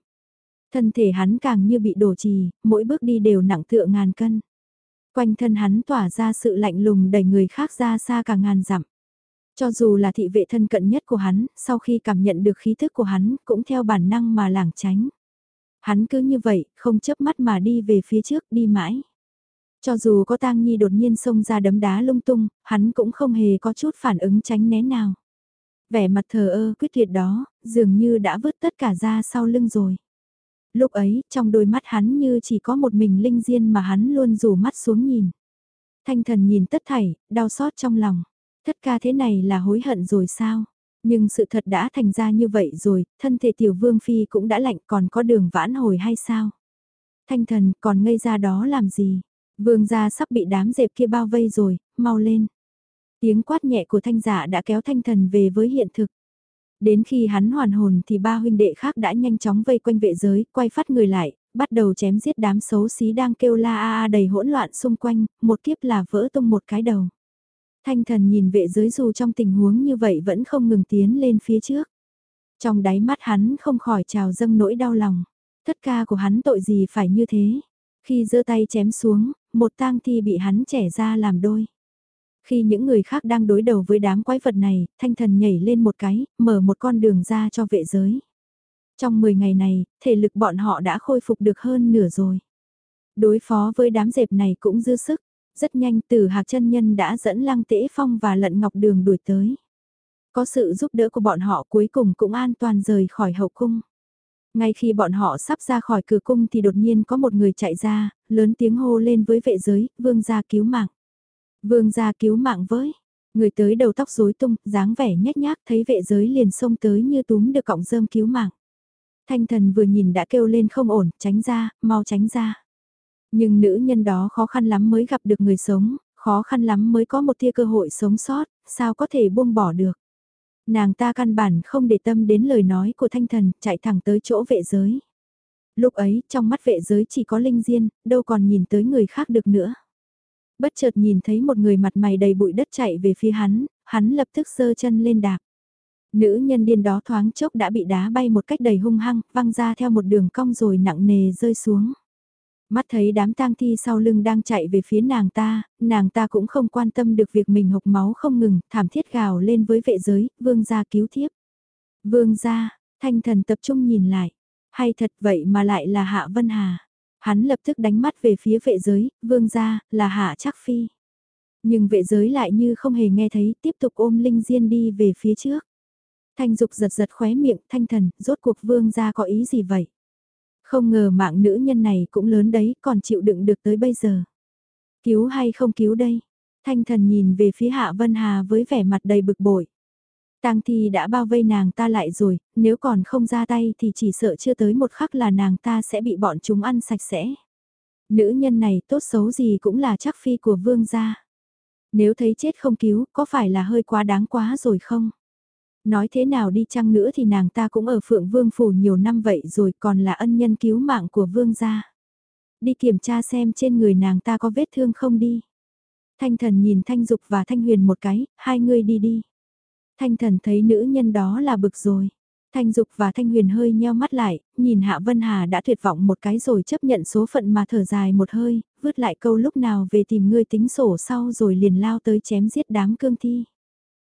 Thân thể hắn càng như bị đổ trì, mỗi bước đi đều nặng tựa ngàn cân. Quanh thân hắn tỏa ra sự lạnh lùng đẩy người khác ra xa cả ngàn dặm. Cho dù là thị vệ thân cận nhất của hắn, sau khi cảm nhận được khí thức của hắn, cũng theo bản năng mà lảng tránh. Hắn cứ như vậy, không chớp mắt mà đi về phía trước, đi mãi. Cho dù có tang nhi đột nhiên xông ra đấm đá lung tung, hắn cũng không hề có chút phản ứng tránh né nào. Vẻ mặt thờ ơ quyết tuyệt đó, dường như đã vứt tất cả ra sau lưng rồi. Lúc ấy, trong đôi mắt hắn như chỉ có một mình linh diên mà hắn luôn rủ mắt xuống nhìn. Thanh thần nhìn tất thảy, đau xót trong lòng thất ca thế này là hối hận rồi sao? Nhưng sự thật đã thành ra như vậy rồi, thân thể tiểu vương phi cũng đã lạnh còn có đường vãn hồi hay sao? Thanh thần còn ngây ra đó làm gì? Vương gia sắp bị đám dẹp kia bao vây rồi, mau lên. Tiếng quát nhẹ của thanh giả đã kéo thanh thần về với hiện thực. Đến khi hắn hoàn hồn thì ba huynh đệ khác đã nhanh chóng vây quanh vệ giới, quay phát người lại, bắt đầu chém giết đám xấu xí đang kêu la a a đầy hỗn loạn xung quanh, một kiếp là vỡ tung một cái đầu. Thanh thần nhìn vệ giới dù trong tình huống như vậy vẫn không ngừng tiến lên phía trước. Trong đáy mắt hắn không khỏi trào dâng nỗi đau lòng. Tất ca của hắn tội gì phải như thế. Khi giơ tay chém xuống, một tang thi bị hắn trẻ ra làm đôi. Khi những người khác đang đối đầu với đám quái vật này, thanh thần nhảy lên một cái, mở một con đường ra cho vệ giới. Trong 10 ngày này, thể lực bọn họ đã khôi phục được hơn nửa rồi. Đối phó với đám dẹp này cũng dư sức. Rất nhanh từ hạc chân nhân đã dẫn lăng tễ phong và lận ngọc đường đuổi tới. Có sự giúp đỡ của bọn họ cuối cùng cũng an toàn rời khỏi hậu cung. Ngay khi bọn họ sắp ra khỏi cửa cung thì đột nhiên có một người chạy ra, lớn tiếng hô lên với vệ giới, vương gia cứu mạng. Vương gia cứu mạng với. Người tới đầu tóc rối tung, dáng vẻ nhếch nhác thấy vệ giới liền xông tới như túm được cọng rơm cứu mạng. Thanh thần vừa nhìn đã kêu lên không ổn, tránh ra, mau tránh ra. Nhưng nữ nhân đó khó khăn lắm mới gặp được người sống, khó khăn lắm mới có một tia cơ hội sống sót, sao có thể buông bỏ được. Nàng ta căn bản không để tâm đến lời nói của thanh thần, chạy thẳng tới chỗ vệ giới. Lúc ấy, trong mắt vệ giới chỉ có linh diên, đâu còn nhìn tới người khác được nữa. Bất chợt nhìn thấy một người mặt mày đầy bụi đất chạy về phía hắn, hắn lập tức sơ chân lên đạp. Nữ nhân điên đó thoáng chốc đã bị đá bay một cách đầy hung hăng, văng ra theo một đường cong rồi nặng nề rơi xuống. Mắt thấy đám tang thi sau lưng đang chạy về phía nàng ta, nàng ta cũng không quan tâm được việc mình hộc máu không ngừng, thảm thiết gào lên với vệ giới, vương gia cứu thiếp. Vương gia, thanh thần tập trung nhìn lại, hay thật vậy mà lại là Hạ Vân Hà. Hắn lập tức đánh mắt về phía vệ giới, vương gia, là Hạ Trắc Phi. Nhưng vệ giới lại như không hề nghe thấy, tiếp tục ôm Linh Diên đi về phía trước. Thanh Dục giật giật khóe miệng, thanh thần, rốt cuộc vương gia có ý gì vậy? Không ngờ mạng nữ nhân này cũng lớn đấy, còn chịu đựng được tới bây giờ. Cứu hay không cứu đây? Thanh thần nhìn về phía Hạ Vân Hà với vẻ mặt đầy bực bội. Tang thi đã bao vây nàng ta lại rồi, nếu còn không ra tay thì chỉ sợ chưa tới một khắc là nàng ta sẽ bị bọn chúng ăn sạch sẽ. Nữ nhân này tốt xấu gì cũng là chắc phi của vương gia. Nếu thấy chết không cứu, có phải là hơi quá đáng quá rồi không? Nói thế nào đi chăng nữa thì nàng ta cũng ở Phượng Vương Phủ nhiều năm vậy rồi còn là ân nhân cứu mạng của Vương gia. Đi kiểm tra xem trên người nàng ta có vết thương không đi. Thanh thần nhìn Thanh Dục và Thanh Huyền một cái, hai người đi đi. Thanh thần thấy nữ nhân đó là bực rồi. Thanh Dục và Thanh Huyền hơi nheo mắt lại, nhìn Hạ Vân Hà đã tuyệt vọng một cái rồi chấp nhận số phận mà thở dài một hơi, vứt lại câu lúc nào về tìm ngươi tính sổ sau rồi liền lao tới chém giết đám cương thi.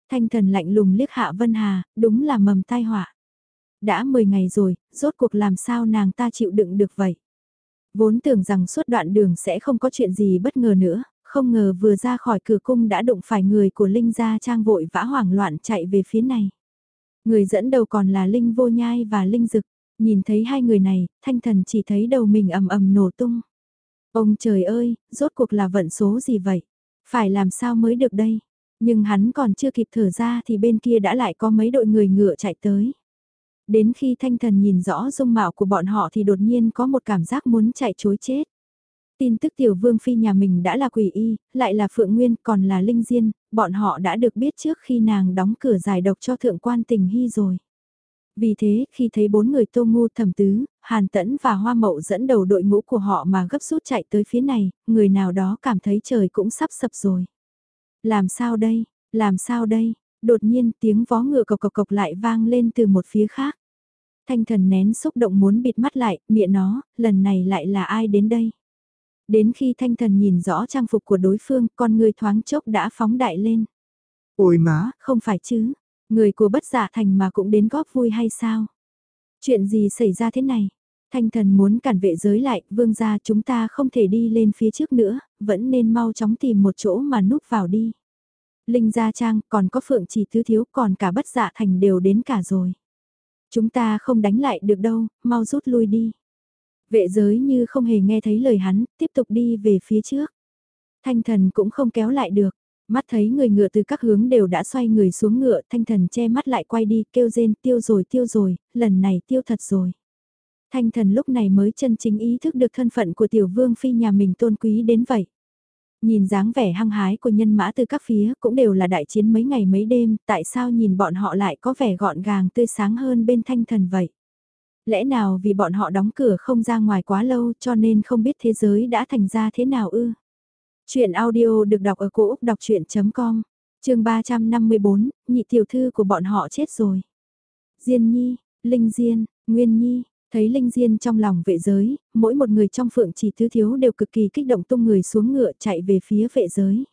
Thanh thần lạnh lùng liếc Hạ Vân Hà, đúng là mầm tai họa. Đã 10 ngày rồi, rốt cuộc làm sao nàng ta chịu đựng được vậy? Vốn tưởng rằng suốt đoạn đường sẽ không có chuyện gì bất ngờ nữa, không ngờ vừa ra khỏi cửa cung đã đụng phải người của Linh gia trang vội vã hoảng loạn chạy về phía này. Người dẫn đầu còn là Linh vô nhai và Linh dực, nhìn thấy hai người này, thanh thần chỉ thấy đầu mình ầm ầm nổ tung. Ông trời ơi, rốt cuộc là vận số gì vậy? Phải làm sao mới được đây? Nhưng hắn còn chưa kịp thở ra thì bên kia đã lại có mấy đội người ngựa chạy tới. Đến khi thanh thần nhìn rõ dung mạo của bọn họ thì đột nhiên có một cảm giác muốn chạy chối chết. Tin tức tiểu vương phi nhà mình đã là quỷ y, lại là phượng nguyên còn là linh diên, bọn họ đã được biết trước khi nàng đóng cửa giải độc cho thượng quan tình hy rồi. Vì thế, khi thấy bốn người tô ngu thẩm tứ, hàn tẫn và hoa mậu dẫn đầu đội ngũ của họ mà gấp rút chạy tới phía này, người nào đó cảm thấy trời cũng sắp sập rồi. Làm sao đây, làm sao đây, đột nhiên tiếng vó ngựa cộc cộc cộc lại vang lên từ một phía khác. Thanh thần nén xúc động muốn bịt mắt lại, miệng nó, lần này lại là ai đến đây? Đến khi thanh thần nhìn rõ trang phục của đối phương, con người thoáng chốc đã phóng đại lên. Ôi má, không phải chứ, người của bất giả thành mà cũng đến góp vui hay sao? Chuyện gì xảy ra thế này? Thanh thần muốn cản vệ giới lại, vương gia chúng ta không thể đi lên phía trước nữa, vẫn nên mau chóng tìm một chỗ mà núp vào đi. Linh Gia Trang, còn có Phượng Chỉ Thứ Thiếu, còn cả bất dạ thành đều đến cả rồi. Chúng ta không đánh lại được đâu, mau rút lui đi. Vệ giới như không hề nghe thấy lời hắn, tiếp tục đi về phía trước. Thanh thần cũng không kéo lại được, mắt thấy người ngựa từ các hướng đều đã xoay người xuống ngựa, thanh thần che mắt lại quay đi, kêu rên tiêu rồi tiêu rồi, lần này tiêu thật rồi. Thanh thần lúc này mới chân chính ý thức được thân phận của tiểu vương phi nhà mình tôn quý đến vậy. Nhìn dáng vẻ hăng hái của nhân mã từ các phía cũng đều là đại chiến mấy ngày mấy đêm, tại sao nhìn bọn họ lại có vẻ gọn gàng tươi sáng hơn bên thanh thần vậy? Lẽ nào vì bọn họ đóng cửa không ra ngoài quá lâu cho nên không biết thế giới đã thành ra thế nào ư? Chuyện audio được đọc ở cổ Úc đọc chuyện.com, trường 354, nhị tiểu thư của bọn họ chết rồi. Diên Nhi, Linh Diên, Nguyên Nhi, Thấy Linh Diên trong lòng vệ giới, mỗi một người trong phượng chỉ thứ thiếu đều cực kỳ kích động tung người xuống ngựa chạy về phía vệ giới.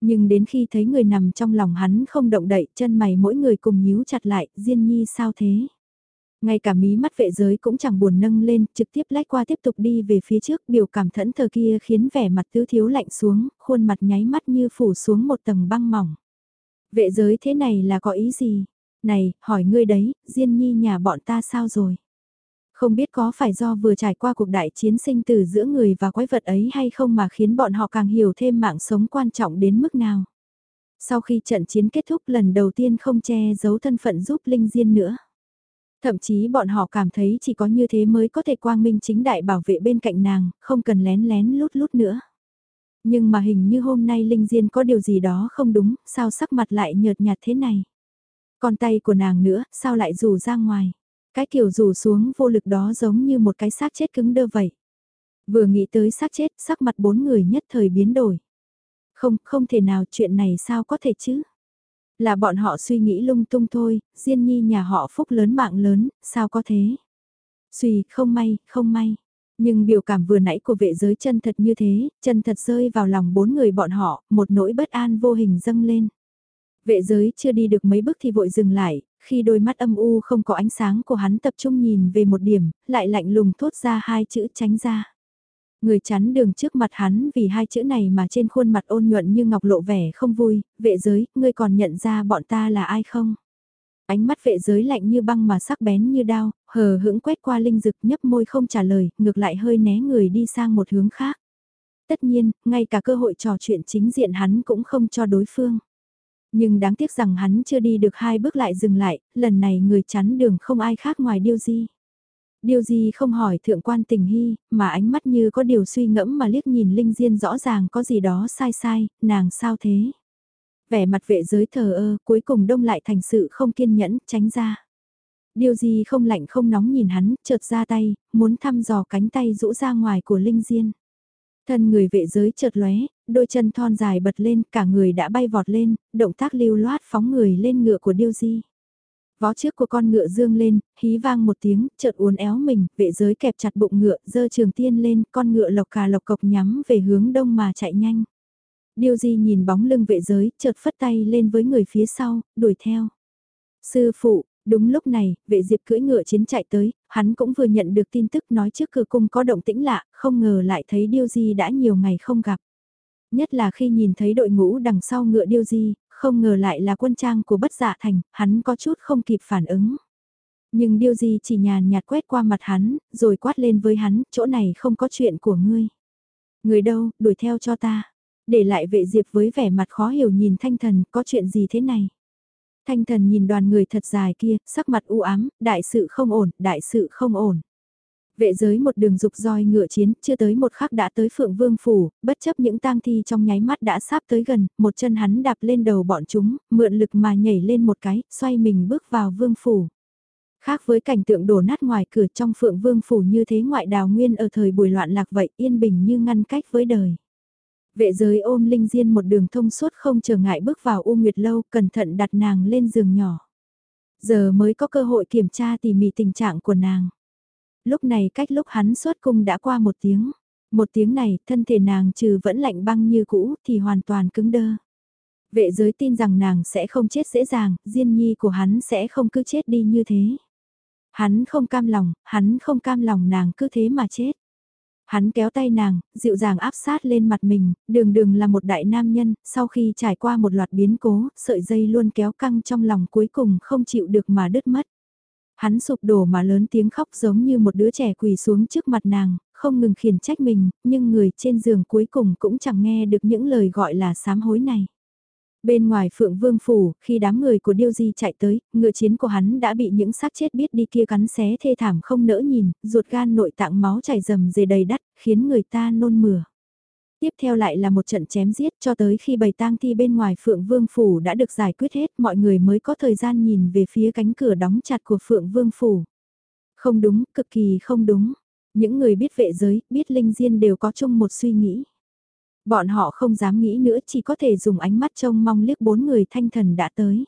Nhưng đến khi thấy người nằm trong lòng hắn không động đậy chân mày mỗi người cùng nhíu chặt lại, Diên Nhi sao thế? Ngay cả mí mắt vệ giới cũng chẳng buồn nâng lên, trực tiếp lách qua tiếp tục đi về phía trước, biểu cảm thẫn thờ kia khiến vẻ mặt tứ thiếu lạnh xuống, khuôn mặt nháy mắt như phủ xuống một tầng băng mỏng. Vệ giới thế này là có ý gì? Này, hỏi ngươi đấy, Diên Nhi nhà bọn ta sao rồi? Không biết có phải do vừa trải qua cuộc đại chiến sinh tử giữa người và quái vật ấy hay không mà khiến bọn họ càng hiểu thêm mạng sống quan trọng đến mức nào. Sau khi trận chiến kết thúc lần đầu tiên không che giấu thân phận giúp Linh Diên nữa. Thậm chí bọn họ cảm thấy chỉ có như thế mới có thể quang minh chính đại bảo vệ bên cạnh nàng, không cần lén lén lút lút nữa. Nhưng mà hình như hôm nay Linh Diên có điều gì đó không đúng, sao sắc mặt lại nhợt nhạt thế này. Còn tay của nàng nữa, sao lại rủ ra ngoài. Cái kiểu rủ xuống vô lực đó giống như một cái xác chết cứng đơ vậy. Vừa nghĩ tới xác chết, sắc mặt bốn người nhất thời biến đổi. Không, không thể nào chuyện này sao có thể chứ? Là bọn họ suy nghĩ lung tung thôi, Diên Nhi nhà họ phúc lớn mạng lớn, sao có thế? Suy, không may, không may. Nhưng biểu cảm vừa nãy của vệ giới chân thật như thế, chân thật rơi vào lòng bốn người bọn họ, một nỗi bất an vô hình dâng lên. Vệ giới chưa đi được mấy bước thì vội dừng lại, khi đôi mắt âm u không có ánh sáng của hắn tập trung nhìn về một điểm, lại lạnh lùng thốt ra hai chữ tránh ra. Người chắn đường trước mặt hắn vì hai chữ này mà trên khuôn mặt ôn nhuận như ngọc lộ vẻ không vui, vệ giới, ngươi còn nhận ra bọn ta là ai không? Ánh mắt vệ giới lạnh như băng mà sắc bén như đao, hờ hững quét qua linh dực nhấp môi không trả lời, ngược lại hơi né người đi sang một hướng khác. Tất nhiên, ngay cả cơ hội trò chuyện chính diện hắn cũng không cho đối phương. Nhưng đáng tiếc rằng hắn chưa đi được hai bước lại dừng lại, lần này người chắn đường không ai khác ngoài Điêu Di. Điêu Di không hỏi thượng quan tình hy, mà ánh mắt như có điều suy ngẫm mà liếc nhìn Linh Diên rõ ràng có gì đó sai sai, nàng sao thế? Vẻ mặt vệ giới thờ ơ, cuối cùng đông lại thành sự không kiên nhẫn, tránh ra. Điêu Di không lạnh không nóng nhìn hắn, chợt ra tay, muốn thăm dò cánh tay rũ ra ngoài của Linh Diên. Thân người vệ giới chợt lóe, đôi chân thon dài bật lên, cả người đã bay vọt lên, động tác lưu loát phóng người lên ngựa của điêu di. Vó trước của con ngựa dương lên, hí vang một tiếng, chợt uốn éo mình, vệ giới kẹp chặt bụng ngựa, dơ trường tiên lên, con ngựa lộc cà lộc cộc nhắm về hướng đông mà chạy nhanh. Điêu di nhìn bóng lưng vệ giới, chợt phất tay lên với người phía sau, đuổi theo. Sư phụ, Đúng lúc này, vệ diệp cưỡi ngựa chiến chạy tới, hắn cũng vừa nhận được tin tức nói trước cửa cung có động tĩnh lạ, không ngờ lại thấy điêu di đã nhiều ngày không gặp. Nhất là khi nhìn thấy đội ngũ đằng sau ngựa điêu di, không ngờ lại là quân trang của bất dạ thành, hắn có chút không kịp phản ứng. Nhưng điêu di chỉ nhàn nhạt quét qua mặt hắn, rồi quát lên với hắn, chỗ này không có chuyện của ngươi. Người đâu, đuổi theo cho ta. Để lại vệ diệp với vẻ mặt khó hiểu nhìn thanh thần, có chuyện gì thế này? Thanh thần nhìn đoàn người thật dài kia, sắc mặt u ám, đại sự không ổn, đại sự không ổn. Vệ giới một đường dục roi ngựa chiến, chưa tới một khắc đã tới phượng vương phủ, bất chấp những tang thi trong nháy mắt đã sắp tới gần, một chân hắn đạp lên đầu bọn chúng, mượn lực mà nhảy lên một cái, xoay mình bước vào vương phủ. Khác với cảnh tượng đổ nát ngoài cửa trong phượng vương phủ như thế ngoại đào nguyên ở thời buổi loạn lạc vậy yên bình như ngăn cách với đời. Vệ giới ôm Linh Diên một đường thông suốt không trở ngại bước vào U Nguyệt Lâu cẩn thận đặt nàng lên giường nhỏ. Giờ mới có cơ hội kiểm tra tỉ mỉ tình trạng của nàng. Lúc này cách lúc hắn xuất cung đã qua một tiếng. Một tiếng này, thân thể nàng trừ vẫn lạnh băng như cũ thì hoàn toàn cứng đơ. Vệ giới tin rằng nàng sẽ không chết dễ dàng, Diên Nhi của hắn sẽ không cứ chết đi như thế. Hắn không cam lòng, hắn không cam lòng nàng cứ thế mà chết. Hắn kéo tay nàng, dịu dàng áp sát lên mặt mình, đường đường là một đại nam nhân, sau khi trải qua một loạt biến cố, sợi dây luôn kéo căng trong lòng cuối cùng không chịu được mà đứt mất. Hắn sụp đổ mà lớn tiếng khóc giống như một đứa trẻ quỳ xuống trước mặt nàng, không ngừng khiển trách mình, nhưng người trên giường cuối cùng cũng chẳng nghe được những lời gọi là sám hối này. Bên ngoài phượng vương phủ, khi đám người của Điêu Di chạy tới, ngựa chiến của hắn đã bị những xác chết biết đi kia cắn xé thê thảm không nỡ nhìn, ruột gan nội tạng máu chảy rầm dề đầy đắt, khiến người ta nôn mửa. Tiếp theo lại là một trận chém giết cho tới khi bầy tang thi bên ngoài Phượng Vương Phủ đã được giải quyết hết mọi người mới có thời gian nhìn về phía cánh cửa đóng chặt của Phượng Vương Phủ. Không đúng, cực kỳ không đúng. Những người biết vệ giới, biết linh diên đều có chung một suy nghĩ. Bọn họ không dám nghĩ nữa chỉ có thể dùng ánh mắt trông mong liếc bốn người thanh thần đã tới.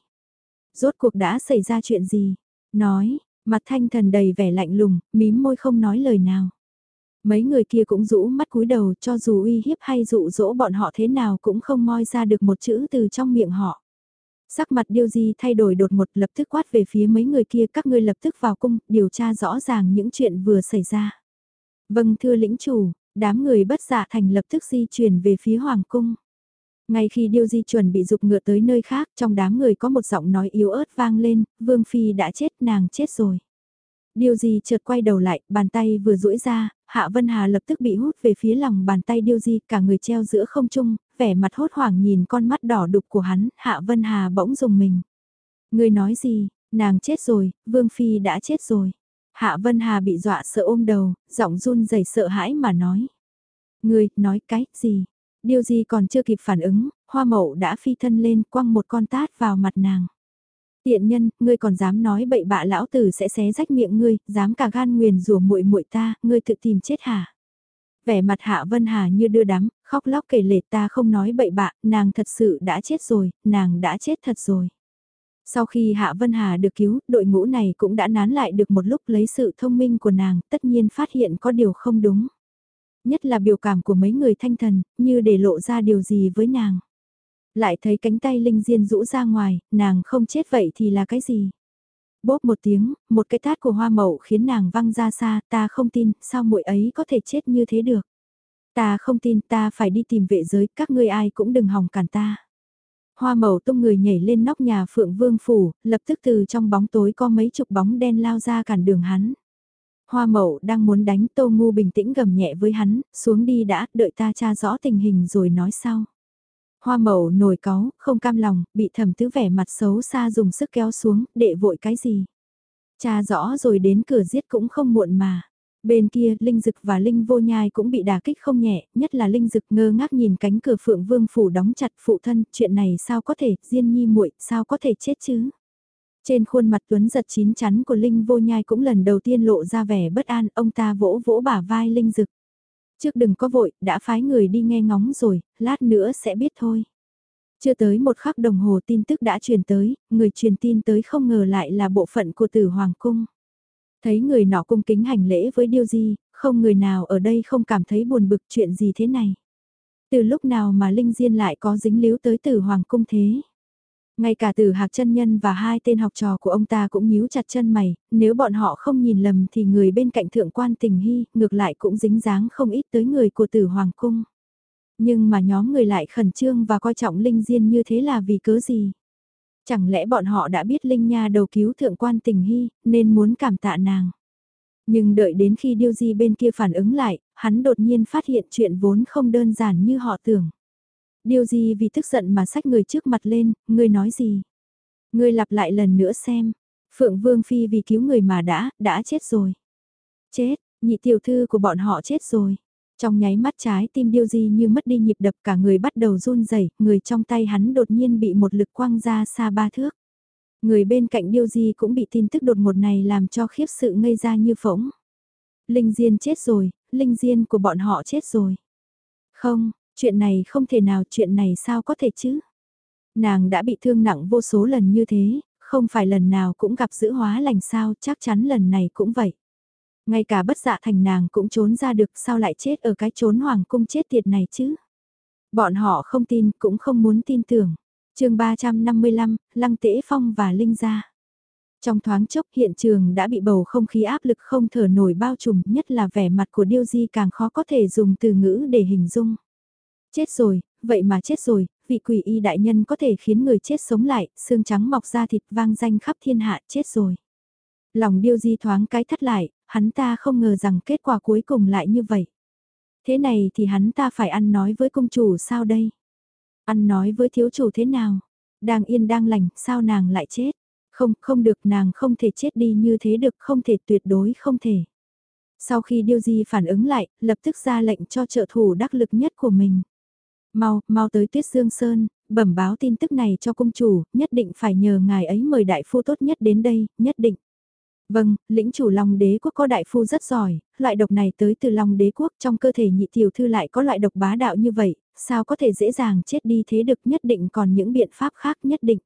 Rốt cuộc đã xảy ra chuyện gì? Nói, mặt thanh thần đầy vẻ lạnh lùng, mím môi không nói lời nào. Mấy người kia cũng rũ mắt cúi đầu cho dù uy hiếp hay dụ dỗ bọn họ thế nào cũng không moi ra được một chữ từ trong miệng họ. Sắc mặt điêu di thay đổi đột một lập tức quát về phía mấy người kia các ngươi lập tức vào cung điều tra rõ ràng những chuyện vừa xảy ra. Vâng thưa lĩnh chủ, đám người bất dạ thành lập tức di chuyển về phía hoàng cung. Ngay khi điêu di chuẩn bị dục ngựa tới nơi khác trong đám người có một giọng nói yếu ớt vang lên, vương phi đã chết nàng chết rồi. Điêu di chợt quay đầu lại, bàn tay vừa duỗi ra, Hạ Vân Hà lập tức bị hút về phía lòng bàn tay điêu di, cả người treo giữa không trung, vẻ mặt hốt hoảng nhìn con mắt đỏ đục của hắn, Hạ Vân Hà bỗng dùng mình. Người nói gì, nàng chết rồi, Vương Phi đã chết rồi. Hạ Vân Hà bị dọa sợ ôm đầu, giọng run rẩy sợ hãi mà nói. Người, nói cái, gì? Điều gì còn chưa kịp phản ứng, hoa mậu đã phi thân lên quăng một con tát vào mặt nàng. Tiện nhân, ngươi còn dám nói bậy bạ lão tử sẽ xé rách miệng ngươi, dám cả gan nguyền rủa muội muội ta, ngươi tự tìm chết hả? Vẻ mặt Hạ Vân Hà như đưa đám, khóc lóc kể lể ta không nói bậy bạ, nàng thật sự đã chết rồi, nàng đã chết thật rồi. Sau khi Hạ Vân Hà được cứu, đội ngũ này cũng đã nán lại được một lúc lấy sự thông minh của nàng, tất nhiên phát hiện có điều không đúng. Nhất là biểu cảm của mấy người thanh thần, như để lộ ra điều gì với nàng. Lại thấy cánh tay Linh Diên rũ ra ngoài, nàng không chết vậy thì là cái gì? Bốp một tiếng, một cái tát của hoa mậu khiến nàng văng ra xa, ta không tin, sao muội ấy có thể chết như thế được? Ta không tin, ta phải đi tìm vệ giới, các ngươi ai cũng đừng hòng cản ta. Hoa mậu tung người nhảy lên nóc nhà Phượng Vương Phủ, lập tức từ trong bóng tối có mấy chục bóng đen lao ra cản đường hắn. Hoa mậu đang muốn đánh Tô Ngu bình tĩnh gầm nhẹ với hắn, xuống đi đã, đợi ta tra rõ tình hình rồi nói sau. Hoa mậu nổi cáu, không cam lòng, bị thẩm tứ vẻ mặt xấu xa dùng sức kéo xuống, đệ vội cái gì. Cha rõ rồi đến cửa giết cũng không muộn mà. Bên kia, Linh Dực và Linh Vô Nhai cũng bị đả kích không nhẹ, nhất là Linh Dực ngơ ngác nhìn cánh cửa Phượng Vương phủ đóng chặt phụ thân, chuyện này sao có thể, Diên Nhi muội, sao có thể chết chứ? Trên khuôn mặt tuấn giật chín chắn của Linh Vô Nhai cũng lần đầu tiên lộ ra vẻ bất an, ông ta vỗ vỗ bả vai Linh Dực. Trước đừng có vội, đã phái người đi nghe ngóng rồi, lát nữa sẽ biết thôi. Chưa tới một khắc đồng hồ tin tức đã truyền tới, người truyền tin tới không ngờ lại là bộ phận của tử Hoàng Cung. Thấy người nọ cung kính hành lễ với điều gì, không người nào ở đây không cảm thấy buồn bực chuyện gì thế này. Từ lúc nào mà Linh Diên lại có dính líu tới tử Hoàng Cung thế? Ngay cả từ Hạc chân Nhân và hai tên học trò của ông ta cũng nhíu chặt chân mày, nếu bọn họ không nhìn lầm thì người bên cạnh thượng quan tình hy, ngược lại cũng dính dáng không ít tới người của tử Hoàng Cung. Nhưng mà nhóm người lại khẩn trương và coi trọng Linh Diên như thế là vì cớ gì? Chẳng lẽ bọn họ đã biết Linh Nha đầu cứu thượng quan tình hy, nên muốn cảm tạ nàng? Nhưng đợi đến khi Điêu Di bên kia phản ứng lại, hắn đột nhiên phát hiện chuyện vốn không đơn giản như họ tưởng. Điêu Di vì tức giận mà sách người trước mặt lên, ngươi nói gì? Ngươi lặp lại lần nữa xem. Phượng Vương Phi vì cứu người mà đã, đã chết rồi. Chết, nhị tiểu thư của bọn họ chết rồi. Trong nháy mắt trái tim điêu di như mất đi nhịp đập cả người bắt đầu run rẩy người trong tay hắn đột nhiên bị một lực quăng ra xa ba thước. Người bên cạnh Điêu Di cũng bị tin tức đột ngột này làm cho khiếp sự ngây ra như phỗng. Linh Diên chết rồi, Linh Diên của bọn họ chết rồi. Không, chuyện này không thể nào, chuyện này sao có thể chứ? Nàng đã bị thương nặng vô số lần như thế, không phải lần nào cũng gặp giữ hóa lành sao, chắc chắn lần này cũng vậy. Ngay cả bất dạ thành nàng cũng trốn ra được sao lại chết ở cái trốn hoàng cung chết tiệt này chứ? Bọn họ không tin cũng không muốn tin tưởng. chương 355, Lăng Tễ Phong và Linh Gia. Trong thoáng chốc hiện trường đã bị bầu không khí áp lực không thở nổi bao trùm nhất là vẻ mặt của Điêu Di càng khó có thể dùng từ ngữ để hình dung. Chết rồi, vậy mà chết rồi, vị quỷ y đại nhân có thể khiến người chết sống lại, xương trắng mọc ra thịt vang danh khắp thiên hạ chết rồi. Lòng Điêu Di thoáng cái thắt lại, hắn ta không ngờ rằng kết quả cuối cùng lại như vậy. Thế này thì hắn ta phải ăn nói với công chủ sao đây? Ăn nói với thiếu chủ thế nào? Đang yên đang lành, sao nàng lại chết? Không, không được, nàng không thể chết đi như thế được, không thể, tuyệt đối không thể. Sau khi Điêu Di phản ứng lại, lập tức ra lệnh cho trợ thủ đắc lực nhất của mình. Mau, mau tới Tuyết Dương Sơn, bẩm báo tin tức này cho công chủ, nhất định phải nhờ ngài ấy mời đại phu tốt nhất đến đây, nhất định. Vâng, lĩnh chủ Long đế quốc có đại phu rất giỏi, loại độc này tới từ Long đế quốc trong cơ thể nhị tiểu thư lại có loại độc bá đạo như vậy, sao có thể dễ dàng chết đi thế được nhất định còn những biện pháp khác nhất định.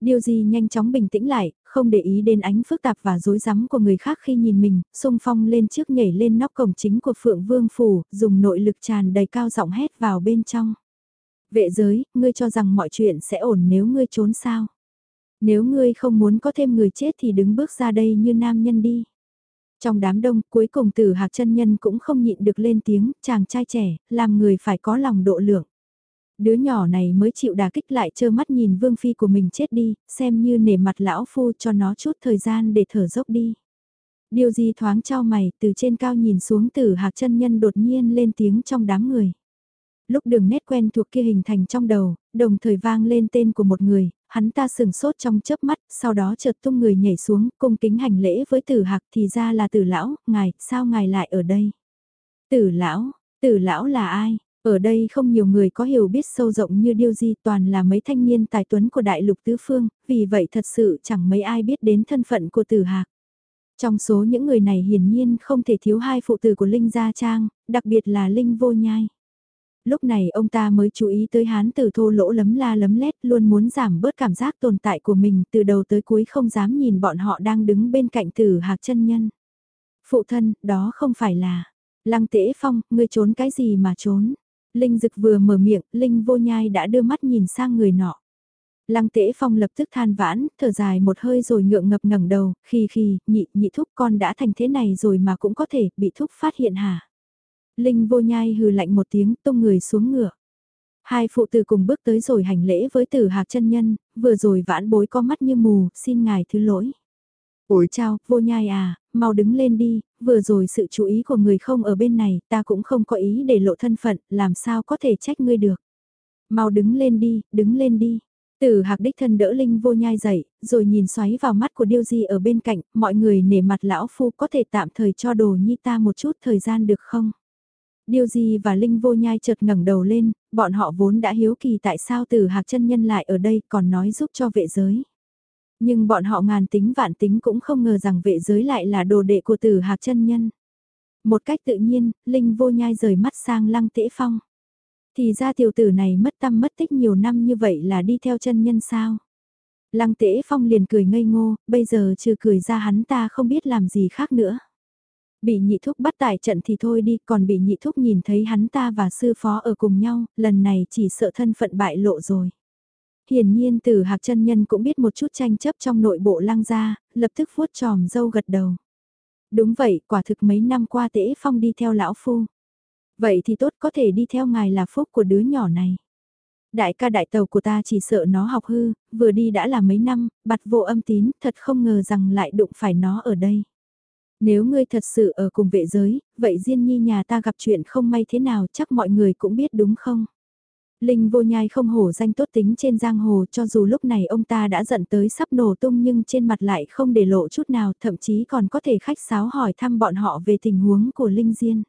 Điều gì nhanh chóng bình tĩnh lại, không để ý đến ánh phức tạp và rối rắm của người khác khi nhìn mình, xung phong lên trước nhảy lên nóc cổng chính của Phượng Vương Phủ, dùng nội lực tràn đầy cao giọng hét vào bên trong. Vệ giới, ngươi cho rằng mọi chuyện sẽ ổn nếu ngươi trốn sao? Nếu ngươi không muốn có thêm người chết thì đứng bước ra đây như nam nhân đi. Trong đám đông, cuối cùng tử hạc chân nhân cũng không nhịn được lên tiếng, chàng trai trẻ, làm người phải có lòng độ lượng. Đứa nhỏ này mới chịu đà kích lại trơ mắt nhìn vương phi của mình chết đi, xem như nể mặt lão phu cho nó chút thời gian để thở dốc đi. Điều gì thoáng trao mày, từ trên cao nhìn xuống tử hạc chân nhân đột nhiên lên tiếng trong đám người. Lúc đường nét quen thuộc kia hình thành trong đầu, đồng thời vang lên tên của một người, hắn ta sừng sốt trong chớp mắt, sau đó chợt tung người nhảy xuống, cung kính hành lễ với tử hạc thì ra là tử lão, ngài, sao ngài lại ở đây? Tử lão, tử lão là ai? Ở đây không nhiều người có hiểu biết sâu rộng như Điêu Di toàn là mấy thanh niên tài tuấn của đại lục tứ phương, vì vậy thật sự chẳng mấy ai biết đến thân phận của tử hạc. Trong số những người này hiển nhiên không thể thiếu hai phụ tử của Linh Gia Trang, đặc biệt là Linh Vô Nhai. Lúc này ông ta mới chú ý tới hán tử thô lỗ lấm la lấm lét luôn muốn giảm bớt cảm giác tồn tại của mình từ đầu tới cuối không dám nhìn bọn họ đang đứng bên cạnh tử hạc chân nhân. Phụ thân, đó không phải là... Lăng tễ phong, ngươi trốn cái gì mà trốn? Linh Dực vừa mở miệng, Linh vô nhai đã đưa mắt nhìn sang người nọ. Lăng tễ phong lập tức than vãn, thở dài một hơi rồi ngượng ngập ngẩng đầu, khi khi, nhị, nhị thúc con đã thành thế này rồi mà cũng có thể bị thúc phát hiện hả? Linh vô nhai hừ lạnh một tiếng tung người xuống ngựa. Hai phụ tử cùng bước tới rồi hành lễ với tử hạc chân nhân, vừa rồi vãn bối có mắt như mù, xin ngài thứ lỗi. Ôi chao, vô nhai à, mau đứng lên đi, vừa rồi sự chú ý của người không ở bên này, ta cũng không có ý để lộ thân phận, làm sao có thể trách ngươi được. Mau đứng lên đi, đứng lên đi. Tử hạc đích thân đỡ Linh vô nhai dậy, rồi nhìn xoáy vào mắt của Điêu Di ở bên cạnh, mọi người nể mặt lão phu có thể tạm thời cho đồ nhi ta một chút thời gian được không? Điêu Di và Linh vô nhai chợt ngẩng đầu lên, bọn họ vốn đã hiếu kỳ tại sao tử hạc chân nhân lại ở đây còn nói giúp cho vệ giới. Nhưng bọn họ ngàn tính vạn tính cũng không ngờ rằng vệ giới lại là đồ đệ của tử hạc chân nhân. Một cách tự nhiên, Linh vô nhai rời mắt sang lăng tễ phong. Thì ra tiểu tử này mất tâm mất tích nhiều năm như vậy là đi theo chân nhân sao? Lăng tễ phong liền cười ngây ngô, bây giờ trừ cười ra hắn ta không biết làm gì khác nữa. Bị nhị thúc bắt tại trận thì thôi đi, còn bị nhị thúc nhìn thấy hắn ta và sư phó ở cùng nhau, lần này chỉ sợ thân phận bại lộ rồi. Hiển nhiên từ hạc chân nhân cũng biết một chút tranh chấp trong nội bộ lăng gia, lập tức vuốt tròm dâu gật đầu. Đúng vậy, quả thực mấy năm qua tễ phong đi theo lão phu. Vậy thì tốt có thể đi theo ngài là phúc của đứa nhỏ này. Đại ca đại tàu của ta chỉ sợ nó học hư, vừa đi đã là mấy năm, bặt vô âm tín, thật không ngờ rằng lại đụng phải nó ở đây. Nếu ngươi thật sự ở cùng vệ giới, vậy Diên Nhi nhà ta gặp chuyện không may thế nào chắc mọi người cũng biết đúng không? Linh vô nhai không hổ danh tốt tính trên giang hồ cho dù lúc này ông ta đã giận tới sắp nổ tung nhưng trên mặt lại không để lộ chút nào thậm chí còn có thể khách sáo hỏi thăm bọn họ về tình huống của Linh Diên.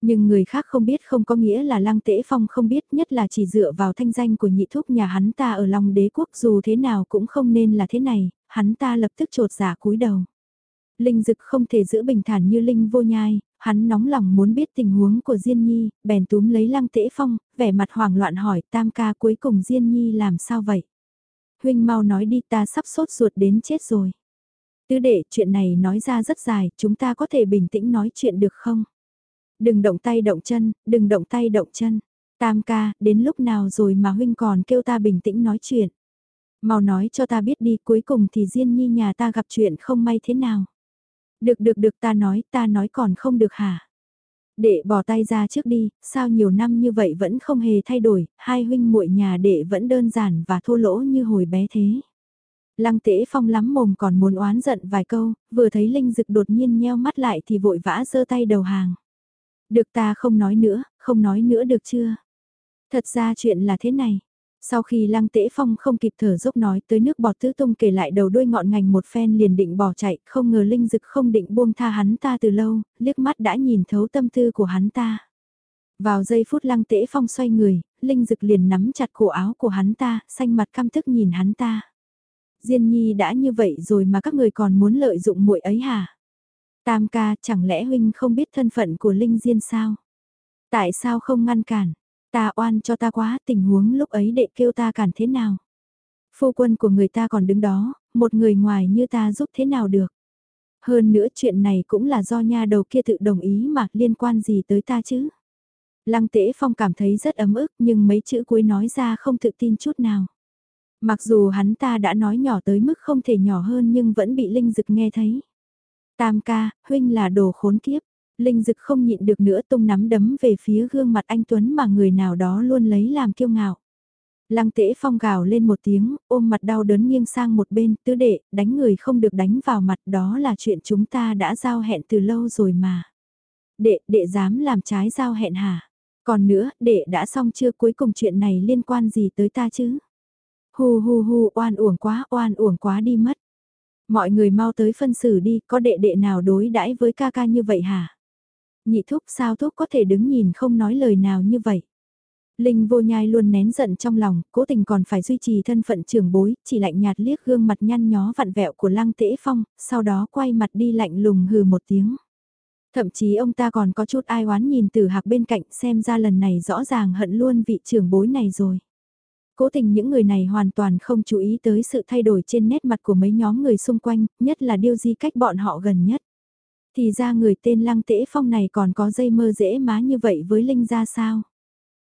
Nhưng người khác không biết không có nghĩa là Lăng Tễ Phong không biết nhất là chỉ dựa vào thanh danh của nhị thúc nhà hắn ta ở lòng đế quốc dù thế nào cũng không nên là thế này, hắn ta lập tức trột giả cúi đầu. Linh Dực không thể giữ bình thản như Linh vô nhai, hắn nóng lòng muốn biết tình huống của Diên Nhi, bèn túm lấy Lăng Tễ Phong, vẻ mặt hoảng loạn hỏi tam ca cuối cùng Diên Nhi làm sao vậy? Huynh mau nói đi ta sắp sốt ruột đến chết rồi. Tứ đệ chuyện này nói ra rất dài, chúng ta có thể bình tĩnh nói chuyện được không? Đừng động tay động chân, đừng động tay động chân. Tam ca, đến lúc nào rồi mà huynh còn kêu ta bình tĩnh nói chuyện. Mau nói cho ta biết đi cuối cùng thì Diên Nhi nhà ta gặp chuyện không may thế nào. Được được được ta nói, ta nói còn không được hả? Đệ bỏ tay ra trước đi, sao nhiều năm như vậy vẫn không hề thay đổi, hai huynh muội nhà đệ vẫn đơn giản và thô lỗ như hồi bé thế. Lăng tễ phong lắm mồm còn muốn oán giận vài câu, vừa thấy Linh Dực đột nhiên nheo mắt lại thì vội vã giơ tay đầu hàng. Được ta không nói nữa, không nói nữa được chưa? Thật ra chuyện là thế này, sau khi Lăng Tễ Phong không kịp thở dốc nói tới nước bọt tứ tung kể lại đầu đuôi ngọn ngành một phen liền định bỏ chạy, không ngờ Linh Dực không định buông tha hắn ta từ lâu, liếc mắt đã nhìn thấu tâm tư của hắn ta. Vào giây phút Lăng Tễ Phong xoay người, Linh Dực liền nắm chặt cổ áo của hắn ta, xanh mặt căm thức nhìn hắn ta. Diên Nhi đã như vậy rồi mà các người còn muốn lợi dụng muội ấy hả? Tam ca, chẳng lẽ huynh không biết thân phận của Linh Diên sao? Tại sao không ngăn cản? Ta oan cho ta quá, tình huống lúc ấy đệ kêu ta cản thế nào? Phu quân của người ta còn đứng đó, một người ngoài như ta giúp thế nào được? Hơn nữa chuyện này cũng là do nha đầu kia tự đồng ý mà liên quan gì tới ta chứ? Lăng tễ phong cảm thấy rất ấm ức nhưng mấy chữ cuối nói ra không tự tin chút nào. Mặc dù hắn ta đã nói nhỏ tới mức không thể nhỏ hơn nhưng vẫn bị Linh Dực nghe thấy. Tam ca, huynh là đồ khốn kiếp. Linh Dực không nhịn được nữa tung nắm đấm về phía gương mặt anh Tuấn mà người nào đó luôn lấy làm kiêu ngạo. Lăng tễ phong gào lên một tiếng, ôm mặt đau đớn nghiêng sang một bên, tứ đệ, đánh người không được đánh vào mặt đó là chuyện chúng ta đã giao hẹn từ lâu rồi mà. Đệ, đệ dám làm trái giao hẹn hả? Còn nữa, đệ đã xong chưa cuối cùng chuyện này liên quan gì tới ta chứ? Hu hu hu, oan uổng quá, oan uổng quá đi mất. Mọi người mau tới phân xử đi, có đệ đệ nào đối đãi với ca ca như vậy hả? Nhị thúc sao thúc có thể đứng nhìn không nói lời nào như vậy? Linh vô nhai luôn nén giận trong lòng, cố tình còn phải duy trì thân phận trưởng bối, chỉ lạnh nhạt liếc gương mặt nhăn nhó vặn vẹo của lăng tễ phong, sau đó quay mặt đi lạnh lùng hừ một tiếng. Thậm chí ông ta còn có chút ai oán nhìn từ hạc bên cạnh xem ra lần này rõ ràng hận luôn vị trưởng bối này rồi. Cố tình những người này hoàn toàn không chú ý tới sự thay đổi trên nét mặt của mấy nhóm người xung quanh, nhất là điều gì cách bọn họ gần nhất. Thì ra người tên Lăng Tễ Phong này còn có dây mơ dễ má như vậy với Linh ra sao?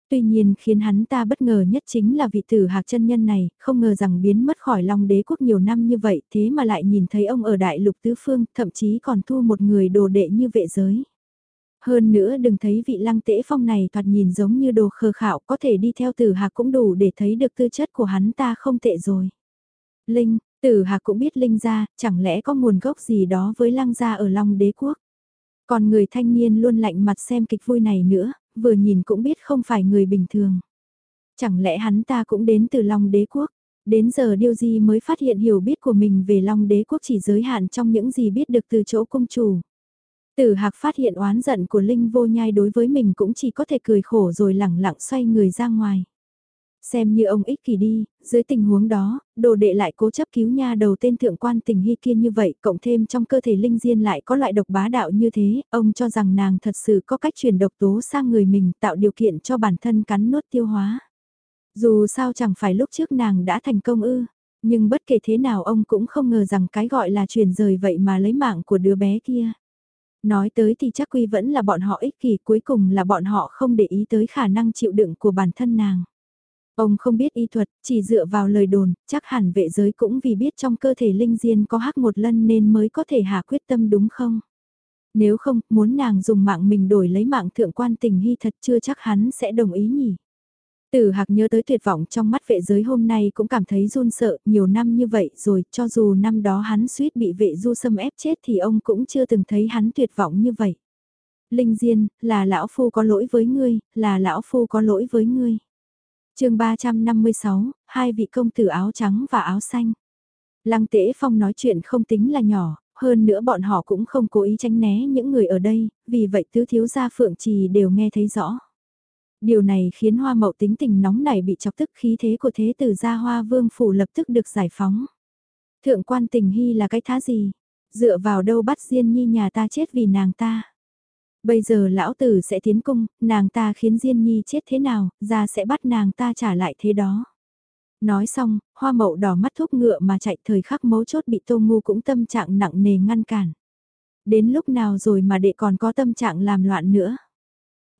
Tuy nhiên khiến hắn ta bất ngờ nhất chính là vị tử hạc chân nhân này, không ngờ rằng biến mất khỏi Long đế quốc nhiều năm như vậy thế mà lại nhìn thấy ông ở đại lục tứ phương, thậm chí còn thu một người đồ đệ như vệ giới. Hơn nữa đừng thấy vị lăng tễ phong này thoạt nhìn giống như đồ khờ khạo có thể đi theo tử hạc cũng đủ để thấy được tư chất của hắn ta không tệ rồi. Linh, tử hạc cũng biết Linh gia chẳng lẽ có nguồn gốc gì đó với lăng gia ở Long đế quốc. Còn người thanh niên luôn lạnh mặt xem kịch vui này nữa, vừa nhìn cũng biết không phải người bình thường. Chẳng lẽ hắn ta cũng đến từ Long đế quốc? Đến giờ Điêu Di mới phát hiện hiểu biết của mình về Long đế quốc chỉ giới hạn trong những gì biết được từ chỗ công chủ. Tử Hạc phát hiện oán giận của Linh vô nhai đối với mình cũng chỉ có thể cười khổ rồi lẳng lặng xoay người ra ngoài. Xem như ông ích kỷ đi, dưới tình huống đó, đồ đệ lại cố chấp cứu nha đầu tên thượng quan tình hy kia như vậy, cộng thêm trong cơ thể Linh Diên lại có loại độc bá đạo như thế, ông cho rằng nàng thật sự có cách truyền độc tố sang người mình tạo điều kiện cho bản thân cắn nuốt tiêu hóa. Dù sao chẳng phải lúc trước nàng đã thành công ư, nhưng bất kể thế nào ông cũng không ngờ rằng cái gọi là truyền rời vậy mà lấy mạng của đứa bé kia. Nói tới thì chắc quy vẫn là bọn họ ích kỷ cuối cùng là bọn họ không để ý tới khả năng chịu đựng của bản thân nàng. Ông không biết y thuật, chỉ dựa vào lời đồn, chắc hẳn vệ giới cũng vì biết trong cơ thể linh diên có hắc một lần nên mới có thể hạ quyết tâm đúng không? Nếu không, muốn nàng dùng mạng mình đổi lấy mạng thượng quan tình hy thật chưa chắc hắn sẽ đồng ý nhỉ. Tử Hạc nhớ tới tuyệt vọng trong mắt vệ giới hôm nay cũng cảm thấy run sợ, nhiều năm như vậy rồi, cho dù năm đó hắn suýt bị vệ du xâm ép chết thì ông cũng chưa từng thấy hắn tuyệt vọng như vậy. Linh Diên, là lão phu có lỗi với ngươi, là lão phu có lỗi với ngươi chương 356, hai vị công tử áo trắng và áo xanh. Lăng Tế Phong nói chuyện không tính là nhỏ, hơn nữa bọn họ cũng không cố ý tránh né những người ở đây, vì vậy tứ thiếu gia Phượng Trì đều nghe thấy rõ. Điều này khiến hoa mậu tính tình nóng nảy bị chọc tức khí thế của thế tử gia hoa vương phủ lập tức được giải phóng. Thượng quan tình hy là cái thá gì? Dựa vào đâu bắt Diên Nhi nhà ta chết vì nàng ta? Bây giờ lão tử sẽ tiến cung, nàng ta khiến Diên Nhi chết thế nào, ra sẽ bắt nàng ta trả lại thế đó. Nói xong, hoa mậu đỏ mắt thúc ngựa mà chạy thời khắc mấu chốt bị tô ngu cũng tâm trạng nặng nề ngăn cản. Đến lúc nào rồi mà đệ còn có tâm trạng làm loạn nữa.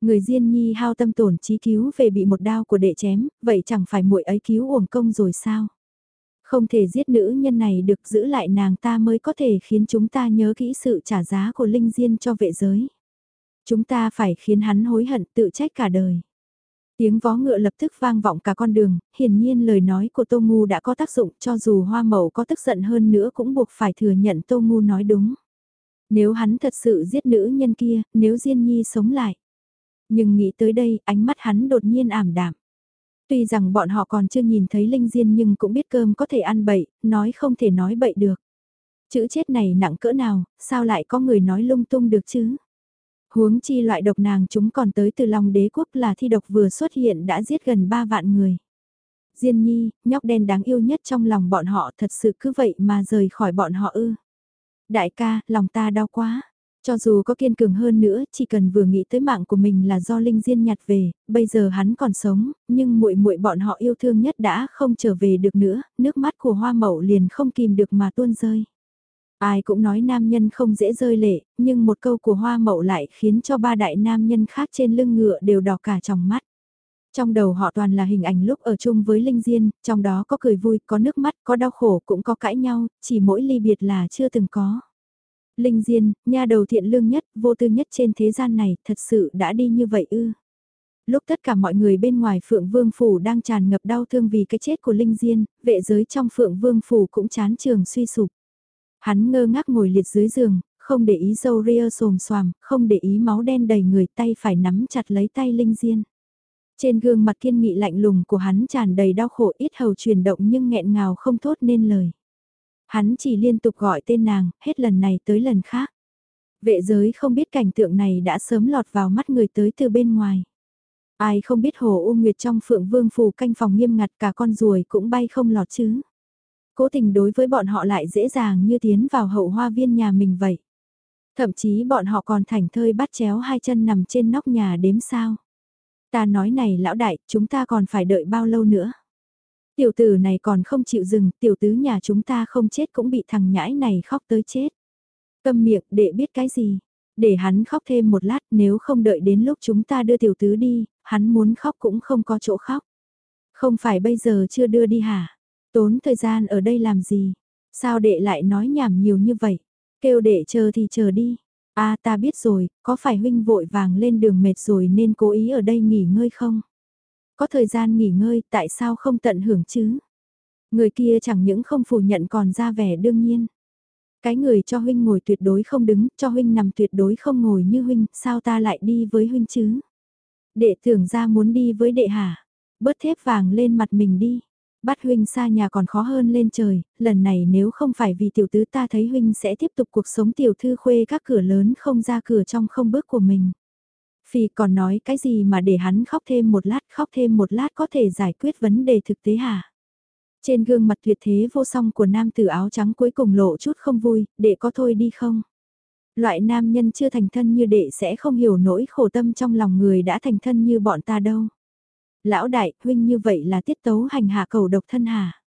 Người Diên Nhi hao tâm tổn trí cứu về bị một đao của đệ chém, vậy chẳng phải muội ấy cứu uổng công rồi sao? Không thể giết nữ nhân này được giữ lại nàng ta mới có thể khiến chúng ta nhớ kỹ sự trả giá của Linh Diên cho vệ giới. Chúng ta phải khiến hắn hối hận tự trách cả đời. Tiếng vó ngựa lập tức vang vọng cả con đường, hiển nhiên lời nói của Tô Ngu đã có tác dụng cho dù hoa mậu có tức giận hơn nữa cũng buộc phải thừa nhận Tô Ngu nói đúng. Nếu hắn thật sự giết nữ nhân kia, nếu Diên Nhi sống lại. Nhưng nghĩ tới đây, ánh mắt hắn đột nhiên ảm đạm. Tuy rằng bọn họ còn chưa nhìn thấy Linh Diên nhưng cũng biết cơm có thể ăn bậy, nói không thể nói bậy được. Chữ chết này nặng cỡ nào, sao lại có người nói lung tung được chứ? Huống chi loại độc nàng chúng còn tới từ lòng đế quốc là thi độc vừa xuất hiện đã giết gần 3 vạn người. Diên nhi, nhóc đen đáng yêu nhất trong lòng bọn họ thật sự cứ vậy mà rời khỏi bọn họ ư. Đại ca, lòng ta đau quá. Cho dù có kiên cường hơn nữa, chỉ cần vừa nghĩ tới mạng của mình là do Linh Diên nhặt về, bây giờ hắn còn sống, nhưng muội muội bọn họ yêu thương nhất đã không trở về được nữa, nước mắt của Hoa Mậu liền không kìm được mà tuôn rơi. Ai cũng nói nam nhân không dễ rơi lệ, nhưng một câu của Hoa Mậu lại khiến cho ba đại nam nhân khác trên lưng ngựa đều đỏ cả trong mắt. Trong đầu họ toàn là hình ảnh lúc ở chung với Linh Diên, trong đó có cười vui, có nước mắt, có đau khổ, cũng có cãi nhau, chỉ mỗi ly biệt là chưa từng có. Linh Diên, nha đầu thiện lương nhất, vô tư nhất trên thế gian này, thật sự đã đi như vậy ư. Lúc tất cả mọi người bên ngoài Phượng Vương Phủ đang tràn ngập đau thương vì cái chết của Linh Diên, vệ giới trong Phượng Vương Phủ cũng chán trường suy sụp. Hắn ngơ ngác ngồi liệt dưới giường, không để ý dâu ria xồm xoàm, không để ý máu đen đầy người tay phải nắm chặt lấy tay Linh Diên. Trên gương mặt kiên nghị lạnh lùng của hắn tràn đầy đau khổ ít hầu chuyển động nhưng nghẹn ngào không thốt nên lời. Hắn chỉ liên tục gọi tên nàng, hết lần này tới lần khác. Vệ giới không biết cảnh tượng này đã sớm lọt vào mắt người tới từ bên ngoài. Ai không biết hồ U Nguyệt trong phượng vương phù canh phòng nghiêm ngặt cả con ruồi cũng bay không lọt chứ. Cố tình đối với bọn họ lại dễ dàng như tiến vào hậu hoa viên nhà mình vậy. Thậm chí bọn họ còn thảnh thơi bắt chéo hai chân nằm trên nóc nhà đếm sao. Ta nói này lão đại, chúng ta còn phải đợi bao lâu nữa. Tiểu tử này còn không chịu dừng, tiểu tứ nhà chúng ta không chết cũng bị thằng nhãi này khóc tới chết. Câm miệng để biết cái gì, để hắn khóc thêm một lát nếu không đợi đến lúc chúng ta đưa tiểu tứ đi, hắn muốn khóc cũng không có chỗ khóc. Không phải bây giờ chưa đưa đi hả? Tốn thời gian ở đây làm gì? Sao đệ lại nói nhảm nhiều như vậy? Kêu đệ chờ thì chờ đi. a à, ta biết rồi, có phải huynh vội vàng lên đường mệt rồi nên cố ý ở đây nghỉ ngơi không? Có thời gian nghỉ ngơi, tại sao không tận hưởng chứ? Người kia chẳng những không phủ nhận còn ra vẻ đương nhiên. Cái người cho huynh ngồi tuyệt đối không đứng, cho huynh nằm tuyệt đối không ngồi như huynh, sao ta lại đi với huynh chứ? Đệ tưởng ra muốn đi với đệ hả? Bớt thép vàng lên mặt mình đi. Bắt huynh xa nhà còn khó hơn lên trời, lần này nếu không phải vì tiểu tứ ta thấy huynh sẽ tiếp tục cuộc sống tiểu thư khuê các cửa lớn không ra cửa trong không bước của mình. Phi còn nói cái gì mà để hắn khóc thêm một lát, khóc thêm một lát có thể giải quyết vấn đề thực tế hả? Trên gương mặt tuyệt thế vô song của nam tử áo trắng cuối cùng lộ chút không vui, để có thôi đi không? Loại nam nhân chưa thành thân như đệ sẽ không hiểu nỗi khổ tâm trong lòng người đã thành thân như bọn ta đâu. Lão đại, huynh như vậy là tiết tấu hành hạ cầu độc thân hả?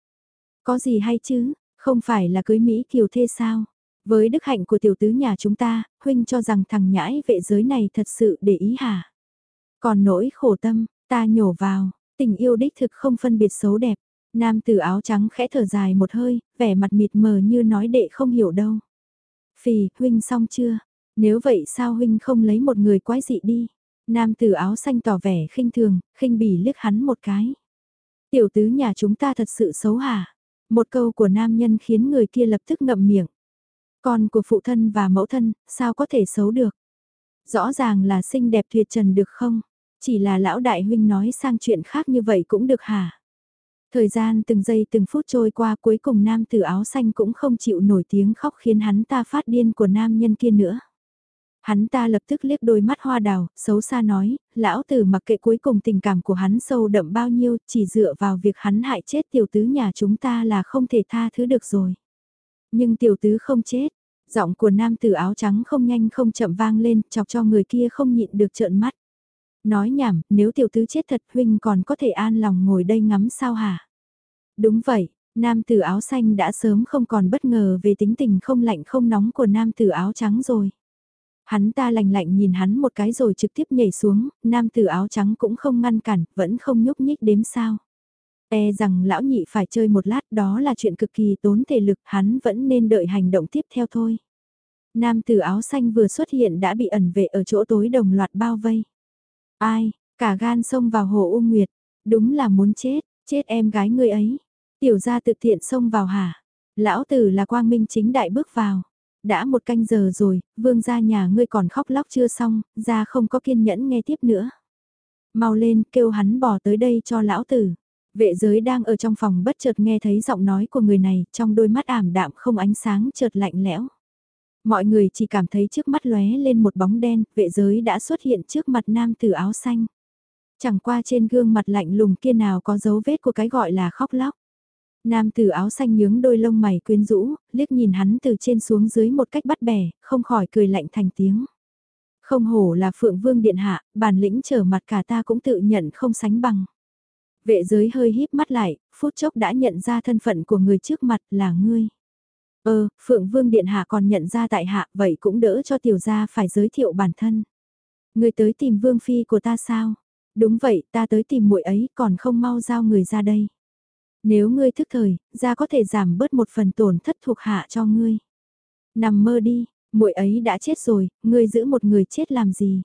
Có gì hay chứ, không phải là cưới Mỹ kiều thê sao? Với đức hạnh của tiểu tứ nhà chúng ta, huynh cho rằng thằng nhãi vệ giới này thật sự để ý hả? Còn nỗi khổ tâm, ta nhổ vào, tình yêu đích thực không phân biệt xấu đẹp. Nam tử áo trắng khẽ thở dài một hơi, vẻ mặt mịt mờ như nói đệ không hiểu đâu. Phì, huynh xong chưa? Nếu vậy sao huynh không lấy một người quái dị đi? Nam tử áo xanh tỏ vẻ khinh thường, khinh bỉ liếc hắn một cái. Tiểu tứ nhà chúng ta thật sự xấu hả? Một câu của nam nhân khiến người kia lập tức ngậm miệng. Con của phụ thân và mẫu thân, sao có thể xấu được? Rõ ràng là xinh đẹp tuyệt trần được không? Chỉ là lão đại huynh nói sang chuyện khác như vậy cũng được hả? Thời gian từng giây từng phút trôi qua cuối cùng nam tử áo xanh cũng không chịu nổi tiếng khóc khiến hắn ta phát điên của nam nhân kia nữa. Hắn ta lập tức liếc đôi mắt hoa đào, xấu xa nói, lão tử mặc kệ cuối cùng tình cảm của hắn sâu đậm bao nhiêu, chỉ dựa vào việc hắn hại chết tiểu tứ nhà chúng ta là không thể tha thứ được rồi. Nhưng tiểu tứ không chết, giọng của nam tử áo trắng không nhanh không chậm vang lên, chọc cho người kia không nhịn được trợn mắt. Nói nhảm, nếu tiểu tứ chết thật huynh còn có thể an lòng ngồi đây ngắm sao hả? Đúng vậy, nam tử áo xanh đã sớm không còn bất ngờ về tính tình không lạnh không nóng của nam tử áo trắng rồi. Hắn ta lạnh lạnh nhìn hắn một cái rồi trực tiếp nhảy xuống, nam tử áo trắng cũng không ngăn cản, vẫn không nhúc nhích đếm sao. E rằng lão nhị phải chơi một lát đó là chuyện cực kỳ tốn thể lực, hắn vẫn nên đợi hành động tiếp theo thôi. Nam tử áo xanh vừa xuất hiện đã bị ẩn vệ ở chỗ tối đồng loạt bao vây. Ai, cả gan xông vào hồ U Nguyệt, đúng là muốn chết, chết em gái ngươi ấy. Tiểu gia tự tiện xông vào hả? Lão tử là quang minh chính đại bước vào. Đã một canh giờ rồi, vương gia nhà ngươi còn khóc lóc chưa xong, ra không có kiên nhẫn nghe tiếp nữa. Mau lên, kêu hắn bỏ tới đây cho lão tử. Vệ giới đang ở trong phòng bất chợt nghe thấy giọng nói của người này, trong đôi mắt ảm đạm không ánh sáng chợt lạnh lẽo. Mọi người chỉ cảm thấy trước mắt lóe lên một bóng đen, vệ giới đã xuất hiện trước mặt nam tử áo xanh. Chẳng qua trên gương mặt lạnh lùng kia nào có dấu vết của cái gọi là khóc lóc. Nam tử áo xanh nhướng đôi lông mày quyến rũ, liếc nhìn hắn từ trên xuống dưới một cách bắt bẻ, không khỏi cười lạnh thành tiếng. Không hổ là phượng vương điện hạ, bản lĩnh trở mặt cả ta cũng tự nhận không sánh bằng. Vệ giới hơi híp mắt lại, phút chốc đã nhận ra thân phận của người trước mặt là ngươi. Ơ, Phượng Vương Điện Hạ còn nhận ra tại hạ, vậy cũng đỡ cho tiểu gia phải giới thiệu bản thân. Ngươi tới tìm Vương Phi của ta sao? Đúng vậy, ta tới tìm muội ấy, còn không mau giao người ra đây. Nếu ngươi thức thời, ra có thể giảm bớt một phần tổn thất thuộc hạ cho ngươi. Nằm mơ đi, muội ấy đã chết rồi, ngươi giữ một người chết làm gì?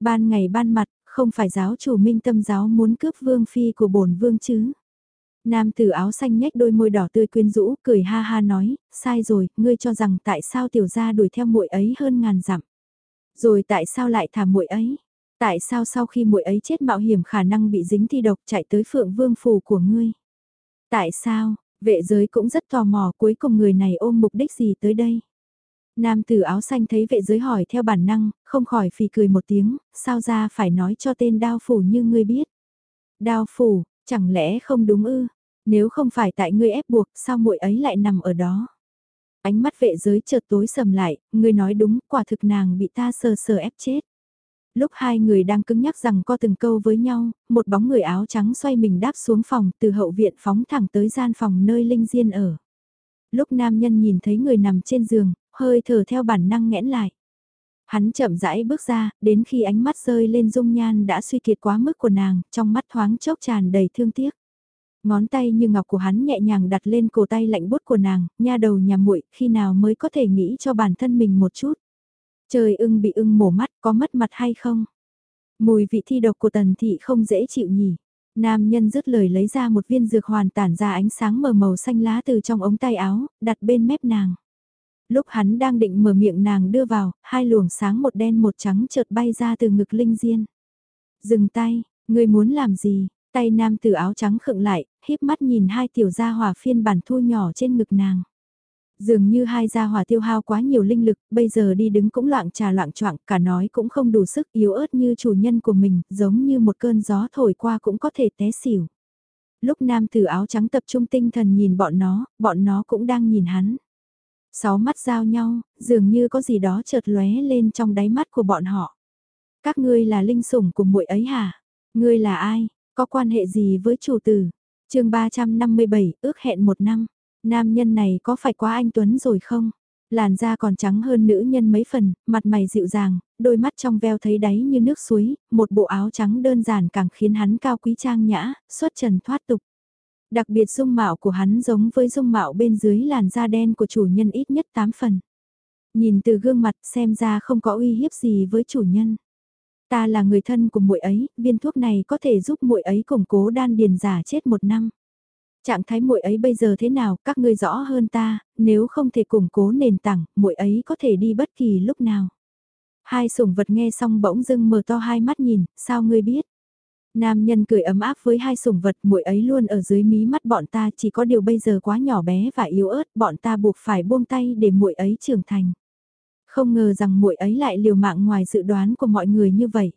Ban ngày ban mặt, không phải giáo chủ minh tâm giáo muốn cướp vương phi của bổn vương chứ? Nam tử áo xanh nhếch đôi môi đỏ tươi quyến rũ, cười ha ha nói, sai rồi, ngươi cho rằng tại sao tiểu gia đuổi theo muội ấy hơn ngàn dặm. Rồi tại sao lại thả muội ấy? Tại sao sau khi muội ấy chết mạo hiểm khả năng bị dính thi độc chạy tới phượng vương phủ của ngươi? Tại sao, vệ giới cũng rất tò mò cuối cùng người này ôm mục đích gì tới đây? Nam tử áo xanh thấy vệ giới hỏi theo bản năng, không khỏi phì cười một tiếng, sao ra phải nói cho tên đao phủ như ngươi biết. Đao phủ, chẳng lẽ không đúng ư? Nếu không phải tại ngươi ép buộc, sao muội ấy lại nằm ở đó? Ánh mắt vệ giới chợt tối sầm lại, ngươi nói đúng, quả thực nàng bị ta sờ sờ ép chết. Lúc hai người đang cứng nhắc rằng co từng câu với nhau, một bóng người áo trắng xoay mình đáp xuống phòng từ hậu viện phóng thẳng tới gian phòng nơi Linh Diên ở. Lúc nam nhân nhìn thấy người nằm trên giường, hơi thở theo bản năng nghẽn lại. Hắn chậm rãi bước ra, đến khi ánh mắt rơi lên dung nhan đã suy kiệt quá mức của nàng, trong mắt thoáng chốc tràn đầy thương tiếc. Ngón tay như ngọc của hắn nhẹ nhàng đặt lên cổ tay lạnh bút của nàng, nha đầu nhà muội khi nào mới có thể nghĩ cho bản thân mình một chút. Trời ưng bị ưng mổ mắt có mất mặt hay không? Mùi vị thi độc của tần thị không dễ chịu nhỉ. Nam nhân dứt lời lấy ra một viên dược hoàn tản ra ánh sáng mờ màu xanh lá từ trong ống tay áo, đặt bên mép nàng. Lúc hắn đang định mở miệng nàng đưa vào, hai luồng sáng một đen một trắng chợt bay ra từ ngực linh diên. Dừng tay, người muốn làm gì? Tay nam từ áo trắng khựng lại, híp mắt nhìn hai tiểu gia hỏa phiên bản thu nhỏ trên ngực nàng. Dường như hai gia hòa tiêu hao quá nhiều linh lực, bây giờ đi đứng cũng loạn trà loạn choạng, cả nói cũng không đủ sức yếu ớt như chủ nhân của mình, giống như một cơn gió thổi qua cũng có thể té xỉu. Lúc nam tử áo trắng tập trung tinh thần nhìn bọn nó, bọn nó cũng đang nhìn hắn. Sáu mắt giao nhau, dường như có gì đó chợt lóe lên trong đáy mắt của bọn họ. Các ngươi là linh sủng của muội ấy hả? Ngươi là ai? Có quan hệ gì với chủ tử? chương 357, ước hẹn một năm. Nam nhân này có phải quá anh Tuấn rồi không? Làn da còn trắng hơn nữ nhân mấy phần, mặt mày dịu dàng, đôi mắt trong veo thấy đáy như nước suối, một bộ áo trắng đơn giản càng khiến hắn cao quý trang nhã, xuất trần thoát tục. Đặc biệt dung mạo của hắn giống với dung mạo bên dưới làn da đen của chủ nhân ít nhất 8 phần. Nhìn từ gương mặt xem ra không có uy hiếp gì với chủ nhân. Ta là người thân của muội ấy, viên thuốc này có thể giúp muội ấy củng cố đan điền giả chết một năm. Trạng thái muội ấy bây giờ thế nào, các ngươi rõ hơn ta, nếu không thể củng cố nền tảng, muội ấy có thể đi bất kỳ lúc nào. Hai sủng vật nghe xong bỗng dưng mở to hai mắt nhìn, sao ngươi biết? Nam nhân cười ấm áp với hai sủng vật muội ấy luôn ở dưới mí mắt bọn ta chỉ có điều bây giờ quá nhỏ bé và yếu ớt bọn ta buộc phải buông tay để muội ấy trưởng thành. Không ngờ rằng muội ấy lại liều mạng ngoài dự đoán của mọi người như vậy.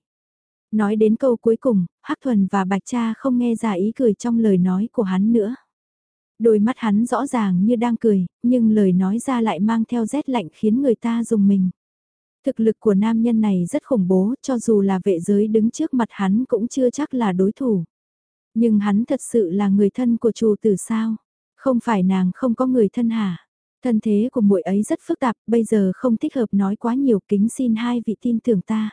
Nói đến câu cuối cùng, Hắc Thuần và Bạch Cha không nghe ra ý cười trong lời nói của hắn nữa. Đôi mắt hắn rõ ràng như đang cười, nhưng lời nói ra lại mang theo rét lạnh khiến người ta dùng mình. Thực lực của nam nhân này rất khủng bố, cho dù là vệ giới đứng trước mặt hắn cũng chưa chắc là đối thủ. Nhưng hắn thật sự là người thân của chủ tử sao? Không phải nàng không có người thân hả? Thân thế của muội ấy rất phức tạp, bây giờ không thích hợp nói quá nhiều kính xin hai vị tin tưởng ta.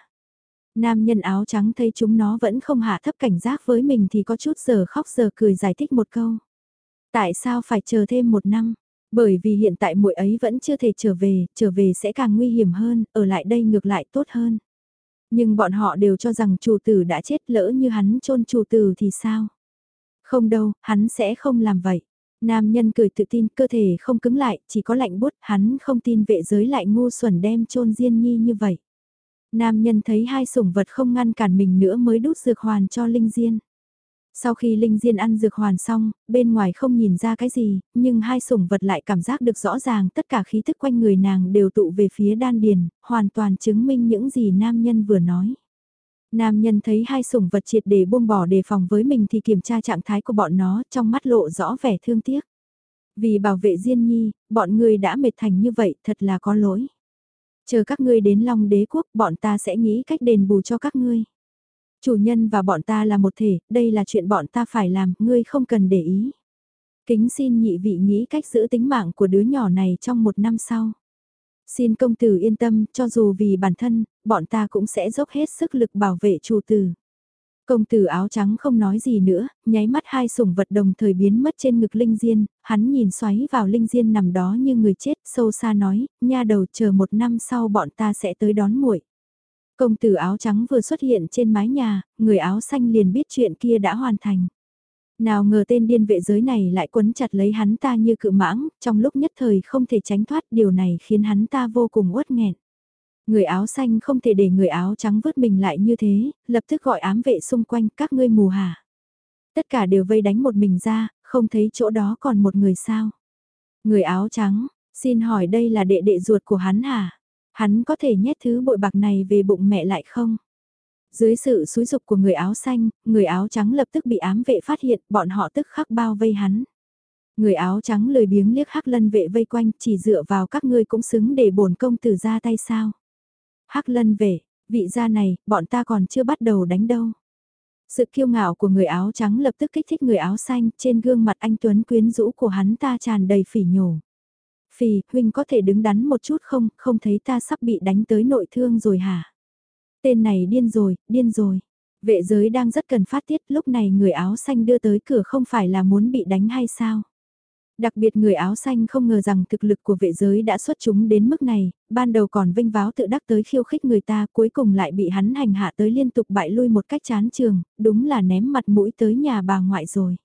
Nam nhân áo trắng thấy chúng nó vẫn không hạ thấp cảnh giác với mình thì có chút giờ khóc giờ cười giải thích một câu. Tại sao phải chờ thêm một năm? Bởi vì hiện tại muội ấy vẫn chưa thể trở về, trở về sẽ càng nguy hiểm hơn, ở lại đây ngược lại tốt hơn. Nhưng bọn họ đều cho rằng chủ tử đã chết lỡ như hắn chôn chủ tử thì sao? Không đâu, hắn sẽ không làm vậy. Nam nhân cười tự tin, cơ thể không cứng lại, chỉ có lạnh bút, hắn không tin vệ giới lại ngu xuẩn đem chôn Diên Nhi như vậy. Nam nhân thấy hai sủng vật không ngăn cản mình nữa mới đút dược hoàn cho Linh Diên. Sau khi Linh Diên ăn dược hoàn xong, bên ngoài không nhìn ra cái gì, nhưng hai sủng vật lại cảm giác được rõ ràng tất cả khí thức quanh người nàng đều tụ về phía đan điền, hoàn toàn chứng minh những gì nam nhân vừa nói. Nam nhân thấy hai sủng vật triệt để buông bỏ đề phòng với mình thì kiểm tra trạng thái của bọn nó trong mắt lộ rõ vẻ thương tiếc. Vì bảo vệ Diên Nhi, bọn người đã mệt thành như vậy thật là có lỗi. Chờ các ngươi đến Long đế quốc bọn ta sẽ nghĩ cách đền bù cho các ngươi. Chủ nhân và bọn ta là một thể, đây là chuyện bọn ta phải làm, ngươi không cần để ý. Kính xin nhị vị nghĩ cách giữ tính mạng của đứa nhỏ này trong một năm sau. Xin công tử yên tâm, cho dù vì bản thân, bọn ta cũng sẽ dốc hết sức lực bảo vệ chủ tử. Công tử áo trắng không nói gì nữa, nháy mắt hai sủng vật đồng thời biến mất trên ngực Linh Diên, hắn nhìn xoáy vào Linh Diên nằm đó như người chết, sâu xa nói, nha đầu chờ một năm sau bọn ta sẽ tới đón muội. Công tử áo trắng vừa xuất hiện trên mái nhà, người áo xanh liền biết chuyện kia đã hoàn thành. Nào ngờ tên điên vệ giới này lại quấn chặt lấy hắn ta như cự mãng, trong lúc nhất thời không thể tránh thoát điều này khiến hắn ta vô cùng uất nghẹn. Người áo xanh không thể để người áo trắng vứt mình lại như thế, lập tức gọi ám vệ xung quanh các ngươi mù hả? Tất cả đều vây đánh một mình ra, không thấy chỗ đó còn một người sao. Người áo trắng, xin hỏi đây là đệ đệ ruột của hắn hả? Hắn có thể nhét thứ bội bạc này về bụng mẹ lại không? Dưới sự xúi dục của người áo xanh, người áo trắng lập tức bị ám vệ phát hiện, bọn họ tức khắc bao vây hắn. Người áo trắng lười biếng liếc hắc lân vệ vây quanh, chỉ dựa vào các ngươi cũng xứng để bổn công tử ra tay sao hắc lân vệ, vị gia này, bọn ta còn chưa bắt đầu đánh đâu. Sự kiêu ngạo của người áo trắng lập tức kích thích người áo xanh, trên gương mặt anh Tuấn quyến rũ của hắn ta tràn đầy phỉ nhổ. Phì, huynh có thể đứng đắn một chút không, không thấy ta sắp bị đánh tới nội thương rồi hả? Tên này điên rồi, điên rồi. Vệ giới đang rất cần phát tiết, lúc này người áo xanh đưa tới cửa không phải là muốn bị đánh hay sao? Đặc biệt người áo xanh không ngờ rằng thực lực của vệ giới đã xuất chúng đến mức này, ban đầu còn vinh váo tự đắc tới khiêu khích người ta cuối cùng lại bị hắn hành hạ tới liên tục bại lui một cách chán trường, đúng là ném mặt mũi tới nhà bà ngoại rồi.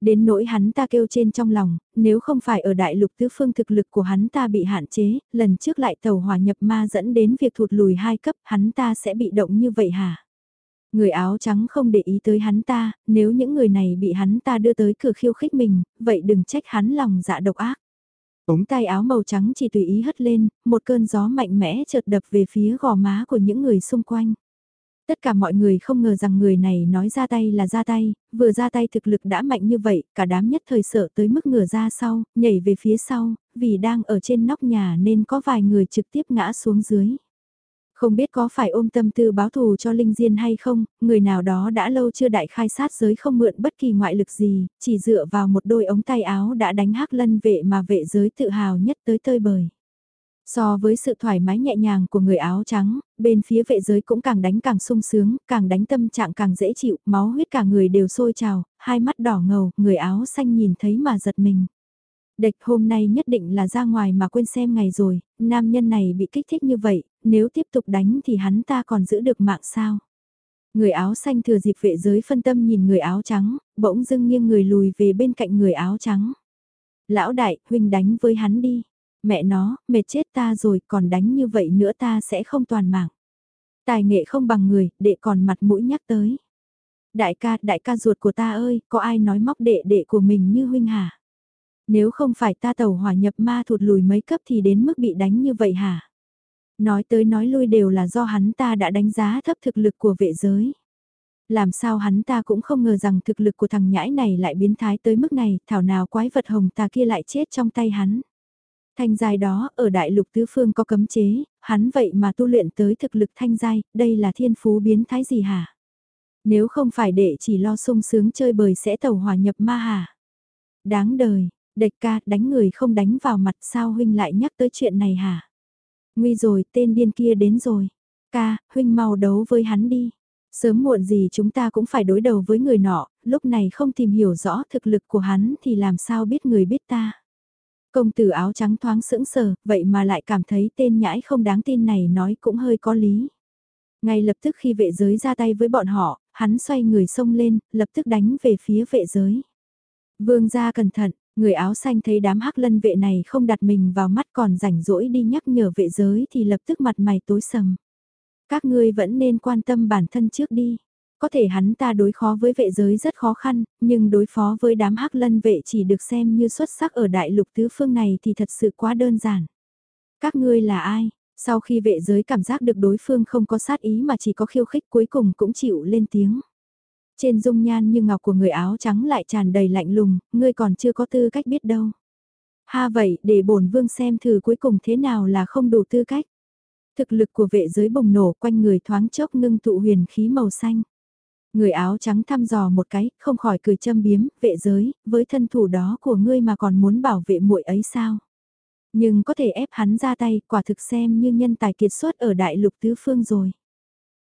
Đến nỗi hắn ta kêu trên trong lòng, nếu không phải ở đại lục tứ phương thực lực của hắn ta bị hạn chế, lần trước lại tàu hòa nhập ma dẫn đến việc thụt lùi hai cấp, hắn ta sẽ bị động như vậy hả? Người áo trắng không để ý tới hắn ta, nếu những người này bị hắn ta đưa tới cửa khiêu khích mình, vậy đừng trách hắn lòng dạ độc ác. Ống tay áo màu trắng chỉ tùy ý hất lên, một cơn gió mạnh mẽ chợt đập về phía gò má của những người xung quanh. Tất cả mọi người không ngờ rằng người này nói ra tay là ra tay, vừa ra tay thực lực đã mạnh như vậy, cả đám nhất thời sợ tới mức ngửa ra sau, nhảy về phía sau, vì đang ở trên nóc nhà nên có vài người trực tiếp ngã xuống dưới. Không biết có phải ôm tâm tư báo thù cho Linh Diên hay không, người nào đó đã lâu chưa đại khai sát giới không mượn bất kỳ ngoại lực gì, chỉ dựa vào một đôi ống tay áo đã đánh hắc lân vệ mà vệ giới tự hào nhất tới tơi bời. So với sự thoải mái nhẹ nhàng của người áo trắng, bên phía vệ giới cũng càng đánh càng sung sướng, càng đánh tâm trạng càng dễ chịu, máu huyết cả người đều sôi trào, hai mắt đỏ ngầu, người áo xanh nhìn thấy mà giật mình. Địch hôm nay nhất định là ra ngoài mà quên xem ngày rồi, nam nhân này bị kích thích như vậy, nếu tiếp tục đánh thì hắn ta còn giữ được mạng sao. Người áo xanh thừa dịp vệ giới phân tâm nhìn người áo trắng, bỗng dưng nghiêng người lùi về bên cạnh người áo trắng. Lão đại, huynh đánh với hắn đi. Mẹ nó, mệt chết ta rồi, còn đánh như vậy nữa ta sẽ không toàn mạng. Tài nghệ không bằng người, đệ còn mặt mũi nhắc tới. Đại ca, đại ca ruột của ta ơi, có ai nói móc đệ đệ của mình như huynh hả? Nếu không phải ta tàu hỏa nhập ma thụt lùi mấy cấp thì đến mức bị đánh như vậy hả? Nói tới nói lui đều là do hắn ta đã đánh giá thấp thực lực của vệ giới. Làm sao hắn ta cũng không ngờ rằng thực lực của thằng nhãi này lại biến thái tới mức này, thảo nào quái vật hồng ta kia lại chết trong tay hắn. Thanh giai đó, ở đại lục tứ phương có cấm chế, hắn vậy mà tu luyện tới thực lực thanh giai, đây là thiên phú biến thái gì hả? Nếu không phải để chỉ lo sung sướng chơi bời sẽ tàu hòa nhập ma hả? Đáng đời, địch ca đánh người không đánh vào mặt sao huynh lại nhắc tới chuyện này hả? Nguy rồi, tên điên kia đến rồi. Ca, huynh mau đấu với hắn đi. Sớm muộn gì chúng ta cũng phải đối đầu với người nọ, lúc này không tìm hiểu rõ thực lực của hắn thì làm sao biết người biết ta. Công tử áo trắng thoáng sững sờ, vậy mà lại cảm thấy tên nhãi không đáng tin này nói cũng hơi có lý. Ngay lập tức khi vệ giới ra tay với bọn họ, hắn xoay người xông lên, lập tức đánh về phía vệ giới. Vương gia cẩn thận, người áo xanh thấy đám hắc lân vệ này không đặt mình vào mắt còn rảnh rỗi đi nhắc nhở vệ giới thì lập tức mặt mày tối sầm. Các ngươi vẫn nên quan tâm bản thân trước đi. Có thể hắn ta đối khó với vệ giới rất khó khăn, nhưng đối phó với đám hắc lân vệ chỉ được xem như xuất sắc ở đại lục tứ phương này thì thật sự quá đơn giản. Các ngươi là ai? Sau khi vệ giới cảm giác được đối phương không có sát ý mà chỉ có khiêu khích cuối cùng cũng chịu lên tiếng. Trên dung nhan như ngọc của người áo trắng lại tràn đầy lạnh lùng, ngươi còn chưa có tư cách biết đâu. Ha vậy, để bổn vương xem thử cuối cùng thế nào là không đủ tư cách. Thực lực của vệ giới bùng nổ quanh người thoáng chốc ngưng tụ huyền khí màu xanh. Người áo trắng thăm dò một cái, không khỏi cười châm biếm, vệ giới, với thân thủ đó của ngươi mà còn muốn bảo vệ muội ấy sao? Nhưng có thể ép hắn ra tay, quả thực xem như nhân tài kiệt xuất ở đại lục tứ phương rồi.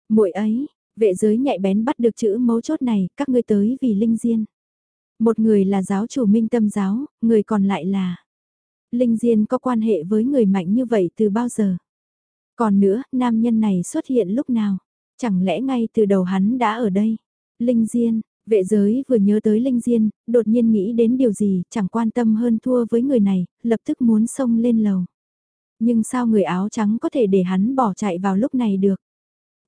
muội ấy, vệ giới nhạy bén bắt được chữ mấu chốt này, các ngươi tới vì linh diên. Một người là giáo chủ minh tâm giáo, người còn lại là... Linh Diên có quan hệ với người mạnh như vậy từ bao giờ? Còn nữa, nam nhân này xuất hiện lúc nào? Chẳng lẽ ngay từ đầu hắn đã ở đây? Linh Diên, vệ giới vừa nhớ tới Linh Diên, đột nhiên nghĩ đến điều gì, chẳng quan tâm hơn thua với người này, lập tức muốn xông lên lầu. Nhưng sao người áo trắng có thể để hắn bỏ chạy vào lúc này được?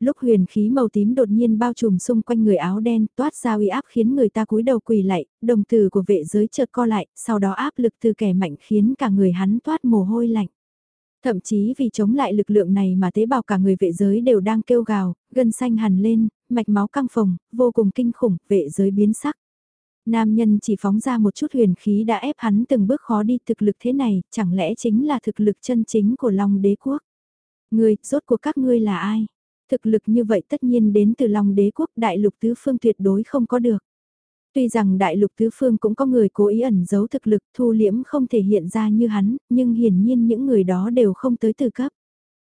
Lúc huyền khí màu tím đột nhiên bao trùm xung quanh người áo đen, toát ra uy áp khiến người ta cúi đầu quỳ lại, đồng tử của vệ giới chợt co lại, sau đó áp lực từ kẻ mạnh khiến cả người hắn toát mồ hôi lạnh. Thậm chí vì chống lại lực lượng này mà tế bào cả người vệ giới đều đang kêu gào, gân xanh hằn lên, mạch máu căng phồng, vô cùng kinh khủng, vệ giới biến sắc. Nam nhân chỉ phóng ra một chút huyền khí đã ép hắn từng bước khó đi thực lực thế này, chẳng lẽ chính là thực lực chân chính của Long đế quốc? Ngươi, rốt của các ngươi là ai? Thực lực như vậy tất nhiên đến từ lòng đế quốc đại lục tứ phương tuyệt đối không có được. Tuy rằng đại lục tứ phương cũng có người cố ý ẩn giấu thực lực thu liễm không thể hiện ra như hắn, nhưng hiển nhiên những người đó đều không tới từ cấp.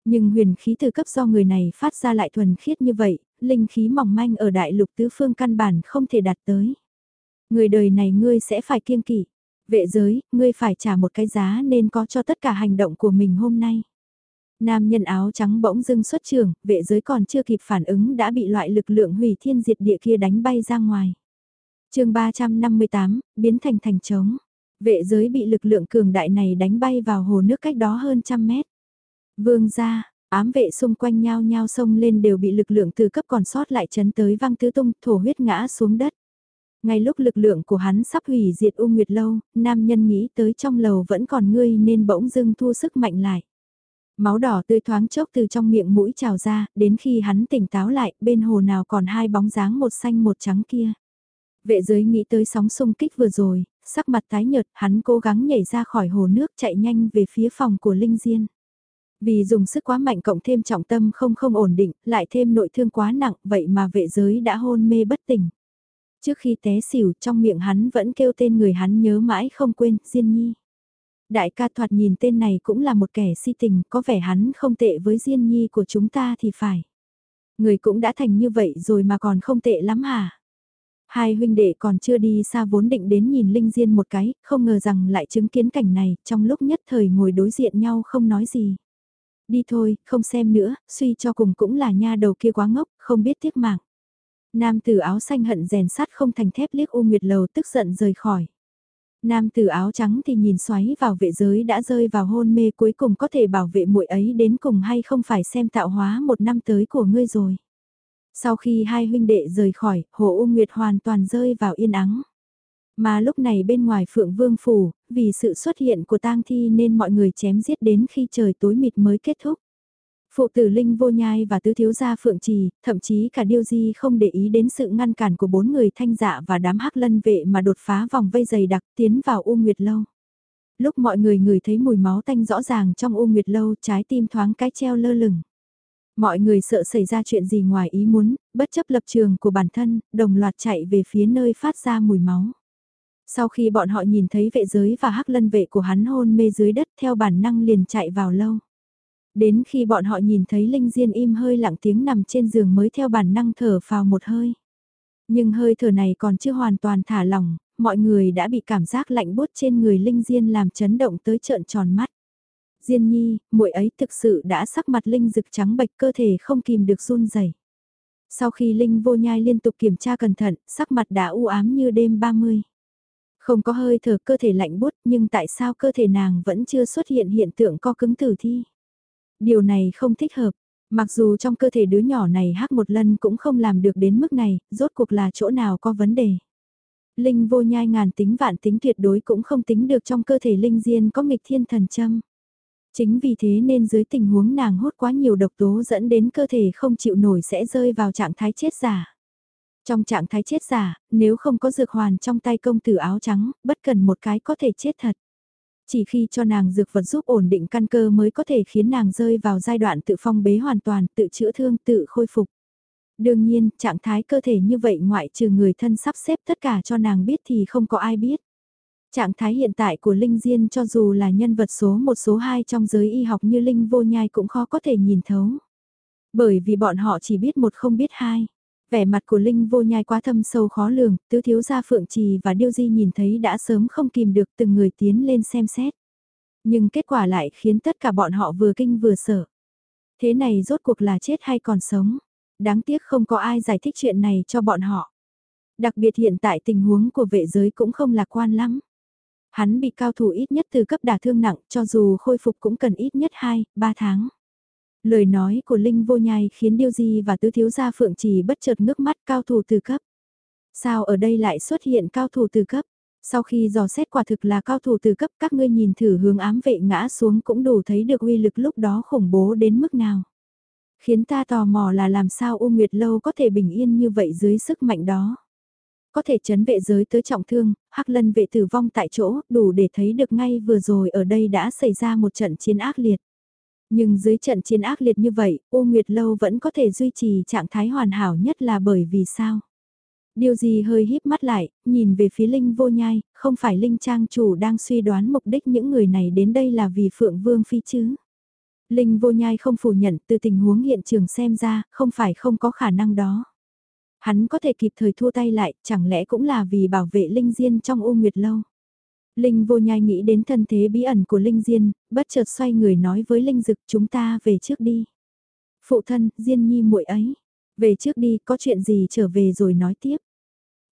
Nhưng huyền khí từ cấp do người này phát ra lại thuần khiết như vậy, linh khí mỏng manh ở đại lục tứ phương căn bản không thể đạt tới. Người đời này ngươi sẽ phải kiêng kỵ. Vệ giới, ngươi phải trả một cái giá nên có cho tất cả hành động của mình hôm nay. Nam nhân áo trắng bỗng dưng xuất trường, vệ giới còn chưa kịp phản ứng đã bị loại lực lượng hủy thiên diệt địa kia đánh bay ra ngoài chương 358, biến thành thành trống. Vệ giới bị lực lượng cường đại này đánh bay vào hồ nước cách đó hơn trăm mét. Vương ra, ám vệ xung quanh nhau nhau sông lên đều bị lực lượng từ cấp còn sót lại chấn tới văng tứ tung, thổ huyết ngã xuống đất. Ngay lúc lực lượng của hắn sắp hủy diệt U Nguyệt Lâu, nam nhân nghĩ tới trong lầu vẫn còn ngươi nên bỗng dưng thu sức mạnh lại. Máu đỏ tươi thoáng chốc từ trong miệng mũi trào ra, đến khi hắn tỉnh táo lại, bên hồ nào còn hai bóng dáng một xanh một trắng kia. Vệ giới nghĩ tới sóng xung kích vừa rồi, sắc mặt tái nhợt, hắn cố gắng nhảy ra khỏi hồ nước chạy nhanh về phía phòng của Linh Diên. Vì dùng sức quá mạnh cộng thêm trọng tâm không không ổn định, lại thêm nội thương quá nặng, vậy mà vệ giới đã hôn mê bất tỉnh. Trước khi té xỉu trong miệng hắn vẫn kêu tên người hắn nhớ mãi không quên, Diên Nhi. Đại ca thoạt nhìn tên này cũng là một kẻ si tình, có vẻ hắn không tệ với Diên Nhi của chúng ta thì phải. Người cũng đã thành như vậy rồi mà còn không tệ lắm hả? Hai huynh đệ còn chưa đi xa vốn định đến nhìn Linh Diên một cái, không ngờ rằng lại chứng kiến cảnh này, trong lúc nhất thời ngồi đối diện nhau không nói gì. Đi thôi, không xem nữa, suy cho cùng cũng là nha đầu kia quá ngốc, không biết tiếc mạng. Nam tử áo xanh hận rèn sắt không thành thép liếc U Nguyệt Lầu tức giận rời khỏi. Nam tử áo trắng thì nhìn xoáy vào vệ giới đã rơi vào hôn mê cuối cùng có thể bảo vệ muội ấy đến cùng hay không phải xem tạo hóa một năm tới của ngươi rồi. Sau khi hai huynh đệ rời khỏi, Hồ U Nguyệt hoàn toàn rơi vào yên ắng. Mà lúc này bên ngoài Phượng Vương Phủ, vì sự xuất hiện của tang thi nên mọi người chém giết đến khi trời tối mịt mới kết thúc. Phụ tử Linh vô nhai và tứ thiếu gia Phượng Trì, thậm chí cả Điêu Di không để ý đến sự ngăn cản của bốn người thanh dạ và đám hắc lân vệ mà đột phá vòng vây dày đặc tiến vào U Nguyệt Lâu. Lúc mọi người ngửi thấy mùi máu tanh rõ ràng trong U Nguyệt Lâu trái tim thoáng cái treo lơ lửng. Mọi người sợ xảy ra chuyện gì ngoài ý muốn, bất chấp lập trường của bản thân, đồng loạt chạy về phía nơi phát ra mùi máu. Sau khi bọn họ nhìn thấy vệ giới và hắc lân vệ của hắn hôn mê dưới đất theo bản năng liền chạy vào lâu. Đến khi bọn họ nhìn thấy Linh Diên im hơi lặng tiếng nằm trên giường mới theo bản năng thở vào một hơi. Nhưng hơi thở này còn chưa hoàn toàn thả lỏng, mọi người đã bị cảm giác lạnh bút trên người Linh Diên làm chấn động tới trợn tròn mắt. Diên nhi, muội ấy thực sự đã sắc mặt Linh rực trắng bệch cơ thể không kìm được run rẩy. Sau khi Linh vô nhai liên tục kiểm tra cẩn thận, sắc mặt đã u ám như đêm 30. Không có hơi thở cơ thể lạnh bút nhưng tại sao cơ thể nàng vẫn chưa xuất hiện hiện tượng co cứng tử thi? Điều này không thích hợp. Mặc dù trong cơ thể đứa nhỏ này hắc một lần cũng không làm được đến mức này, rốt cuộc là chỗ nào có vấn đề. Linh vô nhai ngàn tính vạn tính tuyệt đối cũng không tính được trong cơ thể Linh Diên có nghịch thiên thần châm. Chính vì thế nên dưới tình huống nàng hút quá nhiều độc tố dẫn đến cơ thể không chịu nổi sẽ rơi vào trạng thái chết giả. Trong trạng thái chết giả, nếu không có dược hoàn trong tay công tử áo trắng, bất cần một cái có thể chết thật. Chỉ khi cho nàng dược vật giúp ổn định căn cơ mới có thể khiến nàng rơi vào giai đoạn tự phong bế hoàn toàn, tự chữa thương, tự khôi phục. Đương nhiên, trạng thái cơ thể như vậy ngoại trừ người thân sắp xếp tất cả cho nàng biết thì không có ai biết. Trạng thái hiện tại của Linh Diên cho dù là nhân vật số một số 2 trong giới y học như Linh vô nhai cũng khó có thể nhìn thấu. Bởi vì bọn họ chỉ biết một không biết hai. Vẻ mặt của Linh vô nhai quá thâm sâu khó lường, tứ thiếu gia Phượng Trì và Điêu Di nhìn thấy đã sớm không kìm được từng người tiến lên xem xét. Nhưng kết quả lại khiến tất cả bọn họ vừa kinh vừa sợ. Thế này rốt cuộc là chết hay còn sống? Đáng tiếc không có ai giải thích chuyện này cho bọn họ. Đặc biệt hiện tại tình huống của vệ giới cũng không lạc quan lắm. Hắn bị cao thủ ít nhất từ cấp đả thương nặng cho dù khôi phục cũng cần ít nhất 2, 3 tháng. Lời nói của Linh vô nhai khiến Điêu Di và Tứ Thiếu Gia Phượng Trì bất chợt ngước mắt cao thủ từ cấp. Sao ở đây lại xuất hiện cao thủ từ cấp? Sau khi dò xét quả thực là cao thủ từ cấp các ngươi nhìn thử hướng ám vệ ngã xuống cũng đủ thấy được uy lực lúc đó khủng bố đến mức nào. Khiến ta tò mò là làm sao U Nguyệt Lâu có thể bình yên như vậy dưới sức mạnh đó. Có thể chấn vệ giới tới trọng thương, Hắc Lân vệ tử vong tại chỗ, đủ để thấy được ngay vừa rồi ở đây đã xảy ra một trận chiến ác liệt. Nhưng dưới trận chiến ác liệt như vậy, U Nguyệt Lâu vẫn có thể duy trì trạng thái hoàn hảo nhất là bởi vì sao? Điều gì hơi híp mắt lại, nhìn về phía Linh vô nhai, không phải Linh Trang chủ đang suy đoán mục đích những người này đến đây là vì Phượng Vương Phi chứ? Linh vô nhai không phủ nhận từ tình huống hiện trường xem ra, không phải không có khả năng đó. Hắn có thể kịp thời thua tay lại, chẳng lẽ cũng là vì bảo vệ Linh Diên trong U Nguyệt Lâu? Linh vô nhai nghĩ đến thân thế bí ẩn của Linh Diên, bất chợt xoay người nói với Linh Dực chúng ta về trước đi. Phụ thân, Diên nhi muội ấy. Về trước đi, có chuyện gì trở về rồi nói tiếp.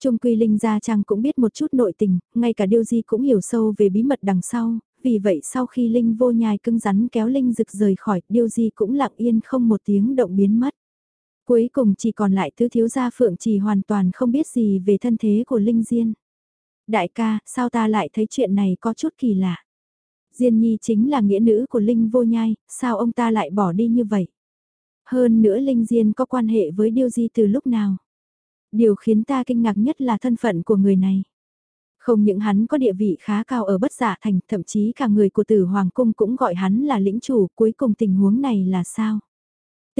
Trung quy Linh Gia Trang cũng biết một chút nội tình, ngay cả Điêu Di cũng hiểu sâu về bí mật đằng sau, vì vậy sau khi Linh vô nhai cưng rắn kéo Linh Dực rời khỏi, Điêu Di cũng lặng yên không một tiếng động biến mất. Cuối cùng chỉ còn lại tứ thiếu gia Phượng Trì hoàn toàn không biết gì về thân thế của Linh Diên. Đại ca, sao ta lại thấy chuyện này có chút kỳ lạ? Diên Nhi chính là nghĩa nữ của Linh vô nhai, sao ông ta lại bỏ đi như vậy? Hơn nữa Linh Diên có quan hệ với Điêu Di từ lúc nào? Điều khiến ta kinh ngạc nhất là thân phận của người này. Không những hắn có địa vị khá cao ở bất giả thành, thậm chí cả người của tử Hoàng Cung cũng gọi hắn là lĩnh chủ, cuối cùng tình huống này là sao?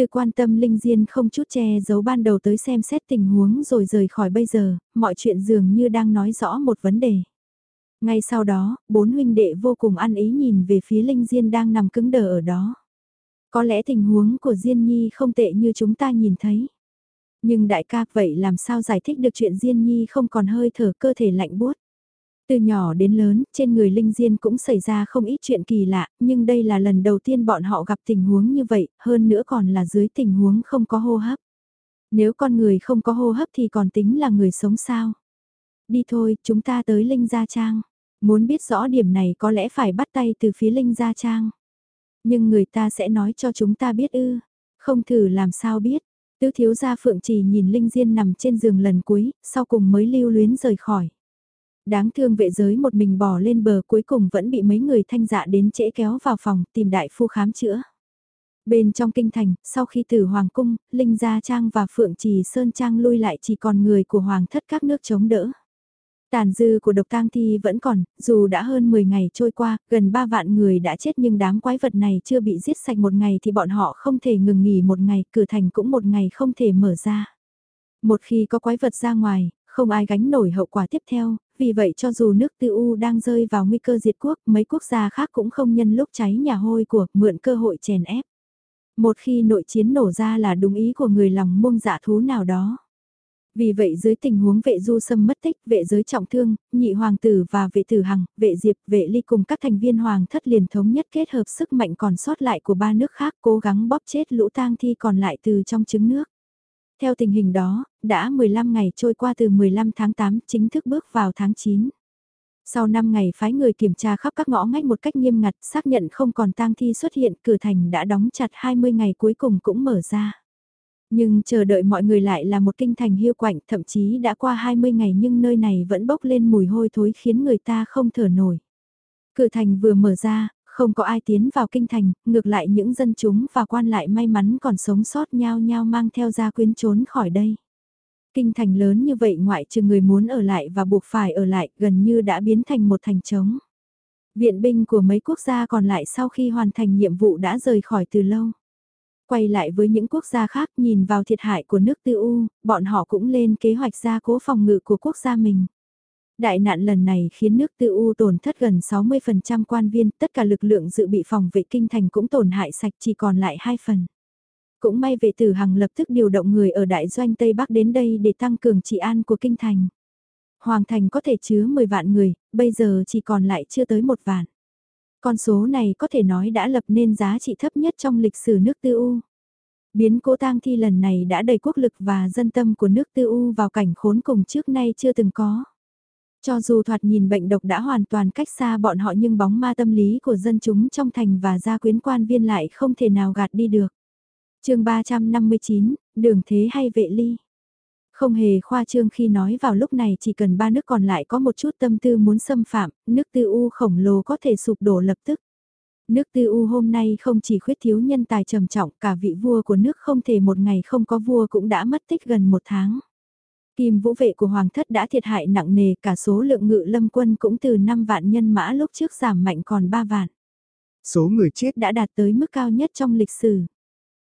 Từ quan tâm Linh Diên không chút che giấu ban đầu tới xem xét tình huống rồi rời khỏi bây giờ, mọi chuyện dường như đang nói rõ một vấn đề. Ngay sau đó, bốn huynh đệ vô cùng ăn ý nhìn về phía Linh Diên đang nằm cứng đờ ở đó. Có lẽ tình huống của Diên Nhi không tệ như chúng ta nhìn thấy. Nhưng đại ca vậy làm sao giải thích được chuyện Diên Nhi không còn hơi thở cơ thể lạnh buốt. Từ nhỏ đến lớn, trên người Linh Diên cũng xảy ra không ít chuyện kỳ lạ, nhưng đây là lần đầu tiên bọn họ gặp tình huống như vậy, hơn nữa còn là dưới tình huống không có hô hấp. Nếu con người không có hô hấp thì còn tính là người sống sao? Đi thôi, chúng ta tới Linh Gia Trang. Muốn biết rõ điểm này có lẽ phải bắt tay từ phía Linh Gia Trang. Nhưng người ta sẽ nói cho chúng ta biết ư, không thử làm sao biết. Tứ thiếu gia Phượng Trì nhìn Linh Diên nằm trên giường lần cuối, sau cùng mới lưu luyến rời khỏi. Đáng thương vệ giới một mình bỏ lên bờ cuối cùng vẫn bị mấy người thanh dạ đến trễ kéo vào phòng tìm đại phu khám chữa. Bên trong kinh thành, sau khi từ Hoàng Cung, Linh Gia Trang và Phượng Trì Sơn Trang lui lại chỉ còn người của Hoàng thất các nước chống đỡ. Tàn dư của độc tang thi vẫn còn, dù đã hơn 10 ngày trôi qua, gần 3 vạn người đã chết nhưng đám quái vật này chưa bị giết sạch một ngày thì bọn họ không thể ngừng nghỉ một ngày, cửa thành cũng một ngày không thể mở ra. Một khi có quái vật ra ngoài, không ai gánh nổi hậu quả tiếp theo, vì vậy cho dù nước tư u đang rơi vào nguy cơ diệt quốc, mấy quốc gia khác cũng không nhân lúc cháy nhà hôi của mượn cơ hội chèn ép. Một khi nội chiến nổ ra là đúng ý của người lòng muông dạ thú nào đó. Vì vậy dưới tình huống vệ du sâm mất tích, vệ giới trọng thương, nhị hoàng tử và vệ tử hằng, vệ diệp, vệ ly cùng các thành viên hoàng thất liền thống nhất kết hợp sức mạnh còn sót lại của ba nước khác cố gắng bóp chết lũ tang thi còn lại từ trong trứng nước. Theo tình hình đó, đã 15 ngày trôi qua từ 15 tháng 8 chính thức bước vào tháng 9. Sau 5 ngày phái người kiểm tra khắp các ngõ ngách một cách nghiêm ngặt xác nhận không còn tang thi xuất hiện cửa thành đã đóng chặt 20 ngày cuối cùng cũng mở ra. Nhưng chờ đợi mọi người lại là một kinh thành hiu quạnh thậm chí đã qua 20 ngày nhưng nơi này vẫn bốc lên mùi hôi thối khiến người ta không thở nổi. Cửa thành vừa mở ra, không có ai tiến vào kinh thành, ngược lại những dân chúng và quan lại may mắn còn sống sót nhau nhau mang theo gia quyến trốn khỏi đây. Kinh thành lớn như vậy ngoại trừ người muốn ở lại và buộc phải ở lại gần như đã biến thành một thành trống. Viện binh của mấy quốc gia còn lại sau khi hoàn thành nhiệm vụ đã rời khỏi từ lâu. Quay lại với những quốc gia khác nhìn vào thiệt hại của nước tư U, bọn họ cũng lên kế hoạch gia cố phòng ngự của quốc gia mình. Đại nạn lần này khiến nước tư U tổn thất gần 60% quan viên, tất cả lực lượng dự bị phòng vệ kinh thành cũng tổn hại sạch chỉ còn lại 2 phần. Cũng may vệ tử hằng lập tức điều động người ở đại doanh Tây Bắc đến đây để tăng cường trị an của kinh thành. Hoàng thành có thể chứa 10 vạn người, bây giờ chỉ còn lại chưa tới một vạn. Con số này có thể nói đã lập nên giá trị thấp nhất trong lịch sử nước tư U. Biến cố tang thi lần này đã đầy quốc lực và dân tâm của nước tư U vào cảnh khốn cùng trước nay chưa từng có. Cho dù thoạt nhìn bệnh độc đã hoàn toàn cách xa bọn họ nhưng bóng ma tâm lý của dân chúng trong thành và gia quyến quan viên lại không thể nào gạt đi được. chương 359, đường thế hay vệ ly. Không hề khoa trương khi nói vào lúc này chỉ cần ba nước còn lại có một chút tâm tư muốn xâm phạm, nước tư u khổng lồ có thể sụp đổ lập tức. Nước tư u hôm nay không chỉ khuyết thiếu nhân tài trầm trọng, cả vị vua của nước không thể một ngày không có vua cũng đã mất tích gần một tháng. Kim vũ vệ của Hoàng thất đã thiệt hại nặng nề, cả số lượng ngự lâm quân cũng từ 5 vạn nhân mã lúc trước giảm mạnh còn 3 vạn. Số người chết đã đạt tới mức cao nhất trong lịch sử.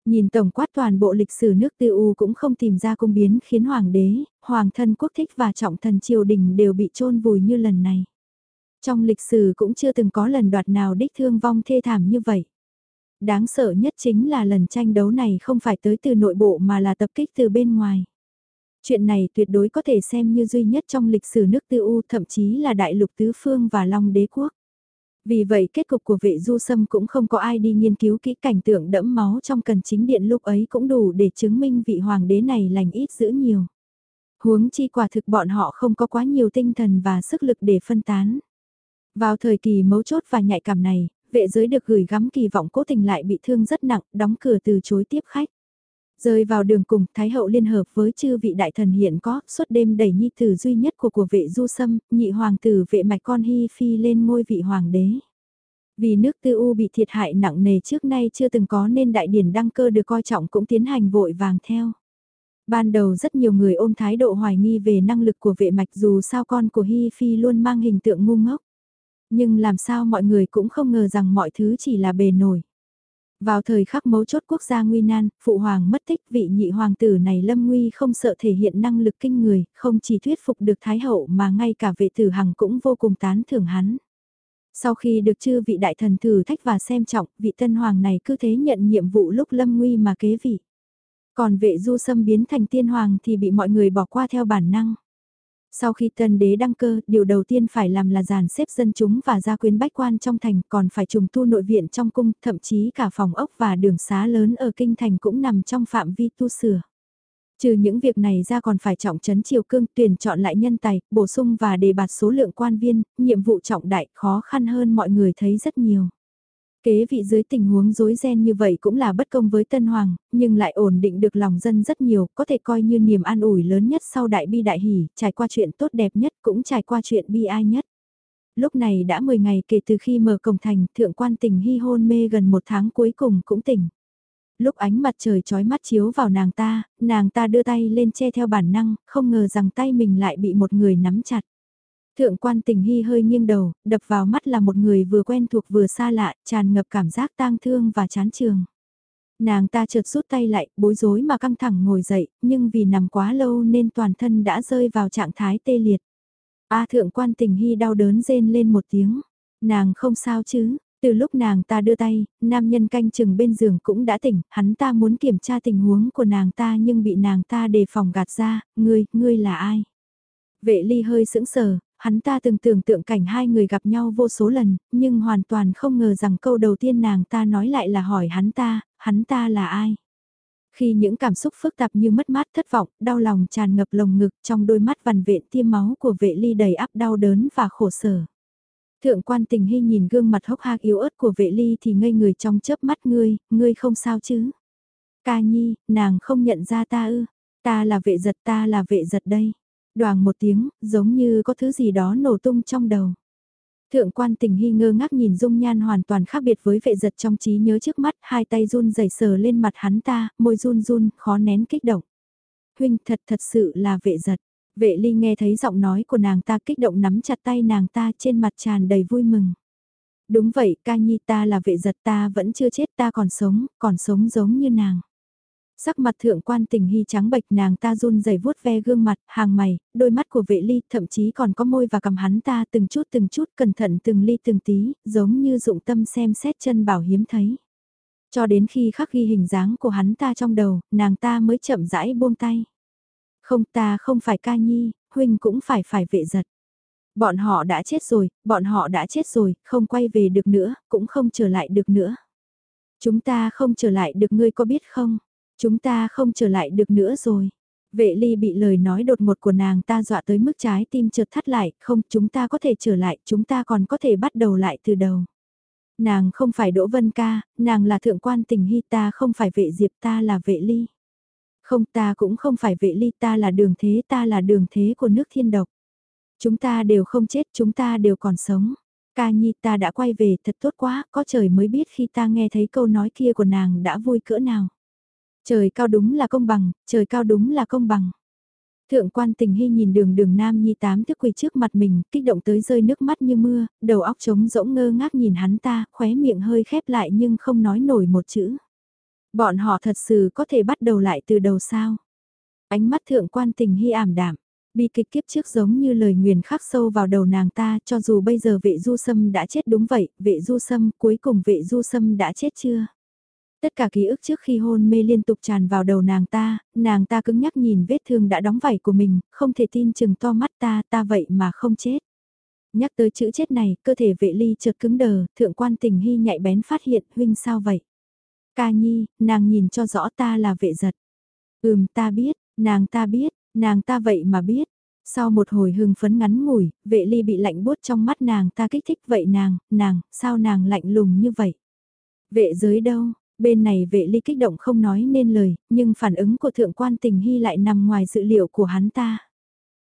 Nhìn tổng quát toàn bộ lịch sử nước tư u cũng không tìm ra công biến khiến hoàng đế, hoàng thân quốc thích và trọng thần triều đình đều bị chôn vùi như lần này. Trong lịch sử cũng chưa từng có lần đoạt nào đích thương vong thê thảm như vậy. Đáng sợ nhất chính là lần tranh đấu này không phải tới từ nội bộ mà là tập kích từ bên ngoài. Chuyện này tuyệt đối có thể xem như duy nhất trong lịch sử nước tư u thậm chí là đại lục tứ phương và long đế quốc. Vì vậy kết cục của vệ du sâm cũng không có ai đi nghiên cứu kỹ cảnh tượng đẫm máu trong cần chính điện lúc ấy cũng đủ để chứng minh vị hoàng đế này lành ít giữ nhiều. Huống chi quả thực bọn họ không có quá nhiều tinh thần và sức lực để phân tán. Vào thời kỳ mấu chốt và nhạy cảm này, vệ giới được gửi gắm kỳ vọng cố tình lại bị thương rất nặng, đóng cửa từ chối tiếp khách. Rơi vào đường cùng, Thái hậu liên hợp với chư vị đại thần hiện có, suốt đêm đẩy nhi tử duy nhất của của vệ du sâm, nhị hoàng tử vệ mạch con hy phi lên ngôi vị hoàng đế. Vì nước tư u bị thiệt hại nặng nề trước nay chưa từng có nên đại điển đăng cơ được coi trọng cũng tiến hành vội vàng theo. Ban đầu rất nhiều người ôm thái độ hoài nghi về năng lực của vệ mạch dù sao con của hi Phi luôn mang hình tượng ngu ngốc. Nhưng làm sao mọi người cũng không ngờ rằng mọi thứ chỉ là bề nổi. Vào thời khắc mấu chốt quốc gia nguy nan, phụ hoàng mất tích vị nhị hoàng tử này lâm nguy không sợ thể hiện năng lực kinh người, không chỉ thuyết phục được thái hậu mà ngay cả vệ tử hằng cũng vô cùng tán thưởng hắn. Sau khi được chư vị đại thần thử thách và xem trọng, vị tân hoàng này cứ thế nhận nhiệm vụ lúc lâm nguy mà kế vị. Còn vệ du sâm biến thành tiên hoàng thì bị mọi người bỏ qua theo bản năng. Sau khi tân đế đăng cơ, điều đầu tiên phải làm là dàn xếp dân chúng và gia quyến bách quan trong thành, còn phải trùng tu nội viện trong cung, thậm chí cả phòng ốc và đường xá lớn ở kinh thành cũng nằm trong phạm vi tu sửa. Trừ những việc này ra còn phải trọng trấn triều cương tuyển chọn lại nhân tài, bổ sung và đề bạt số lượng quan viên, nhiệm vụ trọng đại khó khăn hơn mọi người thấy rất nhiều. Kế vị dưới tình huống rối ren như vậy cũng là bất công với Tân Hoàng, nhưng lại ổn định được lòng dân rất nhiều, có thể coi như niềm an ủi lớn nhất sau đại bi đại hỷ, trải qua chuyện tốt đẹp nhất cũng trải qua chuyện bi ai nhất. Lúc này đã 10 ngày kể từ khi mở cổng thành, thượng quan tình hy hôn mê gần một tháng cuối cùng cũng tỉnh. Lúc ánh mặt trời chói mắt chiếu vào nàng ta, nàng ta đưa tay lên che theo bản năng, không ngờ rằng tay mình lại bị một người nắm chặt. Thượng quan tình hy hơi nghiêng đầu, đập vào mắt là một người vừa quen thuộc vừa xa lạ, tràn ngập cảm giác tang thương và chán trường. Nàng ta chợt rút tay lại, bối rối mà căng thẳng ngồi dậy, nhưng vì nằm quá lâu nên toàn thân đã rơi vào trạng thái tê liệt. A thượng quan tình hy đau đớn rên lên một tiếng. Nàng không sao chứ, từ lúc nàng ta đưa tay, nam nhân canh chừng bên giường cũng đã tỉnh, hắn ta muốn kiểm tra tình huống của nàng ta nhưng bị nàng ta đề phòng gạt ra, ngươi, ngươi là ai? Vệ ly hơi sững sờ, hắn ta từng tưởng tượng cảnh hai người gặp nhau vô số lần, nhưng hoàn toàn không ngờ rằng câu đầu tiên nàng ta nói lại là hỏi hắn ta, hắn ta là ai? Khi những cảm xúc phức tạp như mất mát thất vọng, đau lòng tràn ngập lồng ngực trong đôi mắt vằn vện tiêm máu của vệ ly đầy áp đau đớn và khổ sở. Thượng quan tình hy nhìn gương mặt hốc hác yếu ớt của vệ ly thì ngây người trong chớp mắt ngươi, ngươi không sao chứ? Ca nhi, nàng không nhận ra ta ư, ta là vệ giật ta là vệ giật đây. Đoàn một tiếng, giống như có thứ gì đó nổ tung trong đầu. Thượng quan tình hy ngơ ngác nhìn dung nhan hoàn toàn khác biệt với vệ giật trong trí nhớ trước mắt, hai tay run rẩy sờ lên mặt hắn ta, môi run run, khó nén kích động. Huynh thật thật sự là vệ giật. Vệ ly nghe thấy giọng nói của nàng ta kích động nắm chặt tay nàng ta trên mặt tràn đầy vui mừng. Đúng vậy, ca nhi ta là vệ giật ta vẫn chưa chết ta còn sống, còn sống giống như nàng. Sắc mặt thượng quan tình hy trắng bệch nàng ta run rẩy vuốt ve gương mặt, hàng mày, đôi mắt của vệ ly thậm chí còn có môi và cầm hắn ta từng chút từng chút cẩn thận từng ly từng tí, giống như dụng tâm xem xét chân bảo hiếm thấy. Cho đến khi khắc ghi hình dáng của hắn ta trong đầu, nàng ta mới chậm rãi buông tay. Không ta không phải ca nhi, huynh cũng phải phải vệ giật. Bọn họ đã chết rồi, bọn họ đã chết rồi, không quay về được nữa, cũng không trở lại được nữa. Chúng ta không trở lại được ngươi có biết không? Chúng ta không trở lại được nữa rồi. Vệ ly bị lời nói đột ngột của nàng ta dọa tới mức trái tim chợt thắt lại, không chúng ta có thể trở lại, chúng ta còn có thể bắt đầu lại từ đầu. Nàng không phải Đỗ Vân Ca, nàng là thượng quan tình hy ta không phải vệ diệp ta là vệ ly. Không ta cũng không phải vệ ly ta là đường thế ta là đường thế của nước thiên độc. Chúng ta đều không chết chúng ta đều còn sống. Ca nhi ta đã quay về thật tốt quá, có trời mới biết khi ta nghe thấy câu nói kia của nàng đã vui cỡ nào. Trời cao đúng là công bằng, trời cao đúng là công bằng. Thượng quan tình hy nhìn đường đường nam nhi tám thức quỳ trước mặt mình, kích động tới rơi nước mắt như mưa, đầu óc trống rỗng ngơ ngác nhìn hắn ta, khóe miệng hơi khép lại nhưng không nói nổi một chữ. Bọn họ thật sự có thể bắt đầu lại từ đầu sao? Ánh mắt thượng quan tình hy ảm đạm, bi kịch kiếp trước giống như lời nguyền khắc sâu vào đầu nàng ta cho dù bây giờ vệ du sâm đã chết đúng vậy, vệ du sâm cuối cùng vệ du sâm đã chết chưa? Tất cả ký ức trước khi hôn mê liên tục tràn vào đầu nàng ta, nàng ta cứng nhắc nhìn vết thương đã đóng vảy của mình, không thể tin chừng to mắt ta, ta vậy mà không chết. Nhắc tới chữ chết này, cơ thể vệ ly chợt cứng đờ, thượng quan tình hy nhạy bén phát hiện, huynh sao vậy? Ca nhi, nàng nhìn cho rõ ta là vệ giật. Ừm ta biết, nàng ta biết, nàng ta vậy mà biết. Sau một hồi hưng phấn ngắn ngủi, vệ ly bị lạnh bút trong mắt nàng ta kích thích vậy nàng, nàng, sao nàng lạnh lùng như vậy? Vệ giới đâu, Bên này vệ ly kích động không nói nên lời, nhưng phản ứng của thượng quan tình hy lại nằm ngoài dự liệu của hắn ta.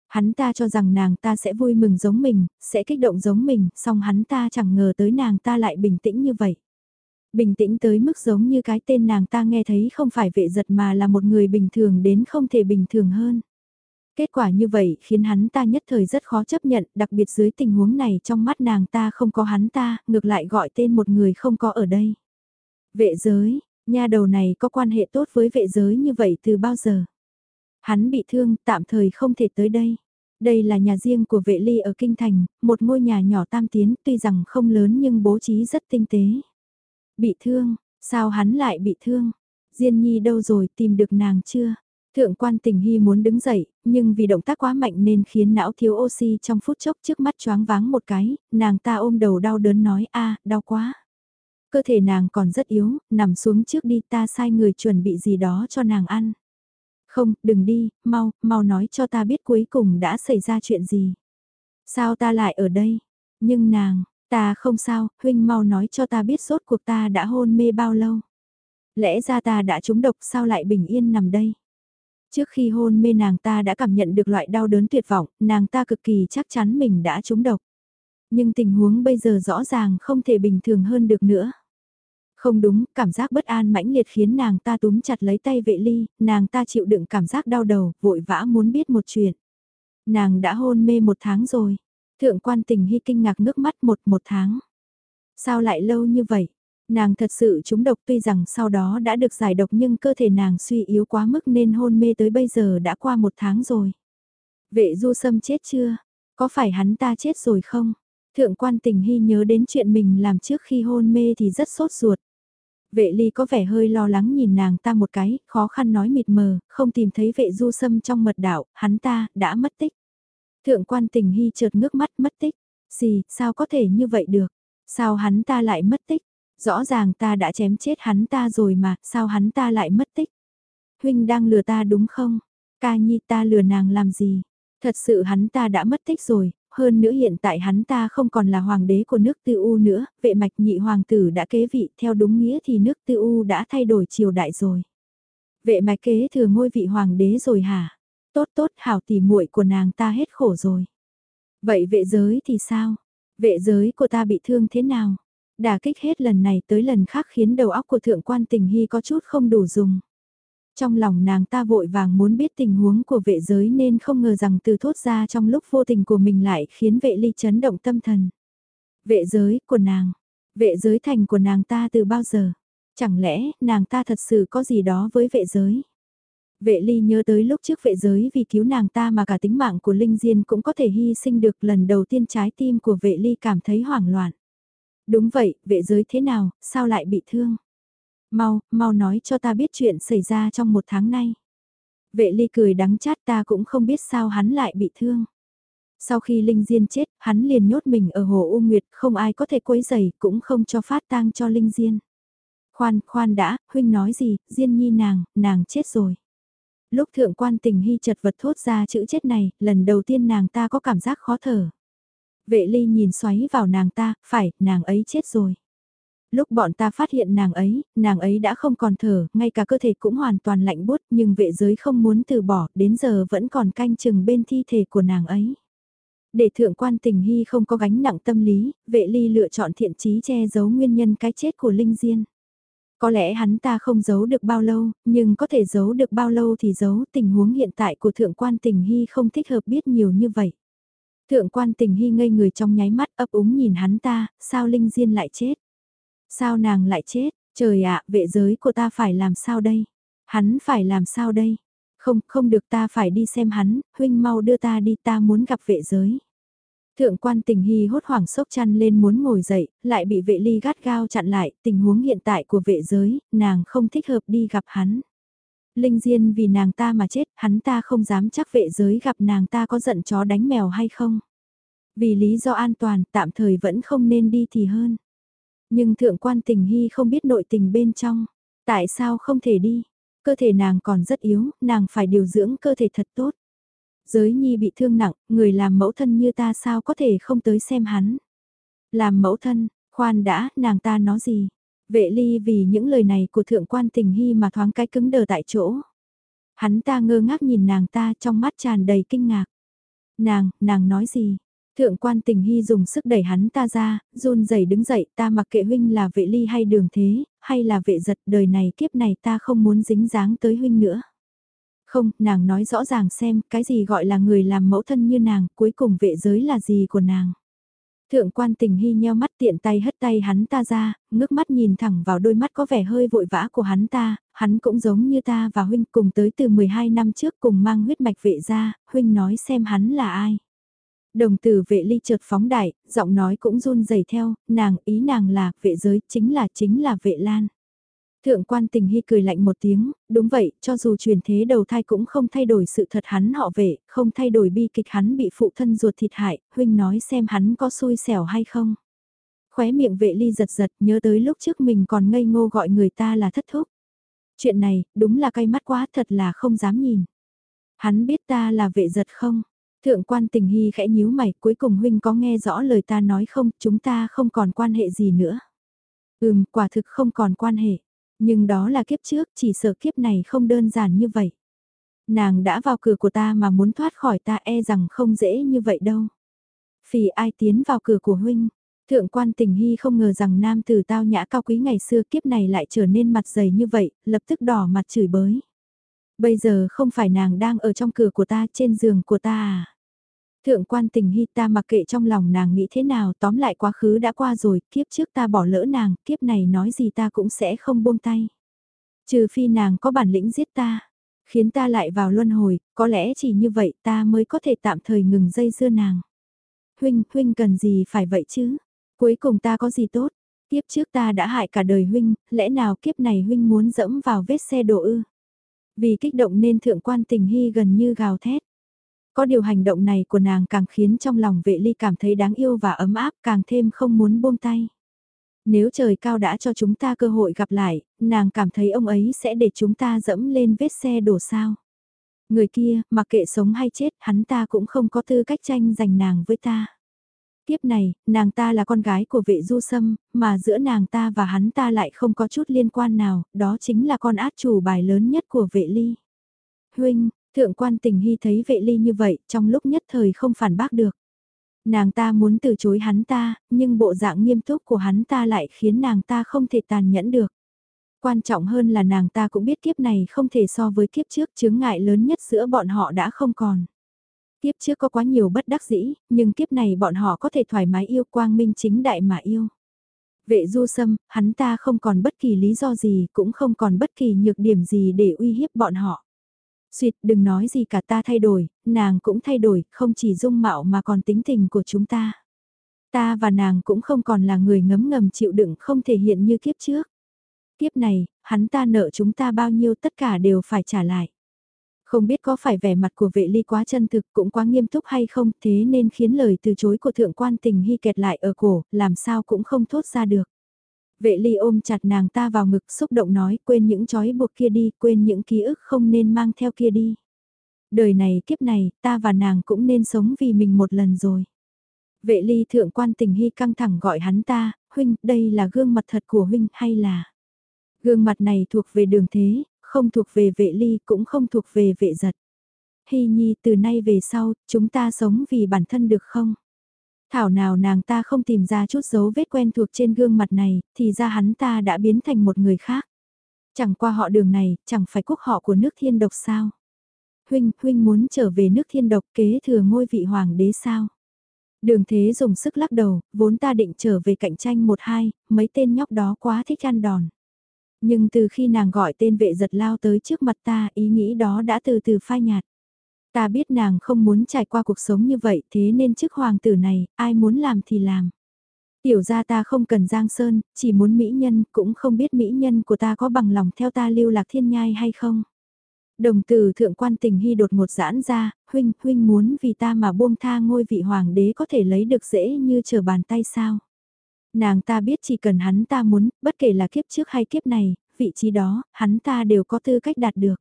Hắn ta cho rằng nàng ta sẽ vui mừng giống mình, sẽ kích động giống mình, song hắn ta chẳng ngờ tới nàng ta lại bình tĩnh như vậy. Bình tĩnh tới mức giống như cái tên nàng ta nghe thấy không phải vệ giật mà là một người bình thường đến không thể bình thường hơn. Kết quả như vậy khiến hắn ta nhất thời rất khó chấp nhận, đặc biệt dưới tình huống này trong mắt nàng ta không có hắn ta, ngược lại gọi tên một người không có ở đây. Vệ giới, nha đầu này có quan hệ tốt với vệ giới như vậy từ bao giờ? Hắn bị thương, tạm thời không thể tới đây. Đây là nhà riêng của vệ ly ở Kinh Thành, một ngôi nhà nhỏ tam tiến tuy rằng không lớn nhưng bố trí rất tinh tế. Bị thương, sao hắn lại bị thương? Diên nhi đâu rồi, tìm được nàng chưa? Thượng quan tình hy muốn đứng dậy, nhưng vì động tác quá mạnh nên khiến não thiếu oxy trong phút chốc trước mắt choáng váng một cái, nàng ta ôm đầu đau đớn nói a đau quá. Cơ thể nàng còn rất yếu, nằm xuống trước đi ta sai người chuẩn bị gì đó cho nàng ăn. Không, đừng đi, mau, mau nói cho ta biết cuối cùng đã xảy ra chuyện gì. Sao ta lại ở đây? Nhưng nàng, Ta không sao, huynh mau nói cho ta biết sốt cuộc ta đã hôn mê bao lâu. Lẽ ra ta đã trúng độc sao lại bình yên nằm đây. Trước khi hôn mê nàng ta đã cảm nhận được loại đau đớn tuyệt vọng, nàng ta cực kỳ chắc chắn mình đã trúng độc. Nhưng tình huống bây giờ rõ ràng không thể bình thường hơn được nữa. Không đúng, cảm giác bất an mãnh liệt khiến nàng ta túm chặt lấy tay vệ ly, nàng ta chịu đựng cảm giác đau đầu, vội vã muốn biết một chuyện. Nàng đã hôn mê một tháng rồi. Thượng quan tình hy kinh ngạc nước mắt một một tháng. Sao lại lâu như vậy? Nàng thật sự trúng độc tuy rằng sau đó đã được giải độc nhưng cơ thể nàng suy yếu quá mức nên hôn mê tới bây giờ đã qua một tháng rồi. Vệ du sâm chết chưa? Có phải hắn ta chết rồi không? Thượng quan tình hy nhớ đến chuyện mình làm trước khi hôn mê thì rất sốt ruột. Vệ ly có vẻ hơi lo lắng nhìn nàng ta một cái, khó khăn nói mịt mờ, không tìm thấy vệ du sâm trong mật đạo, hắn ta, đã mất tích. Thượng quan tình hy chợt ngước mắt mất tích. gì sao có thể như vậy được? Sao hắn ta lại mất tích? Rõ ràng ta đã chém chết hắn ta rồi mà, sao hắn ta lại mất tích? Huynh đang lừa ta đúng không? Ca nhi ta lừa nàng làm gì? Thật sự hắn ta đã mất tích rồi, hơn nữa hiện tại hắn ta không còn là hoàng đế của nước tư u nữa, vệ mạch nhị hoàng tử đã kế vị, theo đúng nghĩa thì nước tư u đã thay đổi triều đại rồi. Vệ mạch kế thừa ngôi vị hoàng đế rồi hả? Tốt tốt hảo tỉ muội của nàng ta hết khổ rồi. Vậy vệ giới thì sao? Vệ giới của ta bị thương thế nào? Đả kích hết lần này tới lần khác khiến đầu óc của thượng quan tình hy có chút không đủ dùng. Trong lòng nàng ta vội vàng muốn biết tình huống của vệ giới nên không ngờ rằng từ thốt ra trong lúc vô tình của mình lại khiến vệ ly chấn động tâm thần. Vệ giới của nàng, vệ giới thành của nàng ta từ bao giờ? Chẳng lẽ nàng ta thật sự có gì đó với vệ giới? Vệ ly nhớ tới lúc trước vệ giới vì cứu nàng ta mà cả tính mạng của Linh Diên cũng có thể hy sinh được lần đầu tiên trái tim của vệ ly cảm thấy hoảng loạn. Đúng vậy, vệ giới thế nào, sao lại bị thương? Mau, mau nói cho ta biết chuyện xảy ra trong một tháng nay. Vệ ly cười đắng chát ta cũng không biết sao hắn lại bị thương. Sau khi Linh Diên chết, hắn liền nhốt mình ở hồ U Nguyệt, không ai có thể quấy giày, cũng không cho phát tang cho Linh Diên. Khoan, khoan đã, huynh nói gì, Diên nhi nàng, nàng chết rồi. Lúc thượng quan tình hy chật vật thốt ra chữ chết này, lần đầu tiên nàng ta có cảm giác khó thở. Vệ ly nhìn xoáy vào nàng ta, phải, nàng ấy chết rồi. Lúc bọn ta phát hiện nàng ấy, nàng ấy đã không còn thở, ngay cả cơ thể cũng hoàn toàn lạnh bút nhưng vệ giới không muốn từ bỏ, đến giờ vẫn còn canh chừng bên thi thể của nàng ấy. Để thượng quan tình hy không có gánh nặng tâm lý, vệ ly lựa chọn thiện trí che giấu nguyên nhân cái chết của Linh Diên. Có lẽ hắn ta không giấu được bao lâu, nhưng có thể giấu được bao lâu thì giấu tình huống hiện tại của thượng quan tình hy không thích hợp biết nhiều như vậy. Thượng quan tình hy ngây người trong nháy mắt ấp úng nhìn hắn ta, sao Linh Diên lại chết? Sao nàng lại chết? Trời ạ, vệ giới của ta phải làm sao đây? Hắn phải làm sao đây? Không, không được ta phải đi xem hắn, huynh mau đưa ta đi ta muốn gặp vệ giới. Thượng quan tình hy hốt hoảng sốc chăn lên muốn ngồi dậy, lại bị vệ ly gắt gao chặn lại, tình huống hiện tại của vệ giới, nàng không thích hợp đi gặp hắn. Linh Diên vì nàng ta mà chết, hắn ta không dám chắc vệ giới gặp nàng ta có giận chó đánh mèo hay không. Vì lý do an toàn, tạm thời vẫn không nên đi thì hơn. Nhưng thượng quan tình hy không biết nội tình bên trong. Tại sao không thể đi? Cơ thể nàng còn rất yếu, nàng phải điều dưỡng cơ thể thật tốt. Giới nhi bị thương nặng, người làm mẫu thân như ta sao có thể không tới xem hắn. Làm mẫu thân, khoan đã, nàng ta nói gì? Vệ ly vì những lời này của thượng quan tình hy mà thoáng cái cứng đờ tại chỗ. Hắn ta ngơ ngác nhìn nàng ta trong mắt tràn đầy kinh ngạc. Nàng, nàng nói gì? Thượng quan tình hy dùng sức đẩy hắn ta ra, run rẩy đứng dậy ta mặc kệ huynh là vệ ly hay đường thế, hay là vệ giật đời này kiếp này ta không muốn dính dáng tới huynh nữa. Không, nàng nói rõ ràng xem cái gì gọi là người làm mẫu thân như nàng, cuối cùng vệ giới là gì của nàng. Thượng quan tình hy nheo mắt tiện tay hất tay hắn ta ra, ngước mắt nhìn thẳng vào đôi mắt có vẻ hơi vội vã của hắn ta, hắn cũng giống như ta và huynh cùng tới từ 12 năm trước cùng mang huyết mạch vệ ra, huynh nói xem hắn là ai. Đồng tử vệ ly chợt phóng đại, giọng nói cũng run rẩy theo, nàng, ý nàng là, vệ giới, chính là, chính là vệ lan. Thượng quan tình hy cười lạnh một tiếng, đúng vậy, cho dù truyền thế đầu thai cũng không thay đổi sự thật hắn họ vệ, không thay đổi bi kịch hắn bị phụ thân ruột thịt hại, huynh nói xem hắn có xui xẻo hay không. Khóe miệng vệ ly giật giật nhớ tới lúc trước mình còn ngây ngô gọi người ta là thất thúc. Chuyện này, đúng là cay mắt quá thật là không dám nhìn. Hắn biết ta là vệ giật không? Thượng quan tình hy khẽ nhíu mày, cuối cùng huynh có nghe rõ lời ta nói không, chúng ta không còn quan hệ gì nữa. Ừm, quả thực không còn quan hệ. Nhưng đó là kiếp trước, chỉ sợ kiếp này không đơn giản như vậy. Nàng đã vào cửa của ta mà muốn thoát khỏi ta e rằng không dễ như vậy đâu. Phì ai tiến vào cửa của huynh. Thượng quan tình hy không ngờ rằng nam tử tao nhã cao quý ngày xưa kiếp này lại trở nên mặt dày như vậy, lập tức đỏ mặt chửi bới. Bây giờ không phải nàng đang ở trong cửa của ta trên giường của ta à? Thượng quan tình hy ta mặc kệ trong lòng nàng nghĩ thế nào tóm lại quá khứ đã qua rồi, kiếp trước ta bỏ lỡ nàng, kiếp này nói gì ta cũng sẽ không buông tay. Trừ phi nàng có bản lĩnh giết ta, khiến ta lại vào luân hồi, có lẽ chỉ như vậy ta mới có thể tạm thời ngừng dây dưa nàng. Huynh, huynh cần gì phải vậy chứ? Cuối cùng ta có gì tốt? Kiếp trước ta đã hại cả đời huynh, lẽ nào kiếp này huynh muốn dẫm vào vết xe đổ ư? Vì kích động nên thượng quan tình hy gần như gào thét. Có điều hành động này của nàng càng khiến trong lòng vệ ly cảm thấy đáng yêu và ấm áp càng thêm không muốn buông tay. Nếu trời cao đã cho chúng ta cơ hội gặp lại, nàng cảm thấy ông ấy sẽ để chúng ta dẫm lên vết xe đổ sao. Người kia, mặc kệ sống hay chết, hắn ta cũng không có tư cách tranh giành nàng với ta. Kiếp này, nàng ta là con gái của vệ du sâm, mà giữa nàng ta và hắn ta lại không có chút liên quan nào, đó chính là con át chủ bài lớn nhất của vệ ly. Huynh, thượng quan tình hy thấy vệ ly như vậy, trong lúc nhất thời không phản bác được. Nàng ta muốn từ chối hắn ta, nhưng bộ dạng nghiêm túc của hắn ta lại khiến nàng ta không thể tàn nhẫn được. Quan trọng hơn là nàng ta cũng biết kiếp này không thể so với kiếp trước chướng ngại lớn nhất giữa bọn họ đã không còn. Kiếp trước có quá nhiều bất đắc dĩ, nhưng kiếp này bọn họ có thể thoải mái yêu quang minh chính đại mà yêu. Vệ du sâm, hắn ta không còn bất kỳ lý do gì, cũng không còn bất kỳ nhược điểm gì để uy hiếp bọn họ. Xuyệt đừng nói gì cả ta thay đổi, nàng cũng thay đổi, không chỉ dung mạo mà còn tính tình của chúng ta. Ta và nàng cũng không còn là người ngấm ngầm chịu đựng không thể hiện như kiếp trước. Kiếp này, hắn ta nợ chúng ta bao nhiêu tất cả đều phải trả lại. Không biết có phải vẻ mặt của vệ ly quá chân thực cũng quá nghiêm túc hay không thế nên khiến lời từ chối của thượng quan tình hy kẹt lại ở cổ, làm sao cũng không thốt ra được. Vệ ly ôm chặt nàng ta vào ngực xúc động nói quên những trói buộc kia đi, quên những ký ức không nên mang theo kia đi. Đời này kiếp này, ta và nàng cũng nên sống vì mình một lần rồi. Vệ ly thượng quan tình hy căng thẳng gọi hắn ta, huynh, đây là gương mặt thật của huynh hay là... Gương mặt này thuộc về đường thế, không thuộc về vệ ly cũng không thuộc về vệ giật. Hy nhi từ nay về sau, chúng ta sống vì bản thân được không? Thảo nào nàng ta không tìm ra chút dấu vết quen thuộc trên gương mặt này, thì ra hắn ta đã biến thành một người khác. Chẳng qua họ đường này, chẳng phải quốc họ của nước thiên độc sao? Huynh, huynh muốn trở về nước thiên độc kế thừa ngôi vị hoàng đế sao? Đường thế dùng sức lắc đầu, vốn ta định trở về cạnh tranh một hai, mấy tên nhóc đó quá thích ăn đòn. Nhưng từ khi nàng gọi tên vệ giật lao tới trước mặt ta, ý nghĩ đó đã từ từ phai nhạt. Ta biết nàng không muốn trải qua cuộc sống như vậy thế nên chức hoàng tử này, ai muốn làm thì làm. Tiểu ra ta không cần giang sơn, chỉ muốn mỹ nhân, cũng không biết mỹ nhân của ta có bằng lòng theo ta lưu lạc thiên nhai hay không. Đồng tử thượng quan tình hy đột một giãn ra, huynh, huynh muốn vì ta mà buông tha ngôi vị hoàng đế có thể lấy được dễ như trở bàn tay sao. Nàng ta biết chỉ cần hắn ta muốn, bất kể là kiếp trước hay kiếp này, vị trí đó, hắn ta đều có tư cách đạt được.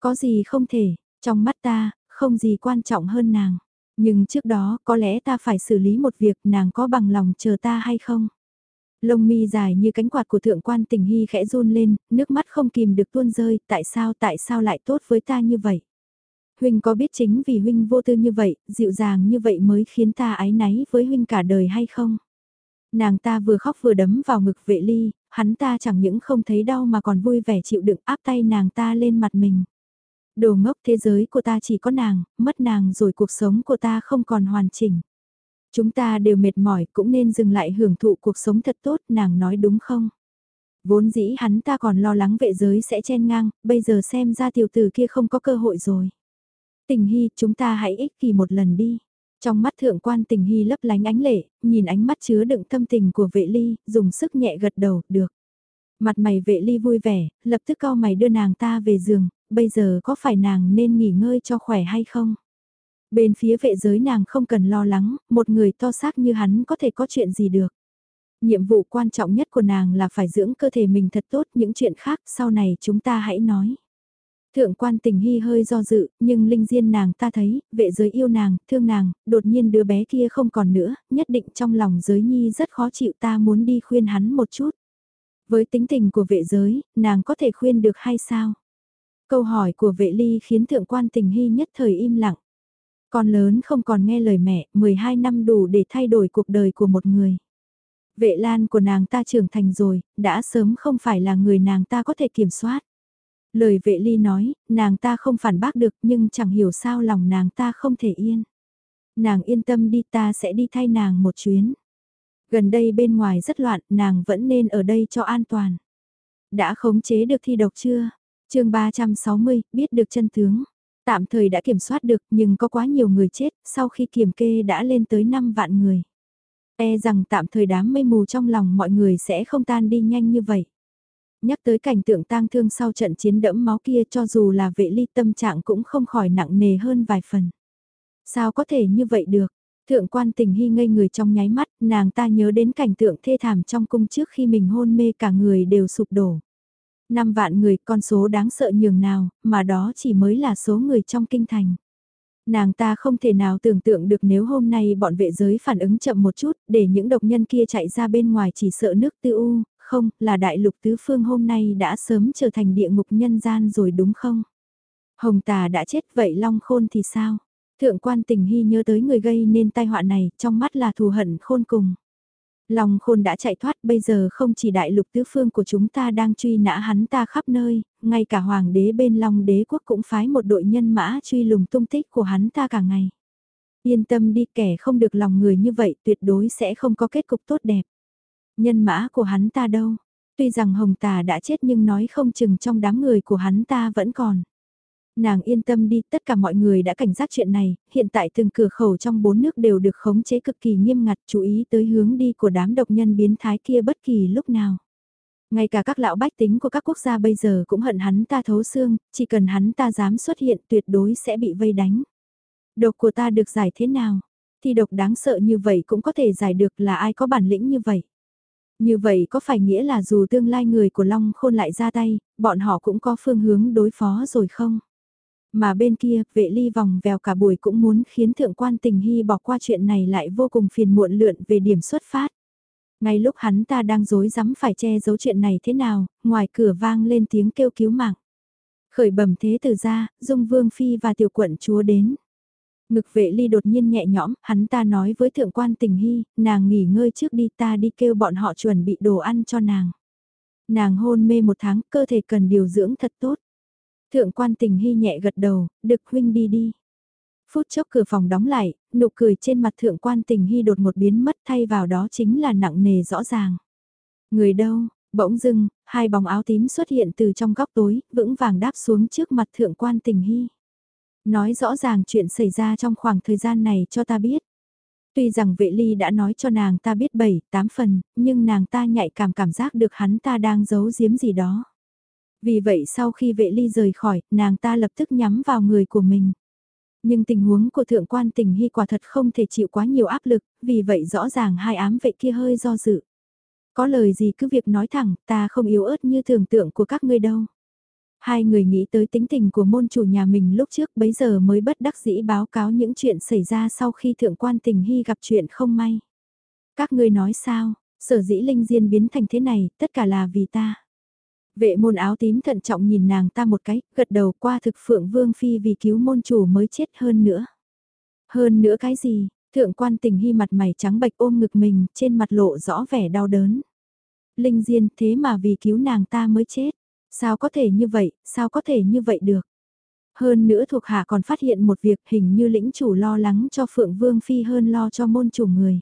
Có gì không thể, trong mắt ta, không gì quan trọng hơn nàng. Nhưng trước đó, có lẽ ta phải xử lý một việc nàng có bằng lòng chờ ta hay không? Lông mi dài như cánh quạt của thượng quan tình hy khẽ run lên, nước mắt không kìm được tuôn rơi, tại sao tại sao lại tốt với ta như vậy? Huynh có biết chính vì Huynh vô tư như vậy, dịu dàng như vậy mới khiến ta ái náy với Huynh cả đời hay không? Nàng ta vừa khóc vừa đấm vào ngực vệ ly, hắn ta chẳng những không thấy đau mà còn vui vẻ chịu đựng áp tay nàng ta lên mặt mình. Đồ ngốc thế giới của ta chỉ có nàng, mất nàng rồi cuộc sống của ta không còn hoàn chỉnh. Chúng ta đều mệt mỏi cũng nên dừng lại hưởng thụ cuộc sống thật tốt, nàng nói đúng không? Vốn dĩ hắn ta còn lo lắng vệ giới sẽ chen ngang, bây giờ xem ra tiểu tử kia không có cơ hội rồi. Tình hy, chúng ta hãy ích kỷ một lần đi. Trong mắt thượng quan tình hy lấp lánh ánh lệ, nhìn ánh mắt chứa đựng tâm tình của vệ ly, dùng sức nhẹ gật đầu, được. Mặt mày vệ ly vui vẻ, lập tức cao mày đưa nàng ta về giường, bây giờ có phải nàng nên nghỉ ngơi cho khỏe hay không? Bên phía vệ giới nàng không cần lo lắng, một người to xác như hắn có thể có chuyện gì được. Nhiệm vụ quan trọng nhất của nàng là phải dưỡng cơ thể mình thật tốt, những chuyện khác sau này chúng ta hãy nói. Thượng quan tình hy hơi do dự, nhưng linh diên nàng ta thấy, vệ giới yêu nàng, thương nàng, đột nhiên đứa bé kia không còn nữa, nhất định trong lòng giới nhi rất khó chịu ta muốn đi khuyên hắn một chút. Với tính tình của vệ giới, nàng có thể khuyên được hay sao? Câu hỏi của vệ ly khiến thượng quan tình hy nhất thời im lặng. Con lớn không còn nghe lời mẹ, 12 năm đủ để thay đổi cuộc đời của một người. Vệ lan của nàng ta trưởng thành rồi, đã sớm không phải là người nàng ta có thể kiểm soát. Lời vệ ly nói, nàng ta không phản bác được nhưng chẳng hiểu sao lòng nàng ta không thể yên. Nàng yên tâm đi ta sẽ đi thay nàng một chuyến. Gần đây bên ngoài rất loạn, nàng vẫn nên ở đây cho an toàn. Đã khống chế được thi độc chưa? Chương 360, biết được chân tướng. Tạm thời đã kiểm soát được nhưng có quá nhiều người chết, sau khi kiểm kê đã lên tới 5 vạn người. E rằng tạm thời đám mây mù trong lòng mọi người sẽ không tan đi nhanh như vậy. Nhắc tới cảnh tượng tang thương sau trận chiến đẫm máu kia cho dù là vệ ly tâm trạng cũng không khỏi nặng nề hơn vài phần. Sao có thể như vậy được? Thượng quan tình hy ngây người trong nháy mắt, nàng ta nhớ đến cảnh tượng thê thảm trong cung trước khi mình hôn mê cả người đều sụp đổ. Năm vạn người con số đáng sợ nhường nào, mà đó chỉ mới là số người trong kinh thành. Nàng ta không thể nào tưởng tượng được nếu hôm nay bọn vệ giới phản ứng chậm một chút, để những độc nhân kia chạy ra bên ngoài chỉ sợ nước tư u, không, là đại lục tứ phương hôm nay đã sớm trở thành địa ngục nhân gian rồi đúng không? Hồng tà đã chết vậy long khôn thì sao? Thượng quan tình hy nhớ tới người gây nên tai họa này, trong mắt là thù hận khôn cùng. Long khôn đã chạy thoát bây giờ không chỉ đại lục tứ phương của chúng ta đang truy nã hắn ta khắp nơi, ngay cả hoàng đế bên long đế quốc cũng phái một đội nhân mã truy lùng tung tích của hắn ta cả ngày. Yên tâm đi kẻ không được lòng người như vậy tuyệt đối sẽ không có kết cục tốt đẹp. Nhân mã của hắn ta đâu? Tuy rằng hồng tà đã chết nhưng nói không chừng trong đám người của hắn ta vẫn còn. Nàng yên tâm đi, tất cả mọi người đã cảnh giác chuyện này, hiện tại từng cửa khẩu trong bốn nước đều được khống chế cực kỳ nghiêm ngặt chú ý tới hướng đi của đám độc nhân biến thái kia bất kỳ lúc nào. Ngay cả các lão bách tính của các quốc gia bây giờ cũng hận hắn ta thấu xương, chỉ cần hắn ta dám xuất hiện tuyệt đối sẽ bị vây đánh. Độc của ta được giải thế nào? Thì độc đáng sợ như vậy cũng có thể giải được là ai có bản lĩnh như vậy? Như vậy có phải nghĩa là dù tương lai người của Long Khôn lại ra tay, bọn họ cũng có phương hướng đối phó rồi không? Mà bên kia, vệ ly vòng vèo cả buổi cũng muốn khiến thượng quan tình hy bỏ qua chuyện này lại vô cùng phiền muộn lượn về điểm xuất phát. Ngay lúc hắn ta đang dối rắm phải che giấu chuyện này thế nào, ngoài cửa vang lên tiếng kêu cứu mạng. Khởi bẩm thế từ ra, dung vương phi và tiểu quận chúa đến. Ngực vệ ly đột nhiên nhẹ nhõm, hắn ta nói với thượng quan tình hy, nàng nghỉ ngơi trước đi ta đi kêu bọn họ chuẩn bị đồ ăn cho nàng. Nàng hôn mê một tháng, cơ thể cần điều dưỡng thật tốt. Thượng quan tình hy nhẹ gật đầu, được huynh đi đi. Phút chốc cửa phòng đóng lại, nụ cười trên mặt thượng quan tình hy đột một biến mất thay vào đó chính là nặng nề rõ ràng. Người đâu, bỗng dưng, hai bóng áo tím xuất hiện từ trong góc tối, vững vàng đáp xuống trước mặt thượng quan tình hy. Nói rõ ràng chuyện xảy ra trong khoảng thời gian này cho ta biết. Tuy rằng vệ ly đã nói cho nàng ta biết 7, 8 phần, nhưng nàng ta nhạy cảm cảm giác được hắn ta đang giấu giếm gì đó. Vì vậy sau khi vệ ly rời khỏi, nàng ta lập tức nhắm vào người của mình. Nhưng tình huống của thượng quan tình hy quả thật không thể chịu quá nhiều áp lực, vì vậy rõ ràng hai ám vệ kia hơi do dự. Có lời gì cứ việc nói thẳng, ta không yếu ớt như tưởng tượng của các ngươi đâu. Hai người nghĩ tới tính tình của môn chủ nhà mình lúc trước bấy giờ mới bất đắc dĩ báo cáo những chuyện xảy ra sau khi thượng quan tình hy gặp chuyện không may. Các ngươi nói sao, sở dĩ linh diên biến thành thế này, tất cả là vì ta. Vệ môn áo tím thận trọng nhìn nàng ta một cái, gật đầu qua thực phượng vương phi vì cứu môn chủ mới chết hơn nữa. Hơn nữa cái gì, thượng quan tình hy mặt mày trắng bệch ôm ngực mình, trên mặt lộ rõ vẻ đau đớn. Linh Diên thế mà vì cứu nàng ta mới chết. Sao có thể như vậy, sao có thể như vậy được? Hơn nữa thuộc hạ còn phát hiện một việc hình như lĩnh chủ lo lắng cho Phượng Vương Phi hơn lo cho môn chủ người.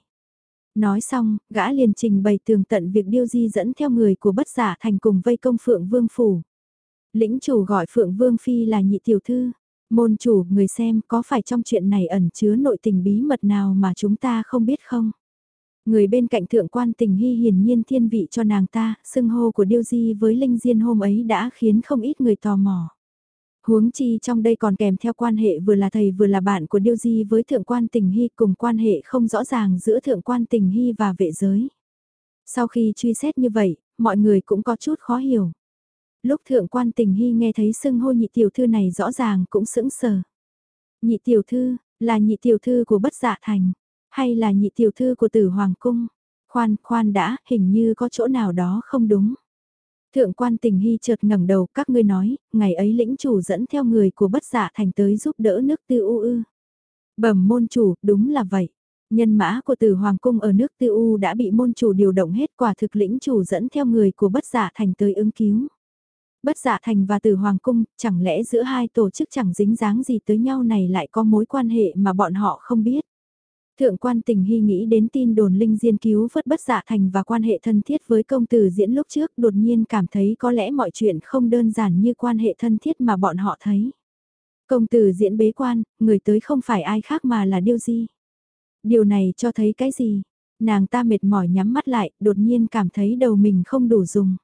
Nói xong, gã liền trình bày tường tận việc điêu di dẫn theo người của bất giả thành cùng vây công Phượng Vương Phủ. Lĩnh chủ gọi Phượng Vương Phi là nhị tiểu thư. Môn chủ, người xem có phải trong chuyện này ẩn chứa nội tình bí mật nào mà chúng ta không biết không? Người bên cạnh thượng quan tình hy hiển nhiên thiên vị cho nàng ta, xưng hô của Điêu Di với Linh Diên hôm ấy đã khiến không ít người tò mò. Huống chi trong đây còn kèm theo quan hệ vừa là thầy vừa là bạn của Điêu Di với thượng quan tình hy cùng quan hệ không rõ ràng giữa thượng quan tình hy và vệ giới. Sau khi truy xét như vậy, mọi người cũng có chút khó hiểu. Lúc thượng quan tình hy nghe thấy sưng hô nhị tiểu thư này rõ ràng cũng sững sờ. Nhị tiểu thư, là nhị tiểu thư của bất dạ thành, hay là nhị tiểu thư của tử hoàng cung? Khoan, khoan đã, hình như có chỗ nào đó không đúng. Thượng quan tình hy chợt ngẩng đầu các ngươi nói, ngày ấy lĩnh chủ dẫn theo người của bất dạ thành tới giúp đỡ nước tư u ư. Bẩm môn chủ, đúng là vậy. Nhân mã của tử hoàng cung ở nước tư u đã bị môn chủ điều động hết quả thực lĩnh chủ dẫn theo người của bất dạ thành tới ứng cứu. Bất dạ thành và tử hoàng cung, chẳng lẽ giữa hai tổ chức chẳng dính dáng gì tới nhau này lại có mối quan hệ mà bọn họ không biết. Thượng quan tình hy nghĩ đến tin đồn linh diên cứu vớt bất dạ thành và quan hệ thân thiết với công tử diễn lúc trước đột nhiên cảm thấy có lẽ mọi chuyện không đơn giản như quan hệ thân thiết mà bọn họ thấy. Công tử diễn bế quan, người tới không phải ai khác mà là Điêu Di. Điều này cho thấy cái gì? Nàng ta mệt mỏi nhắm mắt lại, đột nhiên cảm thấy đầu mình không đủ dùng.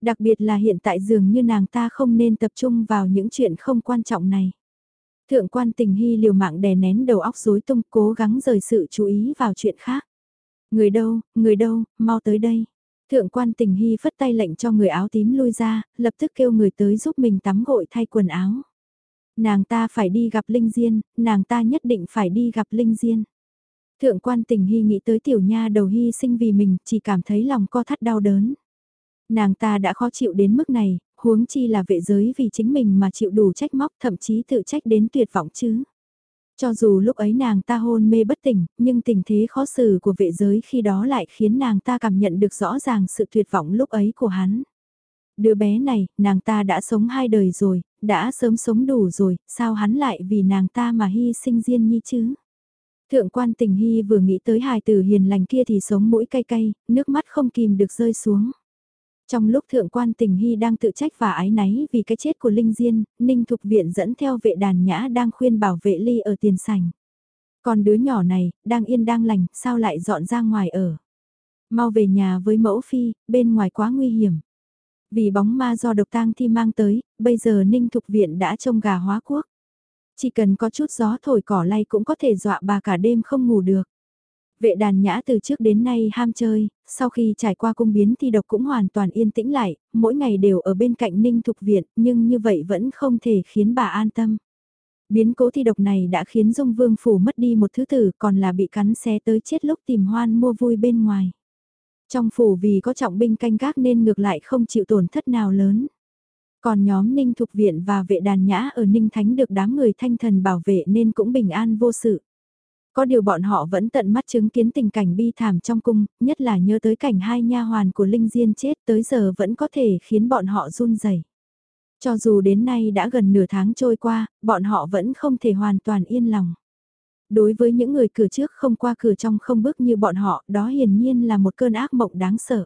Đặc biệt là hiện tại dường như nàng ta không nên tập trung vào những chuyện không quan trọng này. Thượng quan tình hy liều mạng đè nén đầu óc rối tung cố gắng rời sự chú ý vào chuyện khác. Người đâu, người đâu, mau tới đây. Thượng quan tình hy phất tay lệnh cho người áo tím lui ra, lập tức kêu người tới giúp mình tắm gội thay quần áo. Nàng ta phải đi gặp Linh Diên, nàng ta nhất định phải đi gặp Linh Diên. Thượng quan tình hy nghĩ tới tiểu nha đầu hy sinh vì mình, chỉ cảm thấy lòng co thắt đau đớn. Nàng ta đã khó chịu đến mức này, huống chi là vệ giới vì chính mình mà chịu đủ trách móc thậm chí tự trách đến tuyệt vọng chứ. Cho dù lúc ấy nàng ta hôn mê bất tỉnh, nhưng tình thế khó xử của vệ giới khi đó lại khiến nàng ta cảm nhận được rõ ràng sự tuyệt vọng lúc ấy của hắn. Đứa bé này, nàng ta đã sống hai đời rồi, đã sớm sống đủ rồi, sao hắn lại vì nàng ta mà hy sinh riêng nhi chứ? Thượng quan tình hy vừa nghĩ tới hài tử hiền lành kia thì sống mũi cay cay, nước mắt không kìm được rơi xuống. Trong lúc thượng quan tình hy đang tự trách và ái náy vì cái chết của Linh Diên, Ninh Thục Viện dẫn theo vệ đàn nhã đang khuyên bảo vệ ly ở tiền sảnh. Còn đứa nhỏ này, đang yên đang lành, sao lại dọn ra ngoài ở? Mau về nhà với mẫu phi, bên ngoài quá nguy hiểm. Vì bóng ma do độc tang thi mang tới, bây giờ Ninh Thục Viện đã trông gà hóa quốc. Chỉ cần có chút gió thổi cỏ lay cũng có thể dọa bà cả đêm không ngủ được. Vệ đàn nhã từ trước đến nay ham chơi, sau khi trải qua cung biến thì độc cũng hoàn toàn yên tĩnh lại, mỗi ngày đều ở bên cạnh ninh thục viện, nhưng như vậy vẫn không thể khiến bà an tâm. Biến cố thi độc này đã khiến Dung Vương Phủ mất đi một thứ tử còn là bị cắn xé tới chết lúc tìm hoan mua vui bên ngoài. Trong phủ vì có trọng binh canh gác nên ngược lại không chịu tổn thất nào lớn. Còn nhóm Ninh Thục Viện và vệ đàn nhã ở Ninh Thánh được đám người thanh thần bảo vệ nên cũng bình an vô sự. Có điều bọn họ vẫn tận mắt chứng kiến tình cảnh bi thảm trong cung, nhất là nhớ tới cảnh hai nha hoàn của Linh Diên chết tới giờ vẫn có thể khiến bọn họ run rẩy. Cho dù đến nay đã gần nửa tháng trôi qua, bọn họ vẫn không thể hoàn toàn yên lòng. Đối với những người cửa trước không qua cửa trong không bước như bọn họ, đó hiển nhiên là một cơn ác mộng đáng sợ.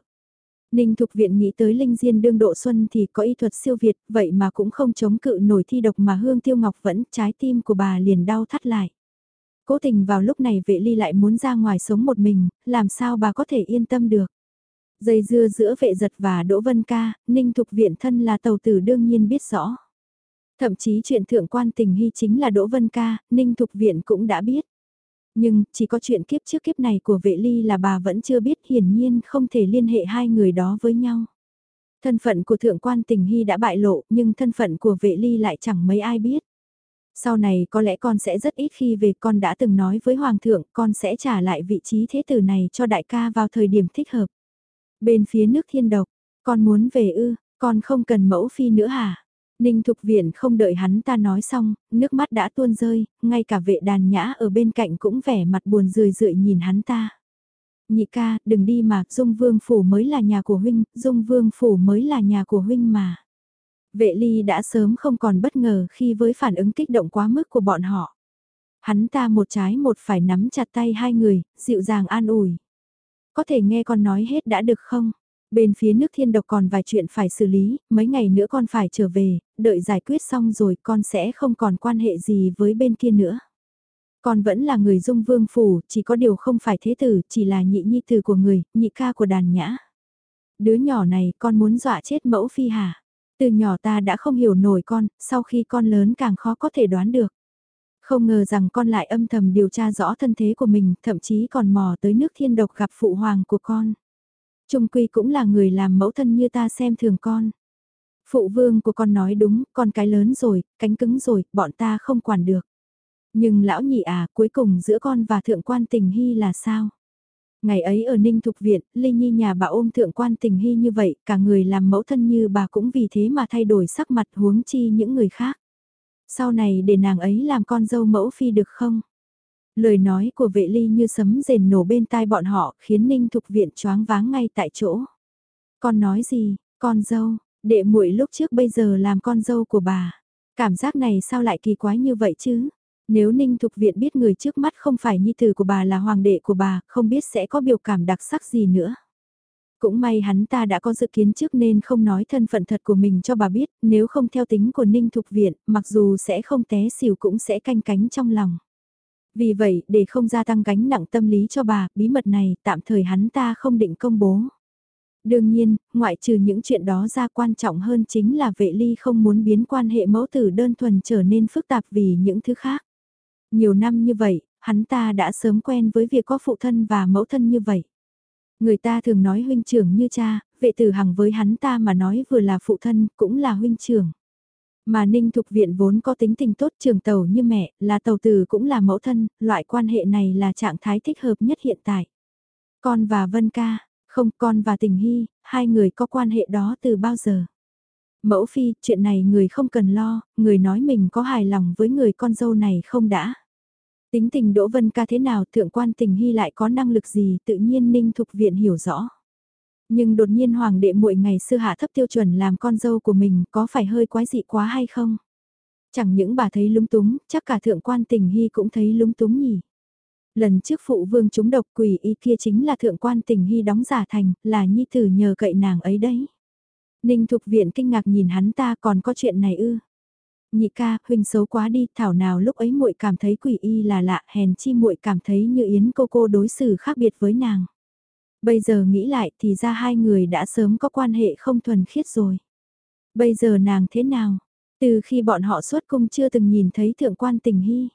Ninh Thục Viện nghĩ tới Linh Diên đương độ xuân thì có y thuật siêu việt, vậy mà cũng không chống cự nổi thi độc mà Hương Tiêu Ngọc vẫn trái tim của bà liền đau thắt lại. Cố tình vào lúc này vệ ly lại muốn ra ngoài sống một mình, làm sao bà có thể yên tâm được. Dây dưa giữa vệ giật và Đỗ Vân Ca, Ninh Thục Viện thân là tàu tử đương nhiên biết rõ. Thậm chí chuyện thượng quan tình hy chính là Đỗ Vân Ca, Ninh Thục Viện cũng đã biết. Nhưng, chỉ có chuyện kiếp trước kiếp này của vệ ly là bà vẫn chưa biết hiển nhiên không thể liên hệ hai người đó với nhau. Thân phận của thượng quan tình hy đã bại lộ nhưng thân phận của vệ ly lại chẳng mấy ai biết. Sau này có lẽ con sẽ rất ít khi về con đã từng nói với Hoàng thượng con sẽ trả lại vị trí thế tử này cho đại ca vào thời điểm thích hợp. Bên phía nước thiên độc, con muốn về ư, con không cần mẫu phi nữa hả? Ninh Thục Viện không đợi hắn ta nói xong, nước mắt đã tuôn rơi, ngay cả vệ đàn nhã ở bên cạnh cũng vẻ mặt buồn rười rượi nhìn hắn ta. Nhị ca, đừng đi mà, Dung Vương Phủ mới là nhà của huynh, Dung Vương Phủ mới là nhà của huynh mà. Vệ ly đã sớm không còn bất ngờ khi với phản ứng kích động quá mức của bọn họ. Hắn ta một trái một phải nắm chặt tay hai người, dịu dàng an ủi. Có thể nghe con nói hết đã được không? Bên phía nước thiên độc còn vài chuyện phải xử lý, mấy ngày nữa con phải trở về, đợi giải quyết xong rồi con sẽ không còn quan hệ gì với bên kia nữa. Con vẫn là người dung vương phủ, chỉ có điều không phải thế tử, chỉ là nhị nhi tử của người, nhị ca của đàn nhã. Đứa nhỏ này con muốn dọa chết mẫu phi hả? Từ nhỏ ta đã không hiểu nổi con, sau khi con lớn càng khó có thể đoán được. Không ngờ rằng con lại âm thầm điều tra rõ thân thế của mình, thậm chí còn mò tới nước thiên độc gặp phụ hoàng của con. Trung quy cũng là người làm mẫu thân như ta xem thường con. Phụ vương của con nói đúng, con cái lớn rồi, cánh cứng rồi, bọn ta không quản được. Nhưng lão nhị à, cuối cùng giữa con và thượng quan tình hy là sao? Ngày ấy ở Ninh Thục Viện, Ly Nhi nhà bà ôm thượng quan tình hy như vậy, cả người làm mẫu thân như bà cũng vì thế mà thay đổi sắc mặt huống chi những người khác. Sau này để nàng ấy làm con dâu mẫu phi được không? Lời nói của vệ ly như sấm rền nổ bên tai bọn họ khiến Ninh Thục Viện choáng váng ngay tại chỗ. Con nói gì, con dâu, đệ muội lúc trước bây giờ làm con dâu của bà. Cảm giác này sao lại kỳ quái như vậy chứ? Nếu Ninh Thục Viện biết người trước mắt không phải nhi tử của bà là hoàng đệ của bà, không biết sẽ có biểu cảm đặc sắc gì nữa. Cũng may hắn ta đã có dự kiến trước nên không nói thân phận thật của mình cho bà biết, nếu không theo tính của Ninh Thục Viện, mặc dù sẽ không té xỉu cũng sẽ canh cánh trong lòng. Vì vậy, để không gia tăng gánh nặng tâm lý cho bà, bí mật này tạm thời hắn ta không định công bố. Đương nhiên, ngoại trừ những chuyện đó ra quan trọng hơn chính là vệ ly không muốn biến quan hệ mẫu tử đơn thuần trở nên phức tạp vì những thứ khác. Nhiều năm như vậy, hắn ta đã sớm quen với việc có phụ thân và mẫu thân như vậy. Người ta thường nói huynh trưởng như cha, vệ tử hằng với hắn ta mà nói vừa là phụ thân, cũng là huynh trưởng. Mà Ninh Thục Viện vốn có tính tình tốt trường tàu như mẹ, là tàu tử cũng là mẫu thân, loại quan hệ này là trạng thái thích hợp nhất hiện tại. Con và Vân Ca, không con và Tình Hy, hai người có quan hệ đó từ bao giờ? Mẫu phi, chuyện này người không cần lo, người nói mình có hài lòng với người con dâu này không đã. Tính tình Đỗ Vân ca thế nào thượng quan tình hy lại có năng lực gì tự nhiên Ninh Thục Viện hiểu rõ. Nhưng đột nhiên hoàng đệ muội ngày xưa hạ thấp tiêu chuẩn làm con dâu của mình có phải hơi quái dị quá hay không? Chẳng những bà thấy lúng túng, chắc cả thượng quan tình hy cũng thấy lúng túng nhỉ. Lần trước phụ vương chúng độc quỷ y kia chính là thượng quan tình hy đóng giả thành, là nhi tử nhờ cậy nàng ấy đấy. Ninh Thục Viện kinh ngạc nhìn hắn ta còn có chuyện này ư. Nhị ca, huynh xấu quá đi, thảo nào lúc ấy muội cảm thấy quỷ y là lạ, hèn chi muội cảm thấy như Yến cô cô đối xử khác biệt với nàng. Bây giờ nghĩ lại thì ra hai người đã sớm có quan hệ không thuần khiết rồi. Bây giờ nàng thế nào? Từ khi bọn họ xuất cung chưa từng nhìn thấy thượng quan tình hy.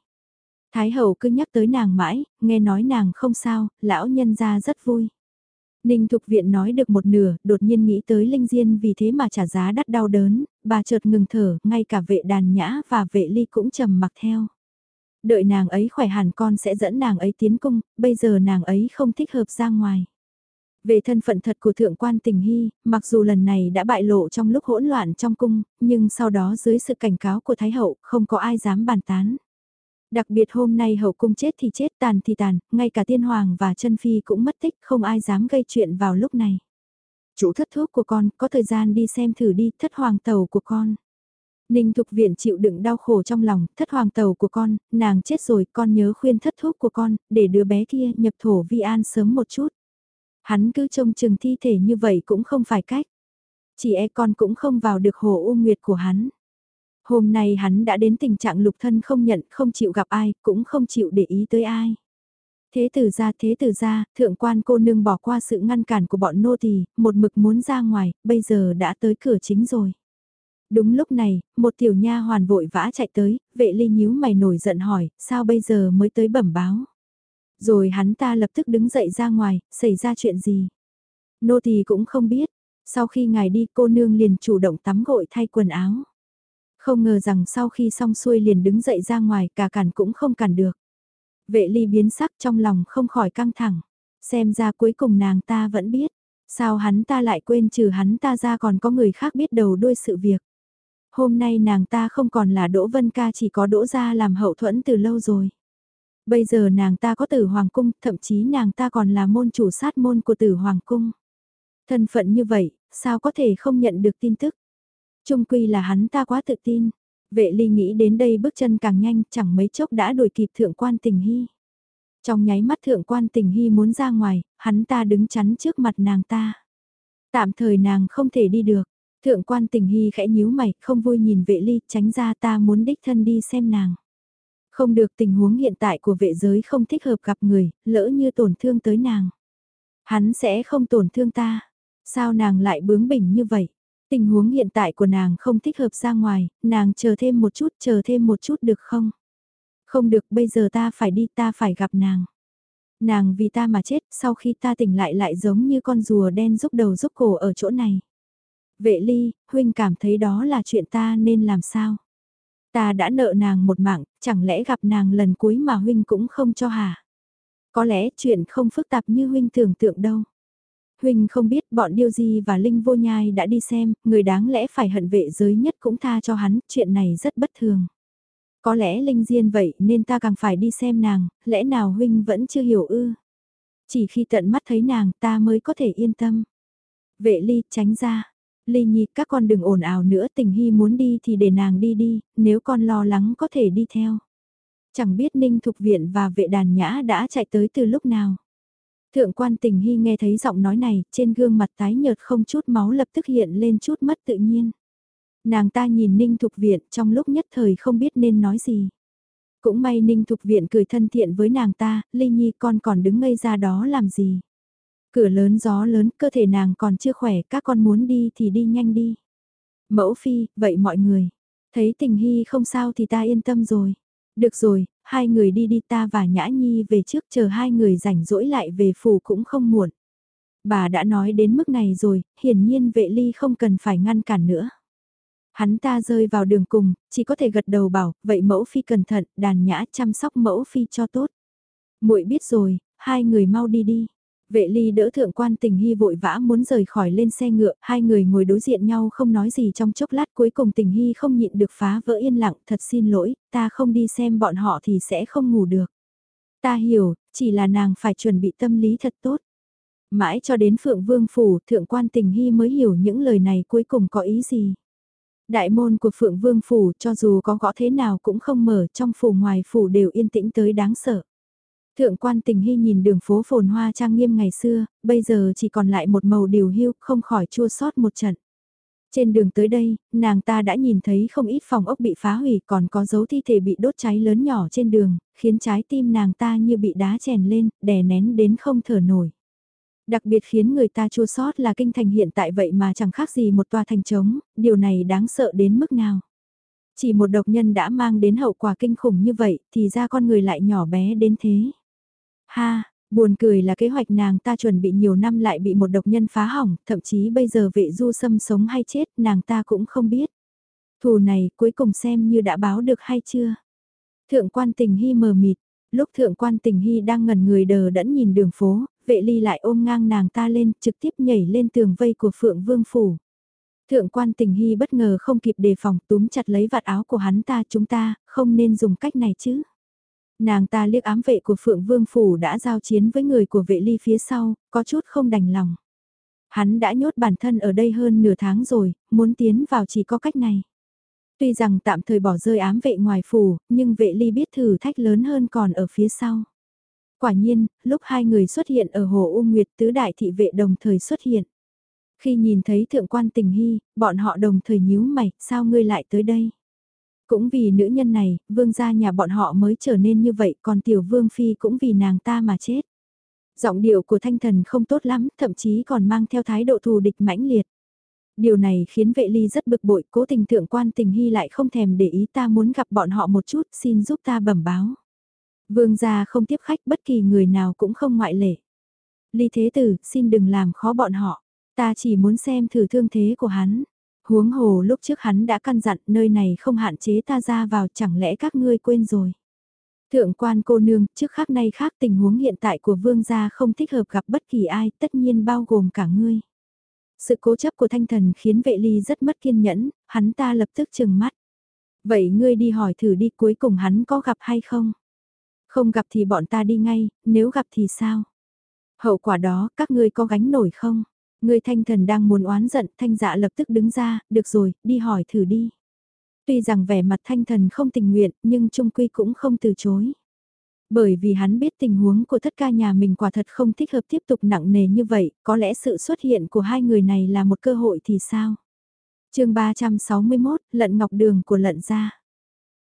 Thái hậu cứ nhắc tới nàng mãi, nghe nói nàng không sao, lão nhân ra rất vui. Ninh Thục Viện nói được một nửa, đột nhiên nghĩ tới Linh Diên vì thế mà trả giá đắt đau đớn, bà chợt ngừng thở, ngay cả vệ đàn nhã và vệ ly cũng trầm mặc theo. Đợi nàng ấy khỏe hẳn con sẽ dẫn nàng ấy tiến cung, bây giờ nàng ấy không thích hợp ra ngoài. Về thân phận thật của Thượng quan Tình Hy, mặc dù lần này đã bại lộ trong lúc hỗn loạn trong cung, nhưng sau đó dưới sự cảnh cáo của Thái Hậu, không có ai dám bàn tán. Đặc biệt hôm nay hậu cung chết thì chết tàn thì tàn, ngay cả tiên hoàng và chân phi cũng mất tích, không ai dám gây chuyện vào lúc này. Chủ thất thuốc của con, có thời gian đi xem thử đi, thất hoàng tàu của con. Ninh Thục Viện chịu đựng đau khổ trong lòng, thất hoàng tàu của con, nàng chết rồi, con nhớ khuyên thất thuốc của con, để đứa bé kia nhập thổ vi an sớm một chút. Hắn cứ trông chừng thi thể như vậy cũng không phải cách. Chỉ e con cũng không vào được hồ u nguyệt của hắn. Hôm nay hắn đã đến tình trạng lục thân không nhận, không chịu gặp ai, cũng không chịu để ý tới ai. Thế tử ra thế tử ra, thượng quan cô nương bỏ qua sự ngăn cản của bọn nô tỳ, một mực muốn ra ngoài, bây giờ đã tới cửa chính rồi. Đúng lúc này, một tiểu nha hoàn vội vã chạy tới, vệ ly nhíu mày nổi giận hỏi, sao bây giờ mới tới bẩm báo. Rồi hắn ta lập tức đứng dậy ra ngoài, xảy ra chuyện gì. Nô tỳ cũng không biết, sau khi ngài đi cô nương liền chủ động tắm gội thay quần áo. Không ngờ rằng sau khi xong xuôi liền đứng dậy ra ngoài cả cản cũng không cản được. Vệ ly biến sắc trong lòng không khỏi căng thẳng. Xem ra cuối cùng nàng ta vẫn biết. Sao hắn ta lại quên trừ hắn ta ra còn có người khác biết đầu đuôi sự việc. Hôm nay nàng ta không còn là Đỗ Vân Ca chỉ có Đỗ Gia làm hậu thuẫn từ lâu rồi. Bây giờ nàng ta có tử Hoàng Cung, thậm chí nàng ta còn là môn chủ sát môn của tử Hoàng Cung. Thân phận như vậy, sao có thể không nhận được tin tức? Trung quy là hắn ta quá tự tin. Vệ ly nghĩ đến đây bước chân càng nhanh chẳng mấy chốc đã đuổi kịp thượng quan tình hy. Trong nháy mắt thượng quan tình hy muốn ra ngoài, hắn ta đứng chắn trước mặt nàng ta. Tạm thời nàng không thể đi được. Thượng quan tình hy khẽ nhíu mày, không vui nhìn vệ ly, tránh ra ta muốn đích thân đi xem nàng. Không được tình huống hiện tại của vệ giới không thích hợp gặp người, lỡ như tổn thương tới nàng. Hắn sẽ không tổn thương ta. Sao nàng lại bướng bỉnh như vậy? Tình huống hiện tại của nàng không thích hợp ra ngoài, nàng chờ thêm một chút, chờ thêm một chút được không? Không được, bây giờ ta phải đi, ta phải gặp nàng. Nàng vì ta mà chết, sau khi ta tỉnh lại lại giống như con rùa đen rúc đầu rúc cổ ở chỗ này. Vệ ly, huynh cảm thấy đó là chuyện ta nên làm sao? Ta đã nợ nàng một mạng, chẳng lẽ gặp nàng lần cuối mà huynh cũng không cho hả? Có lẽ chuyện không phức tạp như huynh tưởng tượng đâu. Huynh không biết bọn Điêu Di và Linh Vô Nhai đã đi xem, người đáng lẽ phải hận vệ giới nhất cũng tha cho hắn, chuyện này rất bất thường. Có lẽ Linh Diên vậy nên ta càng phải đi xem nàng, lẽ nào Huynh vẫn chưa hiểu ư? Chỉ khi tận mắt thấy nàng ta mới có thể yên tâm. Vệ ly tránh ra. Ly nhi các con đừng ồn ào nữa tình hy muốn đi thì để nàng đi đi, nếu con lo lắng có thể đi theo. Chẳng biết Ninh Thục Viện và vệ đàn nhã đã chạy tới từ lúc nào. Thượng quan tình hy nghe thấy giọng nói này, trên gương mặt tái nhợt không chút máu lập tức hiện lên chút mất tự nhiên. Nàng ta nhìn Ninh Thục Viện trong lúc nhất thời không biết nên nói gì. Cũng may Ninh Thục Viện cười thân thiện với nàng ta, Ly Nhi con còn đứng ngây ra đó làm gì. Cửa lớn gió lớn, cơ thể nàng còn chưa khỏe, các con muốn đi thì đi nhanh đi. Mẫu phi, vậy mọi người, thấy tình hy không sao thì ta yên tâm rồi. Được rồi, hai người đi đi ta và Nhã Nhi về trước chờ hai người rảnh rỗi lại về phủ cũng không muộn. Bà đã nói đến mức này rồi, hiển nhiên vệ ly không cần phải ngăn cản nữa. Hắn ta rơi vào đường cùng, chỉ có thể gật đầu bảo, vậy mẫu phi cẩn thận, đàn nhã chăm sóc mẫu phi cho tốt. muội biết rồi, hai người mau đi đi. Vệ ly đỡ thượng quan tình hy vội vã muốn rời khỏi lên xe ngựa, hai người ngồi đối diện nhau không nói gì trong chốc lát cuối cùng tình hy không nhịn được phá vỡ yên lặng, thật xin lỗi, ta không đi xem bọn họ thì sẽ không ngủ được. Ta hiểu, chỉ là nàng phải chuẩn bị tâm lý thật tốt. Mãi cho đến Phượng Vương Phủ, thượng quan tình hy mới hiểu những lời này cuối cùng có ý gì. Đại môn của Phượng Vương Phủ cho dù có gõ thế nào cũng không mở trong phủ ngoài phủ đều yên tĩnh tới đáng sợ. Thượng quan tình hy nhìn đường phố phồn hoa trang nghiêm ngày xưa, bây giờ chỉ còn lại một màu điều hưu, không khỏi chua sót một trận. Trên đường tới đây, nàng ta đã nhìn thấy không ít phòng ốc bị phá hủy còn có dấu thi thể bị đốt cháy lớn nhỏ trên đường, khiến trái tim nàng ta như bị đá chèn lên, đè nén đến không thở nổi. Đặc biệt khiến người ta chua sót là kinh thành hiện tại vậy mà chẳng khác gì một tòa thành trống, điều này đáng sợ đến mức nào. Chỉ một độc nhân đã mang đến hậu quả kinh khủng như vậy thì ra con người lại nhỏ bé đến thế. Ha, buồn cười là kế hoạch nàng ta chuẩn bị nhiều năm lại bị một độc nhân phá hỏng, thậm chí bây giờ vệ du sâm sống hay chết nàng ta cũng không biết. Thù này cuối cùng xem như đã báo được hay chưa. Thượng quan tình hy mờ mịt, lúc thượng quan tình hy đang ngẩn người đờ đẫn nhìn đường phố, vệ ly lại ôm ngang nàng ta lên, trực tiếp nhảy lên tường vây của phượng vương phủ. Thượng quan tình hy bất ngờ không kịp đề phòng túm chặt lấy vạt áo của hắn ta chúng ta, không nên dùng cách này chứ. Nàng ta liếc ám vệ của Phượng Vương Phủ đã giao chiến với người của vệ ly phía sau, có chút không đành lòng. Hắn đã nhốt bản thân ở đây hơn nửa tháng rồi, muốn tiến vào chỉ có cách này. Tuy rằng tạm thời bỏ rơi ám vệ ngoài phủ, nhưng vệ ly biết thử thách lớn hơn còn ở phía sau. Quả nhiên, lúc hai người xuất hiện ở Hồ U Nguyệt tứ đại thị vệ đồng thời xuất hiện. Khi nhìn thấy thượng quan tình hy, bọn họ đồng thời nhíu mày, sao ngươi lại tới đây? Cũng vì nữ nhân này, vương gia nhà bọn họ mới trở nên như vậy, còn tiểu vương phi cũng vì nàng ta mà chết. Giọng điệu của thanh thần không tốt lắm, thậm chí còn mang theo thái độ thù địch mãnh liệt. Điều này khiến vệ ly rất bực bội, cố tình thượng quan tình hy lại không thèm để ý ta muốn gặp bọn họ một chút, xin giúp ta bẩm báo. Vương gia không tiếp khách bất kỳ người nào cũng không ngoại lệ. Ly thế tử, xin đừng làm khó bọn họ. Ta chỉ muốn xem thử thương thế của hắn. Huống hồ lúc trước hắn đã căn dặn nơi này không hạn chế ta ra vào chẳng lẽ các ngươi quên rồi. Thượng quan cô nương, trước khác nay khác tình huống hiện tại của vương gia không thích hợp gặp bất kỳ ai, tất nhiên bao gồm cả ngươi. Sự cố chấp của thanh thần khiến vệ ly rất mất kiên nhẫn, hắn ta lập tức chừng mắt. Vậy ngươi đi hỏi thử đi cuối cùng hắn có gặp hay không? Không gặp thì bọn ta đi ngay, nếu gặp thì sao? Hậu quả đó, các ngươi có gánh nổi không? Người thanh thần đang muốn oán giận, thanh dạ lập tức đứng ra, được rồi, đi hỏi thử đi. Tuy rằng vẻ mặt thanh thần không tình nguyện, nhưng trung quy cũng không từ chối. Bởi vì hắn biết tình huống của thất ca nhà mình quả thật không thích hợp tiếp tục nặng nề như vậy, có lẽ sự xuất hiện của hai người này là một cơ hội thì sao? chương 361, lận ngọc đường của lận gia.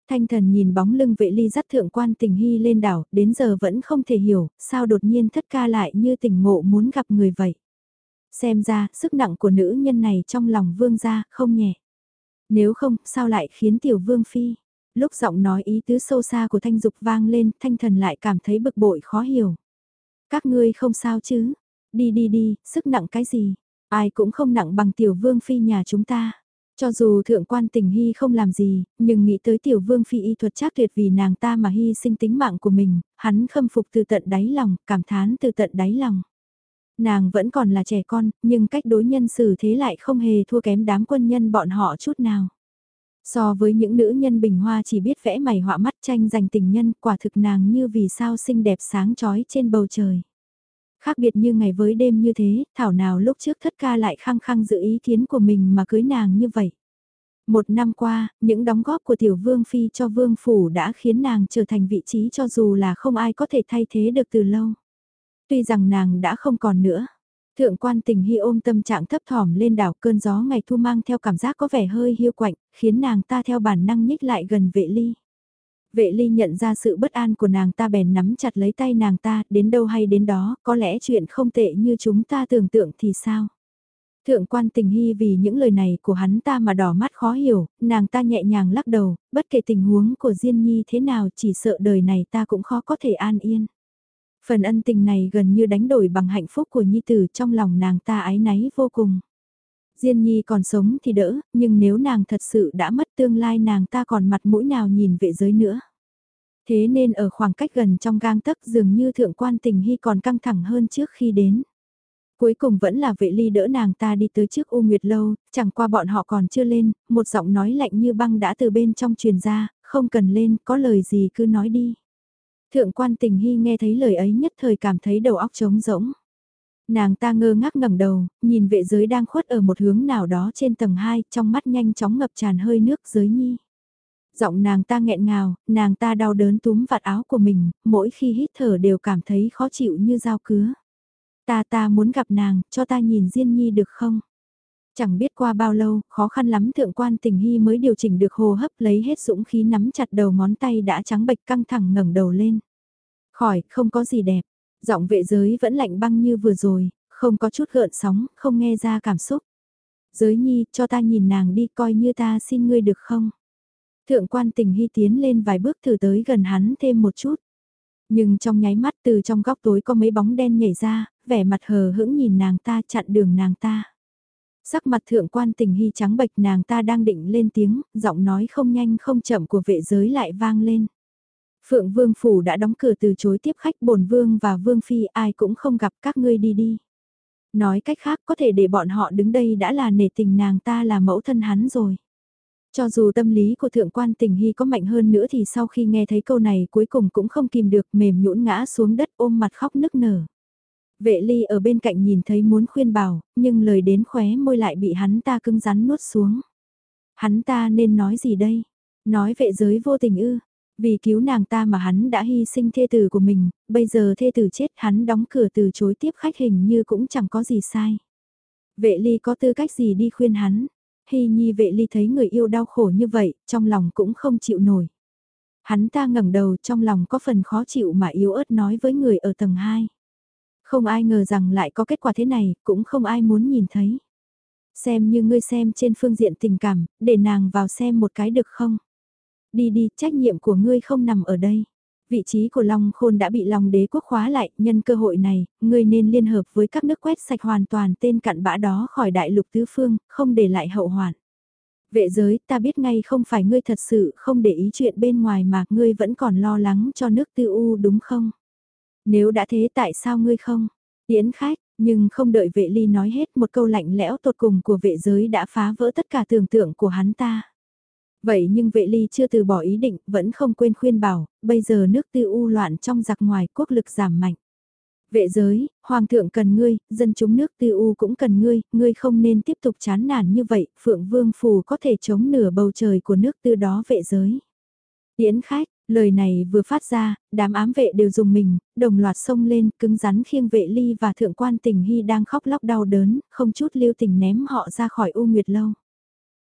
Thanh thần nhìn bóng lưng vệ ly dắt thượng quan tình hy lên đảo, đến giờ vẫn không thể hiểu, sao đột nhiên thất ca lại như tình ngộ muốn gặp người vậy. Xem ra, sức nặng của nữ nhân này trong lòng vương gia không nhẹ. Nếu không, sao lại khiến tiểu vương phi? Lúc giọng nói ý tứ sâu xa của thanh dục vang lên, thanh thần lại cảm thấy bực bội khó hiểu. Các ngươi không sao chứ? Đi đi đi, sức nặng cái gì? Ai cũng không nặng bằng tiểu vương phi nhà chúng ta. Cho dù thượng quan tình hy không làm gì, nhưng nghĩ tới tiểu vương phi y thuật chắc tuyệt vì nàng ta mà hy sinh tính mạng của mình, hắn khâm phục từ tận đáy lòng, cảm thán từ tận đáy lòng. Nàng vẫn còn là trẻ con, nhưng cách đối nhân xử thế lại không hề thua kém đám quân nhân bọn họ chút nào. So với những nữ nhân bình hoa chỉ biết vẽ mày họa mắt tranh giành tình nhân, quả thực nàng như vì sao xinh đẹp sáng chói trên bầu trời. Khác biệt như ngày với đêm như thế, thảo nào lúc trước thất ca lại khăng khăng giữ ý kiến của mình mà cưới nàng như vậy. Một năm qua, những đóng góp của tiểu vương phi cho vương phủ đã khiến nàng trở thành vị trí cho dù là không ai có thể thay thế được từ lâu. Tuy rằng nàng đã không còn nữa. Thượng quan tình hy ôm tâm trạng thấp thỏm lên đảo cơn gió ngày thu mang theo cảm giác có vẻ hơi hiu quạnh, khiến nàng ta theo bản năng nhích lại gần vệ ly. Vệ ly nhận ra sự bất an của nàng ta bèn nắm chặt lấy tay nàng ta, đến đâu hay đến đó, có lẽ chuyện không tệ như chúng ta tưởng tượng thì sao? Thượng quan tình hy vì những lời này của hắn ta mà đỏ mắt khó hiểu, nàng ta nhẹ nhàng lắc đầu, bất kể tình huống của Diên Nhi thế nào chỉ sợ đời này ta cũng khó có thể an yên. Phần ân tình này gần như đánh đổi bằng hạnh phúc của Nhi Tử trong lòng nàng ta ái náy vô cùng. Diên Nhi còn sống thì đỡ, nhưng nếu nàng thật sự đã mất tương lai nàng ta còn mặt mũi nào nhìn vệ giới nữa. Thế nên ở khoảng cách gần trong gang tấc dường như thượng quan tình hy còn căng thẳng hơn trước khi đến. Cuối cùng vẫn là vệ ly đỡ nàng ta đi tới trước U Nguyệt Lâu, chẳng qua bọn họ còn chưa lên, một giọng nói lạnh như băng đã từ bên trong truyền ra, không cần lên, có lời gì cứ nói đi. Thượng quan tình hy nghe thấy lời ấy nhất thời cảm thấy đầu óc trống rỗng. Nàng ta ngơ ngác ngẩng đầu, nhìn vệ giới đang khuất ở một hướng nào đó trên tầng 2, trong mắt nhanh chóng ngập tràn hơi nước giới nhi. Giọng nàng ta nghẹn ngào, nàng ta đau đớn túm vạt áo của mình, mỗi khi hít thở đều cảm thấy khó chịu như dao cứa. Ta ta muốn gặp nàng, cho ta nhìn Diên Nhi được không? Chẳng biết qua bao lâu, khó khăn lắm thượng quan tình hy mới điều chỉnh được hô hấp lấy hết dũng khí nắm chặt đầu ngón tay đã trắng bệch căng thẳng ngẩng đầu lên. Khỏi, không có gì đẹp. Giọng vệ giới vẫn lạnh băng như vừa rồi, không có chút gợn sóng, không nghe ra cảm xúc. Giới nhi, cho ta nhìn nàng đi coi như ta xin ngươi được không? Thượng quan tình hy tiến lên vài bước thử tới gần hắn thêm một chút. Nhưng trong nháy mắt từ trong góc tối có mấy bóng đen nhảy ra, vẻ mặt hờ hững nhìn nàng ta chặn đường nàng ta. Sắc mặt thượng quan tình hy trắng bệch nàng ta đang định lên tiếng, giọng nói không nhanh không chậm của vệ giới lại vang lên. Phượng Vương Phủ đã đóng cửa từ chối tiếp khách bổn Vương và Vương Phi ai cũng không gặp các ngươi đi đi. Nói cách khác có thể để bọn họ đứng đây đã là nể tình nàng ta là mẫu thân hắn rồi. Cho dù tâm lý của thượng quan tình hy có mạnh hơn nữa thì sau khi nghe thấy câu này cuối cùng cũng không kìm được mềm nhũn ngã xuống đất ôm mặt khóc nức nở. Vệ ly ở bên cạnh nhìn thấy muốn khuyên bảo, nhưng lời đến khóe môi lại bị hắn ta cứng rắn nuốt xuống. Hắn ta nên nói gì đây? Nói vệ giới vô tình ư? Vì cứu nàng ta mà hắn đã hy sinh thê tử của mình, bây giờ thê tử chết hắn đóng cửa từ chối tiếp khách hình như cũng chẳng có gì sai. Vệ ly có tư cách gì đi khuyên hắn? Hy nhi vệ ly thấy người yêu đau khổ như vậy, trong lòng cũng không chịu nổi. Hắn ta ngẩng đầu trong lòng có phần khó chịu mà yếu ớt nói với người ở tầng 2. Không ai ngờ rằng lại có kết quả thế này, cũng không ai muốn nhìn thấy. Xem như ngươi xem trên phương diện tình cảm, để nàng vào xem một cái được không? Đi đi, trách nhiệm của ngươi không nằm ở đây. Vị trí của Long Khôn đã bị Long đế quốc khóa lại, nhân cơ hội này, ngươi nên liên hợp với các nước quét sạch hoàn toàn tên cặn bã đó khỏi đại lục tứ phương, không để lại hậu hoạn. Vệ giới, ta biết ngay không phải ngươi thật sự không để ý chuyện bên ngoài mà ngươi vẫn còn lo lắng cho nước tư u đúng không? Nếu đã thế tại sao ngươi không? Tiễn khách, nhưng không đợi vệ ly nói hết một câu lạnh lẽo tột cùng của vệ giới đã phá vỡ tất cả tưởng tượng của hắn ta. Vậy nhưng vệ ly chưa từ bỏ ý định, vẫn không quên khuyên bảo, bây giờ nước tư u loạn trong giặc ngoài quốc lực giảm mạnh. Vệ giới, hoàng thượng cần ngươi, dân chúng nước tư u cũng cần ngươi, ngươi không nên tiếp tục chán nản như vậy, phượng vương phù có thể chống nửa bầu trời của nước tư đó vệ giới. Tiễn khách, lời này vừa phát ra, đám ám vệ đều dùng mình, đồng loạt xông lên, cứng rắn khiêng vệ ly và thượng quan tình hy đang khóc lóc đau đớn, không chút lưu tình ném họ ra khỏi u nguyệt lâu.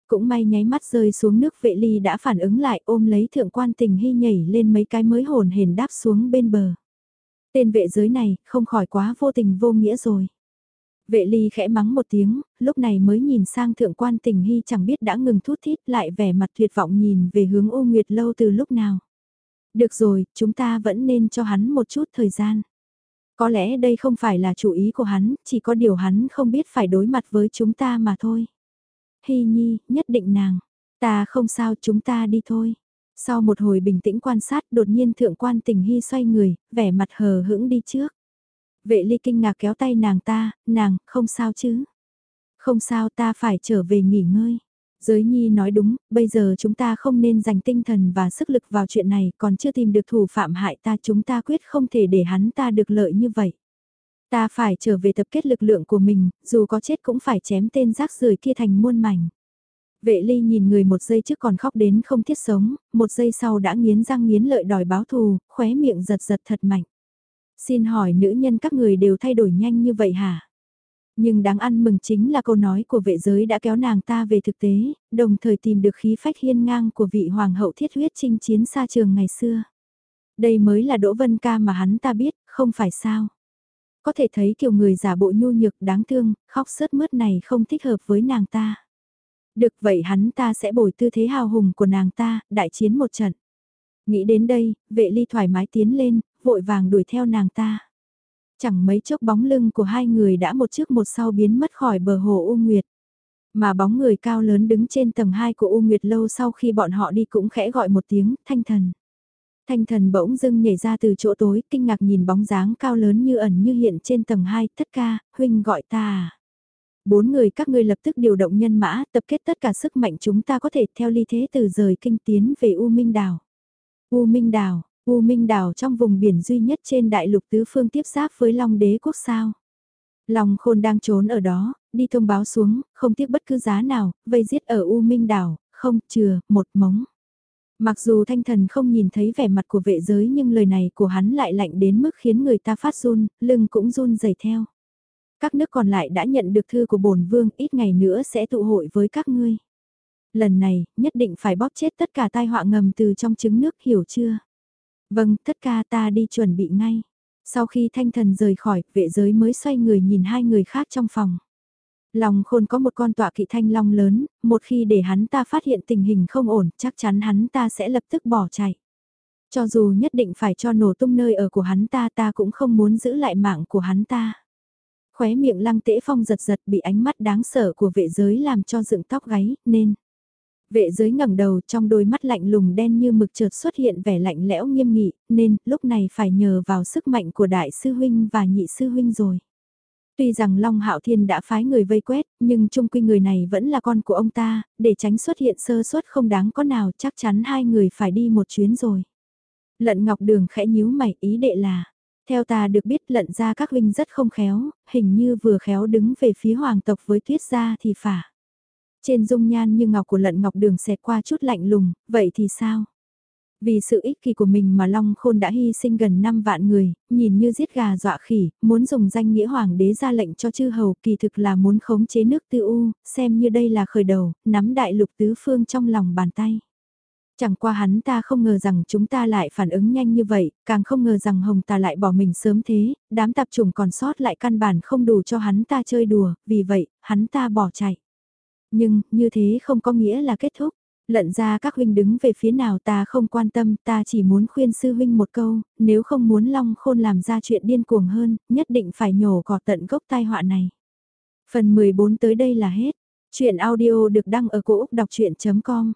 Cũng may nháy mắt rơi xuống nước vệ ly đã phản ứng lại ôm lấy thượng quan tình hy nhảy lên mấy cái mới hồn hển đáp xuống bên bờ. Tên vệ giới này không khỏi quá vô tình vô nghĩa rồi. Vệ ly khẽ mắng một tiếng, lúc này mới nhìn sang thượng quan tình hy chẳng biết đã ngừng thút thít lại vẻ mặt tuyệt vọng nhìn về hướng ô nguyệt lâu từ lúc nào. Được rồi, chúng ta vẫn nên cho hắn một chút thời gian. Có lẽ đây không phải là chủ ý của hắn, chỉ có điều hắn không biết phải đối mặt với chúng ta mà thôi. Hy nhi, nhất định nàng. Ta không sao chúng ta đi thôi. Sau một hồi bình tĩnh quan sát đột nhiên thượng quan tình hy xoay người, vẻ mặt hờ hững đi trước. Vệ ly kinh ngạc kéo tay nàng ta, nàng, không sao chứ. Không sao ta phải trở về nghỉ ngơi. Giới nhi nói đúng, bây giờ chúng ta không nên dành tinh thần và sức lực vào chuyện này, còn chưa tìm được thủ phạm hại ta chúng ta quyết không thể để hắn ta được lợi như vậy. Ta phải trở về tập kết lực lượng của mình, dù có chết cũng phải chém tên rác rưởi kia thành muôn mảnh. Vệ ly nhìn người một giây trước còn khóc đến không thiết sống, một giây sau đã nghiến răng nghiến lợi đòi báo thù, khóe miệng giật giật thật mạnh. Xin hỏi nữ nhân các người đều thay đổi nhanh như vậy hả? Nhưng đáng ăn mừng chính là câu nói của vệ giới đã kéo nàng ta về thực tế, đồng thời tìm được khí phách hiên ngang của vị hoàng hậu thiết huyết chinh chiến xa trường ngày xưa. Đây mới là Đỗ Vân Ca mà hắn ta biết, không phải sao. Có thể thấy kiểu người giả bộ nhu nhược đáng thương, khóc sớt mướt này không thích hợp với nàng ta. Được vậy hắn ta sẽ bồi tư thế hào hùng của nàng ta, đại chiến một trận. Nghĩ đến đây, vệ ly thoải mái tiến lên, vội vàng đuổi theo nàng ta. Chẳng mấy chốc bóng lưng của hai người đã một trước một sau biến mất khỏi bờ hồ U Nguyệt. Mà bóng người cao lớn đứng trên tầng 2 của U Nguyệt lâu sau khi bọn họ đi cũng khẽ gọi một tiếng, thanh thần. Thanh thần bỗng dưng nhảy ra từ chỗ tối, kinh ngạc nhìn bóng dáng cao lớn như ẩn như hiện trên tầng 2, thất ca, huynh gọi ta à. Bốn người các ngươi lập tức điều động nhân mã, tập kết tất cả sức mạnh chúng ta có thể theo ly thế từ rời kinh tiến về U Minh Đảo. U Minh Đảo, U Minh Đảo trong vùng biển duy nhất trên đại lục tứ phương tiếp giáp với Long Đế quốc sao. Long Khôn đang trốn ở đó, đi thông báo xuống, không tiếc bất cứ giá nào, vây giết ở U Minh Đảo, không, chừa, một móng. Mặc dù thanh thần không nhìn thấy vẻ mặt của vệ giới nhưng lời này của hắn lại lạnh đến mức khiến người ta phát run, lưng cũng run dày theo. Các nước còn lại đã nhận được thư của bổn vương, ít ngày nữa sẽ tụ hội với các ngươi. Lần này, nhất định phải bóp chết tất cả tai họa ngầm từ trong trứng nước hiểu chưa? Vâng, tất ca ta đi chuẩn bị ngay. Sau khi thanh thần rời khỏi, vệ giới mới xoay người nhìn hai người khác trong phòng. Lòng khôn có một con tọa kỵ thanh long lớn, một khi để hắn ta phát hiện tình hình không ổn, chắc chắn hắn ta sẽ lập tức bỏ chạy. Cho dù nhất định phải cho nổ tung nơi ở của hắn ta ta cũng không muốn giữ lại mạng của hắn ta. Khóe miệng lăng tễ phong giật giật bị ánh mắt đáng sợ của vệ giới làm cho dựng tóc gáy, nên... Vệ giới ngẩng đầu trong đôi mắt lạnh lùng đen như mực chợt xuất hiện vẻ lạnh lẽo nghiêm nghị, nên lúc này phải nhờ vào sức mạnh của đại sư huynh và nhị sư huynh rồi. Tuy rằng Long Hạo Thiên đã phái người vây quét, nhưng chung quy người này vẫn là con của ông ta, để tránh xuất hiện sơ suất không đáng có nào chắc chắn hai người phải đi một chuyến rồi. Lận Ngọc Đường khẽ nhíu mày ý đệ là, theo ta được biết lận ra các huynh rất không khéo, hình như vừa khéo đứng về phía hoàng tộc với tuyết gia thì phải. Trên dung nhan như ngọc của lận ngọc đường xẹt qua chút lạnh lùng, vậy thì sao? Vì sự ích kỷ của mình mà Long Khôn đã hy sinh gần 5 vạn người, nhìn như giết gà dọa khỉ, muốn dùng danh nghĩa hoàng đế ra lệnh cho chư hầu kỳ thực là muốn khống chế nước tư u, xem như đây là khởi đầu, nắm đại lục tứ phương trong lòng bàn tay. Chẳng qua hắn ta không ngờ rằng chúng ta lại phản ứng nhanh như vậy, càng không ngờ rằng Hồng ta lại bỏ mình sớm thế, đám tạp chủng còn sót lại căn bản không đủ cho hắn ta chơi đùa, vì vậy, hắn ta bỏ chạy. Nhưng, như thế không có nghĩa là kết thúc. Lận ra các huynh đứng về phía nào ta không quan tâm, ta chỉ muốn khuyên sư huynh một câu, nếu không muốn Long Khôn làm ra chuyện điên cuồng hơn, nhất định phải nhổ cỏ tận gốc tai họa này. Phần 14 tới đây là hết. Chuyện audio được đăng ở cổ Úc đọc chuyện.com